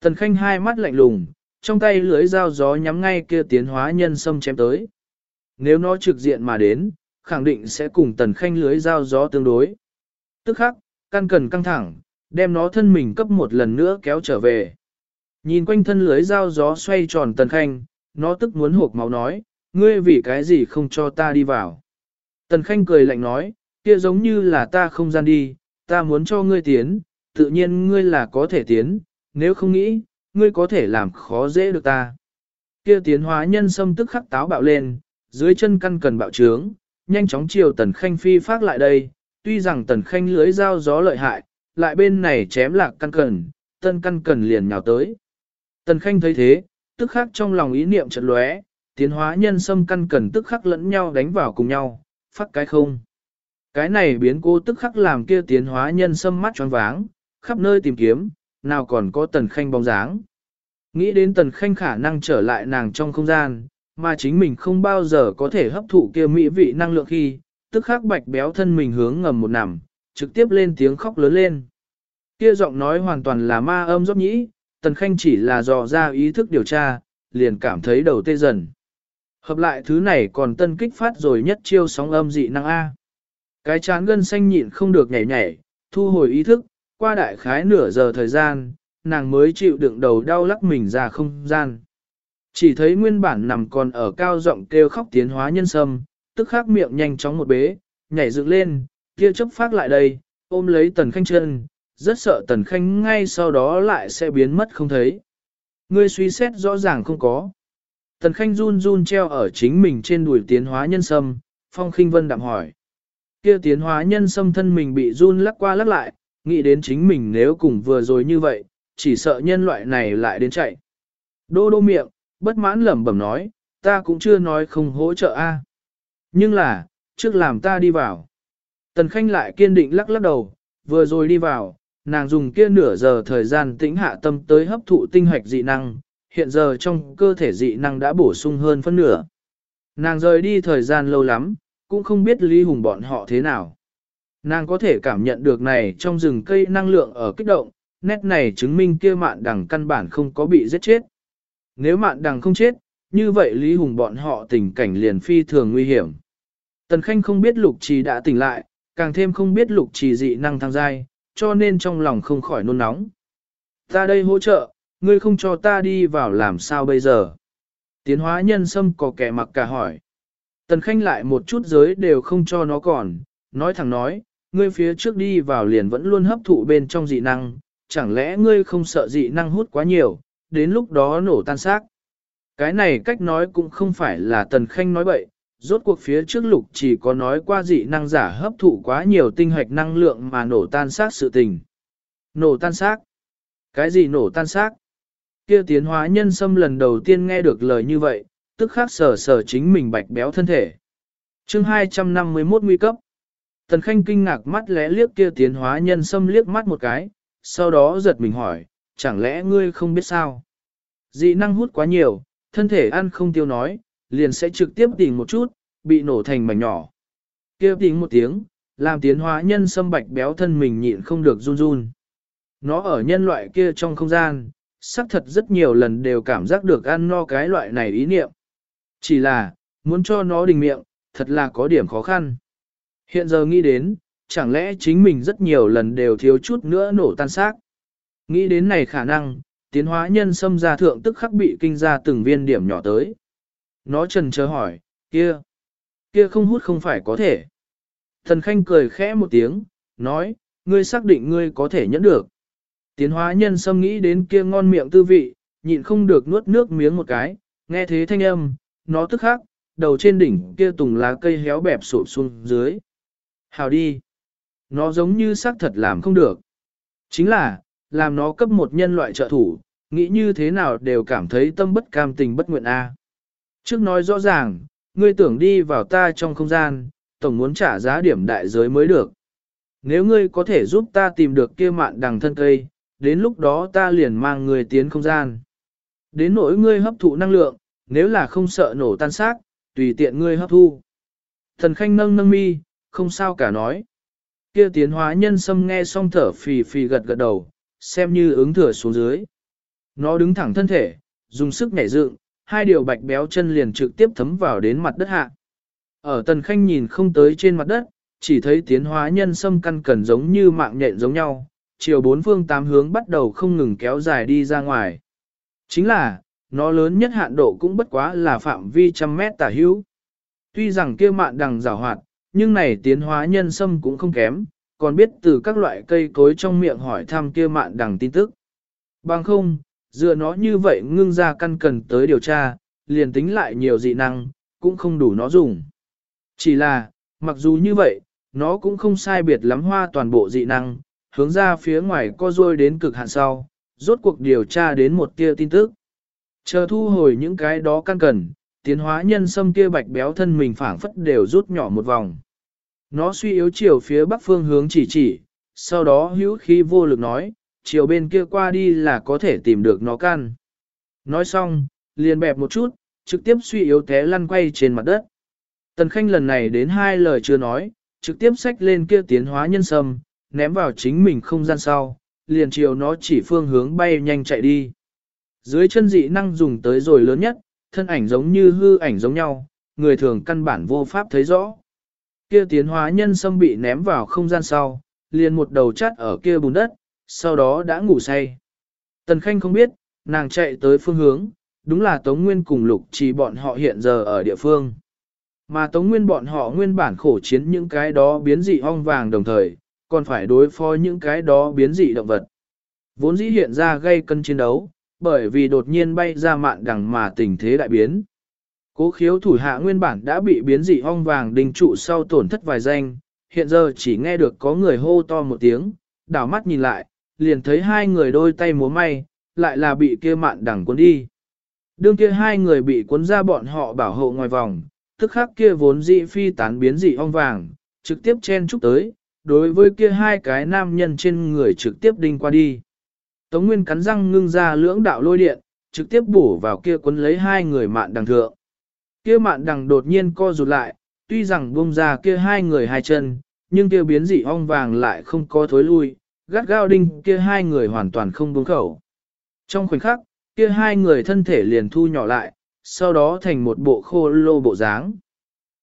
Tần khanh hai mắt lạnh lùng, trong tay lưới dao gió nhắm ngay kia tiến hóa nhân sâm chém tới. Nếu nó trực diện mà đến, khẳng định sẽ cùng tần khanh lưới dao gió tương đối. Tức khắc, căn cần căng thẳng, đem nó thân mình cấp một lần nữa kéo trở về. Nhìn quanh thân lưới dao gió xoay tròn tần khanh, nó tức muốn hộp máu nói, ngươi vì cái gì không cho ta đi vào. Tần khanh cười lạnh nói, kia giống như là ta không gian đi, ta muốn cho ngươi tiến, tự nhiên ngươi là có thể tiến, nếu không nghĩ, ngươi có thể làm khó dễ được ta. Kia tiến hóa nhân sâm tức khắc táo bạo lên, dưới chân căn cần bạo trướng, nhanh chóng chiều tần khanh phi phát lại đây, tuy rằng tần khanh lưới dao gió lợi hại, lại bên này chém lạc căn cần, tân căn cần liền nhào tới. Tần khanh thấy thế, tức khắc trong lòng ý niệm chợt lóe, tiến hóa nhân sâm căn cần tức khắc lẫn nhau đánh vào cùng nhau, phát cái không. Cái này biến cô tức khắc làm kia tiến hóa nhân sâm mắt tròn váng, khắp nơi tìm kiếm, nào còn có tần khanh bóng dáng. Nghĩ đến tần khanh khả năng trở lại nàng trong không gian, mà chính mình không bao giờ có thể hấp thụ kia mỹ vị năng lượng khi, tức khắc bạch béo thân mình hướng ngầm một nằm, trực tiếp lên tiếng khóc lớn lên. Kia giọng nói hoàn toàn là ma âm dốc nhĩ, tần khanh chỉ là dò ra ý thức điều tra, liền cảm thấy đầu tê dần. Hợp lại thứ này còn tân kích phát rồi nhất chiêu sóng âm dị năng A. Cái chán gân xanh nhịn không được nhảy nhảy, thu hồi ý thức, qua đại khái nửa giờ thời gian, nàng mới chịu đựng đầu đau lắc mình ra không gian. Chỉ thấy nguyên bản nằm còn ở cao giọng kêu khóc tiến hóa nhân sâm, tức khắc miệng nhanh chóng một bế, nhảy dựng lên, kia chớp phát lại đây, ôm lấy tần khanh chân, rất sợ tần khanh ngay sau đó lại sẽ biến mất không thấy. Ngươi suy xét rõ ràng không có. Tần khanh run run treo ở chính mình trên đùi tiến hóa nhân sâm, phong khinh vân đạm hỏi. Kia tiến hóa nhân sâm thân mình bị run lắc qua lắc lại, nghĩ đến chính mình nếu cùng vừa rồi như vậy, chỉ sợ nhân loại này lại đến chạy. Đô đô miệng, bất mãn lẩm bẩm nói, ta cũng chưa nói không hỗ trợ a. Nhưng là, trước làm ta đi vào. Tần Khanh lại kiên định lắc lắc đầu, vừa rồi đi vào, nàng dùng kia nửa giờ thời gian tĩnh hạ tâm tới hấp thụ tinh hoạch dị năng, hiện giờ trong cơ thể dị năng đã bổ sung hơn phân nửa. Nàng rời đi thời gian lâu lắm, cũng không biết Lý Hùng bọn họ thế nào. Nàng có thể cảm nhận được này trong rừng cây năng lượng ở kích động, nét này chứng minh kia mạn đằng căn bản không có bị giết chết. Nếu mạn đằng không chết, như vậy Lý Hùng bọn họ tình cảnh liền phi thường nguy hiểm. Tần Khanh không biết lục trì đã tỉnh lại, càng thêm không biết lục trì dị năng thăng giai, cho nên trong lòng không khỏi nôn nóng. Ta đây hỗ trợ, ngươi không cho ta đi vào làm sao bây giờ? Tiến hóa nhân sâm có kẻ mặc cả hỏi. Tần Khanh lại một chút giới đều không cho nó còn, nói thẳng nói, ngươi phía trước đi vào liền vẫn luôn hấp thụ bên trong dị năng, chẳng lẽ ngươi không sợ dị năng hút quá nhiều, đến lúc đó nổ tan xác. Cái này cách nói cũng không phải là Tần Khanh nói bậy, rốt cuộc phía trước lục chỉ có nói qua dị năng giả hấp thụ quá nhiều tinh hoạch năng lượng mà nổ tan xác sự tình. Nổ tan xác? Cái gì nổ tan xác? Kia tiến hóa nhân sâm lần đầu tiên nghe được lời như vậy, tức khắc sở sở chính mình bạch béo thân thể. chương 251 nguy cấp. Tần Khanh kinh ngạc mắt lẽ liếc kia tiến hóa nhân xâm liếc mắt một cái, sau đó giật mình hỏi, chẳng lẽ ngươi không biết sao? Dị năng hút quá nhiều, thân thể ăn không tiêu nói, liền sẽ trực tiếp tỉnh một chút, bị nổ thành mảnh nhỏ. kia tỉnh một tiếng, làm tiến hóa nhân xâm bạch béo thân mình nhịn không được run run. Nó ở nhân loại kia trong không gian, xác thật rất nhiều lần đều cảm giác được ăn no cái loại này ý niệm. Chỉ là, muốn cho nó đình miệng, thật là có điểm khó khăn. Hiện giờ nghĩ đến, chẳng lẽ chính mình rất nhiều lần đều thiếu chút nữa nổ tan xác. Nghĩ đến này khả năng, tiến hóa nhân xâm gia thượng tức khắc bị kinh ra từng viên điểm nhỏ tới. Nó trần chờ hỏi, kia, kia không hút không phải có thể. Thần Khanh cười khẽ một tiếng, nói, ngươi xác định ngươi có thể nhẫn được. Tiến hóa nhân xâm nghĩ đến kia ngon miệng tư vị, nhịn không được nuốt nước miếng một cái, nghe thế thanh âm, nó tức khắc, đầu trên đỉnh kia tùng lá cây héo bẹp sụp xuống dưới. Hào đi. Nó giống như xác thật làm không được. Chính là, làm nó cấp một nhân loại trợ thủ, nghĩ như thế nào đều cảm thấy tâm bất cam tình bất nguyện a. Trước nói rõ ràng, ngươi tưởng đi vào ta trong không gian, tổng muốn trả giá điểm đại giới mới được. Nếu ngươi có thể giúp ta tìm được kia mạn đằng thân cây, đến lúc đó ta liền mang ngươi tiến không gian. Đến nỗi ngươi hấp thụ năng lượng, nếu là không sợ nổ tan xác, tùy tiện ngươi hấp thu. Thần khanh nâng nâng mi, không sao cả nói. Kia tiến hóa nhân sâm nghe xong thở phì phì gật gật đầu, xem như ứng thừa xuống dưới. Nó đứng thẳng thân thể, dùng sức nhảy dựng, hai điều bạch béo chân liền trực tiếp thấm vào đến mặt đất hạ. Ở tần khanh nhìn không tới trên mặt đất, chỉ thấy tiến hóa nhân sâm căn cần giống như mạng nhện giống nhau, chiều bốn phương tám hướng bắt đầu không ngừng kéo dài đi ra ngoài. Chính là, nó lớn nhất hạn độ cũng bất quá là phạm vi trăm mét tả hữu. Tuy rằng kia mạn đằng rào hoạt, nhưng này tiến hóa nhân sâm cũng không kém, còn biết từ các loại cây cối trong miệng hỏi thăm kia mạn đằng tin tức. Bằng không, dựa nó như vậy ngưng ra căn cần tới điều tra, liền tính lại nhiều dị năng, cũng không đủ nó dùng. Chỉ là, mặc dù như vậy, nó cũng không sai biệt lắm hoa toàn bộ dị năng, hướng ra phía ngoài co ruôi đến cực hạn sau, rốt cuộc điều tra đến một tia tin tức. Chờ thu hồi những cái đó căn cần, tiến hóa nhân sâm kia bạch béo thân mình phảng phất đều rút nhỏ một vòng. Nó suy yếu chiều phía bắc phương hướng chỉ chỉ, sau đó hữu khí vô lực nói, chiều bên kia qua đi là có thể tìm được nó căn. Nói xong, liền bẹp một chút, trực tiếp suy yếu té lăn quay trên mặt đất. Tần Khanh lần này đến hai lời chưa nói, trực tiếp xách lên kia tiến hóa nhân sâm, ném vào chính mình không gian sau, liền chiều nó chỉ phương hướng bay nhanh chạy đi. Dưới chân dị năng dùng tới rồi lớn nhất, thân ảnh giống như hư ảnh giống nhau, người thường căn bản vô pháp thấy rõ. Kia tiến hóa nhân sâm bị ném vào không gian sau, liền một đầu chắt ở kia bùn đất, sau đó đã ngủ say. Tần Khanh không biết, nàng chạy tới phương hướng, đúng là Tống Nguyên cùng Lục chỉ bọn họ hiện giờ ở địa phương. Mà Tống Nguyên bọn họ nguyên bản khổ chiến những cái đó biến dị ong vàng đồng thời, còn phải đối phó những cái đó biến dị động vật. Vốn dĩ hiện ra gây cân chiến đấu, bởi vì đột nhiên bay ra mạn đằng mà tình thế đại biến. Cố khiếu thủ hạ nguyên bản đã bị biến dị ong vàng đình trụ sau tổn thất vài danh, hiện giờ chỉ nghe được có người hô to một tiếng, đảo mắt nhìn lại, liền thấy hai người đôi tay múa may, lại là bị kia mạn đằng cuốn đi. Đương kia hai người bị cuốn ra bọn họ bảo hộ ngoài vòng, tức khắc kia vốn dị phi tán biến dị ong vàng, trực tiếp chen chúc tới, đối với kia hai cái nam nhân trên người trực tiếp đinh qua đi. Tống Nguyên cắn răng ngưng ra lưỡng đạo lôi điện, trực tiếp bổ vào kia cuốn lấy hai người mạn đằng thượng. Kia mạn đằng đột nhiên co rụt lại, tuy rằng bung ra kia hai người hai chân, nhưng kia biến dị ong vàng lại không có thối lui, gắt gao đinh kia hai người hoàn toàn không buông khẩu. Trong khoảnh khắc, kia hai người thân thể liền thu nhỏ lại, sau đó thành một bộ khô lô bộ dáng.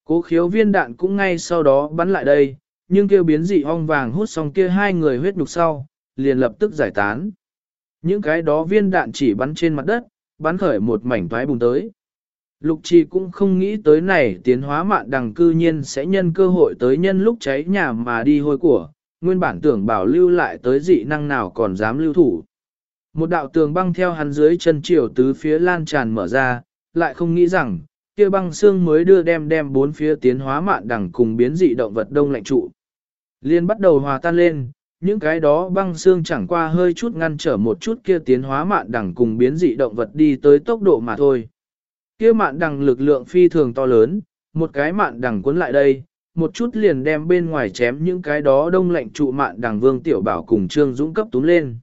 Cố khiếu viên đạn cũng ngay sau đó bắn lại đây, nhưng kia biến dị ong vàng hút xong kia hai người huyết nhục sau, liền lập tức giải tán. Những cái đó viên đạn chỉ bắn trên mặt đất, bắn khởi một mảnh toái bùng tới. Lục trì cũng không nghĩ tới này tiến hóa mạn đằng cư nhiên sẽ nhân cơ hội tới nhân lúc cháy nhà mà đi hôi của, nguyên bản tưởng bảo lưu lại tới dị năng nào còn dám lưu thủ. Một đạo tường băng theo hắn dưới chân chiều tứ phía lan tràn mở ra, lại không nghĩ rằng, kia băng xương mới đưa đem đem bốn phía tiến hóa mạn đằng cùng biến dị động vật đông lạnh trụ. Liên bắt đầu hòa tan lên, những cái đó băng xương chẳng qua hơi chút ngăn trở một chút kia tiến hóa mạn đằng cùng biến dị động vật đi tới tốc độ mà thôi. Kia mạn đằng lực lượng phi thường to lớn, một cái mạn đằng cuốn lại đây, một chút liền đem bên ngoài chém những cái đó đông lạnh trụ mạn đằng vương tiểu bảo cùng trương dũng cấp túm lên.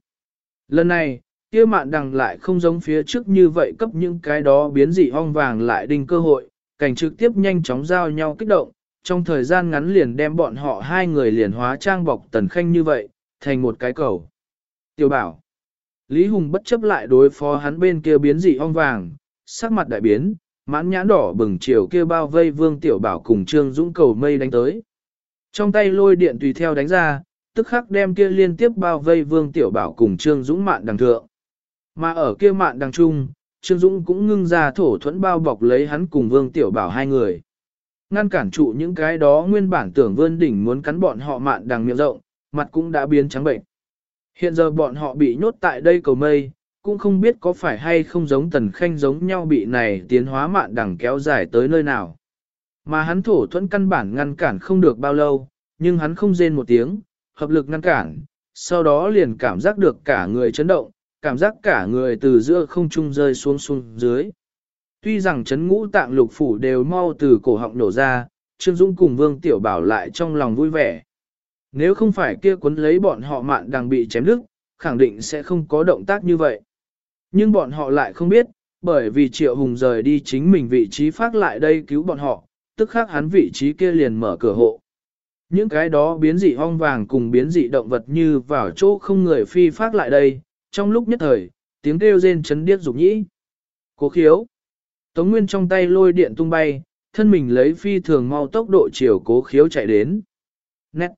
Lần này, kia mạn đằng lại không giống phía trước như vậy cấp những cái đó biến dị ong vàng lại đinh cơ hội, cảnh trực tiếp nhanh chóng giao nhau kích động, trong thời gian ngắn liền đem bọn họ hai người liền hóa trang bọc tần khanh như vậy, thành một cái cầu. Tiểu bảo, Lý Hùng bất chấp lại đối phó hắn bên kia biến dị ong vàng, sắc mặt đại biến, mãn nhãn đỏ bừng chiều kia bao vây vương tiểu bảo cùng trương dũng cầu mây đánh tới. Trong tay lôi điện tùy theo đánh ra, tức khắc đem kia liên tiếp bao vây vương tiểu bảo cùng trương dũng mạn đằng thượng. Mà ở kia mạn đằng trung, trương dũng cũng ngưng ra thổ thuẫn bao bọc lấy hắn cùng vương tiểu bảo hai người. Ngăn cản trụ những cái đó nguyên bản tưởng vươn đỉnh muốn cắn bọn họ mạn đằng miệng rộng, mặt cũng đã biến trắng bệnh. Hiện giờ bọn họ bị nhốt tại đây cầu mây, cũng không biết có phải hay không giống tần khanh giống nhau bị này tiến hóa mạn đằng kéo dài tới nơi nào. Mà hắn thổ thuẫn căn bản ngăn cản không được bao lâu, nhưng hắn không rên một tiếng, hợp lực ngăn cản, sau đó liền cảm giác được cả người chấn động, cảm giác cả người từ giữa không trung rơi xuống xuống dưới. Tuy rằng chấn ngũ tạng lục phủ đều mau từ cổ họng nổ ra, Trương Dũng cùng Vương Tiểu Bảo lại trong lòng vui vẻ. Nếu không phải kia cuốn lấy bọn họ mạn đang bị chém đứt, khẳng định sẽ không có động tác như vậy. Nhưng bọn họ lại không biết, bởi vì Triệu Hùng rời đi chính mình vị trí phát lại đây cứu bọn họ, tức khác hắn vị trí kia liền mở cửa hộ. Những cái đó biến dị ong vàng cùng biến dị động vật như vào chỗ không người phi phát lại đây, trong lúc nhất thời, tiếng kêu rên chấn điếc rục nhĩ. Cố khiếu. Tống Nguyên trong tay lôi điện tung bay, thân mình lấy phi thường mau tốc độ chiều cố khiếu chạy đến. Nét.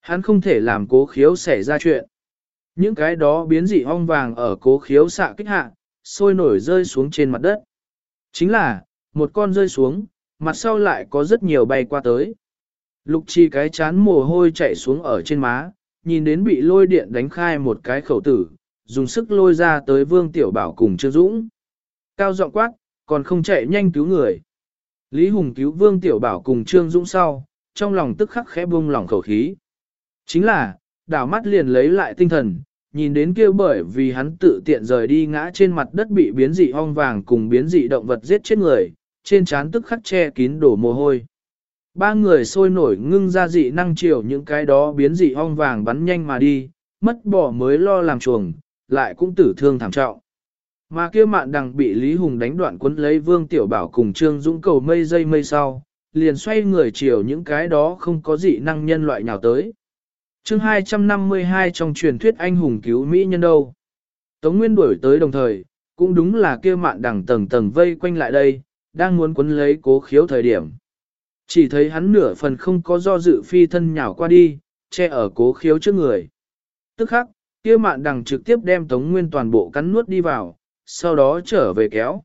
Hắn không thể làm cố khiếu xảy ra chuyện. Những cái đó biến dị ong vàng ở cố khiếu xạ kích hạ, sôi nổi rơi xuống trên mặt đất. Chính là, một con rơi xuống, mặt sau lại có rất nhiều bay qua tới. Lục chi cái chán mồ hôi chạy xuống ở trên má, nhìn đến bị lôi điện đánh khai một cái khẩu tử, dùng sức lôi ra tới vương tiểu bảo cùng Trương Dũng. Cao giọng quát, còn không chạy nhanh cứu người. Lý Hùng cứu vương tiểu bảo cùng Trương Dũng sau, trong lòng tức khắc khẽ buông lỏng khẩu khí. Chính là, đảo mắt liền lấy lại tinh thần, nhìn đến kia bởi vì hắn tự tiện rời đi ngã trên mặt đất bị biến dị ong vàng cùng biến dị động vật giết chết người, trên trán tức khắc che kín đổ mồ hôi. Ba người sôi nổi ngưng ra dị năng chiều những cái đó biến dị ong vàng bắn nhanh mà đi, mất bỏ mới lo làm chuồng, lại cũng tử thương thảm trọng. Mà kia mạn đằng bị Lý Hùng đánh đoạn quấn lấy Vương Tiểu Bảo cùng Trương Dũng cầu mây dây mây sau, liền xoay người chiều những cái đó không có dị năng nhân loại nào tới chương 252 trong truyền thuyết anh hùng cứu Mỹ nhân đâu. Tống Nguyên đuổi tới đồng thời, cũng đúng là kia mạn đằng tầng tầng vây quanh lại đây, đang muốn quấn lấy cố khiếu thời điểm. Chỉ thấy hắn nửa phần không có do dự phi thân nhào qua đi, che ở cố khiếu trước người. Tức khắc, kia mạn đằng trực tiếp đem Tống Nguyên toàn bộ cắn nuốt đi vào, sau đó trở về kéo.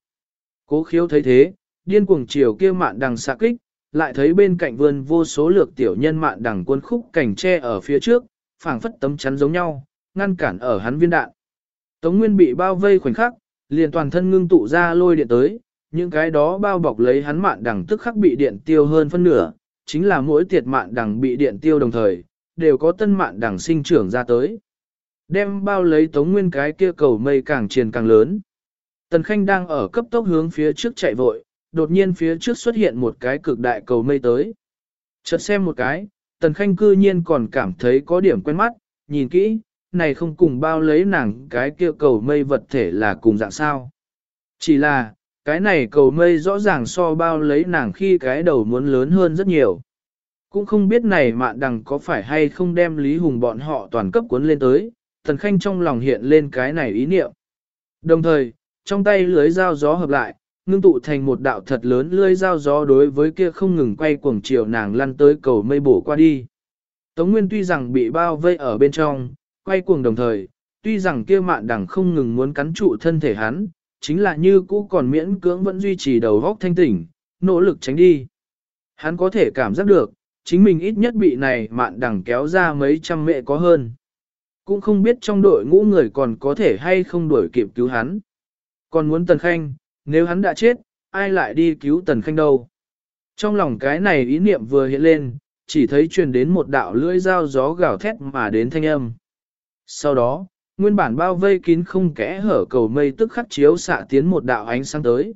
Cố khiếu thấy thế, điên cuồng chiều kia mạn đằng xạ kích, lại thấy bên cạnh vườn vô số lược tiểu nhân mạn đằng quân khúc cảnh tre ở phía trước, phảng phất tấm chắn giống nhau, ngăn cản ở hắn viên đạn. Tống Nguyên bị bao vây khoảnh khắc, liền toàn thân ngưng tụ ra lôi điện tới, những cái đó bao bọc lấy hắn mạn đằng tức khắc bị điện tiêu hơn phân nửa, chính là mỗi tiệt mạn đằng bị điện tiêu đồng thời, đều có tân mạn đằng sinh trưởng ra tới. Đem bao lấy Tống Nguyên cái kia cầu mây càng triền càng lớn. Tần Khanh đang ở cấp tốc hướng phía trước chạy vội, đột nhiên phía trước xuất hiện một cái cực đại cầu mây tới. Chợt xem một cái, Tần Khanh cư nhiên còn cảm thấy có điểm quen mắt, nhìn kỹ, này không cùng bao lấy nàng cái kia cầu mây vật thể là cùng dạng sao. Chỉ là, cái này cầu mây rõ ràng so bao lấy nàng khi cái đầu muốn lớn hơn rất nhiều. Cũng không biết này mạn đằng có phải hay không đem Lý Hùng bọn họ toàn cấp cuốn lên tới, Tần Khanh trong lòng hiện lên cái này ý niệm. Đồng thời, trong tay lưới dao gió hợp lại, ngưng tụ thành một đạo thật lớn lưới dao gió đối với kia không ngừng quay cuồng chiều nàng lăn tới cầu mây bổ qua đi. Tống Nguyên tuy rằng bị bao vây ở bên trong, quay cuồng đồng thời, tuy rằng kia mạn đằng không ngừng muốn cắn trụ thân thể hắn, chính là như cũ còn miễn cưỡng vẫn duy trì đầu góc thanh tỉnh, nỗ lực tránh đi. Hắn có thể cảm giác được, chính mình ít nhất bị này mạn đằng kéo ra mấy trăm mệ có hơn. Cũng không biết trong đội ngũ người còn có thể hay không đuổi kịp cứu hắn. Còn muốn Tần Khanh, nếu hắn đã chết, ai lại đi cứu Tần Khanh đâu. Trong lòng cái này ý niệm vừa hiện lên, chỉ thấy truyền đến một đạo lưỡi dao gió gào thét mà đến thanh âm. Sau đó, nguyên bản bao vây kín không kẽ hở cầu mây tức khắc chiếu xạ tiến một đạo ánh sáng tới.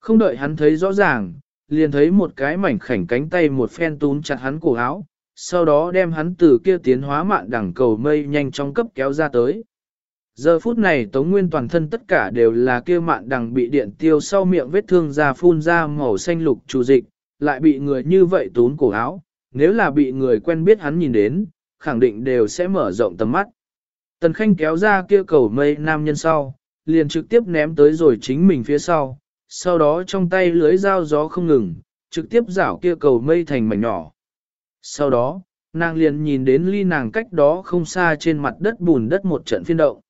Không đợi hắn thấy rõ ràng, liền thấy một cái mảnh khảnh cánh tay một phen tún chặt hắn cổ áo, sau đó đem hắn từ kia tiến hóa mạn đẳng cầu mây nhanh chóng cấp kéo ra tới. Giờ phút này Tống Nguyên toàn thân tất cả đều là kia mạn đằng bị điện tiêu sau miệng vết thương ra phun ra màu xanh lục trù dịch, lại bị người như vậy tún cổ áo, nếu là bị người quen biết hắn nhìn đến, khẳng định đều sẽ mở rộng tầm mắt. Tần Khanh kéo ra kia cầu mây nam nhân sau, liền trực tiếp ném tới rồi chính mình phía sau, sau đó trong tay lưới dao gió không ngừng, trực tiếp rảo kia cầu mây thành mảnh nhỏ. Sau đó, nàng liền nhìn đến ly nàng cách đó không xa trên mặt đất bùn đất một trận phiên động.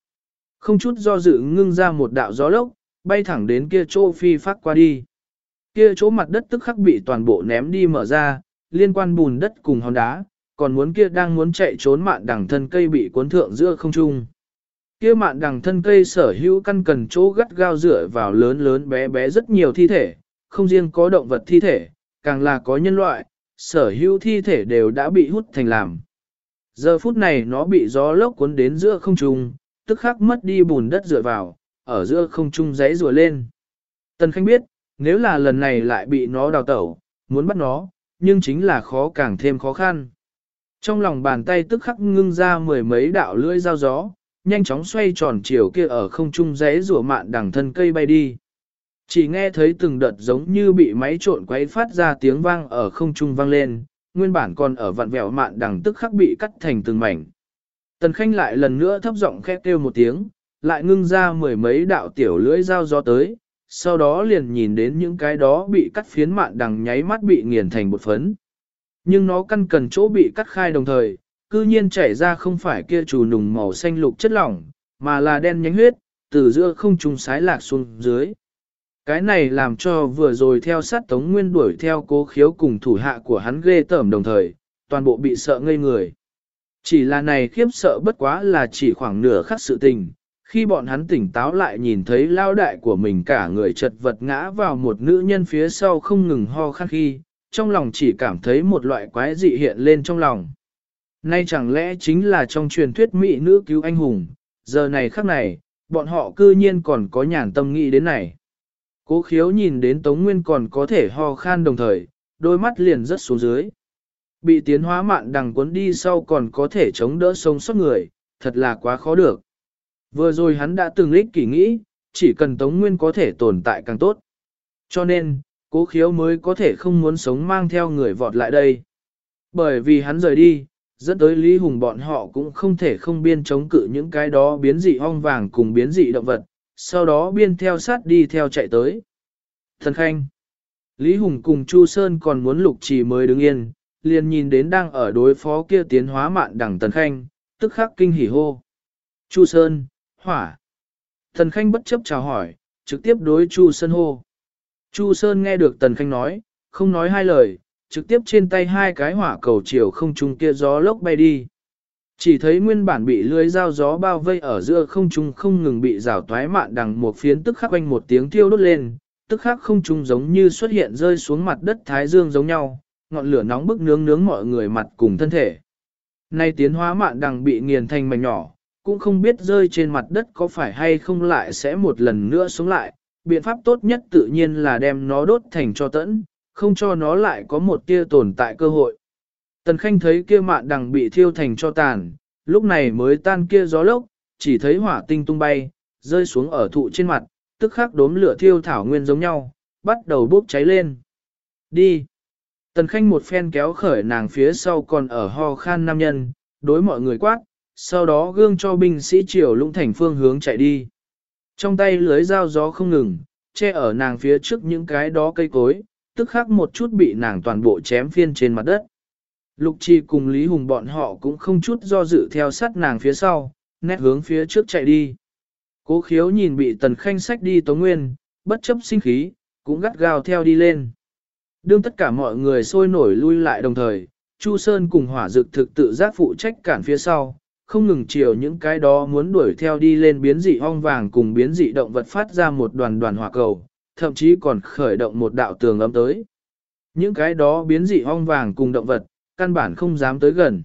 Không chút do dự ngưng ra một đạo gió lốc, bay thẳng đến kia chỗ phi phát qua đi. Kia chỗ mặt đất tức khắc bị toàn bộ ném đi mở ra, liên quan bùn đất cùng hòn đá, còn muốn kia đang muốn chạy trốn mạn đằng thân cây bị cuốn thượng giữa không trung. Kia mạn đằng thân cây sở hữu căn cần chỗ gắt gao dựa vào lớn lớn bé bé rất nhiều thi thể, không riêng có động vật thi thể, càng là có nhân loại, sở hữu thi thể đều đã bị hút thành làm. Giờ phút này nó bị gió lốc cuốn đến giữa không trung, tức khắc mất đi bùn đất dựa vào, ở giữa không trung giấy rùa lên. Tần Khanh biết, nếu là lần này lại bị nó đào tẩu, muốn bắt nó, nhưng chính là khó càng thêm khó khăn. Trong lòng bàn tay tức khắc ngưng ra mười mấy đạo lưỡi dao gió, nhanh chóng xoay tròn chiều kia ở không trung rẽ rùa mạn đằng thân cây bay đi. Chỉ nghe thấy từng đợt giống như bị máy trộn quấy phát ra tiếng vang ở không trung vang lên, nguyên bản còn ở vặn vẹo mạn đằng tức khắc bị cắt thành từng mảnh. Tần Khanh lại lần nữa thấp giọng khét kêu một tiếng, lại ngưng ra mười mấy đạo tiểu lưỡi dao gió tới, sau đó liền nhìn đến những cái đó bị cắt phiến mạn đằng nháy mắt bị nghiền thành bột phấn. Nhưng nó căn cần chỗ bị cắt khai đồng thời, cư nhiên chảy ra không phải kia trù nùng màu xanh lục chất lỏng, mà là đen nhánh huyết, từ giữa không trùng sái lạc xuống dưới. Cái này làm cho vừa rồi theo sát Tống Nguyên đuổi theo cố khiếu cùng thủ hạ của hắn ghê tởm đồng thời, toàn bộ bị sợ ngây người. Chỉ là này khiếp sợ bất quá là chỉ khoảng nửa khắc sự tình, khi bọn hắn tỉnh táo lại nhìn thấy lao đại của mình cả người chật vật ngã vào một nữ nhân phía sau không ngừng ho khăn khi, trong lòng chỉ cảm thấy một loại quái dị hiện lên trong lòng. Nay chẳng lẽ chính là trong truyền thuyết mỹ nữ cứu anh hùng, giờ này khắc này, bọn họ cư nhiên còn có nhàn tâm nghĩ đến này. Cố khiếu nhìn đến Tống Nguyên còn có thể ho khan đồng thời, đôi mắt liền rất xuống dưới. Bị tiến hóa mạn đằng cuốn đi sau còn có thể chống đỡ sống sót người, thật là quá khó được. Vừa rồi hắn đã từng lích kỷ nghĩ, chỉ cần Tống Nguyên có thể tồn tại càng tốt. Cho nên, cố khiếu mới có thể không muốn sống mang theo người vọt lại đây. Bởi vì hắn rời đi, dẫn tới Lý Hùng bọn họ cũng không thể không biên chống cự những cái đó biến dị ong vàng cùng biến dị động vật, sau đó biên theo sát đi theo chạy tới. Thần Khanh Lý Hùng cùng Chu Sơn còn muốn lục trì mới đứng yên, liền nhìn đến đang ở đối phó kia tiến hóa mạn đẳng Tần Khanh, tức khắc kinh hỉ hô. Chu Sơn, hỏa. Tần Khanh bất chấp chào hỏi, trực tiếp đối Chu Sơn hô. Chu Sơn nghe được Tần Khanh nói, không nói hai lời, trực tiếp trên tay hai cái hỏa cầu chiều không trung kia gió lốc bay đi. Chỉ thấy nguyên bản bị lưới dao gió bao vây ở giữa không trung không ngừng bị rào toái mạn đằng một phiến tức khắc quanh một tiếng tiêu đốt lên, tức khắc không trung giống như xuất hiện rơi xuống mặt đất thái dương giống nhau, ngọn lửa nóng bức nướng nướng mọi người mặt cùng thân thể. Nay tiến hóa mạn đằng bị nghiền thành mảnh nhỏ, cũng không biết rơi trên mặt đất có phải hay không lại sẽ một lần nữa xuống lại, biện pháp tốt nhất tự nhiên là đem nó đốt thành cho tẫn, không cho nó lại có một tia tồn tại cơ hội. Tần Khanh thấy kia mạn đằng bị thiêu thành cho tàn, lúc này mới tan kia gió lốc, chỉ thấy hỏa tinh tung bay, rơi xuống ở thụ trên mặt, tức khắc đốm lửa thiêu thảo nguyên giống nhau, bắt đầu bốc cháy lên. Đi! Tần Khanh một phen kéo khởi nàng phía sau còn ở ho khan nam nhân, đối mọi người quát, sau đó gương cho binh sĩ triều lũng thành phương hướng chạy đi. Trong tay lưới dao gió không ngừng, che ở nàng phía trước những cái đó cây cối, tức khắc một chút bị nàng toàn bộ chém phiên trên mặt đất. Lục Chi cùng Lý Hùng bọn họ cũng không chút do dự theo sát nàng phía sau, nét hướng phía trước chạy đi. Cố khiếu nhìn bị tần khanh sách đi tống nguyên, bất chấp sinh khí, cũng gắt gao theo đi lên. Đương tất cả mọi người sôi nổi lui lại đồng thời, Chu Sơn cùng hỏa dực thực tự giác phụ trách cản phía sau, không ngừng chiều những cái đó muốn đuổi theo đi lên biến dị ong vàng cùng biến dị động vật phát ra một đoàn đoàn hỏa cầu, thậm chí còn khởi động một đạo tường ấm tới. Những cái đó biến dị ong vàng cùng động vật, căn bản không dám tới gần.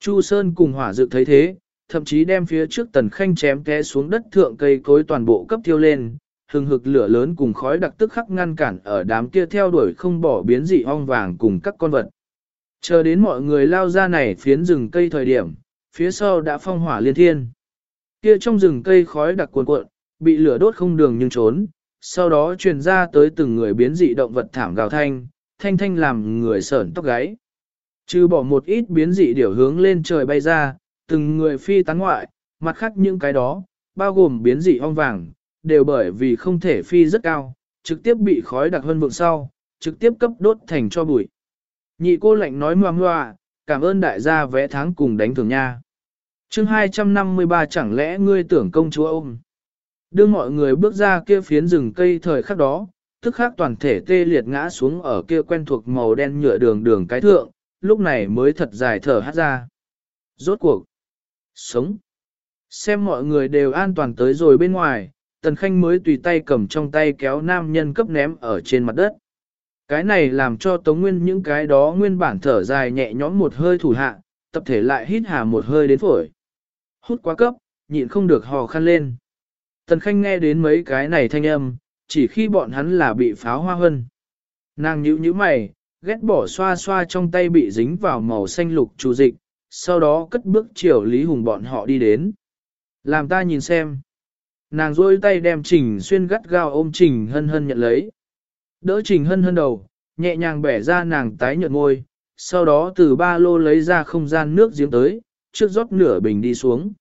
Chu Sơn cùng hỏa dực thấy thế, thậm chí đem phía trước tần khanh chém té xuống đất thượng cây cối toàn bộ cấp thiêu lên, hừng hực lửa lớn cùng khói đặc tức khắc ngăn cản ở đám kia theo đuổi không bỏ biến dị ong vàng cùng các con vật. Chờ đến mọi người lao ra này phiến rừng cây thời điểm, phía sau đã phong hỏa liên thiên. Kia trong rừng cây khói đặc cuồn cuộn, bị lửa đốt không đường nhưng trốn, sau đó truyền ra tới từng người biến dị động vật thảm gào thanh, thanh thanh làm người sởn tóc gáy. Trừ bỏ một ít biến dị điều hướng lên trời bay ra, từng người phi tán ngoại, mặt khác những cái đó, bao gồm biến dị ong vàng, đều bởi vì không thể phi rất cao, trực tiếp bị khói đặc hơn vượng sau, trực tiếp cấp đốt thành cho bụi. Nhị cô lạnh nói ngoa ngoa, cảm ơn đại gia vẽ tháng cùng đánh thưởng nha. chương 253 chẳng lẽ ngươi tưởng công chúa ôm. Đưa mọi người bước ra kia phiến rừng cây thời khắc đó, tức khắc toàn thể tê liệt ngã xuống ở kia quen thuộc màu đen nhựa đường đường cái thượng, lúc này mới thật dài thở hát ra. Rốt cuộc. Sống. Xem mọi người đều an toàn tới rồi bên ngoài, Tần Khanh mới tùy tay cầm trong tay kéo nam nhân cấp ném ở trên mặt đất. Cái này làm cho Tống Nguyên những cái đó nguyên bản thở dài nhẹ nhõm một hơi thủ hạ, tập thể lại hít hà một hơi đến phổi. Hút quá cấp, nhịn không được hò khăn lên. Tần Khanh nghe đến mấy cái này thanh âm, chỉ khi bọn hắn là bị pháo hoa hân. Nàng nhíu nhíu mày, ghét bỏ xoa xoa trong tay bị dính vào màu xanh lục chủ dịch, sau đó cất bước chiều Lý Hùng bọn họ đi đến. Làm ta nhìn xem. Nàng rôi tay đem Trình Xuyên gắt gao ôm Trình Hân Hân nhận lấy. Đỡ Trình Hân Hân đầu, nhẹ nhàng bẻ ra nàng tái nhợt ngôi, sau đó từ ba lô lấy ra không gian nước giếng tới, trước rót nửa bình đi xuống.